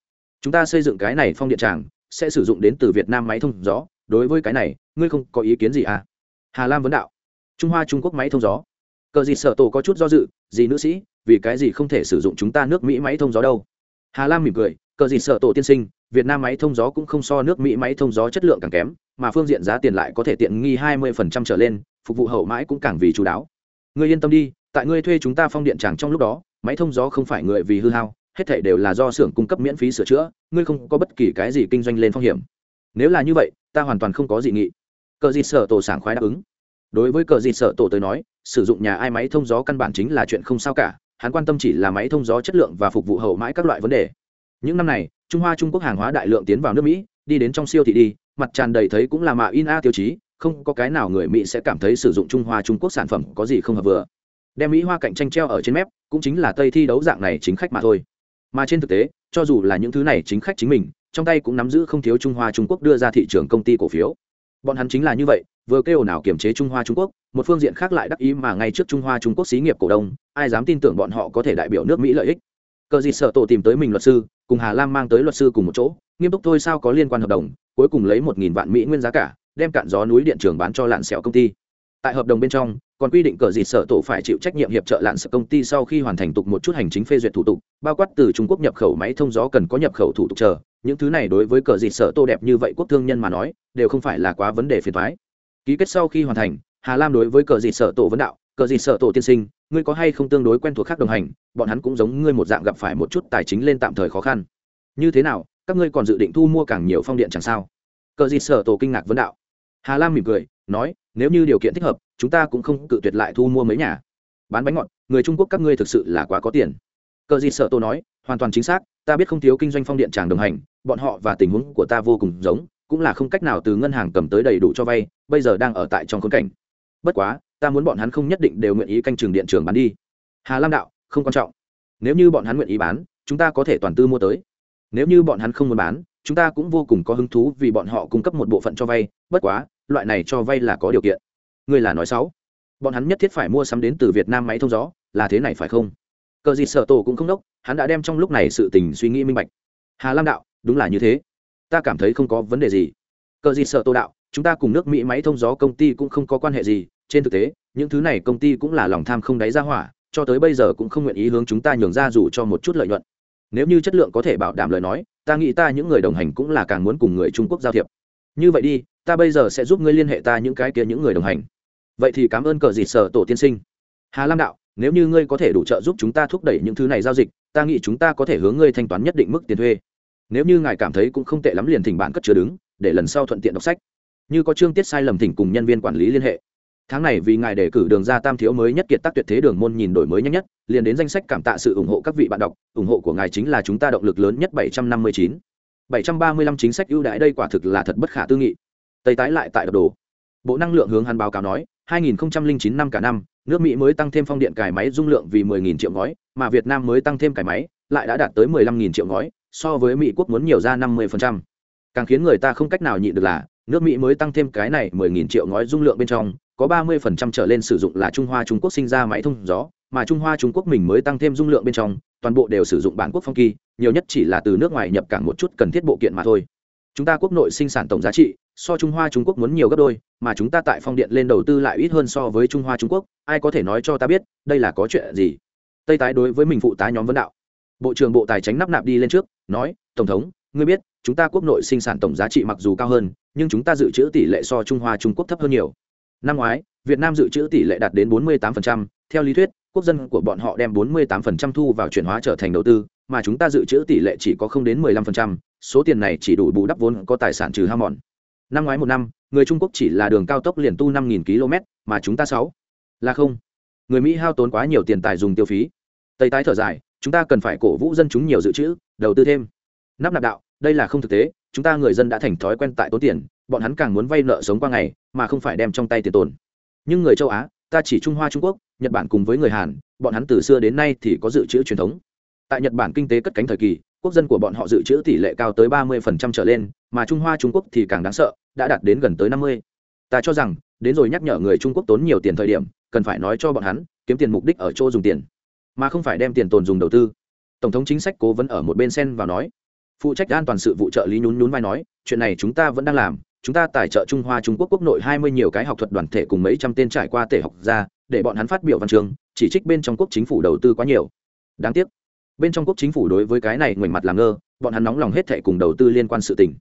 Chúng ta xây dựng cái này phong điện tràng, sẽ sử dụng đến từ việt nam máy thông gió. Đối với cái này, ngươi không có ý kiến gì à? Hà lam vấn đạo. Trung hoa trung quốc máy thông gió. Cờ gì sợ tổ có chút do dự, gì nữ sĩ, vì cái gì không thể sử dụng chúng ta nước mỹ máy thông gió đâu? Hà lam mỉm cười, cờ gì sợ tổ tiên sinh, việt nam máy thông gió cũng không so nước mỹ máy thông gió chất lượng càng kém, mà phương diện giá tiền lại có thể tiện nghi hai mươi phần trăm trở lên, phục vụ hậu mãi cũng càng vì chú đáo. Ngươi yên tâm đi, tại ngươi thuê chúng ta phong điện chẳng trong lúc đó, máy thông gió không phải người vì hư hao, hết thảy đều là do xưởng cung cấp miễn phí sửa chữa, ngươi không có bất kỳ cái gì kinh doanh lên phong hiểm. Nếu là như vậy, ta hoàn toàn không có dị nghị. Cờ dịt sở tổ sảng khoái đáp ứng. Đối với cờ dịt sở tổ tới nói, sử dụng nhà ai máy thông gió căn bản chính là chuyện không sao cả hắn quan tâm chỉ là máy thông gió chất lượng và phục vụ hậu mãi các loại vấn đề. Những năm này, trung hoa trung quốc hàng hóa đại lượng tiến vào nước mỹ, đi đến trong siêu thị đi, mặt tràn đầy thấy cũng là mạ in a tiêu chí, không có cái nào người mỹ sẽ cảm thấy sử dụng trung hoa trung quốc sản phẩm có gì không hợp vừa. Đem mỹ hoa cạnh tranh treo ở trên mép, cũng chính là tây thi đấu dạng này chính khách mà thôi. Mà trên thực tế, cho dù là những thứ này chính khách chính mình, trong tay cũng nắm giữ không thiếu trung hoa trung quốc đưa ra thị trường công ty cổ phiếu bọn hắn chính là như vậy, vừa kêu nào kiểm chế trung hoa trung quốc, một phương diện khác lại đắc ý mà ngay trước trung hoa trung quốc xí nghiệp cổ đông, ai dám tin tưởng bọn họ có thể đại biểu nước mỹ lợi ích? Cờ gì sợ tổ tìm tới mình luật sư, cùng hà lam mang tới luật sư cùng một chỗ, nghiêm túc thôi sao có liên quan hợp đồng, cuối cùng lấy một nghìn vạn mỹ nguyên giá cả, đem cạn gió núi điện trường bán cho lạn xẻo công ty. Tại hợp đồng bên trong, còn quy định cờ gì sở tổ phải chịu trách nhiệm hiệp trợ lạn sợ công ty sau khi hoàn thành tục một chút hành chính phê duyệt thủ tục, bao quát từ trung quốc nhập khẩu máy thông gió cần có nhập khẩu thủ tục chờ những thứ này đối với cờ dịt sở tô đẹp như vậy quốc thương nhân mà nói, đều không phải là quá vấn đề phiền thoái ký kết sau khi hoàn thành, hà lam đối với cờ dịt sở tổ vấn đạo, cờ dịt sở tổ tiên sinh, ngươi có hay không tương đối quen thuộc khác đồng hành, bọn hắn cũng giống ngươi một dạng gặp phải một chút tài chính lên tạm thời khó khăn. Như thế nào, các ngươi còn dự định thu mua càng nhiều phong điện chẳng sao? Cờ dịt sở tổ kinh ngạc vấn đạo. Hà lam mỉm cười, nói, nếu như điều kiện thích hợp, chúng ta cũng không cự tuyệt lại thu mua mấy nhà. Bán bánh ngọt, người trung quốc các ngươi thực sự là quá có tiền. Cờ dịt sợ tô nói hoàn toàn chính xác, ta biết không thiếu kinh doanh phong điện tràng đồng hành, bọn họ và tình huống của ta vô cùng giống, cũng là không cách nào từ ngân hàng cầm tới đầy đủ cho vay, bây giờ đang ở tại trong khốn cảnh. Bất quá, ta muốn bọn hắn không nhất định đều nguyện ý canh trường điện trường bán đi. Hà lam đạo, không quan trọng. Nếu như bọn hắn nguyện ý bán, chúng ta có thể toàn tư mua tới. Nếu như bọn hắn không muốn bán, chúng ta cũng vô cùng có hứng thú vì bọn họ cung cấp một bộ phận cho vay, bất quá, loại này cho vay là có điều kiện. Ngươi là nói sáu bọn hắn nhất thiết phải mua sắm đến từ việt nam máy thông gió, là thế này phải không? Cờ gì Sở tổ cũng không đốc, hắn đã đem trong lúc này sự tình suy nghĩ minh bạch. Hà lam đạo, đúng là như thế. Ta cảm thấy không có vấn đề gì. Cờ gì Sở tổ đạo, chúng ta cùng nước mỹ máy thông gió công ty cũng không có quan hệ gì. Trên thực tế, những thứ này công ty cũng là lòng tham không đáy ra hỏa, cho tới bây giờ cũng không nguyện ý hướng chúng ta nhường ra dù cho một chút lợi nhuận. Nếu như chất lượng có thể bảo đảm lời nói, ta nghĩ ta những người đồng hành cũng là càng muốn cùng người trung quốc giao thiệp. Như vậy đi, ta bây giờ sẽ giúp ngươi liên hệ ta những cái kia những người đồng hành. Vậy thì cảm ơn cờ dịt sở tổ tiên sinh. Hà lam đạo nếu như ngươi có thể đủ trợ giúp chúng ta thúc đẩy những thứ này giao dịch, ta nghĩ chúng ta có thể hướng ngươi thanh toán nhất định mức tiền thuê. Nếu như ngài cảm thấy cũng không tệ lắm liền thỉnh bạn cất chứa đứng, để lần sau thuận tiện đọc sách. Như có chương tiết sai lầm thỉnh cùng nhân viên quản lý liên hệ. Tháng này vì ngài đề cử đường ra tam thiếu mới nhất kiệt tác tuyệt thế đường môn nhìn đổi mới nhanh nhất, liền đến danh sách cảm tạ sự ủng hộ các vị bạn đọc, ủng hộ của ngài chính là chúng ta động lực lớn nhất 759. 735 chính sách ưu đãi đây quả thực là thật bất khả tư nghị. Tây tái lại tại đập đồ. Bộ năng lượng hướng hắn báo cáo nói 2009 năm cả năm, nước mỹ mới tăng thêm phong điện cải máy dung lượng vì 10.000 triệu gói mà việt nam mới tăng thêm cải máy, lại đã đạt tới 15.000 triệu gói so với mỹ quốc muốn nhiều ra 50%. càng khiến người ta không cách nào nhịn được là, nước mỹ mới tăng thêm cái này 10.000 triệu gói dung lượng bên trong, có 30% trở lên sử dụng là trung hoa trung quốc sinh ra máy thông gió, mà trung hoa trung quốc mình mới tăng thêm dung lượng bên trong, toàn bộ đều sử dụng bản quốc phong kỳ, nhiều nhất chỉ là từ nước ngoài nhập cảng một chút cần thiết bộ kiện mà thôi chúng ta quốc nội sinh sản tổng giá trị so trung hoa trung quốc muốn nhiều gấp đôi mà chúng ta tại phong điện lên đầu tư lại ít hơn so với trung hoa trung quốc ai có thể nói cho ta biết đây là có chuyện gì? Tây tái đối với mình phụ tá nhóm vấn đạo. Bộ trưởng bộ tài chính nắp nạp đi lên trước nói tổng thống ngươi biết chúng ta quốc nội sinh sản tổng giá trị mặc dù cao hơn nhưng chúng ta dự trữ tỷ lệ so trung hoa trung quốc thấp hơn nhiều. Năm ngoái việt nam dự trữ tỷ lệ đạt đến 48%, theo lý thuyết quốc dân của bọn họ đem 48% thu vào chuyển hóa trở thành đầu tư mà chúng ta dự trữ tỷ lệ chỉ có không đến 15%, số tiền này chỉ đủ bù đắp vốn có tài sản trừ hao mòn năm ngoái một năm, người trung quốc chỉ là đường cao tốc liền tu 5.000 km, mà chúng ta sáu. Là không. Người mỹ hao tốn quá nhiều tiền tài dùng tiêu phí. Tây tái thở dài, chúng ta cần phải cổ vũ dân chúng nhiều dự trữ, đầu tư thêm. Nắp nạp đạo, đây là không thực tế, chúng ta người dân đã thành thói quen tại tốn tiền, bọn hắn càng muốn vay nợ sống qua ngày, mà không phải đem trong tay tiền tồn. Nhưng người châu á, ta chỉ trung hoa trung quốc, nhật bản cùng với người hàn, bọn hắn từ xưa đến nay thì có dự trữ truyền thống. Tại nhật bản kinh tế cất cánh thời kỳ quốc dân của bọn họ dự trữ tỷ lệ cao tới ba mươi trở lên, mà trung hoa, trung quốc thì càng đáng sợ, đã đạt đến gần tới năm mươi. Ta cho rằng, đến rồi nhắc nhở người trung quốc tốn nhiều tiền thời điểm, cần phải nói cho bọn hắn, kiếm tiền mục đích ở chỗ dùng tiền, mà không phải đem tiền tồn dùng đầu tư. Tổng thống chính sách cố vấn ở một bên sen vào nói. Phụ trách an toàn sự vụ trợ lý nhún nhún vai nói, chuyện này chúng ta vẫn đang làm, chúng ta tài trợ trung hoa, trung quốc quốc nội hai mươi nhiều cái học thuật đoàn thể cùng mấy trăm tên trải qua tể học ra để bọn hắn phát biểu văn chương, chỉ trích bên trong quốc chính phủ đầu tư quá nhiều. Đáng tiếc bên trong quốc chính phủ đối với cái này ngoảnh mặt làm ngơ, bọn hắn nóng lòng hết thệ cùng đầu tư liên quan sự tình.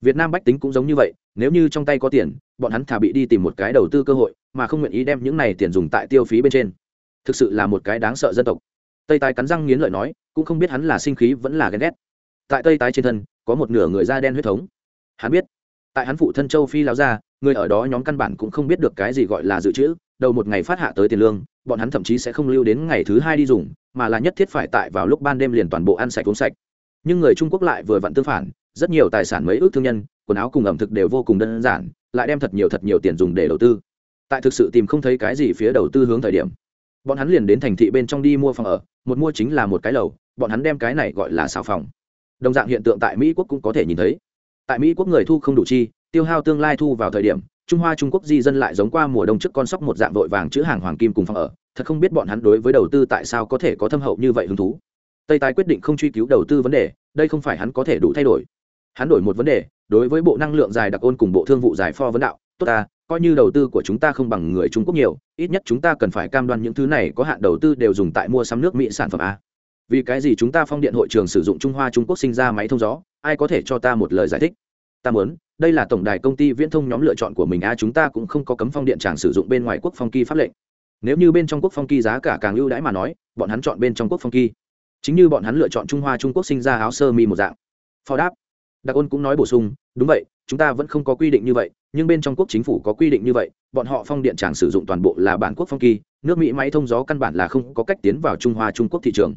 Việt nam bách tính cũng giống như vậy, nếu như trong tay có tiền, bọn hắn thà bị đi tìm một cái đầu tư cơ hội, mà không nguyện ý đem những này tiền dùng tại tiêu phí bên trên. Thực sự là một cái đáng sợ dân tộc. Tây tái cắn răng nghiến lợi nói, cũng không biết hắn là sinh khí vẫn là ghen ghét. Tại tây tái trên thân, có một nửa người da đen huyết thống. Hắn biết, tại hắn phụ thân châu phi lao ra người ở đó nhóm căn bản cũng không biết được cái gì gọi là dự trữ đầu một ngày phát hạ tới tiền lương, bọn hắn thậm chí sẽ không lưu đến ngày thứ hai đi dùng, mà là nhất thiết phải tại vào lúc ban đêm liền toàn bộ ăn sạch uống sạch. Nhưng người trung quốc lại vừa vặn tương phản, rất nhiều tài sản mấy ước thương nhân, quần áo cùng ẩm thực đều vô cùng đơn giản, lại đem thật nhiều thật nhiều tiền dùng để đầu tư. Tại thực sự tìm không thấy cái gì phía đầu tư hướng thời điểm, bọn hắn liền đến thành thị bên trong đi mua phòng ở, một mua chính là một cái lầu, bọn hắn đem cái này gọi là xào phòng. Đồng dạng hiện tượng tại mỹ quốc cũng có thể nhìn thấy. Tại mỹ quốc người thu không đủ chi, tiêu hao tương lai thu vào thời điểm trung hoa trung quốc di dân lại giống qua mùa đông trước con sóc một dạng vội vàng chữ hàng hoàng kim cùng phòng ở. Thật không biết bọn hắn đối với đầu tư tại sao có thể có thâm hậu như vậy hứng thú. Tây tái quyết định không truy cứu đầu tư vấn đề, đây không phải hắn có thể đủ thay đổi. Hắn đổi một vấn đề, đối với bộ năng lượng dài đặc ôn cùng bộ thương vụ dài pho vấn đạo, tốt ta, coi như đầu tư của chúng ta không bằng người trung quốc nhiều, ít nhất chúng ta cần phải cam đoan những thứ này có hạn đầu tư đều dùng tại mua sắm nước mỹ sản phẩm a. Vì cái gì chúng ta phong điện hội trường sử dụng trung hoa trung quốc sinh ra máy thông gió, ai có thể cho ta một lời giải thích? Ta muốn đây là tổng đài công ty viễn thông nhóm lựa chọn của mình a chúng ta cũng không có cấm phong điện tràng sử dụng bên ngoài quốc phong kỳ pháp lệnh. Nếu như bên trong quốc phong kỳ giá cả càng ưu đãi mà nói, bọn hắn chọn bên trong quốc phong kỳ chính như bọn hắn lựa chọn trung hoa trung quốc sinh ra áo sơ mi một dạng. Phó đáp. Đặc ôn cũng nói bổ sung, đúng vậy, chúng ta vẫn không có quy định như vậy, nhưng bên trong quốc chính phủ có quy định như vậy, bọn họ phong điện tràng sử dụng toàn bộ là bản quốc phong kỳ nước mỹ máy thông gió căn bản là không có cách tiến vào trung hoa trung quốc thị trường.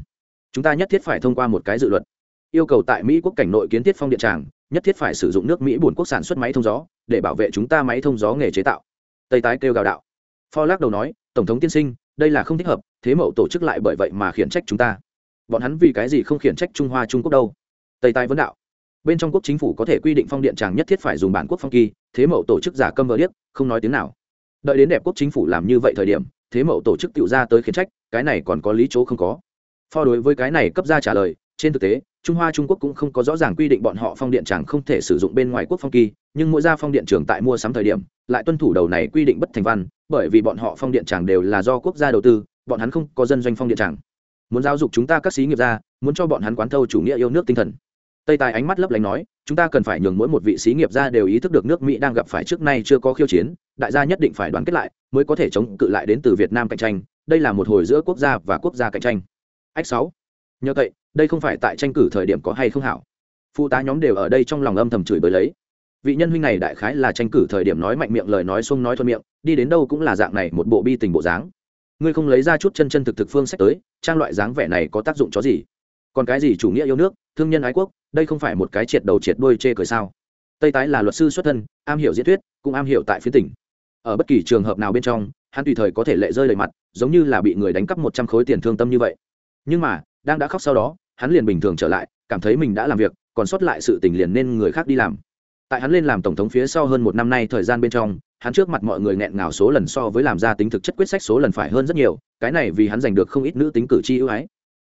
Chúng ta nhất thiết phải thông qua một cái dự luật. Yêu cầu tại mỹ quốc cảnh nội kiến thiết phong điện tràng nhất thiết phải sử dụng nước mỹ bổn quốc sản xuất máy thông gió, để bảo vệ chúng ta máy thông gió nghề chế tạo. Tây tái kêu gào đạo. Pho lắc đầu nói, tổng thống tiên sinh, đây là không thích hợp, thế mậu tổ chức lại bởi vậy mà khiển trách chúng ta. Bọn hắn vì cái gì không khiển trách trung hoa trung quốc đâu? Tây tái vấn đạo. Bên trong quốc chính phủ có thể quy định phong điện tràng nhất thiết phải dùng bản quốc phong kỳ, thế mậu tổ chức giả câm vợ điếc, không nói tiếng nào. Đợi đến đẹp quốc chính phủ làm như vậy thời điểm, thế mậu tổ chức tự ra tới khiển trách, cái này còn có lý chỗ không có. Pho đối với cái này cấp ra trả lời trên thực tế, trung hoa trung quốc cũng không có rõ ràng quy định bọn họ phong điện tràng không thể sử dụng bên ngoài quốc phong kỳ, nhưng mỗi gia phong điện trường tại mua sắm thời điểm, lại tuân thủ đầu này quy định bất thành văn, bởi vì bọn họ phong điện tràng đều là do quốc gia đầu tư, bọn hắn không có dân doanh phong điện tràng muốn giáo dục chúng ta các sĩ nghiệp gia muốn cho bọn hắn quán thâu chủ nghĩa yêu nước tinh thần. Tây tài ánh mắt lấp lánh nói, chúng ta cần phải nhường mỗi một vị sĩ nghiệp gia đều ý thức được nước mỹ đang gặp phải trước nay chưa có khiêu chiến, đại gia nhất định phải đoàn kết lại, mới có thể chống cự lại đến từ việt nam cạnh tranh. Đây là một hồi giữa quốc gia và quốc gia cạnh tranh. Ách sáu nhờ vậy, đây không phải tại tranh cử thời điểm có hay không hảo. Phụ tá nhóm đều ở đây trong lòng âm thầm chửi bới lấy. Vị nhân huynh này đại khái là tranh cử thời điểm nói mạnh miệng lời nói xuông nói thuận miệng, đi đến đâu cũng là dạng này một bộ bi tình bộ dáng. Ngươi không lấy ra chút chân chân thực thực phương sách tới, trang loại dáng vẻ này có tác dụng chó gì? Còn cái gì chủ nghĩa yêu nước, thương nhân ái quốc, đây không phải một cái triệt đầu triệt đuôi chê cười sao? Tây tái là luật sư xuất thân, am hiểu diễn thuyết, cũng am hiểu tại phía tỉnh. Ở bất kỳ trường hợp nào bên trong, hắn tùy thời có thể lệ rơi đầy mặt, giống như là bị người đánh cắp một trăm khối tiền thương tâm như vậy. Nhưng mà đang đã khóc sau đó, hắn liền bình thường trở lại, cảm thấy mình đã làm việc, còn sót lại sự tình liền nên người khác đi làm. Tại hắn lên làm tổng thống phía sau hơn một năm nay thời gian bên trong, hắn trước mặt mọi người nghẹn ngào số lần so với làm ra tính thực chất quyết sách số lần phải hơn rất nhiều, cái này vì hắn giành được không ít nữ tính cử tri ưu ái.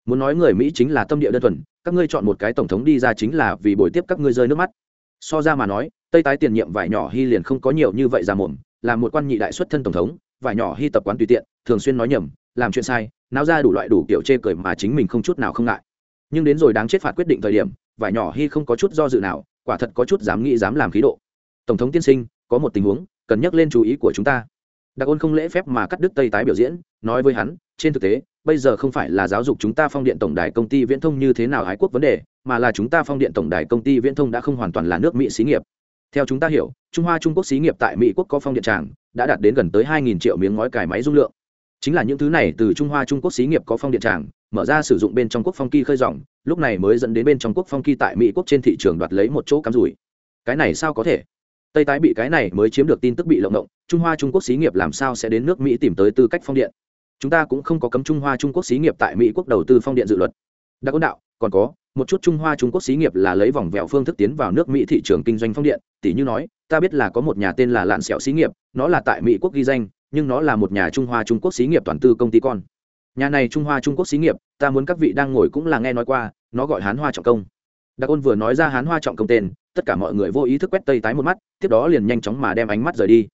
Muốn nói người mỹ chính là tâm địa đơn thuần, các ngươi chọn một cái tổng thống đi ra chính là vì buổi tiếp các ngươi rơi nước mắt. So ra mà nói, tây tái tiền nhiệm vải nhỏ hy liền không có nhiều như vậy ra mồm là một quan nhị đại xuất thân tổng thống, vải nhỏ hy tập quán tùy tiện, thường xuyên nói nhầm, làm chuyện sai náo ra đủ loại đủ kiểu chê cười mà chính mình không chút nào không ngại. Nhưng đến rồi đáng chết phạt quyết định thời điểm, vải nhỏ hy không có chút do dự nào, quả thật có chút dám nghĩ dám làm khí độ. Tổng thống tiên sinh, có một tình huống, cần nhắc lên chú ý của chúng ta. Đặc ôn không lễ phép mà cắt đứt tây tái biểu diễn, nói với hắn, trên thực tế, bây giờ không phải là giáo dục chúng ta phong điện tổng đài công ty viễn thông như thế nào ái quốc vấn đề, mà là chúng ta phong điện tổng đài công ty viễn thông đã không hoàn toàn là nước mỹ xí nghiệp. Theo chúng ta hiểu, trung hoa trung quốc xí nghiệp tại mỹ quốc có phong điện tràng, đã đạt đến gần tới 2.000 triệu miếng ngói cải máy dung lượng chính là những thứ này từ trung hoa trung quốc xí nghiệp có phong điện tràng, mở ra sử dụng bên trong quốc phong kỳ khơi dòng, lúc này mới dẫn đến bên trong quốc phong kỳ tại mỹ quốc trên thị trường đoạt lấy một chỗ cắm rủi. Cái này sao có thể? Tây tái bị cái này mới chiếm được tin tức bị lộng động, trung hoa trung quốc xí nghiệp làm sao sẽ đến nước mỹ tìm tới tư cách phong điện? Chúng ta cũng không có cấm trung hoa trung quốc xí nghiệp tại mỹ quốc đầu tư phong điện dự luật. Đặc ôn đạo, còn có, một chút trung hoa trung quốc xí nghiệp là lấy vòng vẹo phương thức tiến vào nước mỹ thị trường kinh doanh phong điện tỷ như nói, ta biết là có một nhà tên là lạn sẹo xí nghiệp, nó là tại mỹ quốc ghi danh nhưng nó là một nhà trung hoa trung quốc xí nghiệp toàn tư công ty con. Nhà này trung hoa trung quốc xí nghiệp, ta muốn các vị đang ngồi cũng là nghe nói qua, nó gọi hán hoa trọng công. Đặc ôn vừa nói ra hán hoa trọng công tên, tất cả mọi người vô ý thức quét tây tái một mắt, tiếp đó liền nhanh chóng mà đem ánh mắt rời đi.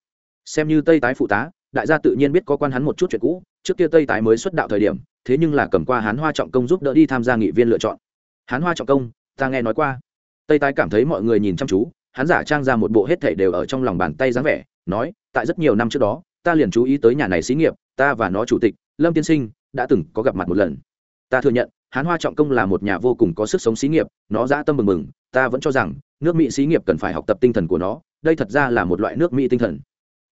Xem như tây tái phụ tá, đại gia tự nhiên biết có quan hắn một chút chuyện cũ, trước kia tây tái mới xuất đạo thời điểm, thế nhưng là cầm qua hán hoa trọng công giúp đỡ đi tham gia nghị viên lựa chọn. Hán hoa trọng công, ta nghe nói qua. Tây tái cảm thấy mọi người nhìn chăm chú, hắn giả trang ra một bộ hết thảy đều ở trong lòng bàn tay dáng vẻ, nói, tại rất nhiều năm trước đó ta liền chú ý tới nhà này xí nghiệp, ta và nó chủ tịch, lâm tiên sinh, đã từng có gặp mặt một lần. Ta thừa nhận, hán hoa trọng công là một nhà vô cùng có sức sống xí nghiệp, nó dã tâm mừng mừng ta vẫn cho rằng, nước mỹ xí nghiệp cần phải học tập tinh thần của nó, đây thật ra là một loại nước mỹ tinh thần.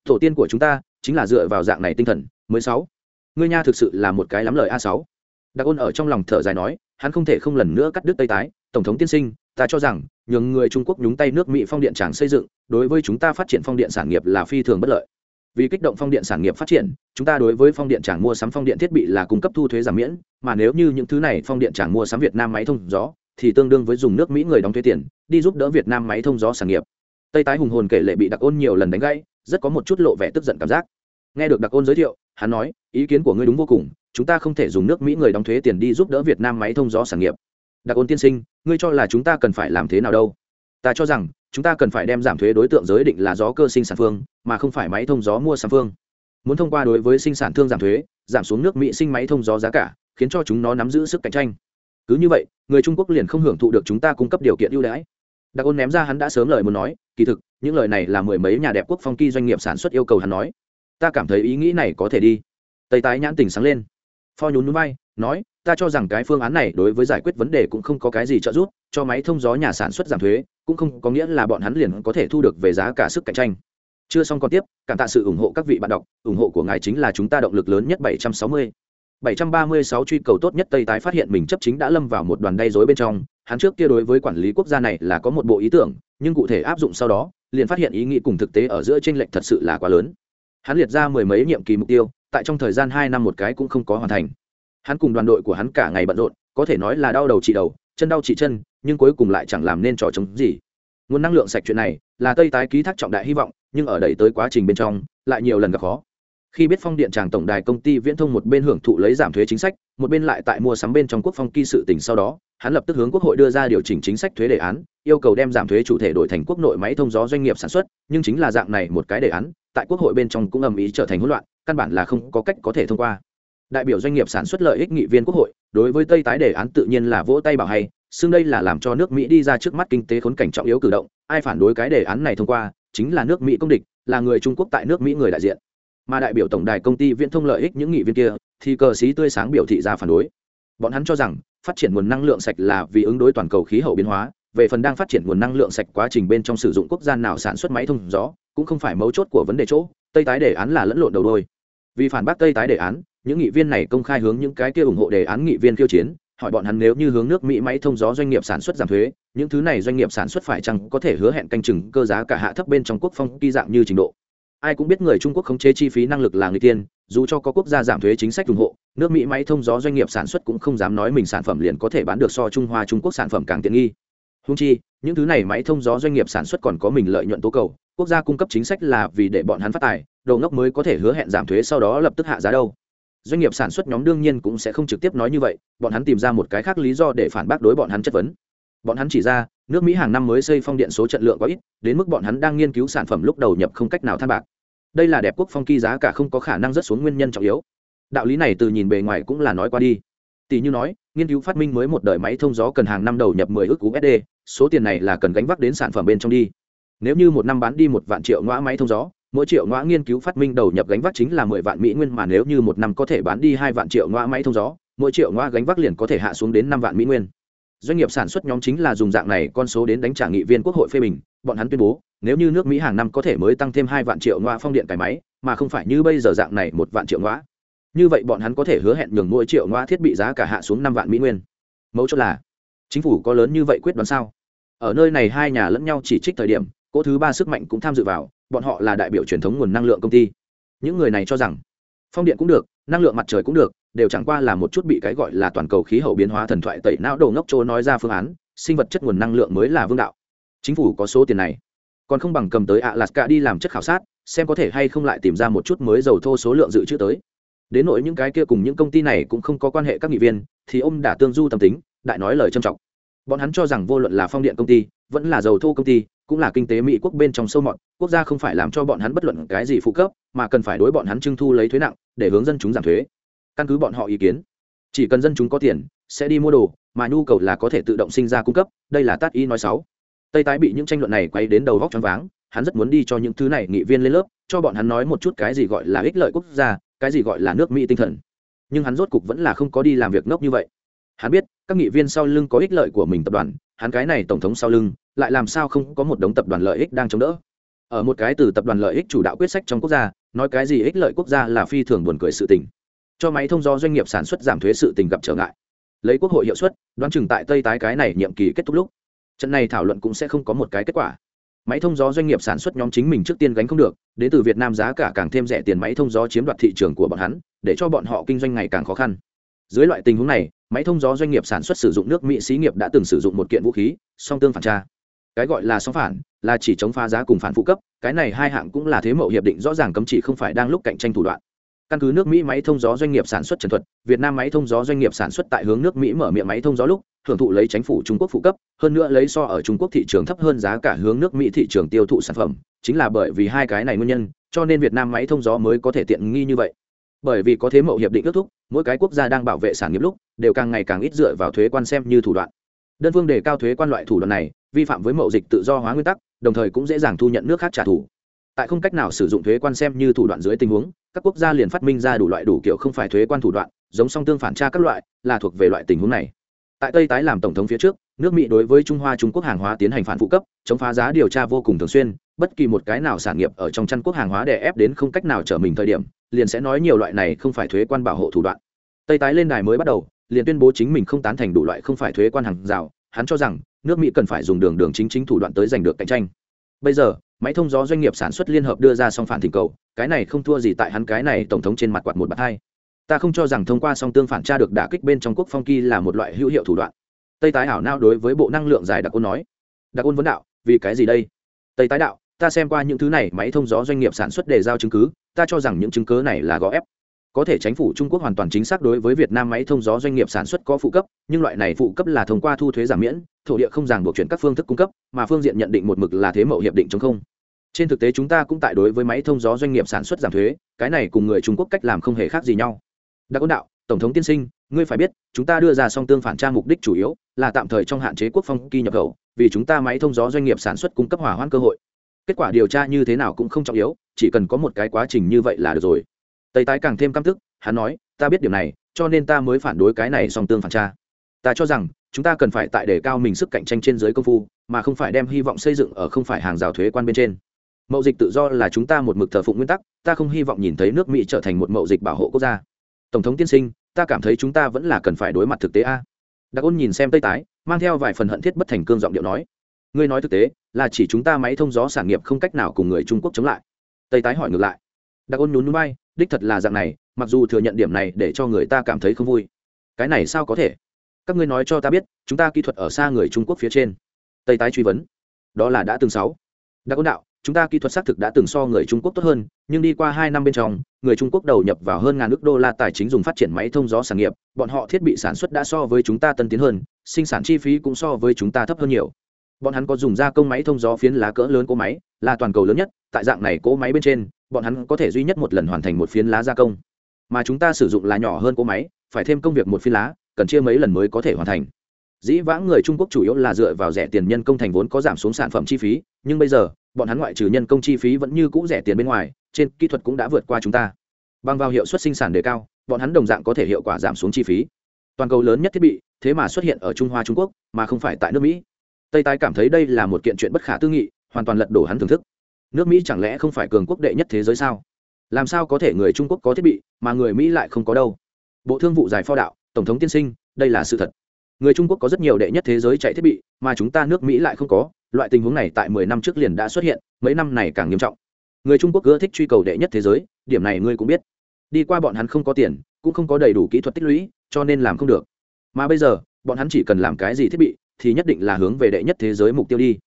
Tổ tiên của chúng ta, chính là dựa vào dạng này tinh thần, mới sáu. Ngươi nha thực sự là một cái lắm lời a sáu. Đặc ôn ở trong lòng thở dài nói, hắn không thể không lần nữa cắt đứt tay tái, tổng thống tiên sinh, ta cho rằng, nhường người trung quốc nhúng tay nước mỹ phong điện tràng xây dựng, đối với chúng ta phát triển phong điện sản nghiệp là phi thường bất lợi vì kích động phong điện sản nghiệp phát triển, chúng ta đối với phong điện tràng mua sắm phong điện thiết bị là cung cấp thu thuế giảm miễn, mà nếu như những thứ này phong điện tràng mua sắm việt nam máy thông gió, thì tương đương với dùng nước mỹ người đóng thuế tiền, đi giúp đỡ việt nam máy thông gió sản nghiệp. Tây tái hùng hồn kể lệ bị đặc ôn nhiều lần đánh gãy, rất có một chút lộ vẻ tức giận cảm giác. Nghe được đặc ôn giới thiệu, hắn nói, ý kiến của ngươi đúng vô cùng, chúng ta không thể dùng nước mỹ người đóng thuế tiền đi giúp đỡ việt nam máy thông gió sản nghiệp. Đặc ôn tiên sinh, ngươi cho là chúng ta cần phải làm thế nào đâu? Ta cho rằng chúng ta cần phải đem giảm thuế đối tượng giới định là gió cơ sinh sản phương, mà không phải máy thông gió mua sản phương. Muốn thông qua đối với sinh sản thương giảm thuế, giảm xuống nước mỹ sinh máy thông gió giá cả, khiến cho chúng nó nắm giữ sức cạnh tranh. Cứ như vậy, người trung quốc liền không hưởng thụ được chúng ta cung cấp điều kiện ưu đãi. Đặc ôn ném ra hắn đã sớm lời muốn nói, kỳ thực, những lời này là mười mấy nhà đẹp quốc phong kỳ doanh nghiệp sản xuất yêu cầu hắn nói. Ta cảm thấy ý nghĩ này có thể đi. Tây tái nhãn tình sáng lên. Pho nhún núi bay, nói, ta cho rằng cái phương án này đối với giải quyết vấn đề cũng không có cái gì trợ giúp, cho máy thông gió nhà sản xuất giảm thuế cũng không có nghĩa là bọn hắn liền có thể thu được về giá cả sức cạnh tranh chưa xong còn tiếp cảm tạ sự ủng hộ các vị bạn đọc ủng hộ của ngài chính là chúng ta động lực lớn nhất 760. 736 truy cầu tốt nhất Tây tái phát hiện mình chấp chính đã lâm vào một đoàn đay rối bên trong, hắn trước kia đối với quản lý quốc gia này là có một bộ ý tưởng, nhưng cụ thể áp dụng sau đó, liền phát hiện ý nghĩ cùng thực tế ở giữa chênh lệch thật sự là quá lớn. Hắn liệt ra mười mấy nhiệm kỳ mục tiêu, tại trong thời gian 2 năm một cái cũng không có hoàn thành. Hắn cùng đoàn đội của hắn cả ngày bận rộn, có thể nói là đau đầu trị đầu, chân đau chỉ chân, nhưng cuối cùng lại chẳng làm nên trò chống gì. Nguồn năng lượng sạch chuyện này, là Tây tái ký thác trọng đại hy vọng, nhưng ở đẩy tới quá trình bên trong, lại nhiều lần gặp khó khi biết phong điện tràng tổng đài công ty viễn thông một bên hưởng thụ lấy giảm thuế chính sách một bên lại tại mua sắm bên trong quốc phong kỳ sự tỉnh sau đó hắn lập tức hướng quốc hội đưa ra điều chỉnh chính sách thuế đề án yêu cầu đem giảm thuế chủ thể đổi thành quốc nội máy thông gió doanh nghiệp sản xuất nhưng chính là dạng này một cái đề án tại quốc hội bên trong cũng ầm ĩ trở thành hỗn loạn căn bản là không có cách có thể thông qua đại biểu doanh nghiệp sản xuất lợi ích nghị viên quốc hội, đối với tây tái đề án tự nhiên là vỗ tay bảo hay, xưng đây là làm cho nước mỹ đi ra trước mắt kinh tế khốn cảnh trọng yếu cử động, ai phản đối cái đề án này thông qua, chính là nước mỹ công địch, là người trung quốc tại nước mỹ người đại diện. Mà đại biểu tổng đài công ty viễn thông lợi ích những nghị viên kia, thì cờ xí tươi sáng biểu thị ra phản đối. Bọn hắn cho rằng, phát triển nguồn năng lượng sạch là vì ứng đối toàn cầu khí hậu biến hóa, về phần đang phát triển nguồn năng lượng sạch quá trình bên trong sử dụng quốc gia nào sản xuất máy thông gió, cũng không phải mấu chốt của vấn đề chỗ, tây tái đề án là lẫn lộn đầu đôi vì phản bác tây tái đề án, những nghị viên này công khai hướng những cái kia ủng hộ đề án nghị viên khiêu chiến, hỏi bọn hắn nếu như hướng nước mỹ máy thông gió doanh nghiệp sản xuất giảm thuế, những thứ này doanh nghiệp sản xuất phải chăng có thể hứa hẹn canh chừng cơ giá cả hạ thấp bên trong quốc phong kỳ dạng như trình độ. Ai cũng biết người trung quốc khống chế chi phí năng lực là người tiên, dù cho có quốc gia giảm thuế chính sách ủng hộ, nước mỹ máy thông gió doanh nghiệp sản xuất cũng không dám nói mình sản phẩm liền có thể bán được so trung hoa trung quốc sản phẩm càng tiện nghi. Húng chi, những thứ này máy thông gió doanh nghiệp sản xuất còn có mình lợi nhuận tố cầu quốc gia cung cấp chính sách là vì để bọn hắn phát tài, đầu ngốc mới có thể hứa hẹn giảm thuế sau đó lập tức hạ giá đâu. Doanh nghiệp sản xuất nhóm đương nhiên cũng sẽ không trực tiếp nói như vậy, bọn hắn tìm ra một cái khác lý do để phản bác đối bọn hắn chất vấn. Bọn hắn chỉ ra, nước mỹ hàng năm mới xây phong điện số trận lượng quá ít, đến mức bọn hắn đang nghiên cứu sản phẩm lúc đầu nhập không cách nào than bạc. Đây là đẹp quốc phong kỳ giá cả không có khả năng rất xuống nguyên nhân trọng yếu. Đạo lý này từ nhìn bề ngoài cũng là nói qua đi. Tỷ như nói, nghiên cứu phát minh mới một đời máy thông gió cần hàng năm đầu nhập 10 ước usd số tiền này là cần gánh vác đến sản phẩm bên trong đi nếu như một năm bán đi một vạn triệu ngõ máy thông gió, mỗi triệu ngõ nghiên cứu phát minh đầu nhập gánh vác chính là mười vạn mỹ nguyên, mà nếu như một năm có thể bán đi hai vạn triệu ngõ máy thông gió, mỗi triệu ngõ gánh vác liền có thể hạ xuống đến năm vạn mỹ nguyên. Doanh nghiệp sản xuất nhóm chính là dùng dạng này con số đến đánh trả nghị viên quốc hội phê bình, bọn hắn tuyên bố, nếu như nước mỹ hàng năm có thể mới tăng thêm hai vạn triệu ngoa phong điện cải máy, mà không phải như bây giờ dạng này một vạn triệu ngoa như vậy bọn hắn có thể hứa hẹn nhường mỗi triệu ngoa thiết bị giá cả hạ xuống năm vạn mỹ nguyên. Mẫu chốt là, chính phủ có lớn như vậy quyết đoán sao? Ở nơi này hai nhà lẫn nhau chỉ trích thời điểm cỗ thứ ba sức mạnh cũng tham dự vào, bọn họ là đại biểu truyền thống nguồn năng lượng công ty. Những người này cho rằng, phong điện cũng được, năng lượng mặt trời cũng được, đều chẳng qua là một chút bị cái gọi là toàn cầu khí hậu biến hóa thần thoại tẩy não đầu ngốc trô nói ra phương án, sinh vật chất nguồn năng lượng mới là vương đạo. Chính phủ có số tiền này, còn không bằng cầm tới ạ đi làm chất khảo sát, xem có thể hay không lại tìm ra một chút mới dầu thô số lượng dự trữ tới. Đến nỗi những cái kia cùng những công ty này cũng không có quan hệ các nghị viên, thì ông đã tương du tâm tính, đại nói lời trầm trọng. Bọn hắn cho rằng vô luận là phong điện công ty, vẫn là dầu thô công ty cũng là kinh tế mỹ quốc bên trong sâu mọt, quốc gia không phải làm cho bọn hắn bất luận cái gì phụ cấp, mà cần phải đối bọn hắn trưng thu lấy thuế nặng, để hướng dân chúng giảm thuế. Căn cứ bọn họ ý kiến, chỉ cần dân chúng có tiền, sẽ đi mua đồ, mà nhu cầu là có thể tự động sinh ra cung cấp, đây là tát y nói sáu tây tái bị những tranh luận này quay đến đầu góc choáng váng, hắn rất muốn đi cho những thứ này nghị viên lên lớp, cho bọn hắn nói một chút cái gì gọi là ích lợi quốc gia, cái gì gọi là nước mỹ tinh thần. Nhưng hắn rốt cục vẫn là không có đi làm việc ngốc như vậy. Hắn biết, các nghị viên sau lưng có ích lợi của mình tập đoàn, hắn cái này tổng thống sau lưng lại làm sao không có một đống tập đoàn lợi ích đang chống đỡ? Ở một cái từ tập đoàn lợi ích chủ đạo quyết sách trong quốc gia, nói cái gì ích lợi quốc gia là phi thường buồn cười sự tình. Cho máy thông do doanh nghiệp sản xuất giảm thuế sự tình gặp trở ngại. Lấy quốc hội hiệu suất, đoán chừng tại tây tái cái này nhiệm kỳ kết thúc lúc, trận này thảo luận cũng sẽ không có một cái kết quả. Máy thông gió doanh nghiệp sản xuất nhóm chính mình trước tiên gánh không được, đến từ việt nam giá cả càng thêm rẻ tiền máy thông gió chiếm đoạt thị trường của bọn hắn, để cho bọn họ kinh doanh ngày càng khó khăn. Dưới loại tình huống này, máy thông gió doanh nghiệp sản xuất sử dụng nước mỹ xí nghiệp đã từng sử dụng một kiện vũ khí, song tương phản tra cái gọi là song phản, là chỉ chống phá giá cùng phản phụ cấp, cái này hai hạng cũng là thế mậu hiệp định rõ ràng cấm chỉ không phải đang lúc cạnh tranh thủ đoạn. Căn cứ nước mỹ máy thông gió doanh nghiệp sản xuất trần thuật, việt nam máy thông gió doanh nghiệp sản xuất tại hướng nước mỹ mở miệng máy thông gió lúc, hưởng thụ lấy chính phủ trung quốc phụ cấp, hơn nữa lấy so ở trung quốc thị trường thấp hơn giá cả hướng nước mỹ thị trường tiêu thụ sản phẩm, chính là bởi vì hai cái này nguyên nhân, cho nên việt nam máy thông gió mới có thể tiện nghi như vậy. Bởi vì có thế mậu hiệp định ước thúc, mỗi cái quốc gia đang bảo vệ sản nghiệp lúc, đều càng ngày càng ít dựa vào thuế quan xem như thủ đoạn. Đơn phương đề cao thuế quan loại thủ đoạn này vi phạm với mậu dịch tự do hóa nguyên tắc, đồng thời cũng dễ dàng thu nhận nước khác trả thù. Tại không cách nào sử dụng thuế quan xem như thủ đoạn dưới tình huống, các quốc gia liền phát minh ra đủ loại đủ kiểu không phải thuế quan thủ đoạn, giống song tương phản tra các loại, là thuộc về loại tình huống này. Tại tây tái làm tổng thống phía trước, nước mỹ đối với trung hoa, trung quốc hàng hóa tiến hành phản phụ cấp, chống phá giá điều tra vô cùng thường xuyên, bất kỳ một cái nào sản nghiệp ở trong chăn quốc hàng hóa đè ép đến không cách nào trở mình thời điểm, liền sẽ nói nhiều loại này không phải thuế quan bảo hộ thủ đoạn. Tây tái lên đài mới bắt đầu, liền tuyên bố chính mình không tán thành đủ loại không phải thuế quan hàng rào hắn cho rằng, nước mỹ cần phải dùng đường đường chính chính thủ đoạn tới giành được cạnh tranh. Bây giờ, máy thông gió doanh nghiệp sản xuất liên hợp đưa ra song phản thỉnh cầu, cái này không thua gì tại hắn cái này tổng thống trên mặt quạt một bạt hai. Ta không cho rằng thông qua song tương phản tra được đả kích bên trong quốc phong kỳ là một loại hữu hiệu thủ đoạn. Tây tái ảo nao đối với bộ năng lượng dài đặc ôn nói. Đặc ôn vấn đạo, vì cái gì đây? Tây tái đạo, ta xem qua những thứ này, máy thông gió doanh nghiệp sản xuất để giao chứng cứ, ta cho rằng những chứng cứ này là gõ ép có thể chính phủ trung quốc hoàn toàn chính xác đối với việt nam máy thông gió doanh nghiệp sản xuất có phụ cấp, nhưng loại này phụ cấp là thông qua thu thuế giảm miễn, thổ địa không ràng buộc chuyển các phương thức cung cấp, mà phương diện nhận định một mực là thế mậu hiệp định chống không. Trên thực tế chúng ta cũng tại đối với máy thông gió doanh nghiệp sản xuất giảm thuế, cái này cùng người trung quốc cách làm không hề khác gì nhau. Đã ôn đạo, tổng thống tiên sinh, ngươi phải biết, chúng ta đưa ra song tương phản tra mục đích chủ yếu là tạm thời trong hạn chế quốc phong kỳ nhập khẩu, vì chúng ta máy thông gió doanh nghiệp sản xuất cung cấp hỏa hoãn cơ hội. Kết quả điều tra như thế nào cũng không trọng yếu, chỉ cần có một cái quá trình như vậy là được rồi tây tái càng thêm căm thức hắn nói, ta biết điều này, cho nên ta mới phản đối cái này song tương phản tra. Ta cho rằng, chúng ta cần phải tại đề cao mình sức cạnh tranh trên giới công phu, mà không phải đem hy vọng xây dựng ở không phải hàng rào thuế quan bên trên. Mậu dịch tự do là chúng ta một mực thờ phụng nguyên tắc, ta không hy vọng nhìn thấy nước mỹ trở thành một mậu dịch bảo hộ quốc gia. Tổng thống tiên sinh, ta cảm thấy chúng ta vẫn là cần phải đối mặt thực tế a. Đặc ôn nhìn xem tây tái, mang theo vài phần hận thiết bất thành cương giọng điệu nói, ngươi nói thực tế, là chỉ chúng ta máy thông gió sản nghiệp không cách nào cùng người trung quốc chống lại. Tây tái hỏi ngược lại, đặc ôn nhún núi bay đích thật là dạng này mặc dù thừa nhận điểm này để cho người ta cảm thấy không vui. Cái này sao có thể? Các ngươi nói cho ta biết chúng ta kỹ thuật ở xa người trung quốc phía trên. Tây tái truy vấn. Đó là đã từng sáu. Đã có đạo chúng ta kỹ thuật xác thực đã từng so người Trung Quốc tốt hơn, nhưng đi qua hai năm bên trong, người Trung Quốc đầu nhập vào hơn ngàn nước đô la tài chính dùng phát triển máy thông gió sản nghiệp, bọn họ thiết bị sản xuất đã so với chúng ta tân tiến hơn, sinh sản chi phí cũng so với chúng ta thấp hơn nhiều. Bọn hắn có dùng gia công máy thông gió phiến lá cỡ lớn cỗ máy, là toàn cầu lớn nhất, tại dạng này cỗ máy bên trên, bọn hắn có thể duy nhất một lần hoàn thành một phiến lá gia công. Mà chúng ta sử dụng là nhỏ hơn cỗ máy, phải thêm công việc một phiến lá, cần chia mấy lần mới có thể hoàn thành. dĩ vãng người trung quốc chủ yếu là dựa vào rẻ tiền nhân công thành vốn có giảm xuống sản phẩm chi phí nhưng bây giờ bọn hắn ngoại trừ nhân công chi phí vẫn như cũ rẻ tiền bên ngoài trên kỹ thuật cũng đã vượt qua chúng ta bằng vào hiệu suất sinh sản đề cao bọn hắn đồng dạng có thể hiệu quả giảm xuống chi phí toàn cầu lớn nhất thiết bị thế mà xuất hiện ở trung hoa trung quốc mà không phải tại nước mỹ tây tái cảm thấy đây là một kiện chuyện bất khả tư nghị hoàn toàn lật đổ hắn thưởng thức nước mỹ chẳng lẽ không phải cường quốc đệ nhất thế giới sao? Làm sao có thể người trung quốc có thiết bị, mà người mỹ lại không có đâu? Bộ thương vụ giải pho đạo, tổng thống tiên sinh, đây là sự thật. Người trung quốc có rất nhiều đệ nhất thế giới chạy thiết bị, mà chúng ta nước mỹ lại không có. Loại tình huống này tại mười năm trước liền đã xuất hiện, mấy năm này càng nghiêm trọng. Người trung quốc ưa thích truy cầu đệ nhất thế giới, điểm này ngươi cũng biết. Đi qua bọn hắn không có tiền, cũng không có đầy đủ kỹ thuật tích lũy, cho nên làm không được. Mà bây giờ, bọn hắn chỉ cần làm cái gì thiết bị, thì nhất định là hướng về đệ nhất thế giới mục tiêu đi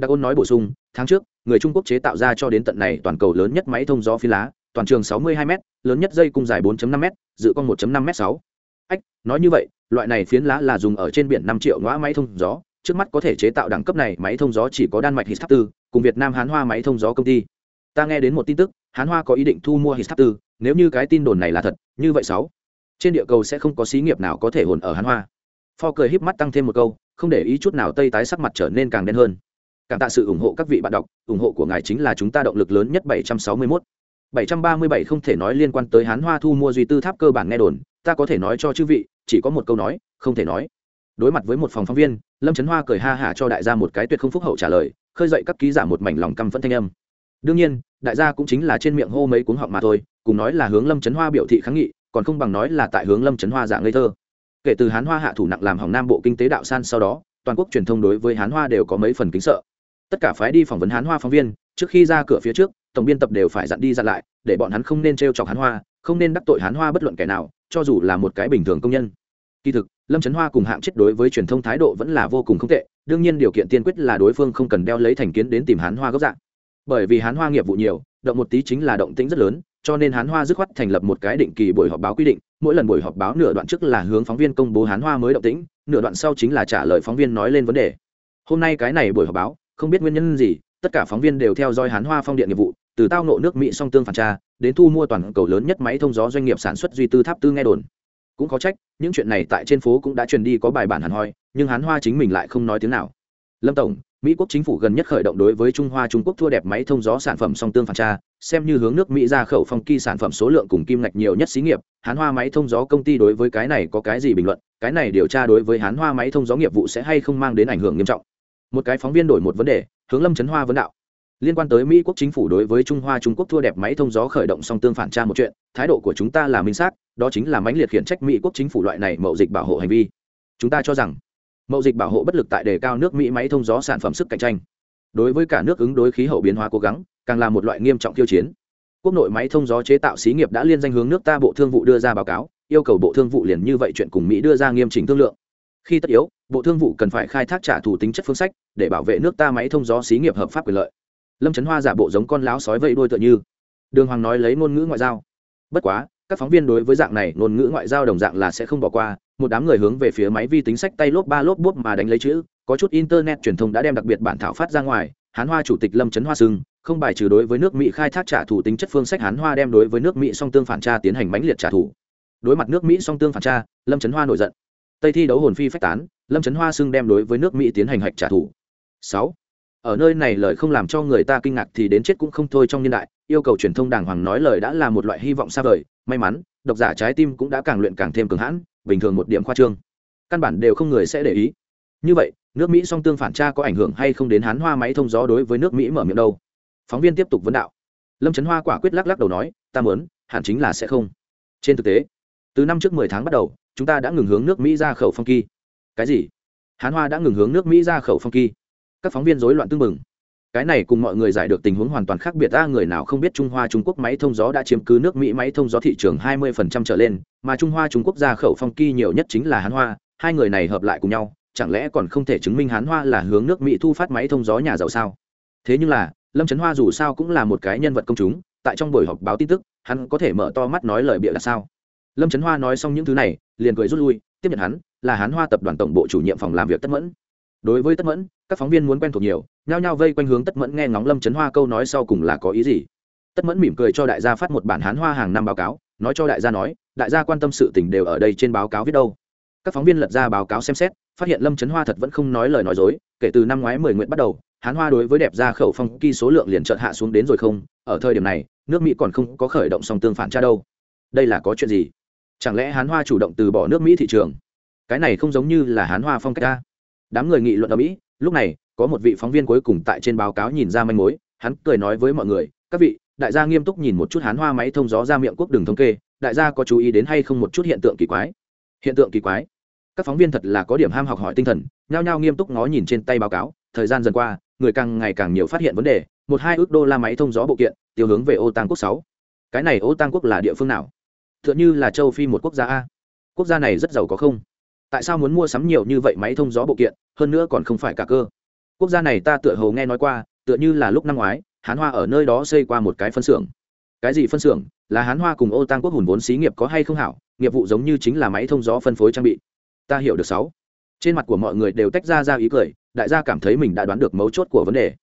đặc ôn nói bổ sung, tháng trước, người trung quốc chế tạo ra cho đến tận này toàn cầu lớn nhất máy thông gió phi lá, toàn trường 62 m lớn nhất dây cung dài 4.5 m dự con 1.5 m 6 ách, nói như vậy, loại này phiến lá là dùng ở trên biển 5 triệu ngõ máy thông gió, trước mắt có thể chế tạo đẳng cấp này máy thông gió chỉ có đan mạch hít tư, cùng việt nam hán hoa máy thông gió công ty. Ta nghe đến một tin tức, hán hoa có ý định thu mua hít tư, nếu như cái tin đồn này là thật, như vậy sáu. Trên địa cầu sẽ không có xí nghiệp nào có thể hồn ở hán hoa. Pho cười híp mắt tăng thêm một câu, không để ý chút nào tây tái sắc mặt trở nên càng đen hơn cảm tạ sự ủng hộ các vị bạn đọc, ủng hộ của ngài chính là chúng ta động lực lớn nhất 761. 737 không thể nói liên quan tới hán hoa thu mua duy tư tháp cơ bản nghe đồn, ta có thể nói cho chư vị, chỉ có một câu nói, không thể nói. Đối mặt với một phòng phóng viên, lâm trấn hoa cười ha hả cho đại gia một cái tuyệt không phúc hậu trả lời, khơi dậy các ký giả một mảnh lòng căm phẫn thanh âm. Đương nhiên, đại gia cũng chính là trên miệng hô mấy cuốn họng mà thôi, cùng nói là hướng lâm trấn hoa biểu thị kháng nghị, còn không bằng nói là tại hướng lâm trấn hoa dạng ngây thơ. Kể từ hán hoa hạ thủ nặng làm hỏng nam bộ kinh tế đạo san sau đó, toàn quốc truyền thông đối với hán hoa đều có mấy phần kính sợ tất cả phái đi phỏng vấn hán hoa phóng viên, trước khi ra cửa phía trước, tổng biên tập đều phải dặn đi dặn lại, để bọn hắn không nên t r e o chọc hán hoa, không nên đắc tội hán hoa bất luận kẻ nào, cho dù là một cái bình thường công nhân. Kỳ thực, lâm trấn hoa cùng hạng chết đối với truyền thông thái độ vẫn là vô cùng không tệ, đương nhiên điều kiện tiên quyết là đối phương không cần đeo lấy thành kiến đến tìm hán hoa gốc dạng. Bởi vì hán hoa nghiệp vụ nhiều, động một tí chính là động tĩnh rất lớn, cho nên hán hoa dứt khoát thành lập một cái định kỳ buổi họp báo quy định, mỗi lần buổi họp báo nửa đoạn trước là hướng phóng viên công bố hán hoa mới động tĩnh, nửa đoạn sau chính là trả lời phóng viên nói lên vấn đề. Hôm nay cái này buổi họp báo không biết nguyên nhân gì, tất cả phóng viên đều theo dõi hán hoa phong điện nghiệp vụ, từ tao nộ nước mỹ song tương phản tra, đến thu mua toàn cầu lớn nhất máy thông gió doanh nghiệp sản xuất duy tư tháp tư nghe đồn. Cũng có trách, những chuyện này tại trên phố cũng đã truyền đi có bài bản hẳn hoi, nhưng hán hoa chính mình lại không nói tiếng nào. Lâm tổng, mỹ quốc chính phủ gần nhất khởi động đối với trung hoa trung quốc thua đẹp máy thông gió sản phẩm song tương phản tra, xem như hướng nước mỹ ra khẩu phong kỳ sản phẩm số lượng cùng kim ngạch nhiều nhất xí nghiệp, hán hoa máy thông gió công ty đối với cái này có cái gì bình luận, cái này điều tra đối với hán hoa máy thông gió nghiệp vụ sẽ hay không mang đến ảnh hưởng nghiêm trọng một cái phóng viên đổi một vấn đề, hướng lâm trấn hoa vấn đạo. Liên quan tới mỹ quốc chính phủ đối với trung hoa trung quốc thua đẹp máy thông gió khởi động song tương phản tra một chuyện, thái độ của chúng ta là minh xác, đó chính là mãnh liệt khiển trách mỹ quốc chính phủ loại này mậu dịch bảo hộ hành vi. Chúng ta cho rằng, mậu dịch bảo hộ bất lực tại đề cao nước mỹ máy thông gió sản phẩm sức cạnh tranh. Đối với cả nước ứng đối khí hậu biến hóa cố gắng, càng là một loại nghiêm trọng tiêu chiến. Quốc nội máy thông gió chế tạo xí nghiệp đã liên danh hướng nước ta bộ thương vụ đưa ra báo cáo, yêu cầu bộ thương vụ liền như vậy chuyện cùng mỹ đưa ra nghiêm chỉnh thương lượng khi tất yếu, bộ thương vụ cần phải khai thác trả thù tính chất phương sách để bảo vệ nước ta máy thông gió xí nghiệp hợp pháp quyền lợi. Lâm trấn hoa giả bộ giống con láo sói vẫy đôi tựa như. Đường hoàng nói lấy ngôn ngữ ngoại giao. Bất quá, các phóng viên đối với dạng này ngôn ngữ ngoại giao đồng dạng là sẽ không bỏ qua, một đám người hướng về phía máy vi tính sách tay lốp ba lốp bút mà đánh lấy chữ, có chút internet truyền thông đã đem đặc biệt bản thảo phát ra ngoài, hán hoa chủ tịch lâm trấn hoa sưng không bài trừ đối với nước mỹ khai thác trả thù tính chất phương sách hán hoa đem đối với nước mỹ song tương phản tra tiến hành mãnh liệt trả thù. Đối mặt nước mỹ song tương phản tra, lâm trấn hoa nổi giận tây thi đấu hồn phi phách tán, lâm trấn hoa xưng đem đối với nước mỹ tiến hành hạch trả thù. Sáu, ở nơi này lời không làm cho người ta kinh ngạc thì đến chết cũng không thôi trong niên đại, yêu cầu truyền thông đàng hoàng nói lời đã là một loại hy vọng xa vời, may mắn, độc giả trái tim cũng đã càng luyện càng thêm cường hãn, bình thường một điểm khoa trương. Căn bản đều không người sẽ để ý. Như vậy, nước mỹ song tương phản tra có ảnh hưởng hay không đến hán hoa máy thông gió đối với nước mỹ mở miệng đâu? Phóng viên tiếp tục vấn đạo. Lâm trấn hoa quả quyết lắc lắc đầu nói, ta muốn, hẳn chính là sẽ không. Trên thực tế, từ năm trước mười tháng bắt đầu chúng ta đã ngừng hướng nước mỹ ra khẩu phong kỳ. Cái gì? Hán hoa đã ngừng hướng nước mỹ ra khẩu phong kỳ. Các phóng viên rối loạn tương mừng cái này cùng mọi người giải được tình huống hoàn toàn khác biệt ta người nào không biết trung hoa trung quốc máy thông gió đã chiếm cứ nước mỹ máy thông gió thị trường 20% trở lên, mà trung hoa trung quốc ra khẩu phong kỳ nhiều nhất chính là hán hoa, hai người này hợp lại cùng nhau, chẳng lẽ còn không thể chứng minh hán hoa là hướng nước mỹ thu phát máy thông gió nhà giàu sao? Thế nhưng là, lâm trấn hoa dù sao cũng là một cái nhân vật công chúng, tại trong buổi họp báo tin tức, hắn có thể mở to mắt nói lời bịa là sao? Lâm trấn hoa nói xong những thứ này, liền cười rút lui, tiếp nhận hắn, là hán hoa tập đoàn tổng bộ chủ nhiệm phòng làm việc tất mẫn. Đối với tất mẫn, các phóng viên muốn quen thuộc nhiều, nhao nhao vây quanh hướng tất mẫn nghe ngóng lâm trấn hoa câu nói sau cùng là có ý gì. Tất mẫn mỉm cười cho đại gia phát một bản hán hoa hàng năm báo cáo, nói cho đại gia nói, đại gia quan tâm sự tình đều ở đây trên báo cáo viết đâu. Các phóng viên lật ra báo cáo xem xét, phát hiện lâm trấn hoa thật vẫn không nói lời nói dối, kể từ năm ngoái mười nguyện bắt đầu, hán hoa đối với đẹp ra khẩu phong kỳ số lượng liền chợt hạ xuống đến rồi không, ở thời điểm này, nước mỹ còn không có khởi động song tương phản tra đâu. Đây là có chuyện gì? Chẳng lẽ hán hoa chủ động từ bỏ nước mỹ thị trường? Cái này không giống như là hán hoa phong cách ta. Đám người nghị luận ở mỹ, lúc này, có một vị phóng viên cuối cùng tại trên báo cáo nhìn ra manh mối, hắn cười nói với mọi người, các vị, đại gia nghiêm túc nhìn một chút hán hoa máy thông gió ra miệng quốc đường thống kê, đại gia có chú ý đến hay không một chút hiện tượng kỳ quái? Hiện tượng kỳ quái? Các phóng viên thật là có điểm ham học hỏi tinh thần, nhao nhao nghiêm túc ngó nhìn trên tay báo cáo. Thời gian dần qua, người càng ngày càng nhiều phát hiện vấn đề, một hai ước đô la máy thông gió bộ kiện, tiêu hướng về ô tăng quốc sáu. Cái này ô tăng quốc là địa phương nào? T h ư ợ n là châu phi một quốc gia a. Quốc gia này rất giàu có không? Tại sao muốn mua sắm nhiều như vậy máy thông gió bộ kiện, hơn nữa còn không phải cả cơ? Quốc gia này ta tựa hầu nghe nói qua, tựa như là lúc năm ngoái, hán hoa ở nơi đó xây qua một cái phân xưởng. Cái gì phân xưởng? Là hán hoa cùng ô tăng quốc hùn vốn xí nghiệp có hay không hảo? Nghiệp vụ giống như chính là máy thông gió phân phối trang bị. Ta hiểu được sáu. Trên mặt của mọi người đều tách ra ra ý cười, đại gia cảm thấy mình đã đoán được mấu chốt của vấn đề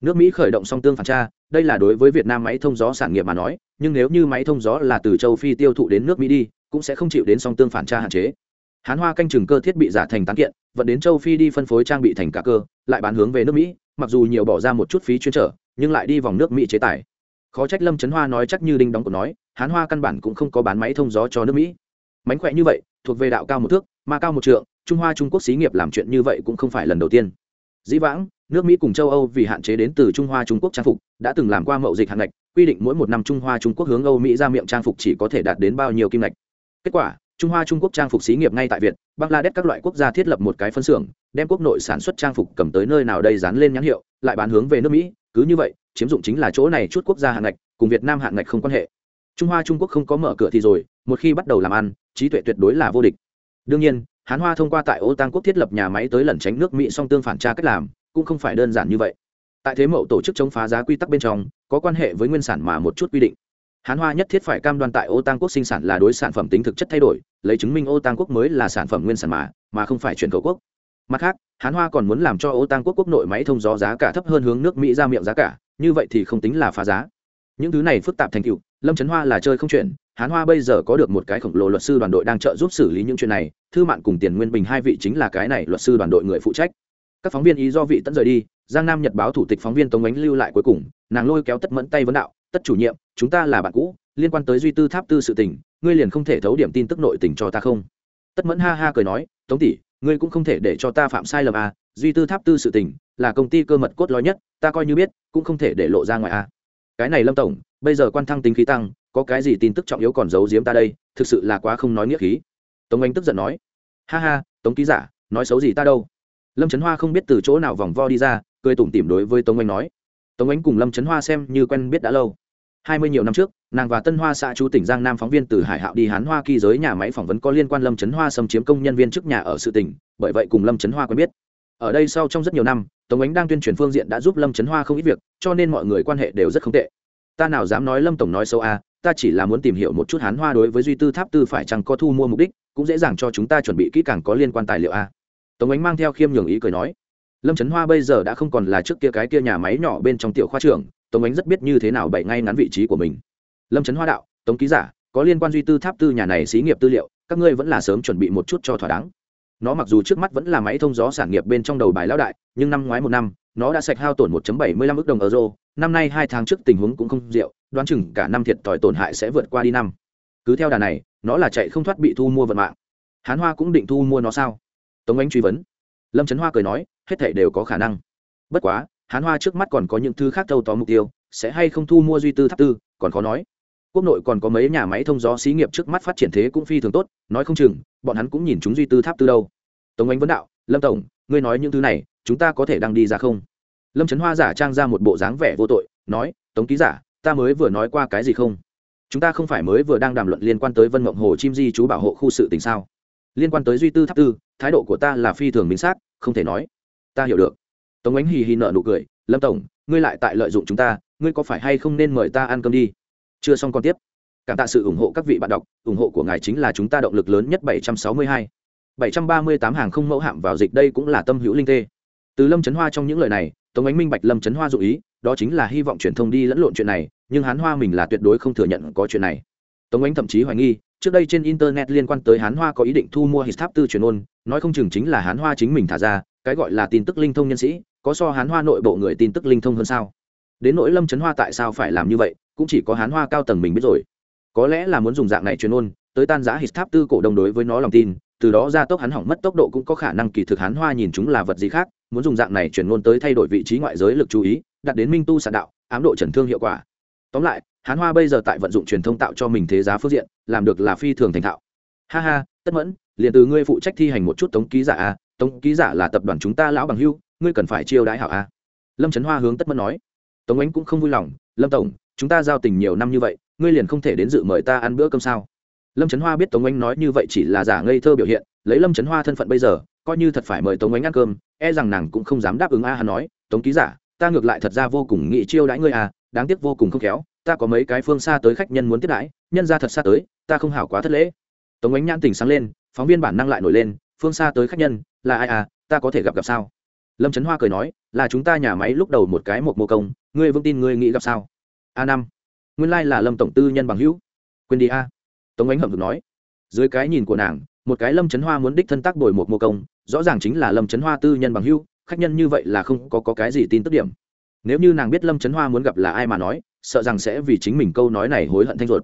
nước mỹ khởi động song tương phản tra, đây là đối với việt nam máy thông gió sản nghiệp mà nói, nhưng nếu như máy thông gió là từ châu phi tiêu thụ đến nước mỹ đi, cũng sẽ không chịu đến song tương phản tra hạn chế. Hán hoa canh chừng cơ thiết bị giả thành tán kiện, vận đến châu phi đi phân phối trang bị thành cả cơ, lại bán hướng về nước mỹ, mặc dù nhiều bỏ ra một chút phí chuyên trở, nhưng lại đi vòng nước mỹ chế tài khó trách lâm trấn hoa nói chắc như đinh đóng của nói, hán hoa căn bản cũng không có bán máy thông gió cho nước mỹ. Mánh khỏe như vậy, thuộc về đạo cao một thước, mà cao một trượng, trung hoa trung quốc xí nghiệp làm chuyện như vậy cũng không phải lần đầu tiên. Dĩ vãng nước mỹ cùng châu âu vì hạn chế đến từ trung hoa, trung quốc trang phục, đã từng làm qua mậu dịch hạn ngạch, quy định mỗi một năm trung hoa, trung quốc hướng âu mỹ ra miệng trang phục chỉ có thể đạt đến bao nhiêu kim ngạch. Kết quả, trung hoa, trung quốc trang phục xí nghiệp ngay tại việt, bangladesh các loại quốc gia thiết lập một cái phân xưởng, đem quốc nội sản xuất trang phục cầm tới nơi nào đây dán lên nhãn hiệu, lại bán hướng về nước mỹ. Cứ như vậy, chiếm dụng chính là chỗ này chút quốc gia hạn ngạch, cùng việt nam hạn ngạch không quan hệ. Trung hoa, trung quốc không có mở cửa thì rồi, một khi bắt đầu làm ăn, trí tuệ tuyệt đối là vô địch. Đương nhiên, hán hoa thông qua tại ô tăng quốc thiết lập nhà máy tới lẩn tránh nước mỹ song tương phản tra cách làm cũng không phải đơn giản như vậy. Tại thế mậu tổ chức chống phá giá quy tắc bên trong, có quan hệ với nguyên sản mà một chút quy định. Hán hoa nhất thiết phải cam đoan tại ô tăng quốc sinh sản là đối sản phẩm tính thực chất thay đổi, lấy chứng minh ô tăng quốc mới là sản phẩm nguyên sản mà mà không phải chuyển khẩu quốc. Mặt khác, hán hoa còn muốn làm cho ô tăng quốc quốc nội máy thông gió giá cả thấp hơn hướng nước mỹ ra miệng giá cả, như vậy thì không tính là phá giá. Những thứ này phức tạp thành cựu lâm trấn hoa là chơi không chuyển, hán hoa bây giờ có được một cái khổng lồ luật sư đoàn đội đang trợ giúp xử lý những chuyện này, thư mạn cùng tiền nguyên bình hai vị chính là cái này luật sư đoàn đội người phụ trách các phóng viên ý do vị tẫn rời đi, giang nam nhật báo thủ tịch phóng viên tống ánh lưu lại cuối cùng, nàng lôi kéo tất mẫn tay vấn đạo, tất chủ nhiệm, chúng ta là bạn cũ, liên quan tới duy tư tháp tư sự tình, ngươi liền không thể thấu điểm tin tức nội tình cho ta không? Tất mẫn ha ha cười nói, tống tỷ, ngươi cũng không thể để cho ta phạm sai lầm à duy tư tháp tư sự tình là công ty cơ mật cốt lõi nhất, ta coi như biết, cũng không thể để lộ ra ngoài à. Cái này lâm tổng, bây giờ quan thăng tính khí tăng, có cái gì tin tức trọng yếu còn giấu giếm ta đây, thực sự là quá không nói nghĩa khí. Tống anh tức giận nói, ha ha, tống ký giả, nói xấu gì ta đâu? Lâm trấn hoa không biết từ chỗ nào vòng vo đi ra, cười tủm tỉm đối với tống anh nói. Tống anh cùng lâm trấn hoa xem như quen biết đã lâu. Hai mươi nhiều năm trước, nàng và tân hoa xã chú tỉnh giang nam phóng viên từ hải hạo đi hán hoa kỳ giới nhà máy phỏng vấn có liên quan lâm trấn hoa xâm chiếm công nhân viên trước nhà ở sự tỉnh, bởi vậy cùng lâm trấn hoa quen biết. Ở đây sau trong rất nhiều năm, tống ánh đang tuyên truyền phương diện đã giúp lâm trấn hoa không ít việc, cho nên mọi người quan hệ đều rất không tệ. Ta nào dám nói lâm tổng nói sâu a à, ta chỉ là muốn tìm hiểu một chút hán hoa đối với duy tư tháp tư phải chăng có thu mua mục đích, cũng dễ dàng cho chúng ta chuẩn bị kỹ càng có liên quan tài liệu a tống ánh mang theo khiêm nhường ý cười nói, lâm trấn hoa bây giờ đã không còn là trước kia cái kia nhà máy nhỏ bên trong tiểu khoa trường tống ánh rất biết như thế nào bậy ngay ngắn vị trí của mình. Lâm trấn hoa đạo, tống ký giả, có liên quan duy tư tháp tư nhà này xí nghiệp tư liệu, các ngươi vẫn là sớm chuẩn bị một chút cho thỏa đáng. Nó mặc dù trước mắt vẫn là máy thông gió sản nghiệp bên trong đầu bài lão đại, nhưng năm ngoái một năm, nó đã sạch hao tổn 1.75 ức đồng euro. Năm nay hai tháng trước tình huống cũng không rượu, đoán chừng cả năm thiệt thòi tổn hại sẽ vượt qua đi năm. Cứ theo đà này, nó là chạy không thoát bị thu mua vận mạng. Hán hoa cũng định thu mua nó sao? Tống ánh truy vấn. Lâm trấn hoa cười nói, hết thể đều có khả năng. Bất quá, hán hoa trước mắt còn có những thứ khác thâu tóm mục tiêu, sẽ hay không thu mua duy tư tháp tư, còn khó nói. Quốc nội còn có mấy nhà máy thông gió xí nghiệp trước mắt phát triển thế cũng phi thường tốt, nói không chừng, bọn hắn cũng nhìn chúng duy tư tháp tư đâu. Tống ánh vấn đạo, lâm tổng, ngươi nói những thứ này, chúng ta có thể đang đi ra không? Lâm trấn hoa giả trang ra một bộ dáng vẻ vô tội, nói, tống ký giả, ta mới vừa nói qua cái gì không? Chúng ta không phải mới vừa đang đàm luận liên quan tới vân mộng hồ chim di chú bảo hộ khu sự tình sao? Liên quan tới duy tư tháp tư thái độ của ta là phi thường minh xác, không thể nói. Ta hiểu được. Tống ánh hì hì nợ nụ cười, lâm tổng, ngươi lại tại lợi dụng chúng ta, ngươi có phải hay không nên mời ta ăn cơm đi? Chưa xong còn tiếp. Cảm tạ sự ủng hộ các vị bạn đọc, ủng hộ của ngài chính là chúng ta động lực lớn nhất 762. 738 hàng không mẫu hạm vào dịch đây cũng là tâm hữu linh tê. Từ lâm trấn hoa trong những lời này, tống ánh minh bạch lâm trấn hoa dụ ý, đó chính là hy vọng truyền thông đi lẫn lộn chuyện này, nhưng hán hoa mình là tuyệt đối không thừa nhận có chuyện này. Tống ánh thậm chí hoài nghi trước đây trên internet liên quan tới hán hoa có ý định thu mua hít tháp tư truyền ôn, nói không chừng chính là hán hoa chính mình thả ra, cái gọi là tin tức linh thông nhân sĩ, có so hán hoa nội bộ người tin tức linh thông hơn sao? Đến nỗi lâm trấn hoa tại sao phải làm như vậy, cũng chỉ có hán hoa cao tầng mình biết rồi. Có lẽ là muốn dùng dạng này truyền ôn, tới tan giá hít tháp tư cổ đồng đối với nó lòng tin, từ đó ra tốc hắn hỏng mất tốc độ cũng có khả năng kỳ thực hán hoa nhìn chúng là vật gì khác, muốn dùng dạng này chuyển ngôn tới thay đổi vị trí ngoại giới lực chú ý, đặt đến minh tu sản đạo, ám độ chấn thương hiệu quả. Tóm lại hán hoa bây giờ tại vận dụng truyền thông tạo cho mình thế giá phương diện, làm được là phi thường thành thạo. Ha ha, tất mẫn, liền từ ngươi phụ trách thi hành một chút tống ký giả a, tống ký giả là tập đoàn chúng ta lão bằng hưu, ngươi cần phải chiêu đãi hảo a. Lâm trấn hoa hướng tất mẫn nói. Tống ánh cũng không vui lòng, lâm tổng, chúng ta giao tình nhiều năm như vậy, ngươi liền không thể đến dự mời ta ăn bữa cơm sao? Lâm trấn hoa biết tống ánh nói như vậy chỉ là giả ngây thơ biểu hiện, lấy lâm trấn hoa thân phận bây giờ, coi như thật phải mời tống ánh ăn cơm e rằng nàng cũng không dám đáp ứng a hắn nói, tống ký giả, ta ngược lại thật ra vô cùng nghị chiêu đãi ngươi à đáng tiếc vô cùng không khéo ta có mấy cái phương xa tới khách nhân muốn tiếp đãi nhân ra thật xa tới ta không hảo quá thất lễ. Tống ánh nhãn tỉnh sáng lên phóng viên bản năng lại nổi lên phương xa tới khách nhân là ai à ta có thể gặp gặp sao? Lâm trấn hoa cười nói là chúng ta nhà máy lúc đầu một cái một mô công ngươi vững tin ngươi nghĩ gặp sao? A năm. Nguyên lai、like、là lâm tổng tư nhân bằng hữu. Quên đi a. Tống ánh hậm hực nói. Dưới cái nhìn của nàng một cái lâm trấn hoa muốn đích thân tác đổi một mô công rõ ràng chính là lâm trấn hoa tư nhân bằng hữu khách nhân như vậy là không có, có cái gì tin tức điểm. Nếu như nàng biết lâm trấn hoa muốn gặp là ai mà nói sợ rằng sẽ vì chính mình câu nói này hối hận thanh ruột.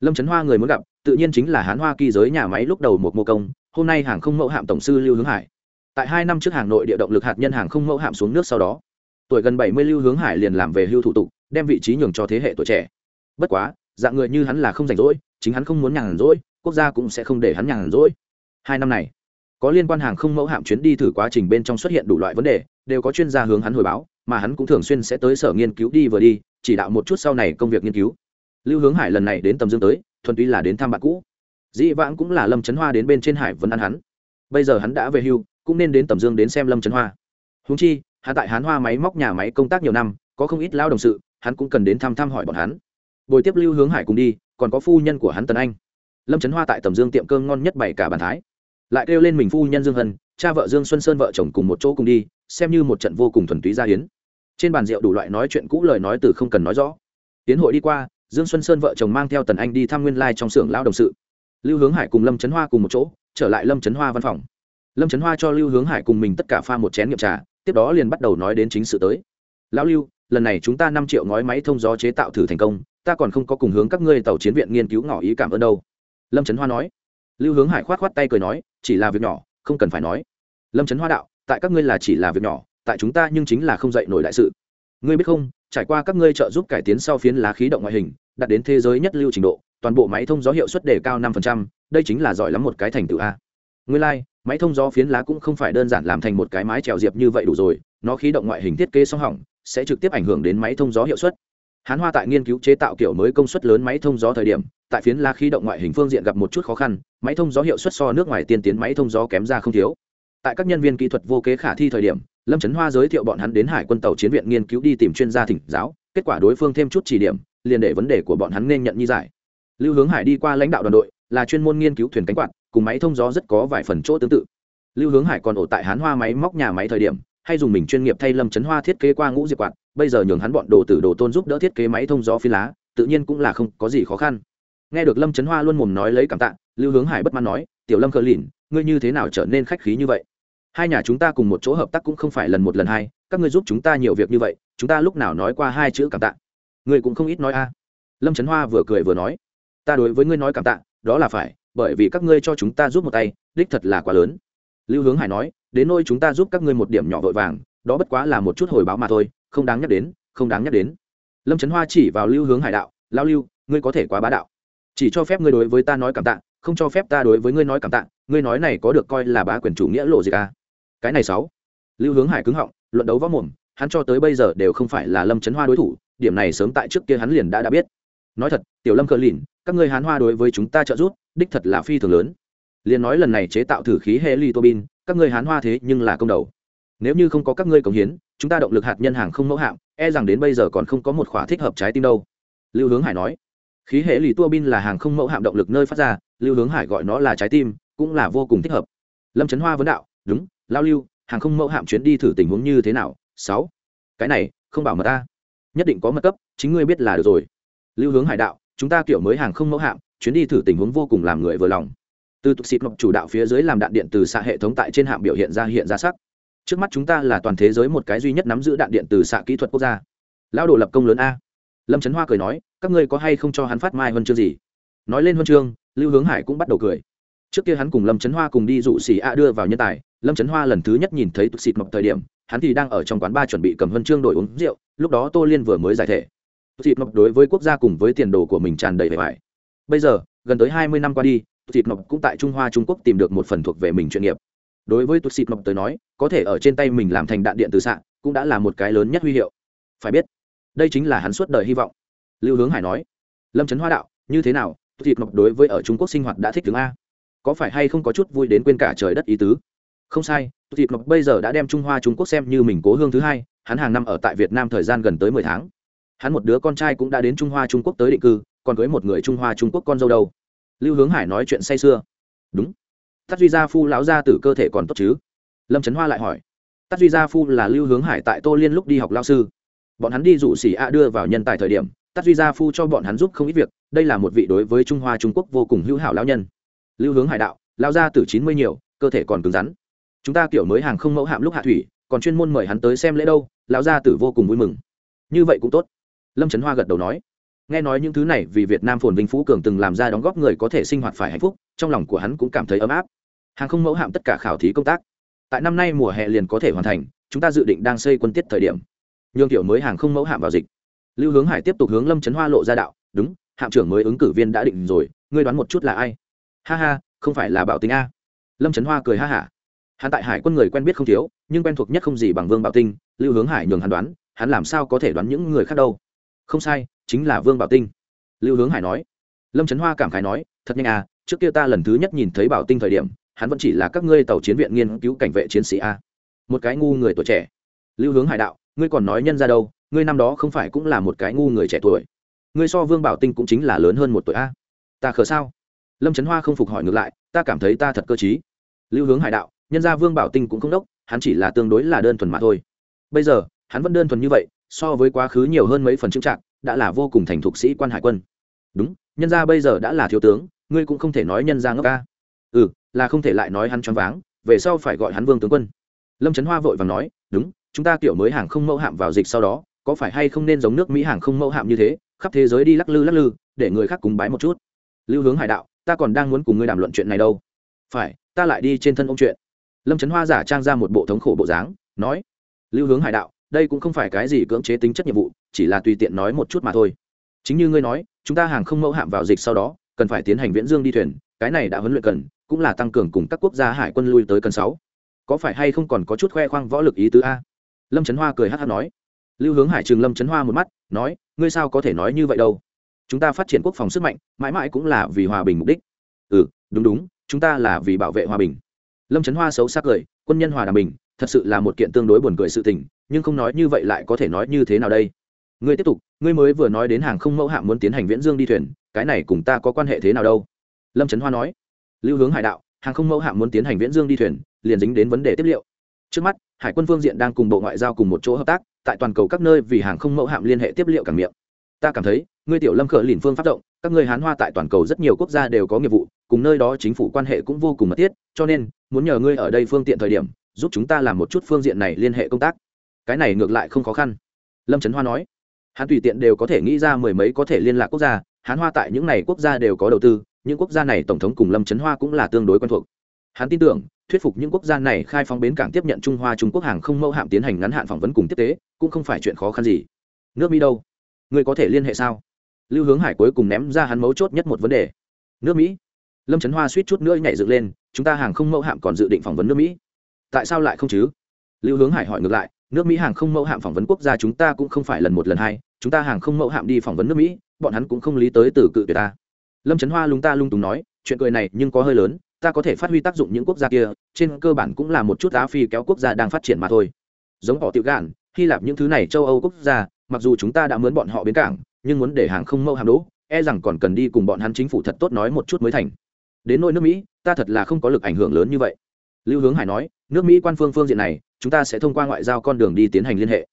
Lâm trấn hoa người muốn gặp, tự nhiên chính là hán hoa kỳ giới nhà máy lúc đầu một mô công, hôm nay hàng không mẫu hạm tổng sư lưu hướng hải. Tại hai năm trước hàng nội địa động lực hạt nhân hàng không mẫu hạm xuống nước sau đó, tuổi gần bảy mươi lưu hướng hải liền làm về hưu thủ tục, đem vị trí nhường cho thế hệ tuổi trẻ. Bất quá, dạng người như hắn là không rảnh rỗi, chính hắn không muốn nhàn rỗi, quốc gia cũng sẽ không để hắn nhàn rỗi. Hai năm này, có liên quan hàng không mẫu hạm chuyến đi thử quá trình bên trong xuất hiện đủ loại vấn đề, đều có chuyên gia hướng hắn hồi báo, mà hắn cũng thường xuyên sẽ tới sở nghiên cứu đi vừa đi chỉ đạo một chút sau này công việc nghiên cứu. Lưu hướng hải lần này đến tầm dương tới, thuần túy là đến thăm bạn cũ. Dĩ vãng cũng là lâm trấn hoa đến bên trên hải vẫn ăn hắn. Bây giờ hắn đã về hưu, cũng nên đến tầm dương đến xem lâm trấn hoa. Húng chi, hắn tại hán hoa máy móc nhà máy công tác nhiều năm, có không ít lao đồng sự, hắn cũng cần đến thăm thăm hỏi bọn hắn. Buổi tiếp lưu hướng hải cùng đi, còn có phu nhân của hắn tần anh. Lâm trấn hoa tại tầm dương tiệm cơm ngon nhất bảy cả bàn thái. Lại kêu lên mình phu nhân dương hân, cha vợ dương xuân sơn vợ chồng cùng một chỗ cùng đi, xem như một trận vô cùng thuần túy gia hiến trên bàn rượu đủ loại nói chuyện cũ lời nói từ không cần nói rõ. Tiến hội đi qua, dương xuân sơn vợ chồng mang theo tần anh đi thăm nguyên lai trong xưởng lao đồng sự. Lưu hướng hải cùng lâm trấn hoa cùng một chỗ, trở lại lâm trấn hoa văn phòng. Lâm trấn hoa cho lưu hướng hải cùng mình tất cả pha một chén nghiệm trà, tiếp đó liền bắt đầu nói đến chính sự tới. Lão lưu, lần này chúng ta năm triệu ngói máy thông gió chế tạo thử thành công, ta còn không có cùng hướng các ngươi tàu chiến viện nghiên cứu ngỏ ý cảm ơn đâu. Lâm trấn hoa nói. Lưu hướng hải khoát khoát tay cười nói, chỉ là việc nhỏ, không cần phải nói. Lâm trấn hoa đạo, tại các ngươi là chỉ là việc nhỏ tại chúng ta nhưng chính là không dạy nổi đại sự. Ngươi biết không trải qua các ngươi trợ giúp cải tiến sau phiến lá khí động ngoại hình đạt đến thế giới nhất lưu trình độ toàn bộ máy thông gió hiệu suất đề cao năm đây chính là giỏi lắm một cái thành tựu a. Ngươi lai、like, máy thông gió phiến lá cũng không phải đơn giản làm thành một cái mái trèo diệp như vậy đủ rồi nó khí động ngoại hình thiết kế song hỏng sẽ trực tiếp ảnh hưởng đến máy thông gió hiệu suất. Hán hoa tại nghiên cứu chế tạo kiểu mới công suất lớn máy thông gió thời điểm tại phiến lá khí động ngoại hình phương diện gặp một chút khó khăn máy thông gió hiệu suất so nước ngoài tiên tiến máy thông gió kém ra không thiếu. Tại các nhân viên kỹ thuật vô kế khả thi thời điểm lâm trấn hoa giới thiệu bọn hắn đến hải quân tàu chiến viện nghiên cứu đi tìm chuyên gia thỉnh giáo, kết quả đối phương thêm chút chỉ điểm, liền để vấn đề của bọn hắn nên nhận như giải. Lưu hướng hải đi qua lãnh đạo đoàn đội, là chuyên môn nghiên cứu thuyền cánh quạt, cùng máy thông gió rất có vài phần chỗ tương tự. Lưu hướng hải còn ổ tại hán hoa máy móc nhà máy thời điểm, hay dùng mình chuyên nghiệp thay lâm trấn hoa thiết kế qua ngũ diệp quạt, bây giờ nhường hắn bọn đồ tử đồ tôn giúp đỡ thiết kế máy thông gió phi lá, tự nhiên cũng là không có gì khó khăn. Nghe được lâm trấn hoa luôn mồm nói lấy cảm tạ, lưu hướng hải bất mãn nói, tiểu lâm cờ lìn, ngươi như thế nào trở nên khách khí như vậy? Hai nhà chúng ta cùng một chỗ hợp tác cũng không phải lần một lần hai, các ngươi giúp chúng ta nhiều việc như vậy, chúng ta lúc nào nói qua hai chữ cảm tạ. Ngươi cũng không ít nói a. Lâm trấn hoa vừa cười vừa nói, ta đối với ngươi nói cảm tạ, đó là phải, bởi vì các ngươi cho chúng ta giúp một tay, đích thật là quá lớn. Lưu hướng hải nói, đến nơi chúng ta giúp các ngươi một điểm nhỏ vội vàng, đó bất quá là một chút hồi báo mà thôi, không đáng nhắc đến, không đáng nhắc đến. Lâm trấn hoa chỉ vào lưu hướng hải đạo lao lưu, ngươi có thể quá bá đạo. Chỉ cho phép ngươi đối với ta nói cảm tạ, không cho phép ta đối với ngươi nói cảm tạ, ngươi nói này có được coi là bá quyền chủ nghĩa lộ gì cả cái này sáu. Lưu hướng hải cứng họng, luận đấu võ mồm, hắn cho tới bây giờ đều không phải là lâm trấn hoa đối thủ, điểm này sớm tại trước kia hắn liền đã đã biết. Nói thật, tiểu lâm cờ lìn, các ngươi hán hoa đối với chúng ta trợ giúp, đích thật là phi thường lớn. Liền nói lần này chế tạo thử khí heli tobin các ngươi hán hoa thế nhưng là công đầu. Nếu như không có các ngươi cống hiến, chúng ta động lực hạt nhân hàng không mẫu hạm e rằng đến bây giờ còn không có một khóa thích hợp trái tim đâu. Lưu hướng hải nói. Khí hệ lì tua bin là hàng không mẫu hạm động lực nơi phát ra, lưu hướng hải gọi nó là trái tim, cũng là vô cùng thích hợp. Lâm trấn hoa vấn đạo, đúng lao lưu, hàng không mẫu hạm chuyến đi thử tình huống như thế nào? Sáu. Cái này, không bảo mật ta. Nhất định có mật cấp, chính ngươi biết là được rồi. Lưu hướng hải đạo, chúng ta kiểu mới hàng không mẫu hạm, chuyến đi thử tình huống vô cùng làm người vừa lòng. Từ tục xịt mộc chủ đạo phía dưới làm đạn điện từ xạ hệ thống tại trên hạm biểu hiện ra hiện ra sắc. Trước mắt chúng ta là toàn thế giới một cái duy nhất nắm giữ đạn điện từ xạ kỹ thuật quốc gia. Lão đồ lập công lớn a. Lâm trấn hoa cười nói, các ngươi có hay không cho hắn phát mai huân chương gì? Nói lên huân chương, lưu hướng hải cũng bắt đầu cười. Trước kia hắn cùng lâm trấn hoa cùng đi dụ xỉ a đưa vào nhân tài lâm trấn hoa lần thứ nhất nhìn thấy tục xịt mộc thời điểm, hắn thì đang ở trong quán bar chuẩn bị cầm huân chương đổi uống rượu, lúc đó tô liên vừa mới giải thể. Tục xịt mộc đối với quốc gia cùng với tiền đồ của mình tràn đầy vẻ vải. Bây giờ, gần tới hai mươi năm qua đi tục xịt mộc cũng tại trung hoa trung quốc tìm được một phần thuộc về mình chuyên nghiệp. Đối với tục xịt mộc tới nói, có thể ở trên tay mình làm thành đạn điện từ xạ cũng đã là một cái lớn nhất huy hiệu. Phải biết, đây chính là hắn suốt đời hy vọng. Lưu hướng hải nói, lâm trấn hoa đạo, như thế nào thịt mộc đối với ở trung quốc sinh hoạt đã thích tiếng a? Có phải hay không có chút vui đến quên cả trời đất ý tứ? Không sai thịt lộc bây giờ đã đem trung hoa trung quốc xem như mình cố hương thứ hai, hắn hàng năm ở tại việt nam thời gian gần tới mười tháng. Hắn một đứa con trai cũng đã đến trung hoa trung quốc tới định cư, còn cưới một người trung hoa trung quốc con dâu đâu. Lưu hướng hải nói chuyện say sưa. Đúng. Tắt duy gia phu lão gia tử cơ thể còn tốt chứ? Lâm trấn hoa lại hỏi. Tắt duy gia phu là lưu hướng hải tại tô liên lúc đi học lao sư. Bọn hắn đi dụ xỉ a đưa vào nhân tài thời điểm tắt duy gia phu cho bọn hắn giúp không ít việc, đây là một vị đối với trung hoa trung quốc vô cùng hữu hảo lão nhân. Lưu hướng hải đạo lao gia tử chín mươi nhiều, cơ thể còn cứng rắn chúng ta kiểu mới hàng không mẫu hạm lúc hạ thủy, còn chuyên môn mời hắn tới xem lễ đâu, lão gia tử vô cùng vui mừng. Như vậy cũng tốt. Lâm trấn hoa gật đầu nói. Nghe nói những thứ này vì việt nam phồn vinh phú cường từng làm ra đóng góp người có thể sinh hoạt phải hạnh phúc, trong lòng của hắn cũng cảm thấy ấm áp. Hàng không mẫu hạm tất cả khảo thí công tác. Tại năm nay mùa hè liền có thể hoàn thành, chúng ta dự định đang xây quân tiết thời điểm. Nhường kiểu mới hàng không mẫu hạm vào dịch. Lưu hướng hải tiếp tục hướng lâm trấn hoa lộ ra đạo, đúng, hạm trưởng mới ứng cử viên đã định rồi, ngươi đoán một chút là ai? Ha ha, không phải là bảo tính a. Lâm trấn hoa cười ha hả hắn tại hải quân người quen biết không thiếu, nhưng quen thuộc nhất không gì bằng vương bảo tinh, lưu hướng hải nhường hắn đoán, hắn làm sao có thể đoán những người khác đâu? Không sai, chính là vương bảo tinh. Lưu hướng hải nói. Lâm trấn hoa cảm khái nói, thật nhanh à trước kia ta lần thứ nhất nhìn thấy bảo tinh thời điểm, hắn vẫn chỉ là các ngươi tàu chiến viện nghiên cứu cảnh vệ chiến sĩ a. Một cái ngu người tuổi trẻ. Lưu hướng hải đạo, ngươi còn nói nhân ra đâu, ngươi năm đó không phải cũng là một cái ngu người trẻ tuổi. Ngươi so vương bảo tinh cũng chính là lớn hơn một tuổi a. Ta khờ sao? Lâm trấn hoa không phục hỏi ngược lại, ta cảm thấy ta thật cơ t lưu hướng hải đạo nhân gia vương bảo tinh cũng không đốc, hắn chỉ là tương đối là đơn thuần mà thôi. Bây giờ, hắn vẫn đơn thuần như vậy, so với quá khứ nhiều hơn mấy phần trưng trạng đã là vô cùng thành thục sĩ quan hải quân. Đúng, nhân gia bây giờ đã là thiếu tướng, ngươi cũng không thể nói nhân gia ngốc ca. Ừ là không thể lại nói hắn choáng váng, về sau phải gọi hắn vương tướng quân. Lâm trấn hoa vội vàng nói, đúng, chúng ta kiểu mới hàng không mẫu hạm vào dịch sau đó, có phải hay không nên giống nước mỹ hàng không mẫu hạm như thế, khắp thế giới đi lắc lư lắc lư, để người khác cùng bái một chút. Lưu hướng hải đạo, ta còn đang muốn cùng ngươi đàm luận chuyện này đâu. Phải, ta lại đi trên thân ông chuyện lâm trấn hoa giả trang ra một bộ thống khổ bộ dáng, nói, lưu hướng hải đạo, đây cũng không phải cái gì cưỡng chế tính chất nhiệm vụ, chỉ là tùy tiện nói một chút mà thôi. Chính như ngươi nói, chúng ta hàng không mẫu hạm vào dịch sau đó, cần phải tiến hành viễn dương đi thuyền, cái này đã huấn luyện cần, cũng là tăng cường cùng các quốc gia hải quân lui tới cần sáu. Có phải hay không còn có chút khoe khoang võ lực ý tứ a? Lâm trấn hoa cười hát hát nói. Lưu hướng hải trường lâm trấn hoa một mắt, nói, ngươi sao có thể nói như vậy đâu? Chúng ta phát triển quốc phòng sức mạnh, mãi mãi cũng là vì hòa bình mục đích. Ừ đúng đúng, chúng ta là vì bảo vệ hòa bình lâm trấn hoa xấu xác cười, quân nhân hòa đàm bình, thật sự là một kiện tương đối buồn cười sự tình, nhưng không nói như vậy lại có thể nói như thế nào đây? Ngươi tiếp tục, ngươi mới vừa nói đến hàng không mẫu hạm muốn tiến hành viễn dương đi thuyền, cái này cùng ta có quan hệ thế nào đâu? Lâm trấn hoa nói. Lưu hướng hải đạo, hàng không mẫu hạm muốn tiến hành viễn dương đi thuyền, liền dính đến vấn đề tiếp liệu. Trước mắt, hải quân phương diện đang cùng bộ ngoại giao cùng một chỗ hợp tác, tại toàn cầu các nơi vì hàng không mẫu hạm liên hệ tiếp liệu cảng miệng. Ta cảm thấy, ngươi tiểu lâm khở lìn phương phát động các ngươi hán hoa tại toàn cầu rất nhiều quốc gia đều có nghiệp vụ cùng nơi đó chính phủ quan hệ cũng vô cùng mật thiết, cho nên, muốn nhờ ngươi ở đây phương tiện thời điểm, giúp chúng ta làm một chút phương diện này liên hệ công tác. Cái này ngược lại không khó khăn. Lâm trấn hoa nói. Hắn tùy tiện đều có thể nghĩ ra mười mấy có thể liên lạc quốc gia, hắn hoa tại những này quốc gia đều có đầu tư, những quốc gia này tổng thống cùng lâm trấn hoa cũng là tương đối quen thuộc. Hắn tin tưởng, thuyết phục những quốc gia này khai phóng bến cảng tiếp nhận trung hoa trung quốc hàng không mẫu hạm tiến hành ngắn hạn phỏng vấn cùng tiếp tế, cũng không phải chuyện khó khăn gì. Nước mỹ đâu? Người có thể liên hệ sao? Lưu hướng hải cuối cùng ném ra hắn mấu chốt nhất một vấn đề. Nước mỹ? Lâm trấn hoa suýt chút nữa nhảy dựng lên, chúng ta hàng không mẫu hạm còn dự định phỏng vấn nước mỹ. Tại sao lại không chứ? Lưu hướng hải hỏi ngược lại, nước mỹ hàng không mẫu hạm phỏng vấn quốc gia chúng ta cũng không phải lần một lần hai, chúng ta hàng không mẫu hạm đi phỏng vấn nước mỹ, bọn hắn cũng không lý tới từ cự tuyệt ta. Lâm trấn hoa lung ta lung túng nói, chuyện cười này nhưng có hơi lớn, ta có thể phát huy tác dụng những quốc gia kia, trên cơ bản cũng là một chút á phi kéo quốc gia đang phát triển mà thôi. Giống họ tiểu gạn, hy lạp những thứ này châu âu quốc gia, mặc dù chúng ta đã mướn bọn họ bến cảng, nhưng muốn để hàng không mẫu hạm đỗ e rằng còn cần đi cùng bọn hắn chính phủ thật tốt nói một chút mới thành đến nôi nước mỹ, ta thật là không có lực ảnh hưởng lớn như vậy. Lưu hướng hải nói, nước mỹ quan phương phương diện này, chúng ta sẽ thông qua ngoại giao con đường đi tiến hành liên hệ.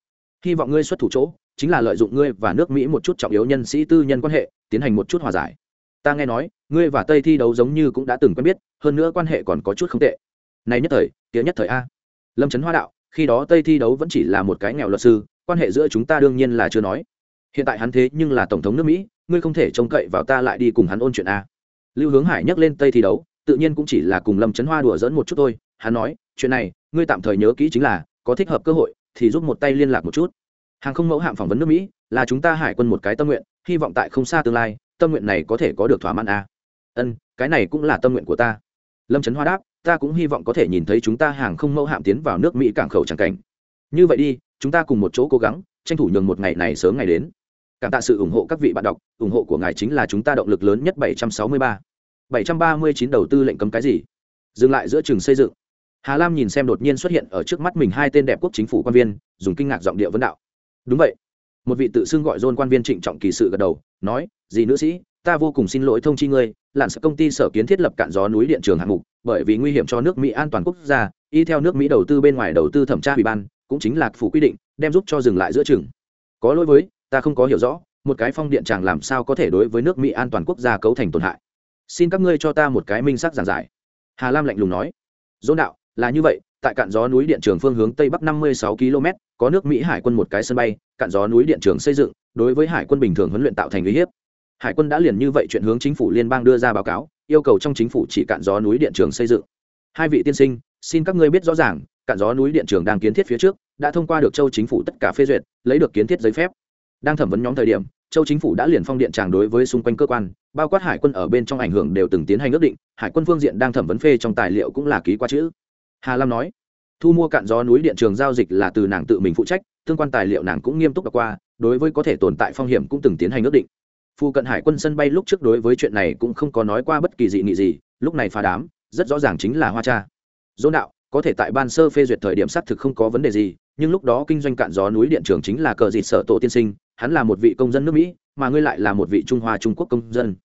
Hy vọng ngươi xuất thủ chỗ, chính là lợi dụng ngươi và nước mỹ một chút trọng yếu nhân sĩ tư nhân quan hệ, tiến hành một chút hòa giải. Ta nghe nói, ngươi và tây thi đấu giống như cũng đã từng quen biết, hơn nữa quan hệ còn có chút không tệ. Này nhất thời tía nhất thời a. Lâm trấn hoa đạo, khi đó tây thi đấu vẫn chỉ là một cái nghèo luật sư, quan hệ giữa chúng ta đương nhiên là chưa nói. Hiện tại hắn thế nhưng là tổng thống nước mỹ, ngươi không thể trông cậy vào ta lại đi cùng hắn ôn chuyện a lưu hướng hải nhắc lên tây thi đấu, tự nhiên cũng chỉ là cùng lâm trấn hoa đùa dẫn một chút thôi. Hắn nói, chuyện này, ngươi tạm thời nhớ kỹ chính là, có thích hợp cơ hội, thì giúp một tay liên lạc một chút. Hàng không mẫu hạm phỏng vấn nước mỹ, là chúng ta hải quân một cái tâm nguyện, hy vọng tại không xa tương lai, tâm nguyện này có thể có được thỏa mãn a ân, cái này cũng là tâm nguyện của ta. Lâm trấn hoa đáp, ta cũng hy vọng có thể nhìn thấy chúng ta hàng không mẫu hạm tiến vào nước mỹ cảng khẩu tràng cảnh. Như vậy đi, chúng ta cùng một chỗ cố gắng, tranh thủ nhường một ngày này sớm ngày đến cảm tạ sự ủng hộ các vị bạn đọc, ủng hộ của ngài chính là chúng ta động lực lớn nhất 763. 739 đầu tư lệnh cấm cái gì? Dừng lại giữa trường xây dựng. Hà lam nhìn xem đột nhiên xuất hiện ở trước mắt mình hai tên đẹp quốc chính phủ quan viên, dùng kinh ngạc giọng địa vấn đạo. Đúng vậy. Một vị tự xưng gọi dôn quan viên trịnh trọng kỳ sự gật đầu, nói gì nữ sĩ, ta vô cùng xin lỗi thông chi ngươi lặn sẽ công ty sở kiến thiết lập cạn gió núi điện trường hạng mục, bởi vì nguy hiểm cho nước mỹ an toàn quốc gia, y theo nước mỹ đầu tư bên ngoài đầu tư thẩm tra ủy ban, cũng chính là phủ quy định, đem giúp cho dừng lại giữa trường. Có lỗi với ta không có hiểu rõ, một cái phong điện tràng làm sao có thể đối với nước mỹ an toàn quốc gia cấu thành tổn hại? Xin các ngươi cho ta một cái minh sắc giảng giải. Hà lam lạnh lùng nói. Dỗ đạo, là như vậy, tại cạn gió núi điện trường phương hướng tây bắc năm mươi sáu km có nước mỹ hải quân một cái sân bay, cạn gió núi điện trường xây dựng, đối với hải quân bình thường huấn luyện tạo thành uy hiếp. Hải quân đã liền như vậy chuyện hướng chính phủ liên bang đưa ra báo cáo, yêu cầu trong chính phủ chỉ cạn gió núi điện trường xây dựng. Hai vị tiên sinh, xin các ngươi biết rõ ràng, cạn gió núi điện trường đang kiến thiết phía trước, đã thông qua được châu chính phủ tất cả phê duyệt, lấy được kiến thiết giấy phép đang thẩm vấn nhóm thời điểm, châu chính phủ đã liền phong điện tràng đối với xung quanh cơ quan, bao quát hải quân ở bên trong ảnh hưởng đều từng tiến hành ước định, hải quân phương diện đang thẩm vấn phê trong tài liệu cũng là ký qua chữ. Hà lam nói, thu mua cạn gió núi điện trường giao dịch là từ nàng tự mình phụ trách, tương quan tài liệu nàng cũng nghiêm túc đọc qua, đối với có thể tồn tại phong hiểm cũng từng tiến hành ước định. Phu cận hải quân sân bay lúc trước đối với chuyện này cũng không có nói qua bất kỳ dị nghị gì, lúc này phá đám, rất rõ ràng chính là hoa cha. Dỗ đạo, có thể tại ban sơ phê duyệt thời điểm xác thực không có vấn đề gì nhưng lúc đó kinh doanh cạn gió núi điện trường chính là cờ dịt sở tổ tiên sinh, hắn là một vị công dân nước mỹ, mà ngươi lại là một vị trung hoa trung quốc công dân.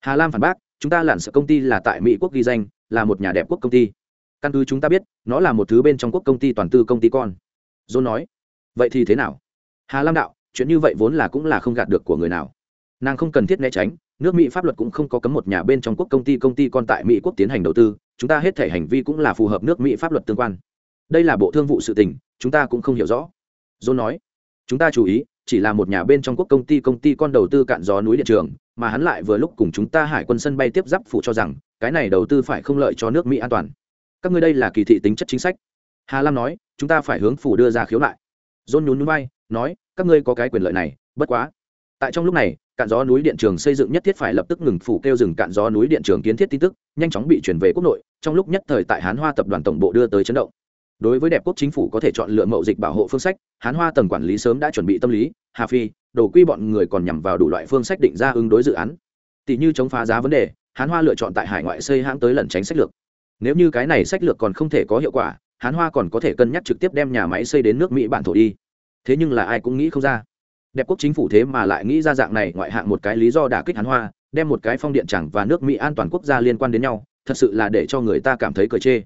Hà lam phản bác, chúng ta lặn sở công ty là tại mỹ quốc ghi danh, là một nhà đẹp quốc công ty. Căn cứ chúng ta biết, nó là một thứ bên trong quốc công ty toàn tư công ty con. John nói, vậy thì thế nào? Hà lam đạo, chuyện như vậy vốn là cũng là không gạt được của người nào. Nàng không cần thiết né tránh, nước mỹ pháp luật cũng không có cấm một nhà bên trong quốc công ty công ty con tại mỹ quốc tiến hành đầu tư, chúng ta hết thể hành vi cũng là phù hợp nước mỹ pháp luật tương quan. Đây là bộ thương vụ sự tình chúng ta cũng không hiểu rõ. John nói, chúng ta chú ý, chỉ là một nhà bên trong quốc công ty công ty con đầu tư cạn gió núi điện trường, mà hắn lại vừa lúc cùng chúng ta hải quân sân bay tiếp giáp phụ cho rằng, cái này đầu tư phải không lợi cho nước mỹ an toàn. Các ngươi đây là kỳ thị tính chất chính sách. Hà lam nói, chúng ta phải hướng phủ đưa ra khiếu nại. John nhún nhún bay nói, các ngươi có cái quyền lợi này, bất quá. Tại trong lúc này, cạn gió núi điện trường xây dựng nhất thiết phải lập tức ngừng phủ kêu dừng cạn gió núi điện trường kiến thiết tin tức, nhanh chóng bị chuyển về quốc nội, trong lúc nhất thời tại hán hoa tập đoàn tổng bộ đưa tới chấn động đối với đẹp quốc chính phủ có thể chọn lựa mậu dịch bảo hộ phương sách, hán hoa tầng quản lý sớm đã chuẩn bị tâm lý, hà phi đồ quy bọn người còn nhằm vào đủ loại phương sách định ra ứng đối dự án. Tỷ như chống phá giá vấn đề, hán hoa lựa chọn tại hải ngoại xây hãng tới lẩn tránh sách lược. Nếu như cái này sách lược còn không thể có hiệu quả, hán hoa còn có thể cân nhắc trực tiếp đem nhà máy xây đến nước mỹ bản thổ đi. Thế nhưng là ai cũng nghĩ không ra. Đẹp quốc chính phủ thế mà lại nghĩ ra dạng này ngoại hạng một cái lý do đả kích hán hoa, đem một cái phong điện chẳng và nước mỹ an toàn quốc gia liên quan đến nhau, thật sự là để cho người ta cảm thấy cởi chê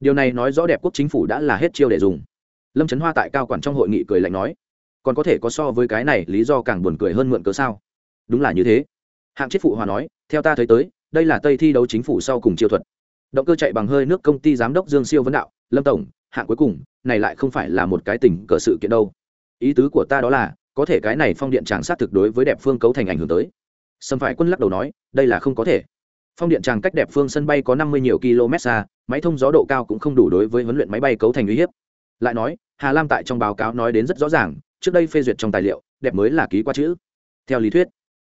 điều này nói rõ đẹp quốc chính phủ đã là hết chiêu để dùng. Lâm trấn hoa tại cao quản trong hội nghị cười lạnh nói, còn có thể có so với cái này, lý do càng buồn cười hơn mượn cớ sao? Đúng là như thế. Hạng chết phụ hòa nói, theo ta thấy tới, đây là tây thi đấu chính phủ sau cùng chiêu thuật. Động cơ chạy bằng hơi nước công ty giám đốc dương siêu vấn đạo, lâm tổng, hạng cuối cùng, này lại không phải là một cái tình cờ sự kiện đâu. Ý tứ của ta đó là, có thể cái này phong điện tràng sát thực đối với đẹp phương cấu thành ảnh hưởng tới. Sâm phải quân lắc đầu nói, đây là không có thể phong điện tràng cách đẹp phương sân bay có năm mươi nhiều km xa, máy thông gió độ cao cũng không đủ đối với huấn luyện máy bay cấu thành uy hiếp. Lại nói, hà lam tại trong báo cáo nói đến rất rõ ràng, trước đây phê duyệt trong tài liệu, đẹp mới là ký qua chữ. Theo lý thuyết,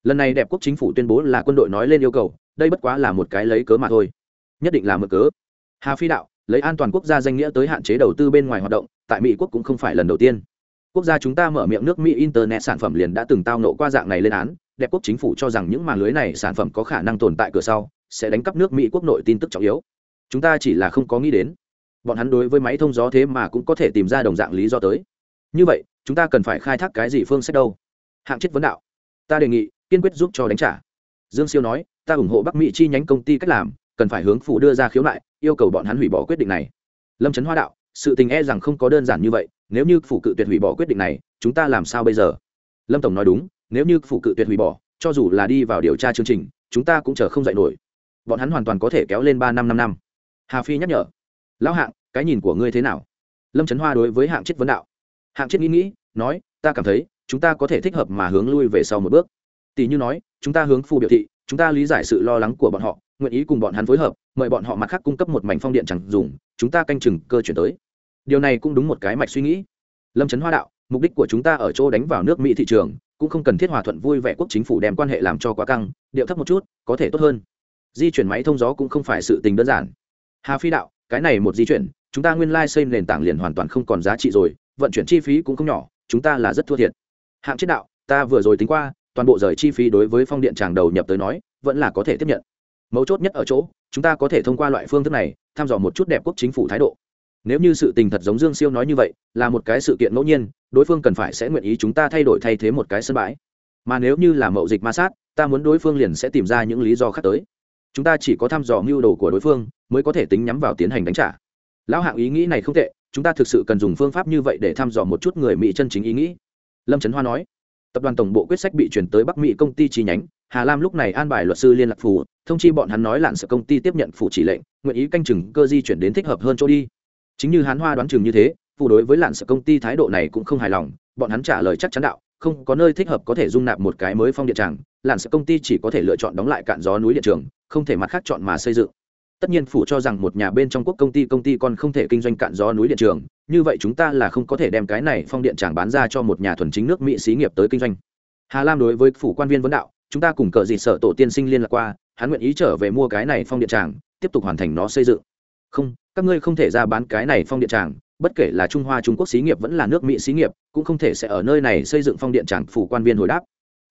lần này đẹp quốc chính phủ tuyên bố là quân đội nói lên yêu cầu, đây bất quá là một cái lấy cớ mà thôi. Nhất định là mở cớ. Hà phi đạo, lấy an toàn quốc gia danh nghĩa tới hạn chế đầu tư bên ngoài hoạt động, tại mỹ quốc cũng không phải lần đầu tiên. Quốc gia chúng ta mở miệng nước mỹ internet sản phẩm liền đã từng tao nộ qua dạng này lên án, đẹp quốc chính phủ cho rằng những màn lưới này sản phẩm có khả năng tồn tại cửa sau sẽ đánh cắp nước mỹ quốc nội tin tức trọng yếu. Chúng ta chỉ là không có nghĩ đến. Bọn hắn đối với máy thông gió thế mà cũng có thể tìm ra đồng dạng lý do tới. Như vậy, chúng ta cần phải khai thác cái gì phương sách đâu? Hạng chết vấn đạo. Ta đề nghị, kiên quyết giúp cho đánh trả. Dương siêu nói, ta ủng hộ bắc mỹ chi nhánh công ty cách làm, cần phải hướng phủ đưa ra khiếu nại, yêu cầu bọn hắn hủy bỏ quyết định này. Lâm trấn hoa đạo, sự tình e rằng không có đơn giản như vậy, nếu như phủ cự tuyệt hủy bỏ quyết định này, chúng ta làm sao bây giờ? Lâm tổng nói đúng, nếu như phủ cự tuyệt hủy bỏ, cho dù là đi vào điều tra chương trình, chúng ta cũng chờ không dạy nổi bọn hắn hoàn toàn có thể kéo lên ba năm năm năm. Hà phi nhắc nhở, lão hạng, cái nhìn của ngươi thế nào? Lâm trấn hoa đối với hạng chết vấn đạo. Hạng chết nghĩ nghĩ, nói, ta cảm thấy, chúng ta có thể thích hợp mà hướng lui về sau một bước. Tỷ như nói, chúng ta hướng phù biểu thị, chúng ta lý giải sự lo lắng của bọn họ, nguyện ý cùng bọn hắn phối hợp, mời bọn họ mặt khác cung cấp một mảnh phong điện chẳng dùng, chúng ta canh chừng cơ chuyển tới. Điều này cũng đúng một cái mạch suy nghĩ. Lâm trấn hoa đạo, mục đích của chúng ta ở chỗ đánh vào nước mỹ thị trường, cũng không cần thiết hòa thuận vui vẻ quốc chính phủ đem quan hệ làm cho quá căng, điệu thấp một chút, có thể tốt hơn di chuyển máy thông gió cũng không phải sự tình đơn giản. Hà phi đạo, cái này một di chuyển, chúng ta nguyên lai、like、xây nền tảng liền hoàn toàn không còn giá trị rồi, vận chuyển chi phí cũng không nhỏ, chúng ta là rất thua thiệt. Hạng chết đạo, ta vừa rồi tính qua, toàn bộ rời chi phí đối với phong điện tràng đầu nhập tới nói, vẫn là có thể tiếp nhận. Mấu chốt nhất ở chỗ, chúng ta có thể thông qua loại phương thức này thăm dò một chút đẹp quốc chính phủ thái độ. Nếu như sự tình thật giống dương siêu nói như vậy, là một cái sự kiện ngẫu nhiên, đối phương cần phải sẽ nguyện ý chúng ta thay đổi thay thế một cái sân bãi. Mà nếu như là mậu dịch ma sát, ta muốn đối phương liền sẽ tìm ra những lý do khác tới chúng ta chỉ có thăm dò mưu đồ của đối phương mới có thể tính nhắm vào tiến hành đánh trả. Lão hạng ý nghĩ này không tệ, chúng ta thực sự cần dùng phương pháp như vậy để thăm dò một chút người mỹ chân chính ý nghĩ. Lâm trấn hoa nói. Tập đoàn tổng bộ quyết sách bị chuyển tới bắc mỹ công ty chi nhánh, hà lam lúc này an bài luật sư liên lạc phủ, thông chi bọn hắn nói lạn sợ công ty tiếp nhận phủ chỉ lệnh, nguyện ý canh chừng cơ di chuyển đến thích hợp hơn chỗ đi. Chính như hán hoa đoán chừng như thế, phủ đối với lạn sợ công ty thái độ này cũng không hài lòng, bọn hắn trả lời chắc chắn đạo, không, có nơi thích hợp có thể dung nạp một cái mới phong điện tràng, lạn sợ công ty chỉ có thể lựa chọn đóng lại cạn gió núi điện trường không thể mặt khác chọn mà xây dựng. Tất nhiên phủ cho rằng một nhà bên trong quốc công ty công ty còn không thể kinh doanh cạn gió núi điện trường, như vậy chúng ta là không có thể đem cái này phong điện tràng bán ra cho một nhà thuần chính nước mỹ xí nghiệp tới kinh doanh. Hà lam đối với phủ quan viên vấn đạo, chúng ta cùng cờ gì sợ tổ tiên sinh liên lạc qua, hắn nguyện ý trở về mua cái này phong điện tràng, tiếp tục hoàn thành nó xây dựng. Không, các ngươi không thể ra bán cái này phong điện tràng, bất kể là trung hoa trung quốc xí nghiệp vẫn là nước mỹ xí nghiệp, cũng không thể sẽ ở nơi này xây dựng phong điện tràng, phủ quan viên hồi đáp.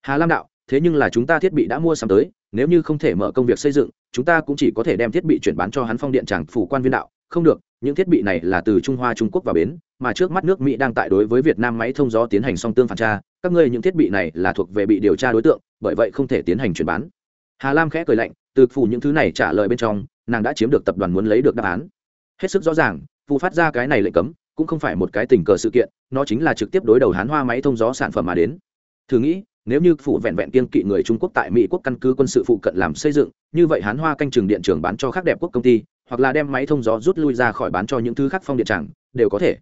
Hà lam đạo, thế nhưng là chúng ta thiết bị đã mua sắm tới nếu như không thể mở công việc xây dựng, chúng ta cũng chỉ có thể đem thiết bị chuyển bán cho hắn phong điện tràng phủ quan viên đạo. Không được, những thiết bị này là từ trung hoa, trung quốc vào bến, mà trước mắt nước mỹ đang tại đối với việt nam máy thông gió tiến hành song tương phản tra. Các ngươi những thiết bị này là thuộc về bị điều tra đối tượng, bởi vậy không thể tiến hành chuyển bán. Hà lam khẽ cười lạnh, từ phủ những thứ này trả lời bên trong, nàng đã chiếm được tập đoàn muốn lấy được đáp án. Hết sức rõ ràng vụ phát ra cái này lệnh cấm, cũng không phải một cái tình cờ sự kiện, nó chính là trực tiếp đối đầu hán hoa máy thông gió sản phẩm mà đến. Thử nghĩ nếu như phủ vẹn vẹn kiên kỵ người trung quốc tại mỹ quốc căn cứ quân sự phụ cận làm xây dựng, như vậy hán hoa canh trường điện trường bán cho khác đẹp quốc công ty, hoặc là đem máy thông gió rút lui ra khỏi bán cho những thứ khác phong điện tràng, đều có thể.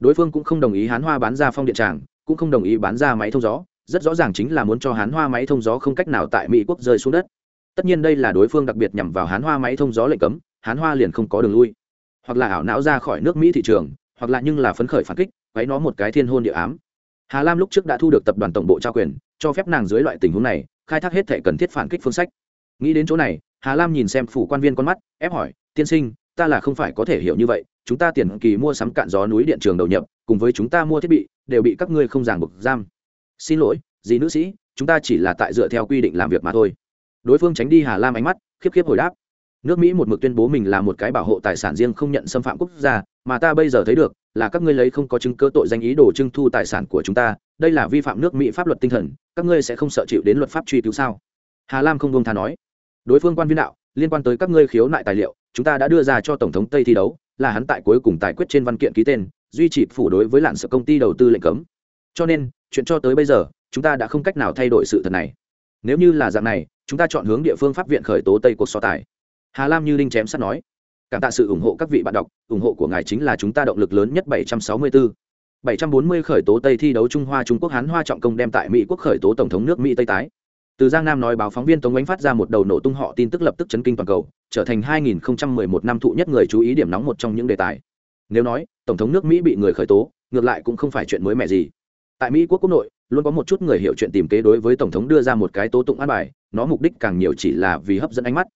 Đối phương cũng không đồng ý hán hoa bán ra phong điện tràng, cũng không đồng ý bán ra máy thông gió, rất rõ ràng chính là muốn cho hán hoa máy thông gió không cách nào tại mỹ quốc rơi xuống đất. Tất nhiên đây là đối phương đặc biệt nhằm vào hán hoa máy thông gió lệnh cấm, hán hoa liền không có đường lui. Hoặc là ảo não ra khỏi nước mỹ thị trường, hoặc là nhưng là phấn khởi phản kích váy nó một cái thiên hôn địa ám. Hà lam lúc trước đã thu được tập đoàn tổng bộ trao quyền cho phép nàng dưới loại tình huống này, khai thác hết thể cần thiết phản kích phương sách. Nghĩ đến chỗ này, hà lam nhìn xem phủ quan viên con mắt, ép hỏi, tiên sinh, ta là không phải có thể hiểu như vậy, chúng ta tiền kỳ mua sắm cạn gió núi điện trường đầu nhập, cùng với chúng ta mua thiết bị, đều bị các ngươi không ràng buộc giam. Xin lỗi, dì nữ sĩ, chúng ta chỉ là tại dựa theo quy định làm việc mà thôi. Đối phương tránh đi hà lam ánh mắt, khiếp khiếp hồi đáp, nước mỹ một mực tuyên bố mình là một cái bảo hộ tài sản riêng không nhận xâm phạm quốc gia, mà ta bây giờ thấy được, là các ngươi lấy không có chứng cơ tội danh ý đồ trưng thu tài sản của chúng ta, đây là vi phạm nước mỹ pháp luật tinh thần các ngươi sẽ không sợ chịu đến luật pháp truy cứu sao? Hà lam không buông tha nói. Đối phương quan viên đạo, liên quan tới các ngươi khiếu nại tài liệu, chúng ta đã đưa ra cho tổng thống tây thi đấu, là hắn tại cuối cùng tài quyết trên văn kiện ký tên, duy trì phủ đối với lạn sợ công ty đầu tư lệnh cấm. Cho nên, chuyện cho tới bây giờ, chúng ta đã không cách nào thay đổi sự thật này. Nếu như là dạng này, chúng ta chọn hướng địa phương pháp viện khởi tố tây cuộc so tài. Hà lam như linh chém sắt nói. Cảm tạ sự ủng hộ các vị bạn đọc, ủng hộ của ngài chính là chúng ta động lực lớn nhất 764. 740 khởi tố tây thi đấu trung hoa trung quốc hán hoa trọng công đem tại mỹ quốc khởi tố tổng thống nước mỹ tây tái. Từ giang nam nói báo phóng viên tống ánh phát ra một đầu nổ tung họ tin tức lập tức chấn kinh toàn cầu, trở thành 2011 năm thụ nhất người chú ý điểm nóng một trong những đề tài. Nếu nói, tổng thống nước mỹ bị người khởi tố, ngược lại cũng không phải chuyện mới mẻ gì. Tại mỹ quốc quốc nội, luôn có một chút người hiểu chuyện tìm kế đối với tổng thống đưa ra một cái tố tụng an bài, nó mục đích càng nhiều chỉ là vì hấp dẫn ánh mắt.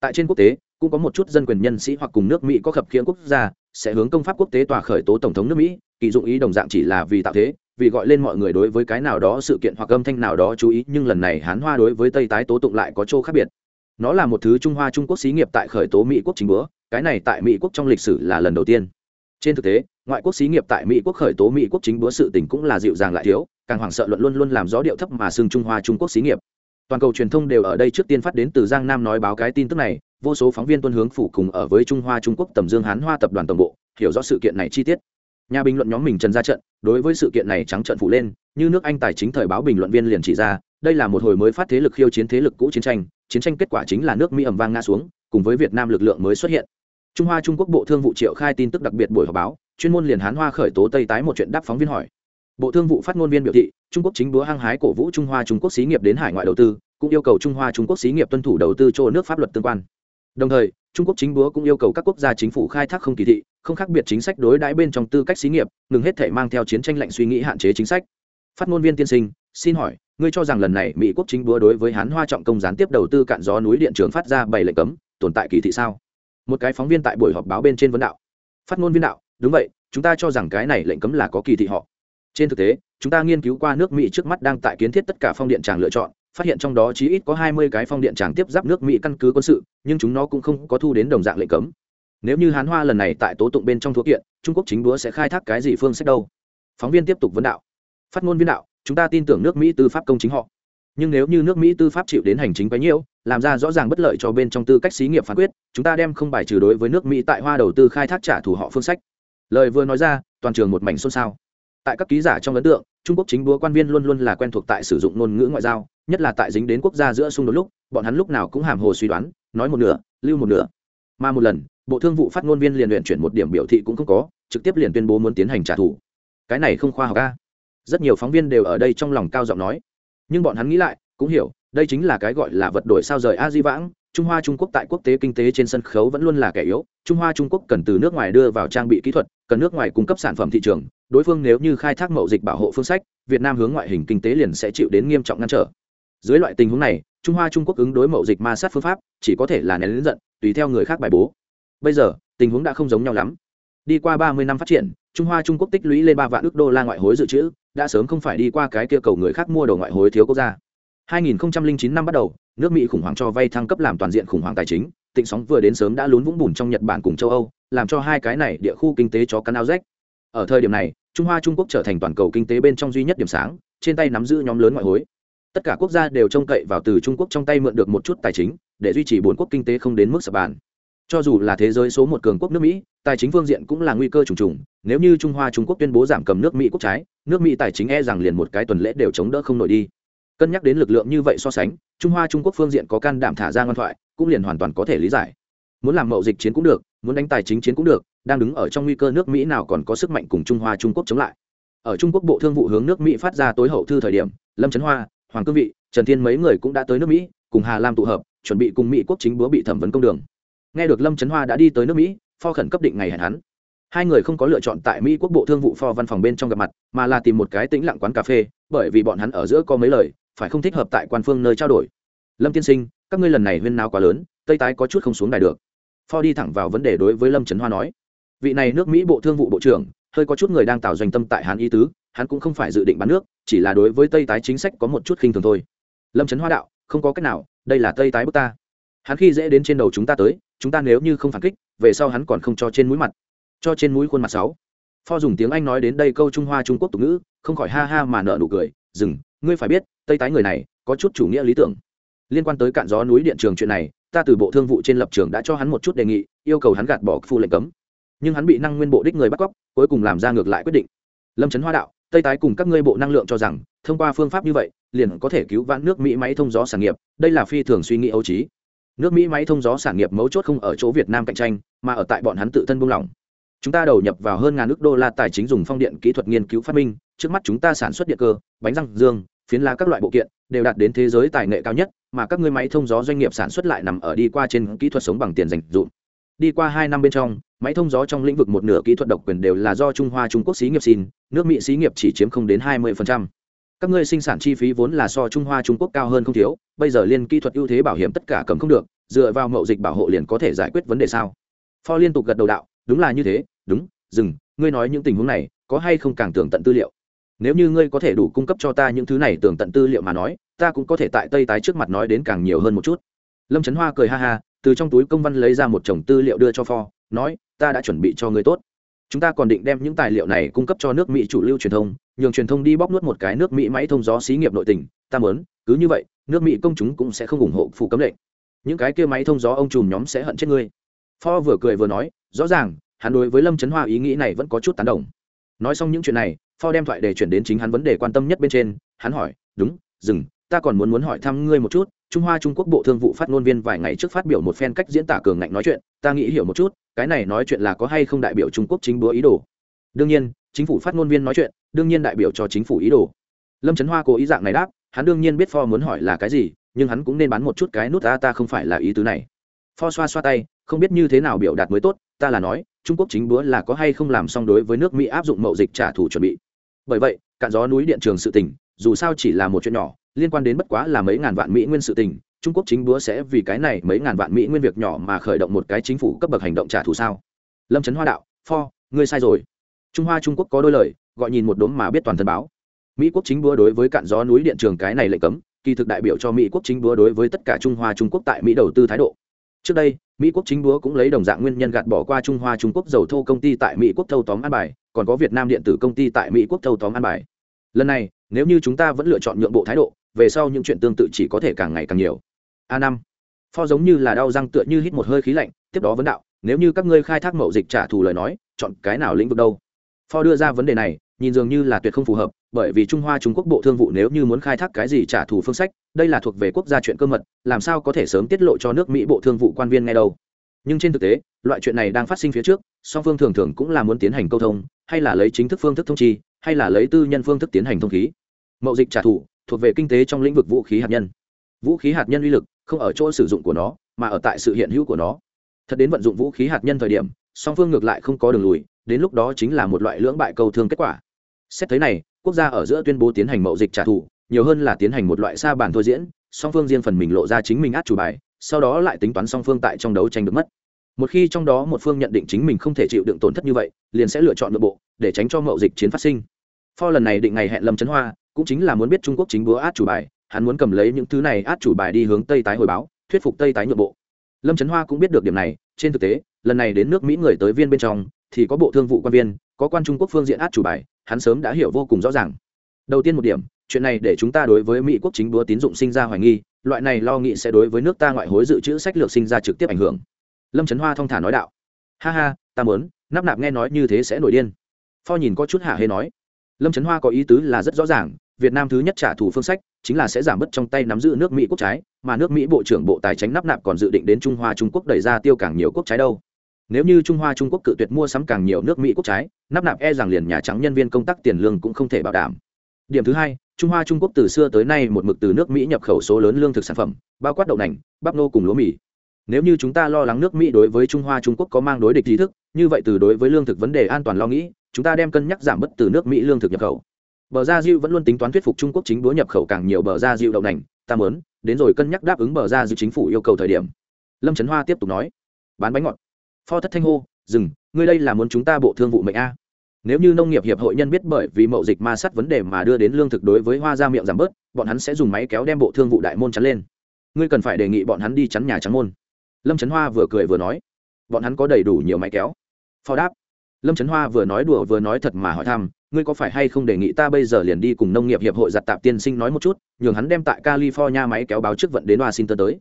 Tại trên quốc tế, cũng có một chút dân quyền nhân sĩ hoặc cùng nước mỹ có khập khiễng quốc gia sẽ hướng công pháp quốc tế tòa khởi tố tổng thống nước mỹ, kỳ dụng ý đồng dạng chỉ là vì tạo thế, vì gọi lên mọi người đối với cái nào đó sự kiện hoặc âm thanh nào đó chú ý, nhưng lần này hán hoa đối với tây tái tố tụng lại có chỗ khác biệt. Nó là một thứ trung hoa trung quốc xí nghiệp tại khởi tố mỹ quốc chính búa, cái này tại mỹ quốc trong lịch sử là lần đầu tiên. Trên thực tế, ngoại quốc xí nghiệp tại mỹ quốc khởi tố mỹ quốc chính búa sự tình cũng là dịu dàng lại thiếu, càng hoảng sợ luận luôn luôn làm gió điệu thấp mà xưng trung hoa trung quốc xí nghiệp. Toàn cầu truyền thông đều ở đây trước tiên phát đến từ giang nam nói báo cái tin tức này vô số phóng viên tuân hướng phủ cùng ở với trung hoa trung quốc tầm dương hán hoa tập đoàn tổng bộ, hiểu rõ sự kiện này chi tiết. Nhà bình luận nhóm mình trần ra trận, đối với sự kiện này trắng trận phủ lên, như nước anh tài chính thời báo bình luận viên liền chỉ ra, đây là một hồi mới phát thế lực khiêu chiến thế lực cũ chiến tranh chiến tranh kết quả chính là nước mỹ ẩm vang nga xuống, cùng với việt nam lực lượng mới xuất hiện. Trung hoa trung quốc bộ thương vụ triệu khai tin tức đặc biệt buổi họp báo, chuyên môn liền hán hoa khởi tố tây tái một chuyện đáp phóng viên hỏi. Bộ thương vụ phát ngôn viên biểu thị, trung quốc chính búa hăng hái cổ vũ trung hoa trung quốc xí nghiệp đến hải ngoại đầu tư, cũng yêu cầu trung hoa trung quốc xí nghiệp tuân thủ đầu tư cho nước pháp luật tương quan đồng thời, trung quốc chính búa cũng yêu cầu các quốc gia chính phủ khai thác không kỳ thị, không khác biệt chính sách đối đãi bên trong tư cách xí nghiệp, ngừng hết thể mang theo chiến tranh lệnh suy nghĩ hạn chế chính sách. Phát ngôn viên tiên sinh, xin hỏi, ngươi cho rằng lần này mỹ quốc chính búa đối với hán hoa trọng công gián tiếp đầu tư cạn gió núi điện trường phát ra bảy lệnh cấm, tồn tại kỳ thị sao? Một cái phóng viên tại buổi họp báo bên trên vấn đạo. Phát ngôn viên đạo, đúng vậy, chúng ta cho rằng cái này lệnh cấm là có kỳ thị họ. Trên thực tế, chúng ta nghiên cứu qua nước mỹ trước mắt đang tại kiến thiết tất cả phong điện tràng lựa chọn phát hiện trong đó chí ít có hai mươi cái phong điện tràng tiếp giáp nước mỹ căn cứ quân sự, nhưng chúng nó cũng không có thu đến đồng dạng lệnh cấm. Nếu như hán hoa lần này tại tố tụng bên trong thuốc kiện, trung quốc chính đúa sẽ khai thác cái gì phương sách đâu? Phóng viên tiếp tục vấn đạo. Phát ngôn viên đạo, chúng ta tin tưởng nước mỹ tư pháp công chính họ. Nhưng nếu như nước mỹ tư pháp chịu đến hành chính bấy nhiêu làm ra rõ ràng bất lợi cho bên trong tư cách xí nghiệp phán quyết, chúng ta đem không bài trừ đối với nước mỹ tại hoa đầu tư khai thác trả thù họ phương sách. Lời vừa nói ra, toàn trường một mảnh xôn xao. Tại các ký giả trong ấn tượng, trung quốc chính búa quan viên luôn luôn là quen thuộc tại sử dụng ngôn ngữ ngoại giao nhất là tại dính đến quốc gia giữa xung đột lúc, bọn hắn lúc nào cũng hàm hồ suy đoán, nói một nửa, lưu một nửa. Mà một lần, bộ thương vụ phát ngôn viên liền luyện chuyển một điểm biểu thị cũng không có, trực tiếp liền tuyên bố muốn tiến hành trả thù. Cái này không khoa học ca rất nhiều phóng viên đều ở đây trong lòng cao giọng nói. Nhưng bọn hắn nghĩ lại, cũng hiểu, đây chính là cái gọi là vật đổi sao rời a di vãng. Trung hoa trung quốc tại quốc tế kinh tế trên sân khấu vẫn luôn là kẻ yếu. Trung hoa trung quốc cần từ nước ngoài đưa vào trang bị kỹ thuật, cần nước ngoài cung cấp sản phẩm thị trường. Đối phương nếu như khai thác mậu dịch bảo hộ phương sách, việt nam hướng ngoại hình kinh tế liền sẽ chịu đến nghiêm trọng ngăn trở dưới loại tình huống này, trung hoa trung quốc ứng đối mậu dịch ma sát phương pháp chỉ có thể là nén lính giận, tùy theo người khác bài bố. Bây giờ, tình huống đã không giống nhau lắm. Đi qua ba mươi năm phát triển, trung hoa trung quốc tích lũy lên ba vạn ước đô la ngoại hối dự trữ, đã sớm không phải đi qua cái kia cầu người khác mua đồ ngoại hối thiếu quốc gia. 2009 năm bắt đầu, nước mỹ khủng hoảng cho vay thăng cấp làm toàn diện khủng hoảng tài chính, tịnh sóng vừa đến sớm đã lún vũng bùn trong nhật bản cùng châu âu, làm cho hai cái này địa khu kinh tế cho căn ao rách. Ở thời điểm này, trung hoa trung quốc trở thành toàn cầu kinh tế bên trong duy nhất điểm sáng, trên tay nắm giữ nhóm lớn ngoại hối tất cả quốc gia đều trông cậy vào từ trung quốc trong tay mượn được một chút tài chính, để duy trì bốn quốc kinh tế không đến mức sập bàn. Cho dù là thế giới số một cường quốc nước mỹ, tài chính phương diện cũng là nguy cơ trùng trùng. Nếu như trung hoa, trung quốc tuyên bố giảm cầm nước mỹ quốc trái, nước mỹ tài chính e rằng liền một cái tuần lễ đều chống đỡ không nổi đi. Cân nhắc đến lực lượng như vậy so sánh, trung hoa, trung quốc phương diện có can đảm thả ra ngoan thoại, cũng liền hoàn toàn có thể lý giải. Muốn làm mậu dịch chiến cũng được, muốn đánh tài chính chiến cũng được, đang đứng ở trong nguy cơ nước mỹ nào còn có sức mạnh cùng trung hoa, trung quốc chống lại. Ở trung quốc bộ thương vụ hướng nước mỹ phát ra tối hậu thư thời điểm, lâm trấn hoa hoàng cương vị, trần thiên mấy người cũng đã tới nước mỹ, cùng hà lam tụ hợp, chuẩn bị cùng mỹ quốc chính búa bị thẩm vấn công đường. Nghe được lâm trấn hoa đã đi tới nước mỹ, pho khẩn cấp định ngày hẹn hắn. Hai người không có lựa chọn tại mỹ quốc bộ thương vụ pho văn phòng bên trong gặp mặt, mà là tìm một cái tĩnh lặng quán cà phê, bởi vì bọn hắn ở giữa có mấy lời, phải không thích hợp tại quan phương nơi trao đổi. Lâm tiên sinh, các ngươi lần này huyên nào quá lớn, tây tái có chút không xuống đài được. Pho đi thẳng vào vấn đề đối với lâm trấn hoa nói. Vị này nước mỹ bộ thương vụ bộ trưởng, hơi có chút người đang tạo doanh tâm tại hán y tứ hắn cũng không phải dự định bán nước, chỉ là đối với tây tái chính sách có một chút khinh thường thôi. Lâm trấn hoa đạo, không có cách nào, đây là tây tái bước ta. Hắn khi dễ đến trên đầu chúng ta tới, chúng ta nếu như không phản kích, về sau hắn còn không cho trên mũi mặt. Cho trên mũi khuôn mặt sáu. Pho dùng tiếng anh nói đến đây câu trung hoa trung quốc tục ngữ, không khỏi ha ha mà nợ nụ cười, dừng, ngươi phải biết, tây tái người này, có chút chủ nghĩa lý tưởng. Liên quan tới cạn gió núi điện trường chuyện này, ta từ bộ thương vụ trên lập trường đã cho hắn một chút đề nghị, yêu cầu hắn gạt bỏ phu lệnh cấm. Nhưng hắn bị năng nguyên bộ đích người bắt cóc, cuối cùng làm ra ngược lại quyết định. Lâm trấn hoa đạo tây tái cùng các ngươi bộ năng lượng cho rằng, thông qua phương pháp như vậy, liền có thể cứu vãn nước mỹ máy thông gió sản nghiệp, đây là phi thường suy nghĩ ấu trí. Nước mỹ máy thông gió sản nghiệp mấu chốt không ở chỗ việt nam cạnh tranh, mà ở tại bọn hắn tự thân buông lỏng. Chúng ta đầu nhập vào hơn ngàn ước đô la tài chính dùng phong điện kỹ thuật nghiên cứu phát minh, trước mắt chúng ta sản xuất điện cơ, bánh răng, dương, phiến lá các loại bộ kiện, đều đạt đến thế giới tài nghệ cao nhất, mà các ngươi máy thông gió doanh nghiệp sản xuất lại nằm ở đi qua trên kỹ thuật sống bằng tiền dành dụm đi qua hai năm bên trong, máy thông gió trong lĩnh vực một nửa kỹ thuật độc quyền đều là do trung hoa trung quốc xí nghiệp xin, nước mỹ xí nghiệp chỉ chiếm không đến hai mươi các ngươi sinh sản chi phí vốn là so trung hoa trung quốc cao hơn không thiếu, bây giờ liên kỹ thuật ưu thế bảo hiểm tất cả cầm không được, dựa vào mậu dịch bảo hộ liền có thể giải quyết vấn đề sao? Pho liên tục gật đầu đạo, đúng là như thế, đúng, dừng, ngươi nói những tình huống này, có hay không càng tưởng tận tư liệu? Nếu như ngươi có thể đủ cung cấp cho ta những thứ này tưởng tận tư liệu mà nói, ta cũng có thể tại tây tái trước mặt nói đến càng nhiều hơn một chút. Lâm trấn hoa cười ha ha từ trong túi công văn lấy ra một chồng tư liệu đưa cho pho, nói, ta đã chuẩn bị cho người tốt. Chúng ta còn định đem những tài liệu này cung cấp cho nước mỹ chủ lưu truyền thông, nhường truyền thông đi bóc nuốt một cái nước mỹ máy thông gió xí nghiệp nội tỉnh ta mớn cứ như vậy, nước mỹ công chúng cũng sẽ không ủng hộ phụ cấm lệnh. Những cái kia máy thông gió ông trùm nhóm sẽ hận chết ngươi. Pho vừa cười vừa nói, rõ ràng, hắn đối với lâm trấn hoa ý nghĩ này vẫn có chút tán đồng. Nói xong những chuyện này, pho đem thoại để chuyển đến chính hắn vấn đề quan tâm nhất bên trên. Hắn hỏi, đúng, dừng, ta còn muốn muốn hỏi thăm ngươi một chút trung hoa trung quốc bộ thương vụ phát ngôn viên vài ngày trước phát biểu một phen cách diễn tả cường ngạnh nói chuyện, ta nghĩ hiểu một chút, cái này nói chuyện là có hay không đại biểu trung quốc chính búa ý đồ. Đương nhiên, chính phủ phát ngôn viên nói chuyện, đương nhiên đại biểu cho chính phủ ý đồ. Lâm trấn hoa cố ý dạng này đáp, hắn đương nhiên biết pho muốn hỏi là cái gì, nhưng hắn cũng nên bán một chút cái nút ta ta không phải là ý tứ này. Pho xoa xoa tay, không biết như thế nào biểu đạt mới tốt, ta là nói, trung quốc chính búa là có hay không làm xong đối với nước mỹ áp dụng mậu dịch trả thù chuẩn bị. Bởi vậy, cạn gió núi điện trường sự tình, dù sao chỉ là một chuyện nhỏ liên quan đến bất quá là mấy ngàn vạn mỹ nguyên sự tình, trung quốc chính búa sẽ vì cái này mấy ngàn vạn mỹ nguyên việc nhỏ mà khởi động một cái chính phủ cấp bậc hành động trả thù sao? Lâm trấn hoa đạo, pho, ngươi sai rồi. Trung hoa trung quốc có đôi lời, gọi nhìn một đốm mà biết toàn thân báo. Mỹ quốc chính búa đối với cạn gió núi điện trường cái này lệnh cấm, kỳ thực đại biểu cho mỹ quốc chính búa đối với tất cả trung hoa trung quốc tại mỹ đầu tư thái độ. Trước đây, mỹ quốc chính búa cũng lấy đồng dạng nguyên nhân gạt bỏ qua trung hoa trung quốc dầu thô công ty tại mỹ quốc thâu tóm an bài, còn có việt nam điện tử công ty tại mỹ quốc thâu tóm an bài. Lần này, nếu như chúng ta vẫn lựa chọn nhượng bộ thái độ về sau những chuyện tương tự chỉ có thể càng ngày càng nhiều. A năm. Pho giống như là đau răng tựa như hít một hơi khí lạnh, tiếp đó vấn đạo, nếu như các ngươi khai thác mậu dịch trả thù lời nói, chọn cái nào lĩnh vực đâu? Pho đưa ra vấn đề này, nhìn dường như là tuyệt không phù hợp, bởi vì trung hoa trung quốc bộ thương vụ nếu như muốn khai thác cái gì trả thù phương sách, đây là thuộc về quốc gia chuyện cơ mật, làm sao có thể sớm tiết lộ cho nước mỹ bộ thương vụ quan viên ngay đâu? Nhưng trên thực tế, loại chuyện này đang phát sinh phía trước, song phương thường thường cũng là muốn tiến hành câu thông, hay là lấy chính thức phương thức thông chi, hay là lấy tư nhân phương thức tiến hành thông khí. Mậu dịch trả thù thuộc về kinh tế trong lĩnh vực vũ khí hạt nhân. Vũ khí hạt nhân uy lực không ở chỗ sử dụng của nó, mà ở tại sự hiện hữu của nó. Thật đến vận dụng vũ khí hạt nhân thời điểm, song phương ngược lại không có đường lùi, đến lúc đó chính là một loại lưỡng bại câu thương kết quả. Xét thấy này, quốc gia ở giữa tuyên bố tiến hành mậu dịch trả thù, nhiều hơn là tiến hành một loại sa bàn thôi diễn, song phương riêng phần mình lộ ra chính mình át chủ bài, sau đó lại tính toán song phương tại trong đấu tranh được mất. Một khi trong đó một phương nhận định chính mình không thể chịu đựng tổn thất như vậy, liền sẽ lựa chọn nội bộ, để tránh cho mậu dịch chiến phát sinh. Pho lần này định ngày hẹn lâm trấn hoa cũng chính là muốn biết trung quốc chính búa át chủ bài, hắn muốn cầm lấy những thứ này át chủ bài đi hướng tây tái hồi báo, thuyết phục tây tái nhượng bộ. Lâm trấn hoa cũng biết được điểm này, trên thực tế, lần này đến nước mỹ người tới viên bên trong, thì có bộ thương vụ quan viên, có quan trung quốc phương diện át chủ bài, hắn sớm đã hiểu vô cùng rõ ràng. Đầu tiên một điểm, chuyện này để chúng ta đối với mỹ quốc chính búa tín dụng sinh ra hoài nghi, loại này lo nghĩ sẽ đối với nước ta ngoại hối dự trữ sách lược sinh ra trực tiếp ảnh hưởng. Lâm trấn hoa thong thả nói đạo. Ha ha, ta muốn, nắp nạp nghe nói như thế sẽ nổi điên. Pho nhìn có chút hạ hê nói. Lâm trấn hoa có ý tứ là rất rõ ràng việt nam thứ nhất trả thù phương sách chính là sẽ giảm bớt trong tay nắm giữ nước mỹ quốc trái, mà nước mỹ bộ trưởng bộ tài chính nắp nạp còn dự định đến trung hoa trung quốc đẩy ra tiêu càng nhiều quốc trái đâu. Nếu như trung hoa trung quốc cự tuyệt mua sắm càng nhiều nước mỹ quốc trái, nắp nạp e rằng liền nhà trắng nhân viên công tác tiền lương cũng không thể bảo đảm. Điểm thứ hai, trung hoa trung quốc từ xưa tới nay một mực từ nước mỹ nhập khẩu số lớn lương thực sản phẩm, bao quát đậu nành, bắp nô cùng lúa mì. Nếu như chúng ta lo lắng nước mỹ đối với trung hoa trung quốc có mang đối địch trí thức, như vậy từ đối với lương thực vấn đề an toàn lo nghĩ, chúng ta đem cân nhắc giảm bớt từ nước mỹ lương thực nhập khẩu bờ gia diệu vẫn luôn tính toán thuyết phục trung quốc chính đối nhập khẩu càng nhiều bờ gia diệu đậu nành. Ta mớn đến rồi cân nhắc đáp ứng bờ gia diệu chính phủ yêu cầu thời điểm. Lâm trấn hoa tiếp tục nói. Bán bánh ngọt. Pho thất thanh hô, dừng, ngươi đây là muốn chúng ta bộ thương vụ mệnh a. Nếu như nông nghiệp hiệp hội nhân biết bởi vì mậu dịch ma sát vấn đề mà đưa đến lương thực đối với hoa ra miệng giảm bớt, bọn hắn sẽ dùng máy kéo đem bộ thương vụ đại môn chắn lên. Ngươi cần phải đề nghị bọn hắn đi chắn nhà trắng môn. Lâm trấn hoa vừa cười vừa nói. Bọn hắn có đầy đủ nhiều máy kéo. Phó đáp. Lâm trấn hoa vừa nói đùa vừa nói thật mà hỏi thăm ngươi có phải hay không đề nghị ta bây giờ liền đi cùng nông nghiệp hiệp hội giặt tạp tiên sinh nói một chút, nhường hắn đem tại california máy kéo báo trước vận đến washington tới.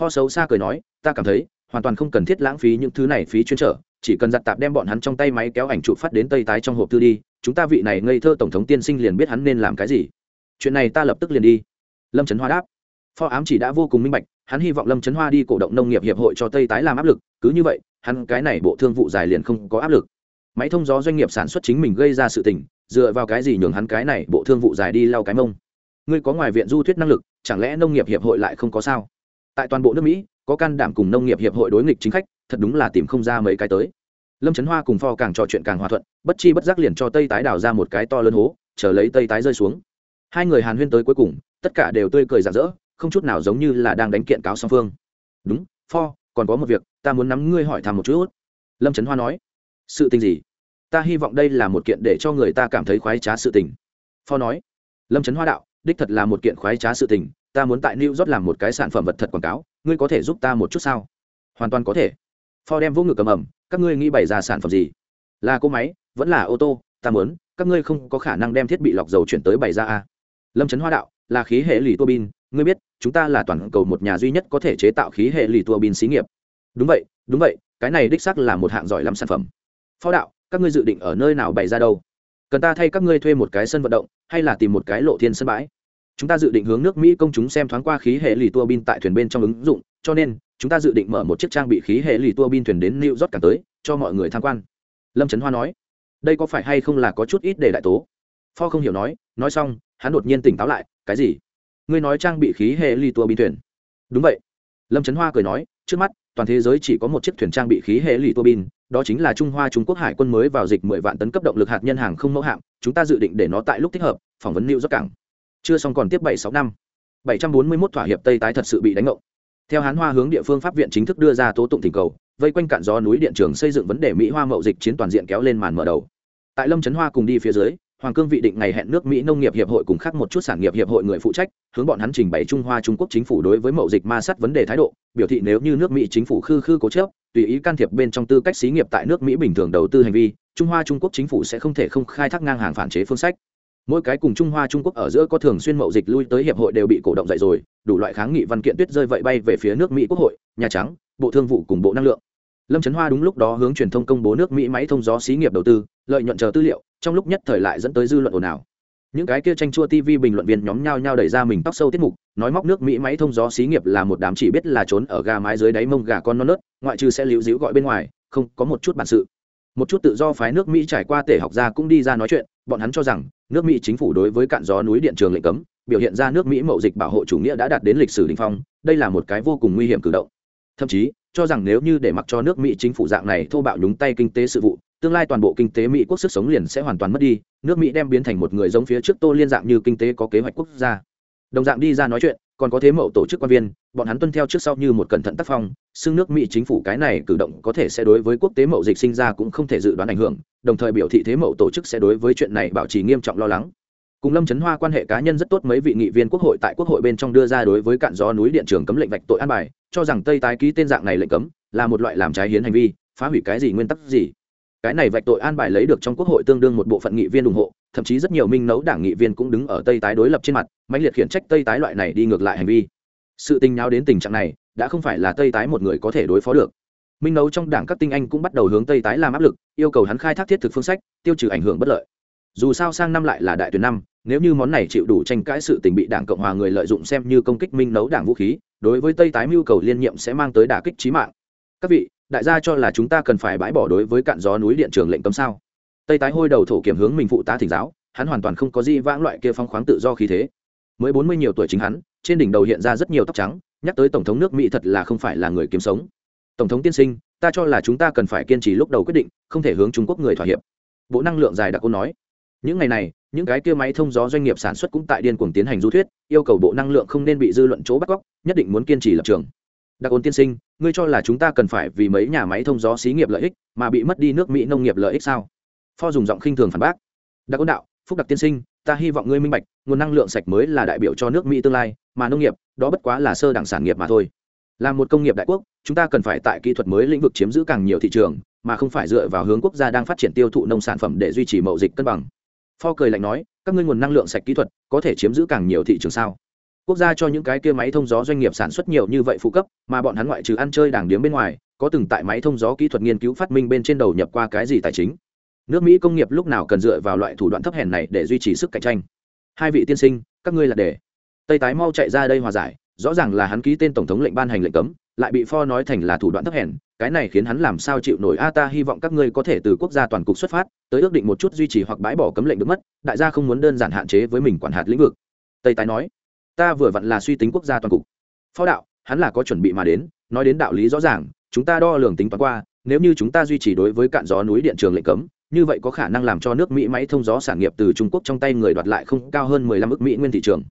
Pho xấu xa cười nói, ta cảm thấy, hoàn toàn không cần thiết lãng phí những thứ này phí chuyên trở, chỉ cần giặt tạp đem bọn hắn trong tay máy kéo ảnh chụp phát đến tây tái trong hộp thư đi, chúng ta vị này ngây thơ tổng thống tiên sinh liền biết hắn nên làm cái gì. Chuyện này ta lập tức liền đi. Lâm trấn hoa đáp. Phó ám chỉ đã vô cùng minh bạch, hắn hy vọng lâm trấn hoa đi cổ động nông nghiệp hiệp hội cho tây tái làm áp lực, cứ như vậy, hắn cái này bộ thương vụ dài liền không có áp lực máy thông gió doanh nghiệp sản xuất chính mình gây ra sự tình, dựa vào cái gì nhường hắn cái này bộ thương vụ dài đi lau cái mông? Ngươi có ngoài viện du thuyết năng lực, chẳng lẽ nông nghiệp hiệp hội lại không có sao? Tại toàn bộ nước mỹ, có can đảm cùng nông nghiệp hiệp hội đối nghịch chính khách, thật đúng là tìm không ra mấy cái tới. Lâm trấn hoa cùng pho càng trò chuyện càng hòa thuận, bất chi bất giác liền cho tây tái đào ra một cái to lớn hố, chờ lấy tây tái rơi xuống. Hai người hàn huyên tới cuối cùng, tất cả đều tươi cười rạng rỡ, không chút nào giống như là đang đánh kiện cáo song phương. Đúng, pho, còn có một việc, ta muốn nắm ngươi hỏi thăm một chút. Lâm trấn hoa nói sự tình gì? Ta hy vọng đây là một kiện để cho người ta cảm thấy khoái trá sự tình. Phó nói, lâm trấn hoa đạo, đích thật là một kiện khoái trá sự tình, ta muốn tại new york làm một cái sản phẩm vật thật quảng cáo, ngươi có thể giúp ta một chút sao? Hoàn toàn có thể. Phó đem vô ngực cầm ẩm, các ngươi nghĩ bày ra sản phẩm gì? Là cô máy, vẫn là ô tô, ta muốn, các ngươi không có khả năng đem thiết bị lọc dầu chuyển tới bày ra a lâm trấn hoa đạo, là khí hệ lì tua bin, ngươi biết, chúng ta là toàn cầu một nhà duy nhất có thể chế tạo khí hệ lì tua bin xí nghiệp. Đúng vậy đúng vậy, cái này đích xác là một hạng giỏi lắm sản phẩm phó đạo, các ngươi dự định ở nơi nào bày ra đâu? Cần ta thay các ngươi thuê một cái sân vận động, hay là tìm một cái lộ thiên sân bãi? Chúng ta dự định hướng nước mỹ công chúng xem thoáng qua khí hệ lì tua bin tại thuyền bên trong ứng dụng, cho nên, chúng ta dự định mở một chiếc trang bị khí hệ lì tua bin thuyền đến new york cả tới, cho mọi người tham quan. Lâm trấn hoa nói. Đây có phải hay không là có chút ít để đại tố? Pho không hiểu nói. Nói xong, hắn đột nhiên tỉnh táo lại. Cái gì? Ngươi nói trang bị khí hệ lì tua bin thuyền? Đúng vậy. Lâm trấn hoa cười nói. Trước mắt, toàn thế giới chỉ có một chiếc thuyền trang bị khí hệ lì tua bin đó chính là trung hoa trung quốc hải quân mới vào dịch mười vạn tấn cấp động lực hạt nhân hàng không mẫu hạm, chúng ta dự định để nó tại lúc thích hợp, phỏng vấn lưu dốc cảng. Chưa xong còn tiếp bảy sáu năm. Bảy trăm bốn mươi 741 thỏa hiệp tây tái thật sự bị đánh ngộ. Theo hán hoa hướng địa phương pháp viện chính thức đưa ra tố tụng thỉnh cầu, vây quanh cạn gió núi điện trường xây dựng vấn đề mỹ hoa mậu dịch chiến toàn diện kéo lên màn mở đầu. Tại lâm trấn hoa cùng đi phía dưới, hoàng cương vị định ngày hẹn nước mỹ nông nghiệp hiệp hội cùng khác một chút sản nghiệp hiệp hội người phụ trách, hướng bọn hắn trình bày trung hoa trung quốc chính phủ đối với mậu dịch ma sát vấn đề thái độ, biểu thị nếu như nước mỹ chính phủ khư khư cố chớp tùy ý can thiệp bên trong tư cách xí nghiệp tại nước mỹ bình thường đầu tư hành vi, trung hoa trung quốc chính phủ sẽ không thể không khai thác ngang hàng phản chế phương sách. Mỗi cái cùng trung hoa trung quốc ở giữa có thường xuyên mậu dịch lui tới hiệp hội đều bị cổ động dậy rồi, đủ loại kháng nghị văn kiện tuyết rơi vậy bay về phía nước mỹ quốc hội, nhà trắng, bộ thương vụ cùng bộ năng lượng. Lâm trấn hoa đúng lúc đó hướng truyền thông công bố nước mỹ máy thông gió xí nghiệp đầu tư, lợi nhuận chờ tư liệu, trong lúc nhất thời lại dẫn tới dư luận ồn ào những cái kia tranh chua tv bình luận viên nhóm nhau nhau đẩy ra mình tóc sâu tiết mục, nói móc nước mỹ máy thông gió xí nghiệp là một đám chỉ biết là trốn ở gà mái dưới đáy mông gà con non nớt, ngoại trừ sẽ liễu díu gọi bên ngoài, không, có một chút bản sự. Một chút tự do phái nước mỹ trải qua tể học ra cũng đi ra nói chuyện, bọn hắn cho rằng, nước mỹ chính phủ đối với cạn gió núi điện trường lệnh cấm, biểu hiện ra nước mỹ mậu dịch bảo hộ chủ nghĩa đã đạt đến lịch sử đình phong, đây là một cái vô cùng nguy hiểm cử động. Thậm chí, cho rằng nếu như để mặc cho nước mỹ chính phủ dạng này thô bạo nhúng tay kinh tế sự vụ tương lai toàn bộ kinh tế mỹ quốc sức sống liền sẽ hoàn toàn mất đi, nước mỹ đem biến thành một người giống phía trước tô liên dạng như kinh tế có kế hoạch quốc gia. Đồng dạng đi ra nói chuyện, còn có thế mậu tổ chức quan viên, bọn hắn tuân theo trước sau như một cẩn thận tác phong, xưng nước mỹ chính phủ cái này cử động có thể sẽ đối với quốc tế mậu dịch sinh ra cũng không thể dự đoán ảnh hưởng, đồng thời biểu thị thế mậu tổ chức sẽ đối với chuyện này bảo trì nghiêm trọng lo lắng. Cùng lâm trấn hoa quan hệ cá nhân rất tốt, mấy vị nghị viên quốc hội tại quốc hội bên trong đưa ra đối với cạn gió núi điện trường cấm lệnh vạch tội an bài, cho rằng tây tái ký tên dạng này lệnh cấm là một loại làm trái hiến hành vi, phá hủy cái gì nguyên tắc gì cái này vạch tội an bài lấy được trong quốc hội tương đương một bộ phận nghị viên ủng hộ, thậm chí rất nhiều minh nấu đảng nghị viên cũng đứng ở tây tái đối lập trên mặt mạnh liệt khiển trách tây tái loại này đi ngược lại hành vi. Sự tình nào đến tình trạng này, đã không phải là tây tái một người có thể đối phó được. Minh nấu trong đảng các tinh anh cũng bắt đầu hướng tây tái làm áp lực, yêu cầu hắn khai thác thiết thực phương sách, tiêu trừ ảnh hưởng bất lợi. Dù sao sang năm lại là đại tuyển năm, nếu như món này chịu đủ tranh cãi sự tình bị đảng cộng hòa người lợi dụng xem như công kích minh nấu đảng vũ khí, đối với tây tái mưu cầu liên nhiệm sẽ mang tới đả kích trí mạng. Các vị đại gia cho là chúng ta cần phải bãi bỏ đối với cạn gió núi điện trường lệnh cấm sao? Tây tái hôi đầu thổ kiểm hướng mình phụ tá thỉnh giáo, hắn hoàn toàn không có gì vãng loại kia phong khoáng tự do khí thế. Mới bốn mươi nhiều tuổi chính hắn, trên đỉnh đầu hiện ra rất nhiều tóc trắng, nhắc tới tổng thống nước mỹ thật là không phải là người kiếm sống. Tổng thống tiên sinh, ta cho là chúng ta cần phải kiên trì lúc đầu quyết định, không thể hướng trung quốc người thỏa hiệp. Bộ năng lượng dài đặc cô nói. Những ngày này, những cái kia máy thông gió doanh nghiệp sản xuất cũng tại điên cuồng tiến hành du thuyết, yêu cầu bộ năng lượng không nên bị dư luận chỗ bắt cóc, nhất định muốn kiên trì lập trường đặc ôn tiên sinh, ngươi cho là chúng ta cần phải vì mấy nhà máy thông gió xí nghiệp lợi ích mà bị mất đi nước mỹ nông nghiệp lợi ích sao? Pho dùng giọng khinh thường phản bác. Đặc ôn đạo, phúc đặc tiên sinh, ta hy vọng ngươi minh bạch, nguồn năng lượng sạch mới là đại biểu cho nước mỹ tương lai, mà nông nghiệp, đó bất quá là sơ đẳng sản nghiệp mà thôi. Là một công nghiệp đại quốc, chúng ta cần phải tại kỹ thuật mới lĩnh vực chiếm giữ càng nhiều thị trường, mà không phải dựa vào hướng quốc gia đang phát triển tiêu thụ nông sản phẩm để duy trì mậu dịch cân bằng. Pho cười lạnh nói, các ngươi nguồn năng lượng sạch kỹ thuật có thể chiếm giữ càng nhiều thị trường sao? Quốc gia cho những cái kia máy thông gió doanh nghiệp sản xuất nhiều như vậy phụ cấp, mà bọn hắn ngoại trừ ăn chơi đảng điếm bên ngoài, có từng tại máy thông gió kỹ thuật nghiên cứu phát minh bên trên đầu nhập qua cái gì tài chính. Nước mỹ công nghiệp lúc nào cần dựa vào loại thủ đoạn thấp hèn này để duy trì sức cạnh tranh? Hai vị tiên sinh, các ngươi là để. Tây tái mau chạy ra đây hòa giải, rõ ràng là hắn ký tên tổng thống lệnh ban hành lệnh cấm, lại bị pho nói thành là thủ đoạn thấp hèn, cái này khiến hắn làm sao chịu nổi? A, ta hy vọng các ngươi có thể từ quốc gia toàn cục xuất phát, tới ước định một chút duy trì hoặc bãi bỏ cấm lệnh được mất, đại gia không muốn đơn giản hạn chế với mình quản hạt lĩnh vực. Tây tái nói ta vừa vặn là suy tính quốc gia toàn cục. Phó đạo, hắn là có chuẩn bị mà đến, nói đến đạo lý rõ ràng, chúng ta đo lường tính toán qua, nếu như chúng ta duy trì đối với cạn gió núi điện trường lệnh cấm, như vậy có khả năng làm cho nước mỹ máy thông gió sản nghiệp từ trung quốc trong tay người đoạt lại không cao hơn mười lăm ước mỹ nguyên thị trường.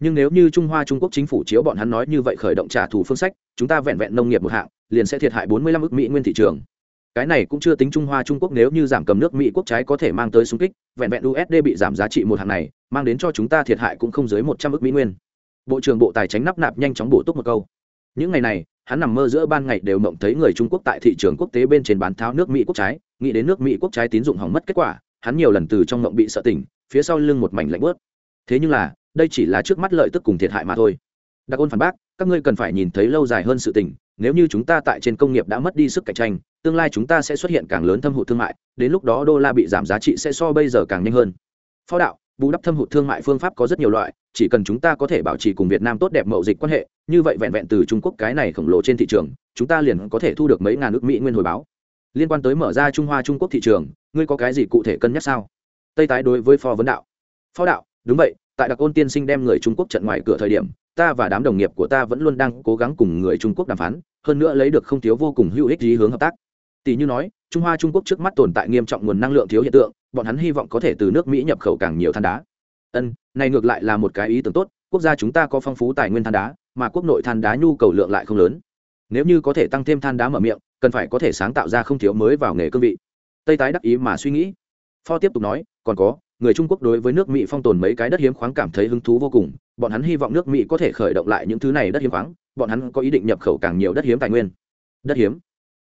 Nhưng nếu như trung hoa, trung quốc chính phủ chiếu bọn hắn nói như vậy khởi động trả thù phương sách, chúng ta vẹn vẹn nông nghiệp một hạng, liền sẽ thiệt hại bốn mươi lăm ước mỹ nguyên thị trường. Cái này cũng chưa tính trung hoa, trung quốc nếu như giảm cầm nước mỹ quốc trái có thể mang tới xung kích, vẹn vẹn usd bị giảm giá trị một hạng này, mang đến cho chúng ta thiệt hại cũng không dưới một trăm ước mỹ nguyên bộ trưởng bộ tài chính nắp nạp nhanh chóng bổ túc một câu. Những ngày này, hắn nằm mơ giữa ban ngày đều mộng thấy người trung quốc tại thị trường quốc tế bên trên bán tháo nước mỹ quốc trái, nghĩ đến nước mỹ quốc trái tín dụng hỏng mất kết quả, hắn nhiều lần từ trong mộng bị sợ tỉnh, phía sau lưng một mảnh lạnh bớt thế nhưng là, đây chỉ là trước mắt lợi tức cùng thiệt hại mà thôi. Đặc ôn phản bác, các ngươi cần phải nhìn thấy lâu dài hơn sự tình, nếu như chúng ta tại trên công nghiệp đã mất đi sức cạnh tranh, tương lai chúng ta sẽ xuất hiện càng lớn thâm hụt thương mại, đến lúc đó đô la bị giảm giá trị sẽ so bây giờ càng nhanh hơn. Phó đạo, bù đắp thâm hụt thương mại phương pháp có rất nhiều loại chỉ cần chúng ta có thể bảo trì cùng việt nam tốt đẹp mậu dịch quan hệ, như vậy vẹn vẹn từ trung quốc cái này khổng lồ trên thị trường, chúng ta liền có thể thu được mấy ngàn nước mỹ nguyên hồi báo. Liên quan tới mở ra trung hoa trung quốc thị trường, ngươi có cái gì cụ thể cân nhắc sao? Tây tái đối với phó vấn đạo. Phó đạo, đúng vậy, tại đặc ôn tiên sinh đem người trung quốc trận ngoài cửa thời điểm, ta và đám đồng nghiệp của ta vẫn luôn đang cố gắng cùng người trung quốc đàm phán, hơn nữa lấy được không thiếu vô cùng hữu ích ý hướng hợp tác. Tỷ như nói, trung hoa trung quốc trước mắt tồn tại nghiêm trọng nguồn năng lượng thiếu hiện tượng, bọn hắn hy vọng có thể từ nước mỹ nhập khẩu càng nhiều than đá ân, này ngược lại là một cái ý tưởng tốt, quốc gia chúng ta có phong phú tài nguyên than đá, mà quốc nội than đá nhu cầu lượng lại không lớn. Nếu như có thể tăng thêm than đá mở miệng, cần phải có thể sáng tạo ra không thiếu mới vào nghề cương vị. Tây tái đắc ý mà suy nghĩ. Pho tiếp tục nói, còn có, người trung quốc đối với nước mỹ phong tồn mấy cái đất hiếm khoáng cảm thấy hứng thú vô cùng, bọn hắn hy vọng nước mỹ có thể khởi động lại những thứ này đất hiếm khoáng, bọn hắn có ý định nhập khẩu càng nhiều đất hiếm tài nguyên. Đất hiếm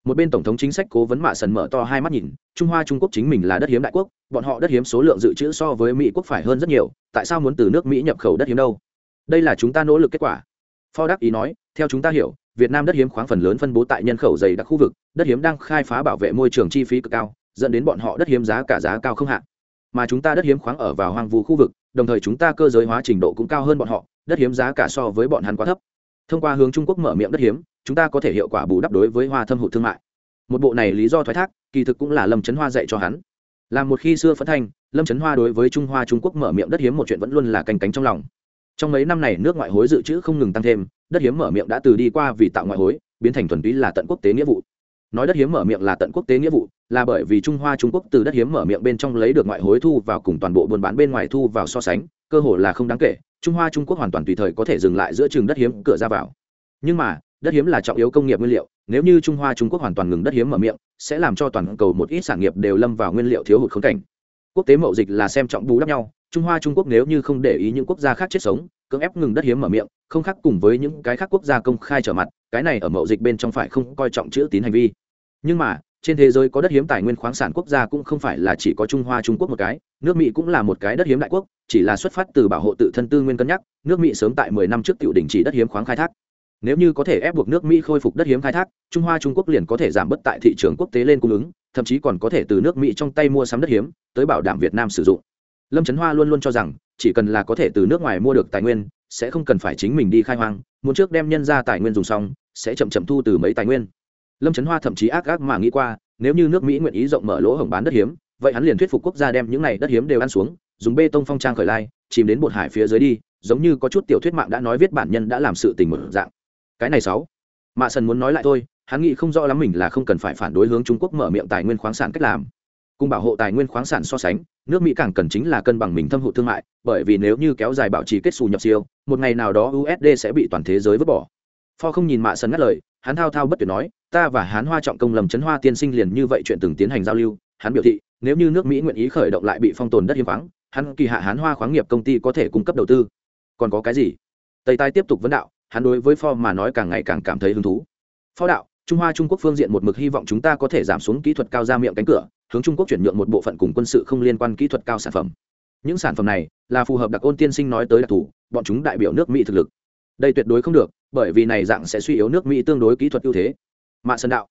một bên tổng thống chính sách cố vấn mạ sần mở to hai mắt nhìn, trung hoa trung quốc chính mình là đất hiếm đại quốc, bọn họ đất hiếm số lượng dự trữ so với mỹ quốc phải hơn rất nhiều, tại sao muốn từ nước mỹ nhập khẩu đất hiếm đâu? Đây là chúng ta nỗ lực kết quả. Phó đắc ý nói, theo chúng ta hiểu, việt nam đất hiếm khoáng phần lớn phân bố tại nhân khẩu dày đặc khu vực, đất hiếm đang khai phá bảo vệ môi trường chi phí cực cao, dẫn đến bọn họ đất hiếm giá cả giá cao không hạn. Mà chúng ta đất hiếm khoáng ở vào hoang vu khu vực, đồng thời chúng ta cơ giới hóa trình độ cũng cao hơn bọn họ, đất hiếm giá cả so với bọn hắn quá thấp. Thông qua hướng trung quốc mở miệng đất hiếm chúng ta có thể hiệu quả bù đắp đối với hoa thâm hụt thương mại. Một bộ này lý do thoái thác, kỳ thực cũng là lâm trấn hoa dạy cho hắn. Làm một khi xưa phấn thanh, lâm trấn hoa đối với trung hoa trung quốc mở miệng đất hiếm một chuyện vẫn luôn là canh cánh trong lòng. Trong mấy năm này nước ngoại hối dự trữ không ngừng tăng thêm, đất hiếm mở miệng đã từ đi qua vì tạo ngoại hối, biến thành thuần túy là tận quốc tế nghĩa vụ. Nói đất hiếm mở miệng là tận quốc tế nghĩa vụ, là bởi vì trung hoa trung quốc từ đất hiếm mở miệng bên trong lấy được ngoại hối thu vào cùng toàn bộ buôn bán bên ngoài thu vào so sánh, cơ hội là không đáng kể, trung hoa trung quốc hoàn toàn tùy thời có thể dừng lại giữa trường đất hiếm cửa ra vào. Nhưng mà đất hiếm là trọng yếu công nghiệp nguyên liệu, nếu như trung hoa, trung quốc hoàn toàn ngừng đất hiếm mở miệng, sẽ làm cho toàn cầu một ít sản nghiệp đều lâm vào nguyên liệu thiếu hụt khốn cảnh. Quốc tế mậu dịch là xem trọng bù đắp nhau, trung hoa, trung quốc nếu như không để ý những quốc gia khác chết sống, cưỡng ép ngừng đất hiếm mở miệng, không khác cùng với những cái khác quốc gia công khai trở mặt, cái này ở mậu dịch bên trong phải không coi trọng chữ tín hành vi. Nhưng mà, trên thế giới có đất hiếm tài nguyên khoáng sản quốc gia cũng không phải là chỉ có trung hoa, trung quốc một cái, nước mỹ cũng là một cái đất hiếm đại quốc, chỉ là xuất phát từ bảo hộ tự thân tư nguyên cân nhắc, nước mỹ sớm tại mười năm trước tiểu đình chỉ đất hiếm khoáng khai thác nếu như có thể ép buộc nước mỹ khôi phục đất hiếm khai thác, trung hoa, trung quốc liền có thể giảm bớt tại thị trường quốc tế lên cung ứng, thậm chí còn có thể từ nước mỹ trong tay mua sắm đất hiếm, tới bảo đảm việt nam sử dụng. Lâm trấn hoa luôn luôn cho rằng, chỉ cần là có thể từ nước ngoài mua được tài nguyên, sẽ không cần phải chính mình đi khai hoang, muốn trước đem nhân ra tài nguyên dùng xong, sẽ chậm chậm thu từ mấy tài nguyên. Lâm trấn hoa thậm chí ác ác mà nghĩ qua, nếu như nước mỹ nguyện ý rộng mở lỗ hổng bán đất hiếm, vậy hắn liền thuyết phục quốc gia đem những này đất hiếm đều ăn xuống, dùng bê tông phong trang khởi lai, chìm đến bột hải phía dưới đi, giống như có chút tiểu thuyết mạng đã nói viết bản nhân đã làm sự tình một dạng cái này sáu. Mạ sần muốn nói lại thôi, hắn nghĩ không rõ lắm mình là không cần phải phản đối hướng trung quốc mở miệng tài nguyên khoáng sản cách làm. Cùng bảo hộ tài nguyên khoáng sản so sánh, nước mỹ càng cần chính là cân bằng mình thâm hụt thương mại, bởi vì nếu như kéo dài bảo trì kết xù nhập siêu, một ngày nào đó usd sẽ bị toàn thế giới vứt bỏ. Pho không nhìn mạ sần ngắt lời, hắn thao thao bất tuyệt nói, ta và hắn hoa trọng công lầm chấn hoa tiên sinh liền như vậy chuyện từng tiến hành giao lưu, hắn biểu thị, nếu như nước mỹ nguyện ý khởi động lại bị phong tồn đất hiếm khoáng, hắn kỳ hạ hắn hoa khoáng nghiệp công ty có thể cung cấp đầu tư. Còn có cái gì? Tây tai tiếp tục vấn đạo hắn đối với pho mà nói càng ngày càng cảm thấy hứng thú. Phó đạo, trung hoa trung quốc phương diện một mực hy vọng chúng ta có thể giảm xuống kỹ thuật cao ra miệng cánh cửa, hướng trung quốc chuyển nhượng một bộ phận cùng quân sự không liên quan kỹ thuật cao sản phẩm. Những sản phẩm này là phù hợp đặc ôn tiên sinh nói tới đặc thù, bọn chúng đại biểu nước mỹ thực lực. Đây tuyệt đối không được, bởi vì này dạng sẽ suy yếu nước mỹ tương đối kỹ thuật ưu thế. Mạ sơn đạo,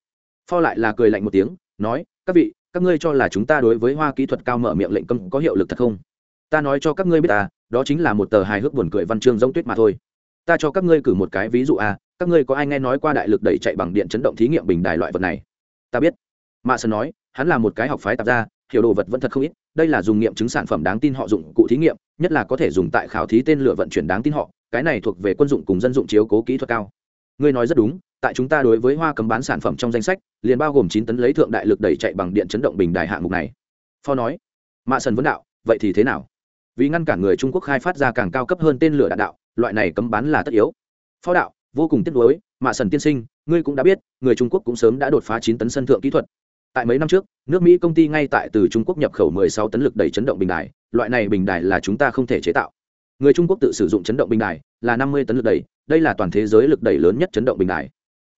pho lại là cười lạnh một tiếng, nói, các vị, các ngươi cho là chúng ta đối với hoa kỹ thuật cao mở miệng lệnh cấm có hiệu lực thật không? Ta nói cho các ngươi biết ta đó chính là một tờ hài hước buồn cười văn chương giống tuyết mà thôi ta cho các ngươi cử một cái ví dụ a, các ngươi có ai nghe nói qua đại lực đẩy chạy bằng điện chấn động thí nghiệm bình đài loại vật này? Ta biết. Mạ sơn nói, hắn là một cái học phái tạp gia, hiểu đồ vật vẫn thật không ít, đây là dùng nghiệm chứng sản phẩm đáng tin họ dụng cụ thí nghiệm, nhất là có thể dùng tại khảo thí tên lửa vận chuyển đáng tin họ, cái này thuộc về quân dụng cùng dân dụng chiếu cố kỹ thuật cao. Ngươi nói rất đúng, tại chúng ta đối với hoa cấm bán sản phẩm trong danh sách, liền bao gồm chín tấn lấy thượng đại lực đẩy chạy bằng điện chấn động bình đài hạng mục này. Phó nói. Mạ sơn vấn đạo, vậy thì thế nào? Vì ngăn cản người trung quốc khai phát ra càng cao cấp hơn tên lửa đạn đạo, loại này cấm bán là tất yếu. Phó đạo, vô cùng tiếc nuối, mạ sần tiên sinh, ngươi cũng đã biết, người trung quốc cũng sớm đã đột phá chín tấn sân thượng kỹ thuật. Tại mấy năm trước, nước mỹ công ty ngay tại từ trung quốc nhập khẩu 16 tấn lực đẩy chấn động bình đài, loại này bình đài là chúng ta không thể chế tạo. Người trung quốc tự sử dụng chấn động bình đài là 50 tấn lực đẩy, đây là toàn thế giới lực đẩy lớn nhất chấn động bình đài.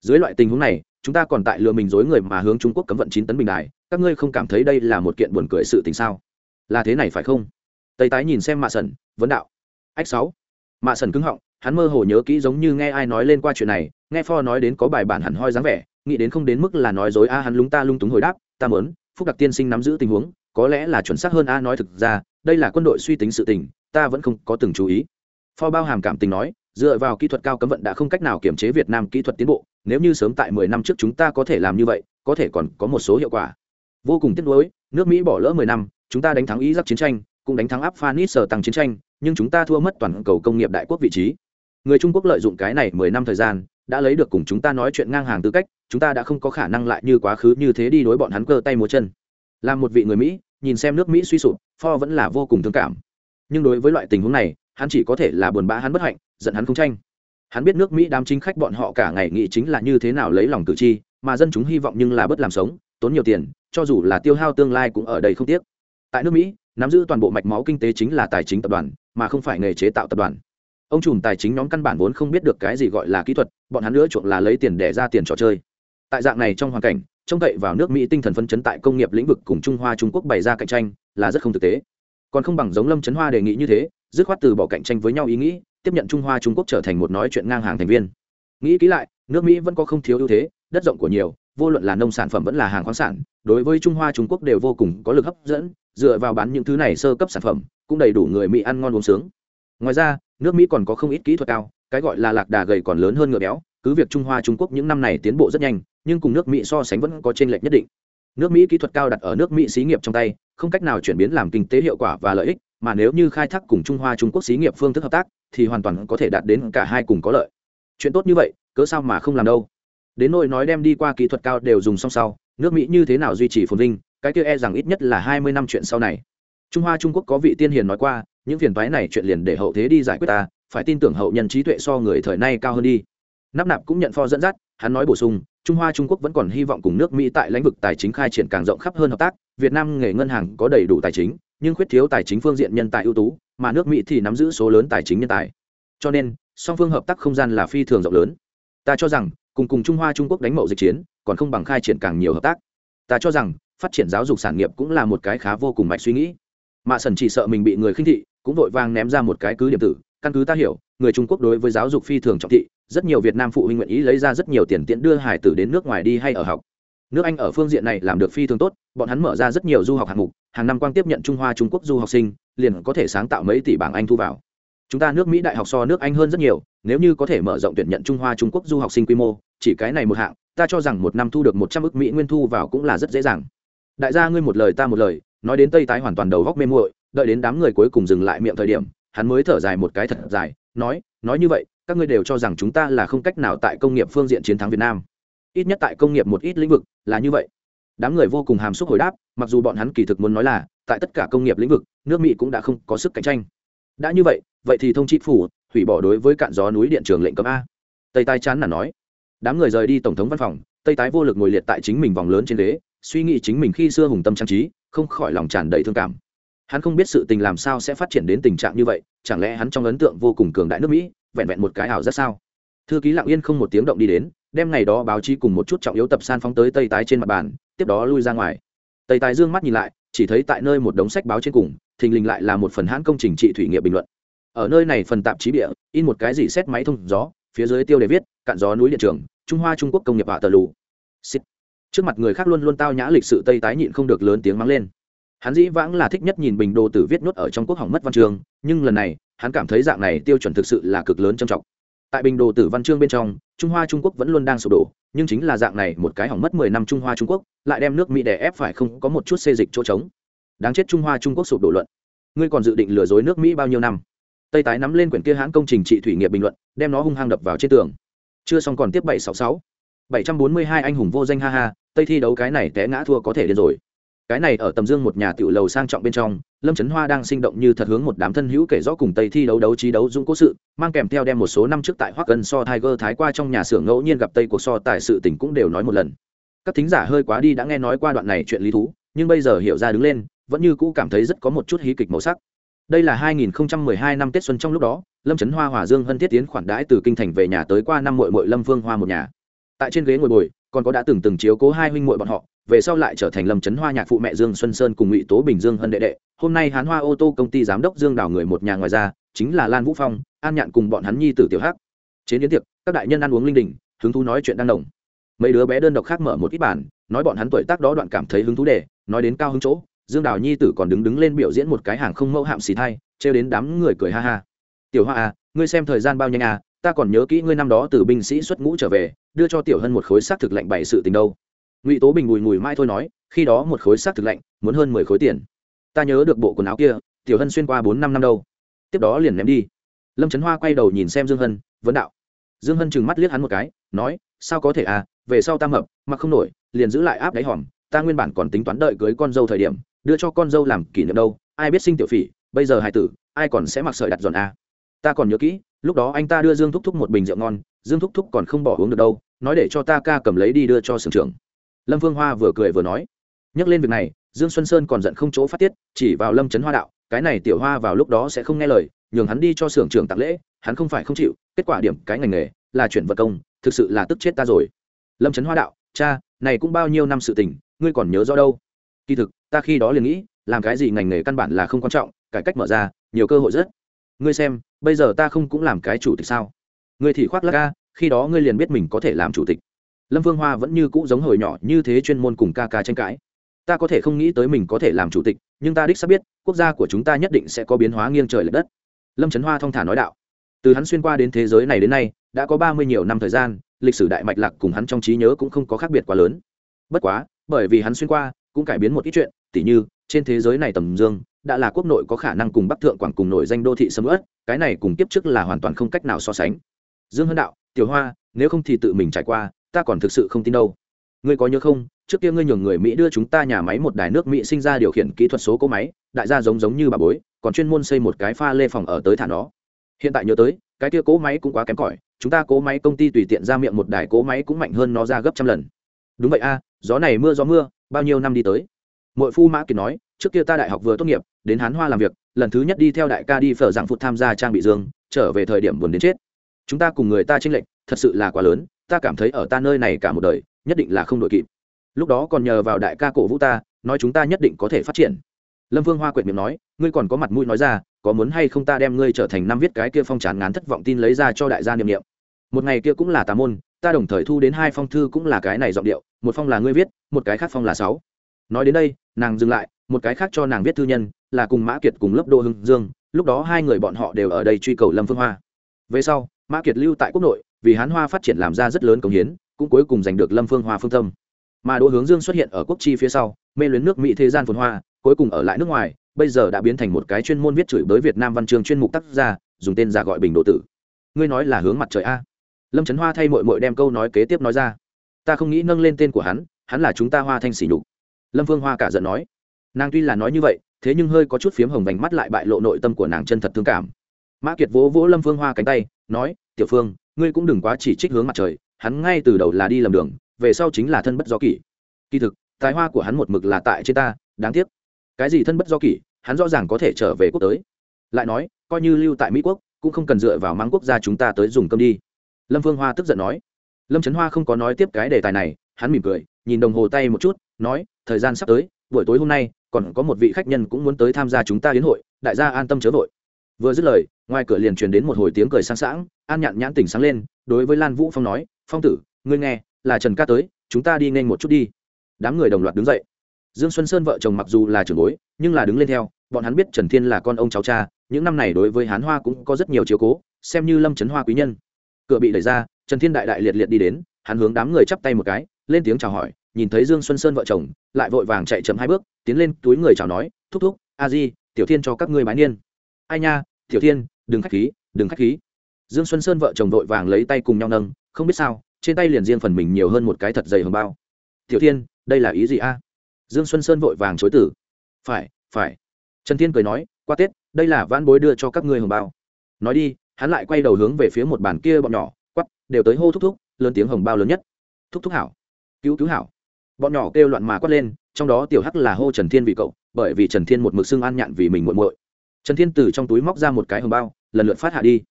Dưới loại tình huống này, chúng ta còn tại lừa mình dối người mà hướng trung quốc cấm vận 9 tấn bình đài, các ngươi không cảm thấy đây là một kiện buồn cười sự tình sao? Là thế này phải không? Tây tái nhìn xem mạ sần, vấn đạo. Ách sáu. Mạ sần cứng họng, hắn mơ hồ nhớ kỹ giống như nghe ai nói lên qua chuyện này, nghe pho nói đến có bài bản hẳn hoi dáng vẻ, nghĩ đến không đến mức là nói dối a, hắn lúng ta lung túng hồi đáp, ta mớn phúc đặc tiên sinh nắm giữ tình huống, có lẽ là chuẩn xác hơn a nói thực ra, đây là quân đội suy tính sự tình, ta vẫn không có từng chú ý. Pho bao hàm cảm tình nói, dựa vào kỹ thuật cao cấm vận đã không cách nào kiểm chế việt nam kỹ thuật tiến bộ, nếu như sớm tại mười năm trước chúng ta có thể làm như vậy, có thể còn có một số hiệu quả. Vô cùng tiếc nuối, nước mỹ bỏ lỡ mười năm, chúng ta đánh thắng ý giáp chiến tranh cũng đánh thắng áp phanis sở tăng chiến tranh, nhưng chúng ta thua mất toàn cầu công nghiệp đại quốc vị trí. Người trung quốc lợi dụng cái này mười năm thời gian, đã lấy được cùng chúng ta nói chuyện ngang hàng tư cách, chúng ta đã không có khả năng lại như quá khứ như thế đi đối bọn hắn cơ tay múa chân. Làm một vị người mỹ, nhìn xem nước mỹ suy sụp pho vẫn là vô cùng thương cảm. Nhưng đối với loại tình huống này, hắn chỉ có thể là buồn bã hắn bất hạnh, giận hắn không tranh. Hắn biết nước mỹ đám chính khách bọn họ cả ngày nghĩ chính là như thế nào lấy lòng cử tri, mà dân chúng hy vọng nhưng là bất làm sống, tốn nhiều tiền, cho dù là tiêu hao tương lai cũng ở đây không tiếc. Tại nước mỹ nắm giữ toàn bộ mạch máu kinh tế chính là tài chính tập đoàn, mà không phải nghề chế tạo tập đoàn. Ông trùm tài chính nhóm căn bản vốn không biết được cái gì gọi là kỹ thuật, bọn hắn nữa chuộng là lấy tiền để ra tiền trò chơi. Tại dạng này trong hoàn cảnh, trông cậy vào nước mỹ tinh thần phân chấn tại công nghiệp lĩnh vực cùng trung hoa trung quốc bày ra cạnh tranh, là rất không thực tế. Còn không bằng giống lâm trấn hoa đề nghị như thế, dứt khoát từ bỏ cạnh tranh với nhau ý nghĩ, tiếp nhận trung hoa trung quốc trở thành một nói chuyện ngang hàng thành viên. Nghĩ kỹ lại, nước mỹ vẫn có không thiếu ưu thế, đất rộng của nhiều, vô luận là nông sản phẩm vẫn là hàng khoáng sản đối với trung hoa trung quốc đều vô cùng có lực hấp dẫn, dựa vào bán những thứ này sơ cấp sản phẩm, cũng đầy đủ người mỹ ăn ngon uống sướng. Ngoài ra, nước mỹ còn có không ít kỹ thuật cao, cái gọi là lạc đà gầy còn lớn hơn ngựa béo, cứ việc trung hoa trung quốc những năm này tiến bộ rất nhanh, nhưng cùng nước mỹ so sánh vẫn có t r ê n lệch nhất định. Nước mỹ kỹ thuật cao đặt ở nước mỹ xí nghiệp trong tay, không cách nào chuyển biến làm kinh tế hiệu quả và lợi ích, mà nếu như khai thác cùng trung hoa trung quốc xí nghiệp phương thức hợp tác, thì hoàn toàn có thể đạt đến cả hai cùng có lợi. Chuyện tốt như vậy, cớ sao mà không làm đâu? Đến nỗi nói đem đi qua kỹ thuật cao đều dùng song sau nước mỹ như thế nào duy trì phồn vinh cái kia e rằng ít nhất là hai mươi năm chuyện sau này trung hoa trung quốc có vị tiên hiền nói qua những phiền toái này chuyện liền để hậu thế đi giải quyết ta phải tin tưởng hậu nhân trí tuệ so người thời nay cao hơn đi nắp nạp cũng nhận pho dẫn dắt hắn nói bổ sung trung hoa trung quốc vẫn còn hy vọng cùng nước mỹ tại lĩnh vực tài chính khai triển càng rộng khắp hơn hợp tác việt nam nghề ngân hàng có đầy đủ tài chính nhưng khuyết thiếu tài chính phương diện nhân tài ưu tú mà nước mỹ thì nắm giữ số lớn tài chính nhân tài cho nên song phương hợp tác không gian là phi thường rộng lớn ta cho rằng cùng cùng trung hoa trung quốc đánh mậu dịch chiến, còn không bằng khai triển càng nhiều hợp tác. Ta cho rằng, phát triển giáo dục sản nghiệp cũng là một cái khá vô cùng mạch suy nghĩ. Mạ sần chỉ sợ mình bị người khinh thị, cũng vội vàng ném ra một cái cứ điểm tử. Căn cứ ta hiểu, người trung quốc đối với giáo dục phi thường trọng thị, rất nhiều việt nam phụ huynh nguyện ý lấy ra rất nhiều tiền tiện đưa hải tử đến nước ngoài đi hay ở học. Nước anh ở phương diện này làm được phi thường tốt, bọn hắn mở ra rất nhiều du học hạng mục, hàng năm quang tiếp nhận trung hoa trung quốc du học sinh, liền có thể sáng tạo mấy tỷ bảng anh thu vào. Chúng ta nước mỹ đại học so nước anh hơn rất nhiều nếu như có thể mở rộng tuyển nhận trung hoa, trung quốc du học sinh quy mô, chỉ cái này một hạng, ta cho rằng một năm thu được một trăm ước mỹ nguyên thu vào cũng là rất dễ dàng. Đại gia ngươi một lời ta một lời, nói đến tây tái hoàn toàn đầu góc mê muội, đợi đến đám người cuối cùng dừng lại miệng thời điểm, hắn mới thở dài một cái thật dài, nói nói như vậy, các ngươi đều cho rằng chúng ta là không cách nào tại công nghiệp phương diện chiến thắng việt nam. Ít nhất tại công nghiệp một ít lĩnh vực là như vậy. Đám người vô cùng hàm xúc hồi đáp, mặc dù bọn hắn kỳ thực muốn nói là, tại tất cả công nghiệp lĩnh vực, nước mỹ cũng đã không có sức cạnh tranh. Đã như vậy vậy thì thông chi phủ hủy bỏ đối với cạn gió núi điện trường lệnh cấm a. Tây tái chán là nói. Đám người rời đi tổng thống văn phòng, tây tái vô lực ngồi liệt tại chính mình vòng lớn trên ghế, suy nghĩ chính mình khi xưa hùng tâm trang trí, không khỏi lòng tràn đầy thương cảm. Hắn không biết sự tình làm sao sẽ phát triển đến tình trạng như vậy, chẳng lẽ hắn trong ấn tượng vô cùng cường đại nước mỹ, vẹn vẹn một cái ảo ra sao? Thư ký lặng yên không một tiếng động đi đến, đem ngày đó báo chí cùng một chút trọng yếu tập san phóng tới tây tái trên mặt bàn, tiếp đó lui ra ngoài. Tây tái dương mắt nhìn lại, chỉ thấy tại nơi một đống sách báo trên cùng, thình lình lại là một phần hãn công trình trị thủy nghiệp bình luận ở nơi này phần tạp chí địa, in một cái gì xét máy thông gió, phía dưới tiêu đề viết, cạn gió núi điện trường, trung hoa trung quốc công nghiệp hạ tờ lù. Xịt. trước mặt người khác luôn luôn tao nhã lịch sự tây tái nhịn không được lớn tiếng mắng lên. Hắn dĩ vãng là thích nhất nhìn bình đồ tử viết nốt ở trong quốc hỏng mất văn chương, nhưng lần này, hắn cảm thấy dạng này tiêu chuẩn thực sự là cực lớn trầm trọng. Tại bình đồ tử văn chương bên trong, trung hoa trung quốc vẫn luôn đang sụp đổ, nhưng chính là dạng này một cái hỏng mất mười năm trung hoa trung quốc, lại đem nước mỹ đè ép phải không có một chút xê dịch chỗ trống. Đáng chết trung hoa trung quốc sụp đổ luận. Ngươi còn dự định lừa dối nước mỹ bao nhiêu năm? Tây tái nắm lên quyển kia hãng công trình trị thủy nghiệp bình luận, đem nó hung hăng đập vào trên tường. Chưa xong còn tiếp bảy sáu sáu. bảy trăm bốn mươi hai anh hùng vô danh, ha ha, tây thi đấu cái này té ngã thua có thể đến rồi. Cái này ở tầm dương một nhà tiểu lầu sang trọng bên trong, lâm trấn hoa đang sinh động như thật hướng một đám thân hữu kể rõ cùng tây thi đấu đấu trí đấu dũng cố sự, mang kèm theo đem một số năm trước tại hoắc cân so tiger thái qua trong nhà xưởng ngẫu nhiên gặp tây cuộc so tài sự tình cũng đều nói một lần. Các thính giả hơi quá đi đã nghe nói qua đoạn này chuyện lý thú, nhưng bây giờ hiểu ra đứng lên, vẫn như cũ cảm thấy rất có một chút hí kịch màu sắc đây là 2012 năm tết xuân trong lúc đó, lâm trấn hoa, hòa dương hân thiết tiến khoản đãi từ kinh thành về nhà tới qua năm muội muội lâm phương hoa một nhà. Tại trên ghế ngồi bồi, còn có đã từng từng chiếu cố hai huynh muội bọn họ, về sau lại trở thành lâm trấn hoa nhạc phụ mẹ dương xuân sơn cùng ngụy tố bình dương hân đệ đệ. Hôm nay hán hoa ô tô công ty giám đốc dương đào người một nhà ngoài ra, chính là lan vũ phong, an nhạn cùng bọn hắn nhi tử tiểu hắc. Chế yến tiệc, các đại nhân ăn uống linh đình, hứng thú nói chuyện đang đồng. Mấy đứa bé đơn độc khác mở một ít bản nói bọn hắn tuổi tác đó đoạn cảm thấy hứng thú để, nói đến cao hứng chỗ dương đào nhi tử còn đứng đứng lên biểu diễn một cái hàng không mẫu hạm xì thai, trêu đến đám người cười ha ha. Tiểu hoa à ngươi xem thời gian bao nhanh à ta còn nhớ kỹ ngươi năm đó từ binh sĩ xuất ngũ trở về, đưa cho tiểu hân một khối xác thực lạnh bày sự tình đâu. Ngụy tố bình bùi mùi mai thôi nói, khi đó một khối xác thực lạnh, muốn hơn mười khối tiền. Ta nhớ được bộ quần áo kia, tiểu hân xuyên qua bốn năm năm đâu. Tiếp đó liền ném đi. Lâm trấn hoa quay đầu nhìn xem dương hân, vấn đạo. Dương hân chừng mắt liếc hắn một cái, nói, sao có thể à về sau ta mập mà không nổi, liền giữ lại áp đáy hòm, ta nguyên bản còn tính toán đợi cưới con dâu thời điểm đưa cho con dâu làm kỷ niệm đâu, ai biết sinh tiểu phỉ, bây giờ hai tử, ai còn sẽ mặc sợi đặt giòn a? ta còn nhớ kỹ, lúc đó anh ta đưa dương thúc thúc một bình rượu ngon, dương thúc thúc còn không bỏ uống được đâu, nói để cho ta ca cầm lấy đi đưa cho sưởng trưởng. Lâm vương hoa vừa cười vừa nói. Nhắc lên việc này, dương xuân sơn còn giận không chỗ phát tiết, chỉ vào lâm trấn hoa đạo, cái này tiểu hoa vào lúc đó sẽ không nghe lời, nhường hắn đi cho sưởng trưởng tặng lễ, hắn không phải không chịu, kết quả điểm cái ngành nghề, là chuyển vật công, thực sự là tức chết ta rồi. Lâm trấn hoa đạo, cha, này cũng bao nhiêu năm sự tình, ngươi còn nhớ rõ đâu? Kỳ thực, ta khi đó liền nghĩ, làm cái gì ngành nghề căn bản là không quan trọng, cải cách mở ra, nhiều cơ hội rất. Ngươi xem, bây giờ ta không cũng làm cái chủ tịch sao? Ngươi thì khoác lắc ca, khi đó ngươi liền biết mình có thể làm chủ tịch. Lâm vương hoa vẫn như cũ giống hồi nhỏ như thế chuyên môn cùng ca ca tranh cãi. Ta có thể không nghĩ tới mình có thể làm chủ tịch, nhưng ta đích sắp biết, quốc gia của chúng ta nhất định sẽ có biến hóa nghiêng trời l ệ đất. Lâm trấn hoa thong thả nói đạo. Từ hắn xuyên qua đến thế giới này đến nay, đã có ba mươi nhiều năm thời gian, lịch sử đại mạch lạc cùng hắn trong trí nhớ cũng không có khác biệt quá lớn. Bất quá, bởi vì hắn xuyên qua cũng cải biến một ít chuyện, tỉ như, trên thế giới này tầm dương đã là quốc nội có khả năng cùng bắc thượng quảng cùng nổi danh đô thị sầm ớt cái này cùng tiếp trước là hoàn toàn không cách nào so sánh. Dương hân đạo, tiểu hoa, nếu không thì tự mình trải qua, ta còn thực sự không tin đâu. Ngươi có nhớ không, trước kia ngươi nhường người mỹ đưa chúng ta nhà máy một đài nước mỹ sinh ra điều khiển kỹ thuật số cỗ máy, đại gia giống giống như bà bối, còn chuyên môn xây một cái pha lê phòng ở tới thả nó. Hiện tại nhớ tới, cái kia cỗ máy cũng quá kém cỏi, chúng ta cỗ máy công ty tùy tiện ra miệng một đài cỗ máy cũng mạnh hơn nó ra gấp trăm lần. Đúng vậy a, gió này mưa gió mưa bao nhiêu năm đi tới. Mỗi phu mã kiệt nói, trước kia ta đại học vừa tốt nghiệp, đến hán hoa làm việc, lần thứ nhất đi theo đại ca đi phở giảng phụ tham gia trang bị dương, trở về thời điểm buồn đến chết. Chúng ta cùng người ta tranh lệch, thật sự là quá lớn, ta cảm thấy ở ta nơi này cả một đời, nhất định là không đội kịp. Lúc đó còn nhờ vào đại ca cổ vũ ta, nói chúng ta nhất định có thể phát triển. Lâm vương hoa quyệt miệng nói, ngươi còn có mặt mũi nói ra, có muốn hay không ta đem ngươi trở thành năm viết cái kia phong trán ngán thất vọng tin lấy ra cho đại gia niệm niệm. Một ngày kia cũng là tà môn ta đồng thời thu đến hai phong thư cũng là cái này giọng điệu, một phong là ngươi viết, một cái khác phong là sáu. Nói đến đây, nàng dừng lại, một cái khác cho nàng viết thư nhân, là cùng mã kiệt cùng lớp đô hưng dương, lúc đó hai người bọn họ đều ở đây truy cầu lâm phương hoa. Về sau, mã kiệt lưu tại quốc nội, vì hán hoa phát triển làm ra rất lớn công hiến, cũng cuối cùng giành được lâm phương hoa phương tâm. Mà đỗ hướng dương xuất hiện ở quốc chi phía sau, mê luyến nước mỹ thế gian phồn hoa, cuối cùng ở lại nước ngoài, bây giờ đã biến thành một cái chuyên môn viết chửi bới việt nam văn chương chuyên mục tác gia, dùng tên giả gọi bình độ tử. Ngươi nói là hướng mặt trời a lâm trấn hoa thay mội mội đem câu nói kế tiếp nói ra ta không nghĩ nâng lên tên của hắn hắn là chúng ta hoa thanh Sỉ nhục lâm Vương hoa cả giận nói nàng tuy là nói như vậy thế nhưng hơi có chút phiếm hồng vành mắt lại bại lộ nội tâm của nàng chân thật thương cảm mã kiệt vỗ vỗ lâm Vương hoa cánh tay nói tiểu phương ngươi cũng đừng quá chỉ trích hướng mặt trời hắn ngay từ đầu là đi lầm đường về sau chính là thân bất do kỷ kỳ thực tài hoa của hắn một mực là tại trên ta đáng tiếc cái gì thân bất do kỷ hắn rõ ràng có thể trở về quốc tới lại nói coi như lưu tại mỹ quốc cũng không cần dựa vào Mang quốc gia chúng ta tới dùng cơm đi lâm phương hoa tức giận nói. Lâm trấn hoa không có nói tiếp cái đề tài này, hắn mỉm cười, nhìn đồng hồ tay một chút, nói, thời gian sắp tới, buổi tối hôm nay, còn có một vị khách nhân cũng muốn tới tham gia chúng ta đến hội, đại gia an tâm chớ vội. Vừa dứt lời, ngoài cửa liền truyền đến một hồi tiếng cười sang sảng, an nhạn nhãn tỉnh sáng lên, đối với lan vũ phong nói, phong tử, ngươi nghe, là trần ca tới, chúng ta đi nhanh một chút đi. Đám người đồng loạt đứng dậy. Dương xuân sơn vợ chồng mặc dù là trưởng bối, nhưng là đứng lên theo, bọn hắn biết trần thiên là con ông cháu cha, những năm này đối với hán hoa cũng có rất nhiều chiếu cố, xem như lâm trấn hoa quý nhân cửa bị đẩy ra, trần thiên đại đại liệt liệt đi đến, hắn hướng đám người chắp tay một cái, lên tiếng chào hỏi, nhìn thấy dương xuân sơn vợ chồng, lại vội vàng chạy chậm hai bước, tiến lên túi người chào nói, thúc thúc, a di, tiểu thiên cho các ngươi bái niên. Ai nha, tiểu thiên, đừng khách khí, đừng khách khí. Dương xuân sơn vợ chồng vội vàng lấy tay cùng nhau nâng, không biết sao, trên tay liền riêng phần mình nhiều hơn một cái thật dày hồng bao. Tiểu thiên, đây là ý gì a? Dương xuân sơn vội vàng chối tử phải phải. Trần thiên cười nói, qua tết, đây là vãn bối đưa cho các ngươi hồng bao. Nói đi hắn lại quay đầu hướng về phía một bàn kia bọn nhỏ, quắp, đều tới hô thúc thúc, lớn tiếng hồng bao lớn nhất. Thúc thúc hảo. Cứu cứu hảo. Bọn nhỏ kêu loạn mà quát lên, trong đó tiểu hắc là hô trần thiên vì cậu, bởi vì trần thiên một mực xưng an nhạn vì mình muộn muội. Trần thiên từ trong túi móc ra một cái hồng bao, lần lượt phát hạ đi.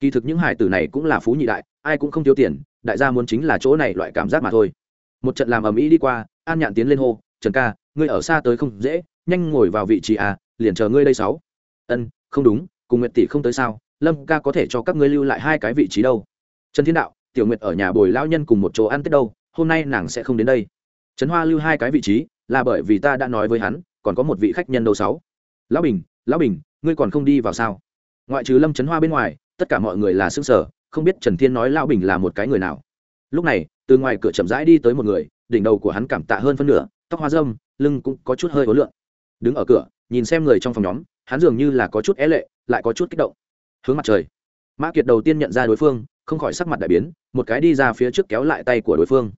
Kỳ thực những hải tử này cũng là phú nhị đại, ai cũng không thiếu tiền, đại gia muốn chính là chỗ này loại cảm giác mà thôi. Một trận làm ầm ĩ đi qua, an nhạn tiến lên hô, trần ca, ngươi ở xa tới không dễ, nhanh ngồi vào vị trí à liền chờ ngươi đây sáu. Ân, không đúng, cùng nguyệt tỷ không tới sao? Lâm ca có thể cho các ngươi lưu lại hai cái vị trí đâu? Trần thiên đạo, tiểu nguyệt ở nhà bồi lao nhân cùng một chỗ ăn tết đâu, hôm nay nàng sẽ không đến đây. Trấn hoa lưu hai cái vị trí, là bởi vì ta đã nói với hắn, còn có một vị khách nhân đâu sáu. Lão bình lão bình, ngươi còn không đi vào sao? Ngoại trừ lâm trấn hoa bên ngoài, tất cả mọi người là xương sở không biết trần thiên nói lão bình là một cái người nào. Lúc này, từ ngoài cửa chậm rãi đi tới một người, đỉnh đầu của hắn cảm tạ hơn phân nửa, tóc hoa dâm lưng cũng có chút hơi hối lượng đứng ở cửa, nhìn xem người trong phòng nhóm, hắn dường như là có chút é lệ, lại có chút kích động hướng mặt trời. Mã kiệt đầu tiên nhận ra đối phương, không khỏi sắc mặt đại biến, một cái đi ra phía trước kéo lại tay của đối phương.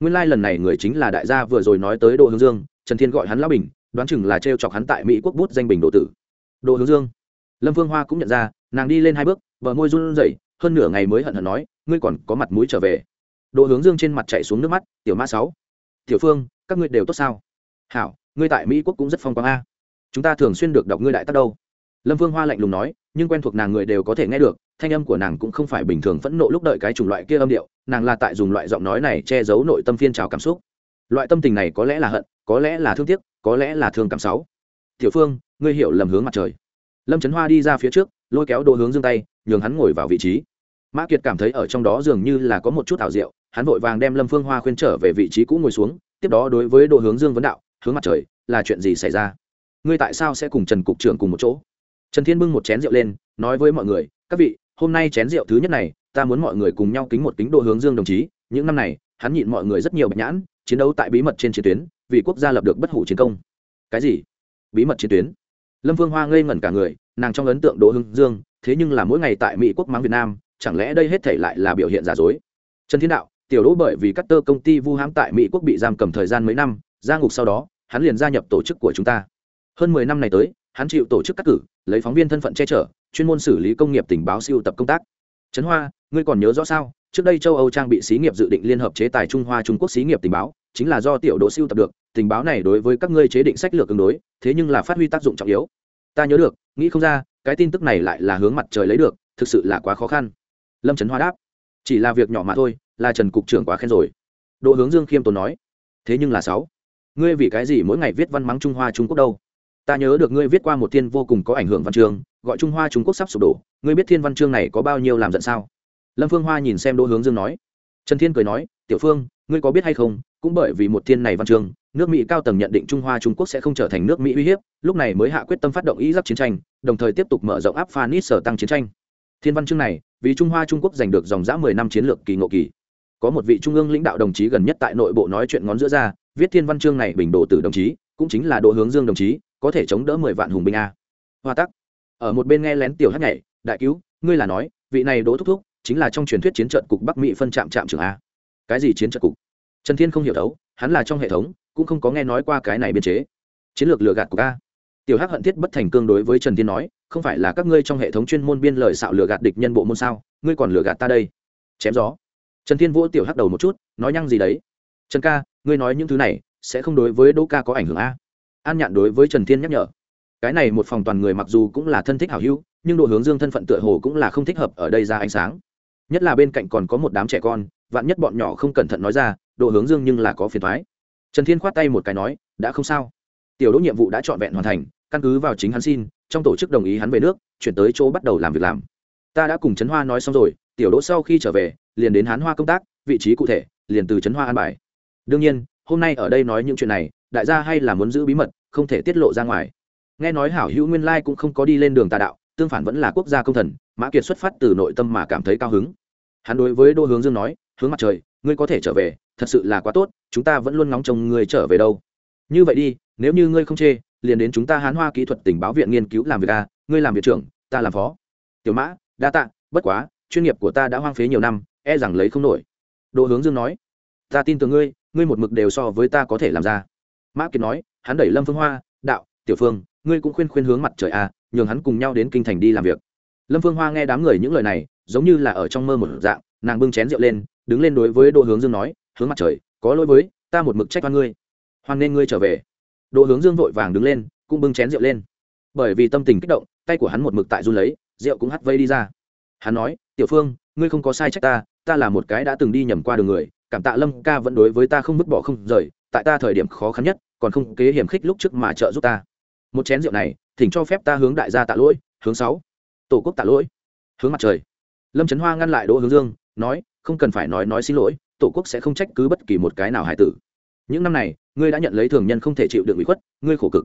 Nguyên lai、like、lần này người chính là đại gia vừa rồi nói tới đỗ hướng dương, trần thiên gọi hắn lão bình, đoán chừng là t r e o chọc hắn tại mỹ quốc bút danh bình độ tử. Đỗ hướng dương. Lâm vương hoa cũng nhận ra, nàng đi lên hai bước vợ môi run rẩy, hơn nửa ngày mới hận hận nói, ngươi còn có mặt mũi trở về. Đỗ hướng dương trên mặt chạy xuống nước mắt, tiểu mã sáu, tiểu phương, các ngươi đều tốt sao? Hảo, ngươi tại mỹ quốc cũng rất phong quang a. Chúng ta thường xuyên được đọc ngươi đại tắc đâu. Lâm vương hoa lạnh lùng nói nhưng quen thuộc nàng người đều có thể nghe được, thanh âm của nàng cũng không phải bình thường phẫn nộ lúc đợi cái chủng loại kia âm điệu, nàng là tại dùng loại giọng nói này che giấu nội tâm phiên trào cảm xúc. Loại tâm tình này có lẽ là hận, có lẽ là thương tiếc, có lẽ là thương cảm sáu tiểu phương, ngươi hiểu lầm hướng mặt trời. Lâm trấn hoa đi ra phía trước, lôi kéo đồ hướng dương tay, nhường hắn ngồi vào vị trí. Mã kiệt cảm thấy ở trong đó dường như là có một chút ảo diệu, hắn vội vàng đem lâm phương hoa khuyên trở về vị trí cũ ngồi xuống, tiếp đó đối với đồ hướng dương vấn đạo, hướng mặt trời, là chuyện gì xảy ra? Ngươi tại sao sẽ cùng trần cục trưởng cùng một chỗ? Trần thiên bưng một chén rượu lên, nói với mọi người, các vị, hôm nay chén rượu thứ nhất này, ta muốn mọi người cùng nhau kính một kính đỗ hướng dương đồng chí. Những năm này, hắn nhịn mọi người rất nhiều bạch nhãn, chiến đấu tại bí mật trên chiến tuyến, vì quốc gia lập được bất hủ chiến công. Cái gì? Bí mật chiến tuyến? Lâm vương hoa ngây ngẩn cả người, nàng trong ấn tượng đỗ Hưng dương, thế nhưng là mỗi ngày tại mỹ quốc mắng việt nam, chẳng lẽ đây hết thể lại là biểu hiện giả dối? Trần thiên đạo, tiểu đỗ bởi vì cắt tơ công ty vu hãm tại mỹ quốc bị giam cầm thời gian mấy năm, ra ngục sau đó, hắn liền gia nhập tổ chức của chúng ta. Hơn mười năm này tới hắn chịu tổ chức cắt cử, lấy phóng viên thân phận che chở, chuyên môn xử lý công nghiệp tình báo siêu tập công tác. Trấn hoa, ngươi còn nhớ rõ sao? Trước đây châu âu trang bị xí nghiệp dự định liên hợp chế tài trung hoa trung quốc xí nghiệp tình báo, chính là do tiểu đỗ siêu tập được, tình báo này đối với các ngươi chế định sách lược tương đối, thế nhưng là phát huy tác dụng trọng yếu. Ta nhớ được, nghĩ không ra, cái tin tức này lại là hướng mặt trời lấy được, thực sự là quá khó khăn. Lâm trấn hoa đáp. Chỉ là việc nhỏ mà thôi, là trần cục trưởng quá khen rồi. Đỗ hướng dương khiêm tốn nói. Thế nhưng là sáu, ngươi vì cái gì mỗi ngày viết văn mắng trung hoa trung quốc đâu? Ta nhớ được ngươi viết qua một thiên vô cùng có ảnh hưởng văn chương, gọi trung hoa trung quốc sắp sụp đổ, ngươi biết thiên văn chương này có bao nhiêu làm giận sao? Lâm phương hoa nhìn xem đỗ hướng dương nói. Trần thiên cười nói, tiểu phương, ngươi có biết hay không, cũng bởi vì một thiên này văn chương, nước mỹ cao tầng nhận định trung hoa trung quốc sẽ không trở thành nước mỹ uy hiếp, lúc này mới hạ quyết tâm phát động ý giáp chiến tranh, đồng thời tiếp tục mở rộng áp phanit sở tăng chiến tranh. Thiên văn chương này, vì trung hoa trung quốc giành được dòng giã mười năm chiến lược kỳ ngộ kỳ. Có một vị trung ương lãnh đạo đồng chí gần nhất tại nội bộ nói chuyện ngón giữa ra, viết thiên văn chương này bình đồ từ đồng chí, cũng chính là đỗ hướng dương đồng chí có thể chống đỡ mười vạn hùng binh a. Hoa tắc, ở một bên nghe lén tiểu hát nhảy, đại cứu, ngươi là nói, vị này đỗ thúc thúc chính là trong truyền thuyết chiến trận cục bắc mỹ phân trạm trạm trưởng a? Cái gì chiến trận cục? Trần thiên không hiểu đấu hắn là trong hệ thống, cũng không có nghe nói qua cái này biên chế. Chiến lược lừa gạt của ca tiểu hắc hận thiết bất thành cương đối với trần thiên nói, không phải là các ngươi trong hệ thống chuyên môn biên lời xạo lừa gạt địch nhân bộ môn sao? Ngươi còn lừa gạt ta đây? Chém gió. Trần thiên vỗ tiểu hắc đầu một chút, nói nhăng gì đấy. Trần ca, ngươi nói những thứ này sẽ không đối với đỗ ca có ảnh hưởng a an nhạn đối với trần thiên nhắc nhở. Cái này một phòng toàn người mặc dù cũng là thân thích hảo hữu, nhưng độ hướng dương thân phận tựa hồ cũng là không thích hợp ở đây ra ánh sáng. Nhất là bên cạnh còn có một đám trẻ con, vạn nhất bọn nhỏ không cẩn thận nói ra, độ hướng dương nhưng là có phiền thoái trần thiên khoát tay một cái nói, đã không sao. Tiểu đỗ nhiệm vụ đã trọn vẹn hoàn thành, căn cứ vào chính hắn xin, trong tổ chức đồng ý hắn về nước, chuyển tới chỗ bắt đầu làm việc làm. Ta đã cùng trấn hoa nói xong rồi, tiểu đỗ sau khi trở về, liền đến hán hoa công tác, vị trí cụ thể, liền từ trấn hoa an bài. Đương nhiên, hôm nay ở đây nói những chuyện này đại gia hay là muốn giữ bí mật, không thể tiết lộ ra ngoài. Nghe nói hảo hữu nguyên lai cũng không có đi lên đường tà đạo, tương phản vẫn là quốc gia công thần, mã kiệt xuất phát từ nội tâm mà cảm thấy cao hứng. Hắn đối với đô hướng dương nói, hướng mặt trời, ngươi có thể trở về, thật sự là quá tốt, chúng ta vẫn luôn ngóng trông ngươi trở về đâu. Như vậy đi, nếu như ngươi không chê, liền đến chúng ta hán hoa kỹ thuật tình báo viện nghiên cứu làm việc a, ngươi làm viện trưởng, ta làm phó. Tiểu mã, đa tạ, bất quá, chuyên nghiệp của ta đã hoang phế nhiều năm e rằng lấy không nổi. Đỗ hướng dương nói, ta tin tưởng ngươi ngươi một mực đều so với ta có thể làm ra mã kiệt nói, hắn đẩy lâm phương hoa, đạo, tiểu phương, ngươi cũng khuyên khuyên hướng mặt trời a nhường hắn cùng nhau đến kinh thành đi làm việc. Lâm phương hoa nghe đám người những lời này, giống như là ở trong mơ một dạng, nàng bưng chén rượu lên, đứng lên đối với đỗ hướng dương nói, hướng mặt trời, có lỗi với, ta một mực trách oan ngươi, hoan nên ngươi trở về. Đỗ hướng dương vội vàng đứng lên, cũng bưng chén rượu lên. Bởi vì tâm tình kích động, tay của hắn một mực tại run lấy, rượu cũng hắt vây đi ra. Hắn nói, tiểu phương, ngươi không có sai trách ta ta là một cái đã từng đi nhầm qua đường người, cảm tạ lâm ca vẫn đối với ta không vứt bỏ không rời, tại ta thời điểm khó khăn nhất còn không kế hiểm khích lúc trước mà trợ giúp ta. Một chén rượu này thỉnh cho phép ta hướng đại gia tạ lỗi hướng sáu. Tổ quốc tạ lỗi. Hướng mặt trời. Lâm trấn hoa ngăn lại đỗ hướng dương nói không cần phải nói nói xin lỗi tổ quốc sẽ không trách cứ bất kỳ một cái nào hải tử. Những năm này ngươi đã nhận lấy thường nhân không thể chịu được bị khuất ngươi khổ cực.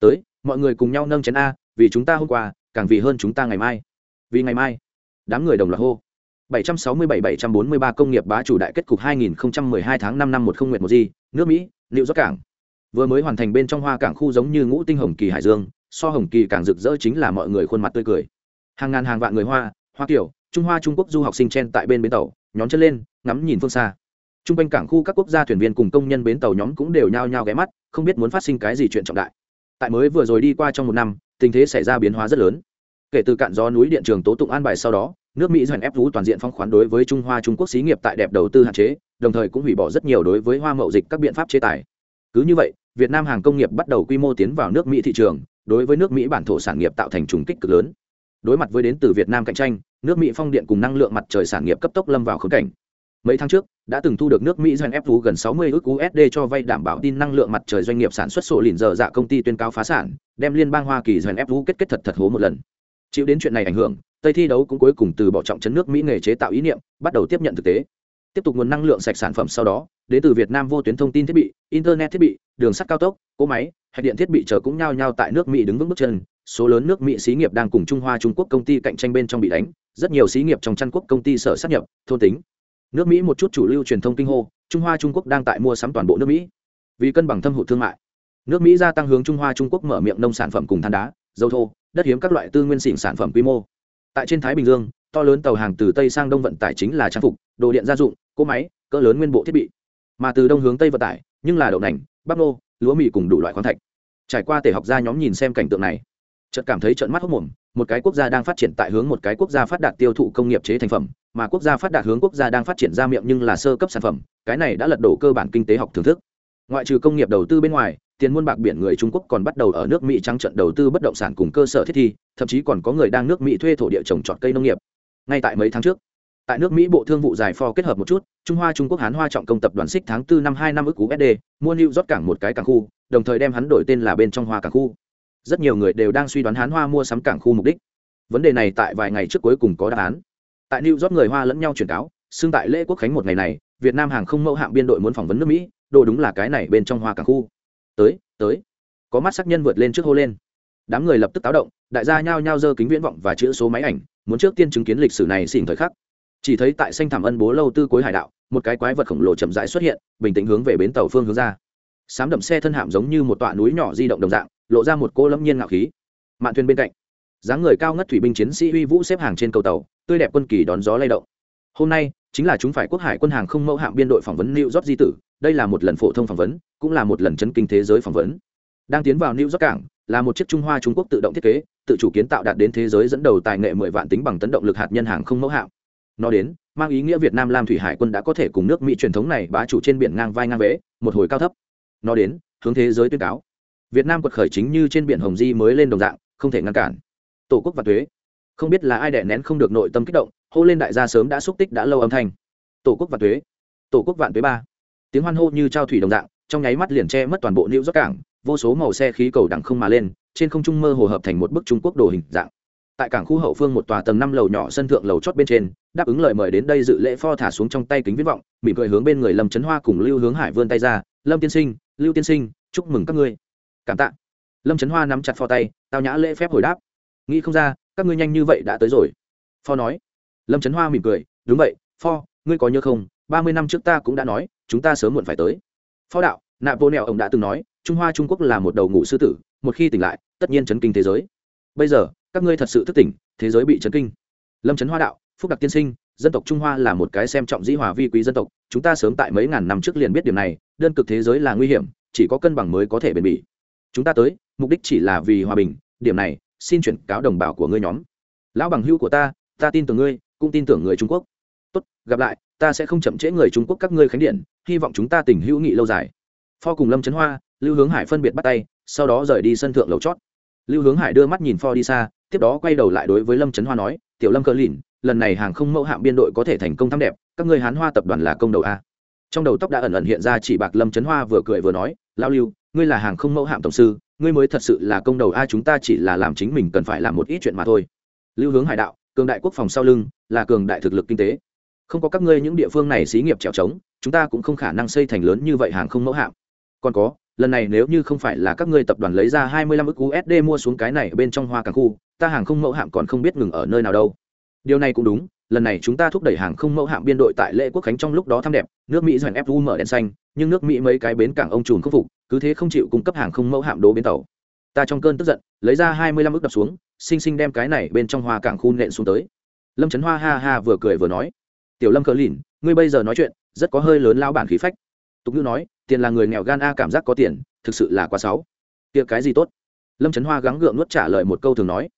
Tới mọi người cùng nhau nâng chén a vì chúng ta hôm qua càng vì hơn chúng ta ngày mai. Vì ngày mai đám người đồng loạt hô. 767-743 công nghiệp bá chủ đại kết cục 2012 tháng 5 năm 10 nguyệt một gì, nước Mỹ, liệu York cảng. Vừa mới hoàn thành bên trong hoa cảng khu giống như ngũ tinh hồng kỳ hải dương, so hồng kỳ càng rực rỡ chính là mọi người khuôn mặt tươi cười. Hàng ngàn hàng vạn người hoa, hoa kiểu, Trung Hoa Trung Quốc du học sinh chen tại bên bến tàu, nhóm chân lên, ngắm nhìn phương xa. Trung quanh cảng khu các quốc gia thuyền viên cùng công nhân bến tàu nhóm cũng đều nhao nhao ghé mắt, không biết muốn phát sinh cái gì chuyện trọng đại. Tại mới vừa rồi đi qua trong một năm, tình thế xảy ra biến hóa rất lớn. Kể từ cạn gió núi điện trường tố tụng an bài sau đó, nước mỹ doanh ép vũ toàn diện phong khoán đối với trung hoa trung quốc xí nghiệp tại đẹp đầu tư hạn chế đồng thời cũng hủy bỏ rất nhiều đối với hoa mậu dịch các biện pháp chế tài cứ như vậy việt nam hàng công nghiệp bắt đầu quy mô tiến vào nước mỹ thị trường, đối với nước mỹ bản thổ sản nghiệp tạo thành trùng kích cực lớn. Đối mặt với đến từ việt nam cạnh tranh, nước mỹ phong điện cùng năng lượng mặt trời sản nghiệp cấp tốc lâm vào khốn cảnh. Mấy tháng trước, đã từng thu được nước mỹ doanh ép vũ gần 60 ức usd cho vay đảm bảo tin năng lượng mặt trời doanh nghiệp sản xuất sổ lìn giờ dạ công ty tuyên cáo phá sản, đem liên bang hoa kỳ doanh ép vũ kết kết thật thật hố một lần. Chịu đến chuyện này ảnh hưởng, tây thi đấu cũng cuối cùng từ bỏ trọng chấn nước mỹ nghề chế tạo ý niệm, bắt đầu tiếp nhận thực tế tiếp tục nguồn năng lượng sạch sản phẩm sau đó, đến từ việt nam vô tuyến thông tin thiết bị, internet thiết bị, đường sắt cao tốc, cỗ máy, hạch điện thiết bị chờ cũng nhao nhao tại nước mỹ đứng vững bước chân. Số lớn nước mỹ xí nghiệp đang cùng trung hoa, trung quốc công ty cạnh tranh bên trong bị đánh. Rất nhiều xí nghiệp trong chăn quốc công ty sở sát nhập, thôn tính. Nước mỹ một chút chủ lưu truyền thông kinh hô, trung hoa, trung quốc đang tại mua sắm toàn bộ nước mỹ. Vì cân bằng thâm hụt thương mại, nước mỹ gia tăng hướng trung hoa, trung quốc mở miệng nông sản phẩm cùng than đá, dầu thô, đất hiếm các loại tư nguyên xỉn sản phẩm quy mô. Tại trên thái bình dương to lớn tàu hàng từ tây sang đông vận tải chính là trang phục đồ điện gia dụng cỗ máy cỡ lớn nguyên bộ thiết bị. Mà từ đông hướng tây vận tải nhưng là đậu nành bắp nô lúa mì cùng đủ loại khoáng thạch. Trải qua tể học gia nhóm nhìn xem cảnh tượng này chợt cảm thấy trận mắt hốc mồm một cái quốc gia đang phát triển tại hướng một cái quốc gia phát đạt tiêu thụ công nghiệp chế thành phẩm mà quốc gia phát đạt hướng quốc gia đang phát triển ra miệng nhưng là sơ cấp sản phẩm cái này đã lật đổ cơ bản kinh tế học thưởng thức. Ngoại trừ công nghiệp đầu tư bên ngoài tiền muôn bạc biển người Trung Quốc còn bắt đầu ở nước Mỹ trắng trận đầu tư bất động sản cùng cơ sở thiết thi, thậm chí còn có người đang nước Mỹ thuê thổ địa trồng trọt cây nông nghiệp. Ngay tại mấy tháng trước, tại nước Mỹ Bộ Thương vụ giải phò kết hợp một chút, Trung Hoa Trung Quốc Hán Hoa trọng công tập đoàn xích tháng 4 năm hai năm ước cú sd mua New rót cảng một cái cảng khu, đồng thời đem hắn đổi tên là bên trong Hoa cảng khu. Rất nhiều người đều đang suy đoán Hán Hoa mua sắm cảng khu mục đích. Vấn đề này tại vài ngày trước cuối cùng có đáp án. Tại New rót người Hoa lẫn nhau truyền cáo, xưng tại lễ quốc khánh một ngày này, Việt Nam hàng không mẫu hạng biên đội muốn phỏng vấn nước Mỹ, đồ đúng là cái này bên trong Hoa cảng khu. Tới, tới có mắt sắc nhân vượt lên trước hô lên đám người lập tức táo động đại gia nhao nhao dơ kính viễn vọng và chữ số máy ảnh muốn trước tiên chứng kiến lịch sử này xỉn thời khắc. Chỉ thấy tại xanh thảm ân bố lâu tư cuối hải đạo một cái quái vật khổng lồ chậm rãi xuất hiện bình tĩnh hướng về bến tàu phương hướng ra. Sám đậm xe thân hạm giống như một tọa núi nhỏ di động đồng dạng lộ ra một cô lâm nhiên ngạo khí. Mạn thuyền bên cạnh dáng người cao ngất thủy binh chiến sĩ uy vũ xếp hàng trên cầu tàu tươi đẹp quân kỳ đón gió lay động. Hôm nay chính là chúng phải quốc hải quân hàng không mẫu hạm biên đội phỏng vấn New York di tử, đây là một lần phổ thông phỏng vấn, cũng là một lần chấn kinh thế giới phỏng vấn. Đang tiến vào new york cảng là một chiếc trung hoa trung quốc tự động thiết kế tự chủ kiến tạo đạt đến thế giới dẫn đầu tài nghệ mười vạn tính bằng tấn động lực hạt nhân hàng không mẫu hạm. Nó đến, mang ý nghĩa việt nam lam thủy hải quân đã có thể cùng nước mỹ truyền thống này bá chủ trên biển ngang vai ngang vế, một hồi cao thấp. Nó đến, hướng thế giới tuyên cáo. Việt nam quật khởi chính như trên biển hồng di mới lên đồng dạng, không thể ngăn cản. Tổ quốc và thuế. Không biết là ai đẻ nén không được nội tâm kích động, hô lên đại gia sớm đã xúc tích đã lâu âm thanh. Tổ quốc và thuế. Tổ quốc vạn thuế ba. Tiếng hoan hô như trao thủy đồng dạng, trong nháy mắt liền che mất toàn bộ nữ dốc cảng, vô số màu xe khí cầu đẳng không mà lên trên không trung mơ hồ hợp thành một bức trung quốc đồ hình dạng. Tại cảng khu hậu phương một tòa tầng năm lầu nhỏ sân thượng lầu chót bên trên, đáp ứng lời mời đến đây dự lễ pho thả xuống trong tay kính viễn vọng, mỉm cười hướng bên người lâm trấn hoa cùng lưu hướng hải vươn tay ra, lâm tiên sinh, lưu tiên sinh, chúc mừng các ngươi. Cảm tạ. Lâm trấn hoa nắm chặt pho tay, tao nhã lễ phép hồi đáp, nghĩ không ra, các ngươi nhanh như vậy đã tới rồi. Pho nói. Lâm trấn hoa mỉm cười, đúng vậy, pho, ngươi có nhớ không, ba mươi năm trước ta cũng đã nói, chúng ta sớm muộn phải tới. Pho đạo, nạp vô nẹo ông đã từng nói, trung hoa trung quốc là một đầu ngụ sư tử một khi tỉnh lại, tất nhiên chấn kinh thế giới. Bây giờ, các ngươi thật sự thức tỉnh, thế giới bị chấn kinh. Lâm trấn hoa đạo, phúc đặc tiên sinh, dân tộc trung hoa là một cái xem trọng dĩ hòa vi quý dân tộc, chúng ta sớm tại mấy ngàn năm trước liền biết điểm này, đơn cực thế giới là nguy hiểm, chỉ có cân bằng mới có thể bền bỉ. Chúng ta tới, mục đích chỉ là vì hòa bình, điểm này, xin chuyển cáo đồng bào của ngươi nhóm. Lão bằng hữu của ta ta tin tưởng ngươi, cũng tin tưởng người trung quốc. Tốt, gặp lại, ta sẽ không chậm trễ người trung quốc các ngươi khánh điện, hy vọng chúng ta tình hữu nghị lâu dài. Pho cùng lâm trấn hoa, lưu hướng hải phân biệt bắt tay sau đó rời đi sân thượng lầu chót. Lưu hướng hải đưa mắt nhìn pho đi xa, tiếp đó quay đầu lại đối với lâm trấn hoa nói, tiểu lâm cờ lìn, lần này hàng không mẫu hạm biên đội có thể thành công thắm đẹp, các người hán hoa tập đoàn là công đầu a. Trong đầu tóc đã ẩn ẩn hiện ra chỉ bạc lâm trấn hoa vừa cười vừa nói lao lưu, ngươi là hàng không mẫu hạm tổng sư, ngươi mới thật sự là công đầu a, chúng ta chỉ là làm chính mình cần phải làm một ít chuyện mà thôi. Lưu hướng hải đạo, cường đại quốc phòng sau lưng, là cường đại thực lực kinh tế. Không có các ngươi những địa phương này xí nghiệp trèo trống, chúng ta cũng không khả năng xây thành lớn như vậy hàng không mẫu hạm. Còn có lần này nếu như không phải là các ngươi tập đoàn lấy ra hai mươi lăm ức USD mua xuống cái này bên trong hoa càng khu, ta hàng không mẫu hạm còn không biết ngừng ở nơi nào đâu. điều này cũng đúng lần này chúng ta thúc đẩy hàng không mẫu hạm biên đội tại lễ quốc khánh trong lúc đó thăm đẹp nước mỹ dành fu mở đèn xanh nhưng nước mỹ mấy cái bến cảng ông trùn khắc phục cứ thế không chịu cung cấp hàng không mẫu hạm đố bến tàu. Ta trong cơn tức giận lấy ra hai mươi lăm ức đập xuống xinh xinh đem cái này bên trong hoa cảng khu nện xuống tới. Lâm trấn hoa ha ha vừa cười vừa nói tiểu lâm cờ lìn ngươi bây giờ nói chuyện rất có hơi lớn lao bản khí phách tục ngữ nói, tiền là người nghèo gan a cảm giác có tiền, thực sự là quá sáu tiệc cái gì tốt? Lâm trấn hoa gắng gượng nuốt trả lời một câu thường nói.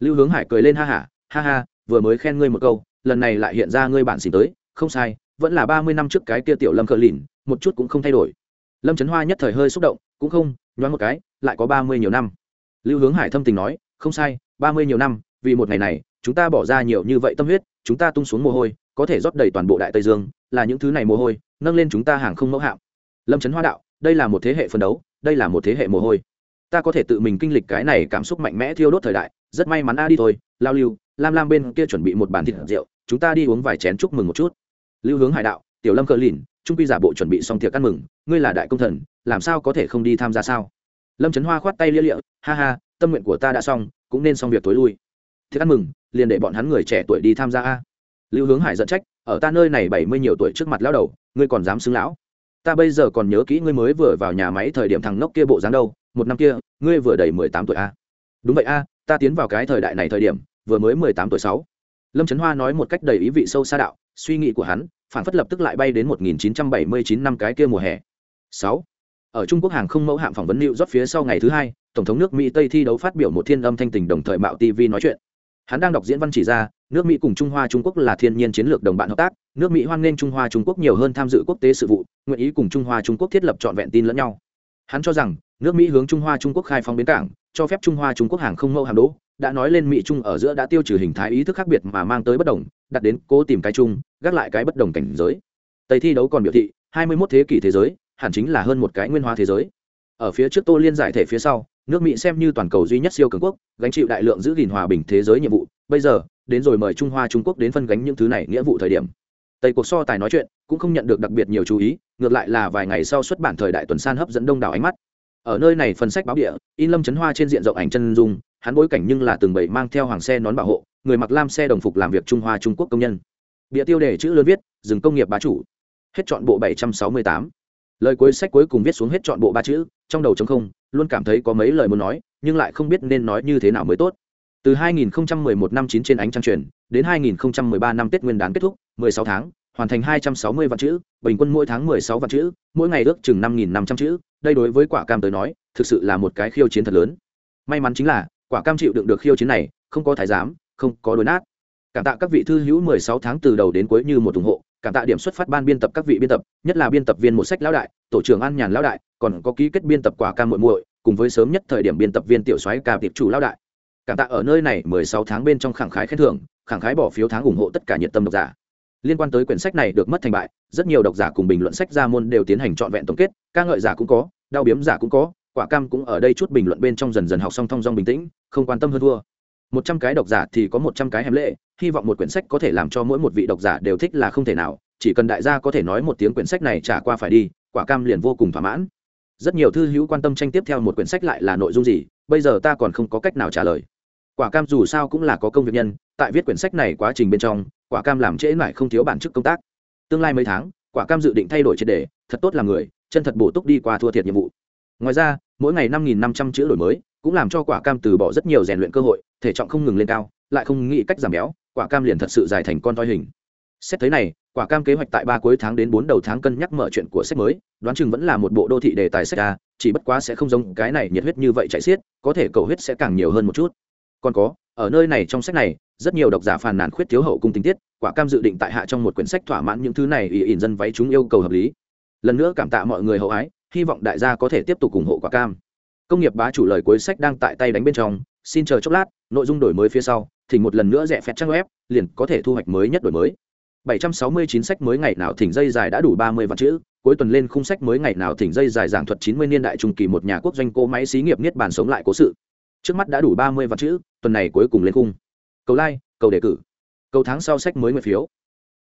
Lưu hướng hải cười lên ha hả ha ha, vừa mới khen ngươi một câu, lần này lại hiện ra ngươi bản xỉ tới, không sai, vẫn là ba mươi năm trước cái kia tiểu lâm cờ lìn, một chút cũng không thay đổi. Lâm trấn hoa nhất thời hơi xúc động, cũng không, nhoáng một cái, lại có ba mươi nhiều năm. Lưu hướng hải thâm tình nói, không sai, ba mươi nhiều năm, vì một ngày này, chúng ta bỏ ra nhiều như vậy tâm huyết, chúng ta tung xuống mồ hôi có thể rót đầy toàn bộ đại tây dương, là những thứ này mồ hôi, nâng lên chúng ta hàng không mẫu hạm. Lâm trấn hoa đạo, đây là một thế hệ phân đấu, đây là một thế hệ mồ hôi. Ta có thể tự mình kinh lịch cái này cảm xúc mạnh mẽ thiêu đốt thời đại, rất may mắn a, đi thôi, lao lưu, lam lam bên kia chuẩn bị một bàn thịt rượu, chúng ta đi uống vài chén chúc mừng một chút. Lưu hướng hải đạo, tiểu lâm cờ lìn, trung quy giả bộ chuẩn bị xong tiệc ăn mừng, ngươi là đại công thần, làm sao có thể không đi tham gia sao? Lâm trấn hoa khoát tay lia lịa, ha ha, tâm nguyện của ta đã xong, cũng nên xong việc tối lui. Tiệc ăn mừng, liền để bọn hắn người trẻ tuổi đi tham gia a lưu hướng hải dẫn trách, ở ta nơi này bảy mươi nhiều tuổi trước mặt lão đầu, ngươi còn dám xưng lão? Ta bây giờ còn nhớ kỹ ngươi mới vừa vào nhà máy thời điểm thằng nốc kia bộ dáng đâu, một năm kia, ngươi vừa đầy mười tám tuổi a. Đúng vậy a, ta tiến vào cái thời đại này thời điểm, vừa mới mười tám tuổi sáu. Lâm trấn hoa nói một cách đầy ý vị sâu xa đạo, suy nghĩ của hắn, phản phất lập tức lại bay đến một nghìn chín trăm bảy mươi chín năm cái kia mùa hè. Sáu. Ở trung quốc hàng không mẫu hạm phỏng vấn lưu rót phía sau ngày thứ hai, tổng thống nước mỹ tây thi đấu phát biểu một thiên âm thanh tình đồng thời mạo tv nói chuyện. Hắn đang đọc diễn văn chỉ ra nước mỹ cùng trung hoa trung quốc là thiên nhiên chiến lược đồng bạn hợp tác, nước mỹ hoan nghênh trung hoa trung quốc nhiều hơn tham dự quốc tế sự vụ, nguyện ý cùng trung hoa trung quốc thiết lập trọn vẹn tin lẫn nhau. Hắn cho rằng, nước mỹ hướng trung hoa trung quốc khai phóng bến cảng, cho phép trung hoa trung quốc hàng không mẫu hàng đỗ, đã nói lên mỹ trung ở giữa đã tiêu trừ hình thái ý thức khác biệt mà mang tới bất đồng, đặt đến cố tìm cái chung, gác lại cái bất đồng cảnh giới. Tây thi đấu còn biểu thị 21 thế kỷ thế giới, hẳn chính là hơn một cái nguyên hóa thế giới. Ở phía trước tô liên giải thể phía sau, nước mỹ xem như toàn cầu duy nhất siêu cường quốc, gánh chịu đại lượng giữ gìn hòa bình thế giới nhiệm vụ, bây giờ đến rồi mời trung hoa trung quốc đến phân gánh những thứ này nghĩa vụ thời điểm. Tây cuộc so tài nói chuyện, cũng không nhận được đặc biệt nhiều chú ý, ngược lại là vài ngày sau xuất bản thời đại tuần san hấp dẫn đông đảo ánh mắt. Ở nơi này phần sách báo địa, in lâm chấn hoa trên diện rộng ảnh chân dung, hắn bối cảnh nhưng là từng bảy mang theo hoàng xe nón bảo hộ, người mặc lam xe đồng phục làm việc trung hoa trung quốc công nhân. Bịa tiêu đề chữ lớn viết dừng công nghiệp bá chủ. Hết chọn bộ bảy trăm sáu mươi tám. Lời cuối sách cuối cùng viết xuống hết chọn bộ ba chữ, trong đầu chống không, luôn cảm thấy có mấy lời muốn nói, nhưng lại không biết nên nói như thế nào mới tốt từ 2011 năm 9 trên ánh trăng truyền, đến 2013 năm tết nguyên đán kết thúc 16 tháng, hoàn thành 260 vạn chữ, bình quân mỗi tháng 16 vạn chữ, mỗi ngày ước chừng 5.500 chữ. Đây đối với quả cam tới nói, thực sự là một cái khiêu chiến thật lớn. May mắn chính là, quả cam chịu đựng được khiêu chiến này, không có thái giám, không có đối nát. Cảm tạ các vị thư hữu 16 tháng từ đầu đến cuối như một ủng hộ, cảm tạ điểm xuất phát ban biên tập các vị biên tập, nhất là biên tập viên một sách lão đại, tổ trưởng an nhàn lão đại, còn có ký kết biên tập quả cam muội muội, cùng với sớm nhất thời điểm biên tập viên tiểu soái ca tiệp chủ lão đại cảm tạ ở nơi này 16 tháng bên trong khẳng khái khen thưởng, khẳng khái bỏ phiếu tháng ủng hộ tất cả nhiệt tâm độc giả. Liên quan tới quyển sách này được mất thành bại, rất nhiều độc giả cùng bình luận sách ra môn đều tiến hành trọn vẹn tổng kết, ca ngợi giả cũng có, đau biếm giả cũng có, quả cam cũng ở đây chút bình luận bên trong dần dần học xong thong dong bình tĩnh, không quan tâm hơn thua. Một trăm cái độc giả thì có một trăm cái hèm lệ hy vọng một quyển sách có thể làm cho mỗi một vị độc giả đều thích là không thể nào, chỉ cần đại gia có thể nói một tiếng quyển sách này trả qua phải đi, quả cam liền vô cùng thỏa mãn. Rất nhiều thư hữu quan tâm tranh tiếp theo một quyển sách lại là nội dung gì, bây giờ ta còn không có cách nào trả lời quả cam dù sao cũng là có công việc nhân, tại viết quyển sách này quá trình bên trong, quả cam làm trễ mãi không thiếu bản chức công tác. Tương lai mấy tháng, quả cam dự định thay đổi triệt đề, thật tốt làm người, chân thật bổ túc đi qua thua thiệt nhiệm vụ. Ngoài ra, mỗi ngày năm nghìn năm trăm chữ đổi mới, cũng làm cho quả cam từ bỏ rất nhiều rèn luyện cơ hội, thể trọng không ngừng lên cao, lại không nghĩ cách giảm béo, quả cam liền thật sự dài thành con toi hình. Xét thấy này, quả cam kế hoạch tại ba cuối tháng đến bốn đầu tháng cân nhắc mở chuyện của sách mới, đoán chừng vẫn là một bộ đô thị đề tài sách a, chỉ bất quá sẽ không giống cái này nhiệt huyết như vậy chạy xiết, có thể cầu huyết sẽ càng nhiều hơn một chút còn có ở nơi này trong sách này rất nhiều độc giả phàn nàn khuyết thiếu hậu cung tình tiết quả cam dự định tại hạ trong một quyển sách thỏa mãn những thứ này ý ỉn dân váy chúng yêu cầu hợp lý. Lần nữa cảm tạ mọi người hậu ái hy vọng đại gia có thể tiếp tục ủng hộ quả cam. Công nghiệp bá chủ lời cuối sách đang tại tay đánh bên trong xin chờ chốc lát nội dung đổi mới phía sau thì một lần nữa rẽ phép trang web liền có thể thu hoạch mới nhất đổi mới. 769 sách mới ngày nào thỉnh dây dài đã đủ 30 vạn chữ, cuối tuần lên khung sách mới ngày nào thỉnh dây dài giảng thuật 90 niên đại trung kỳ một nhà quốc doanh cô máy xí nghiệp niết bàn sống lại cố sự. Trước mắt đã đủ 30 vạn chữ, tuần này cuối cùng lên khung. Cầu lai、like, cầu đề cử. Cầu tháng sau sách mới nguyện phiếu.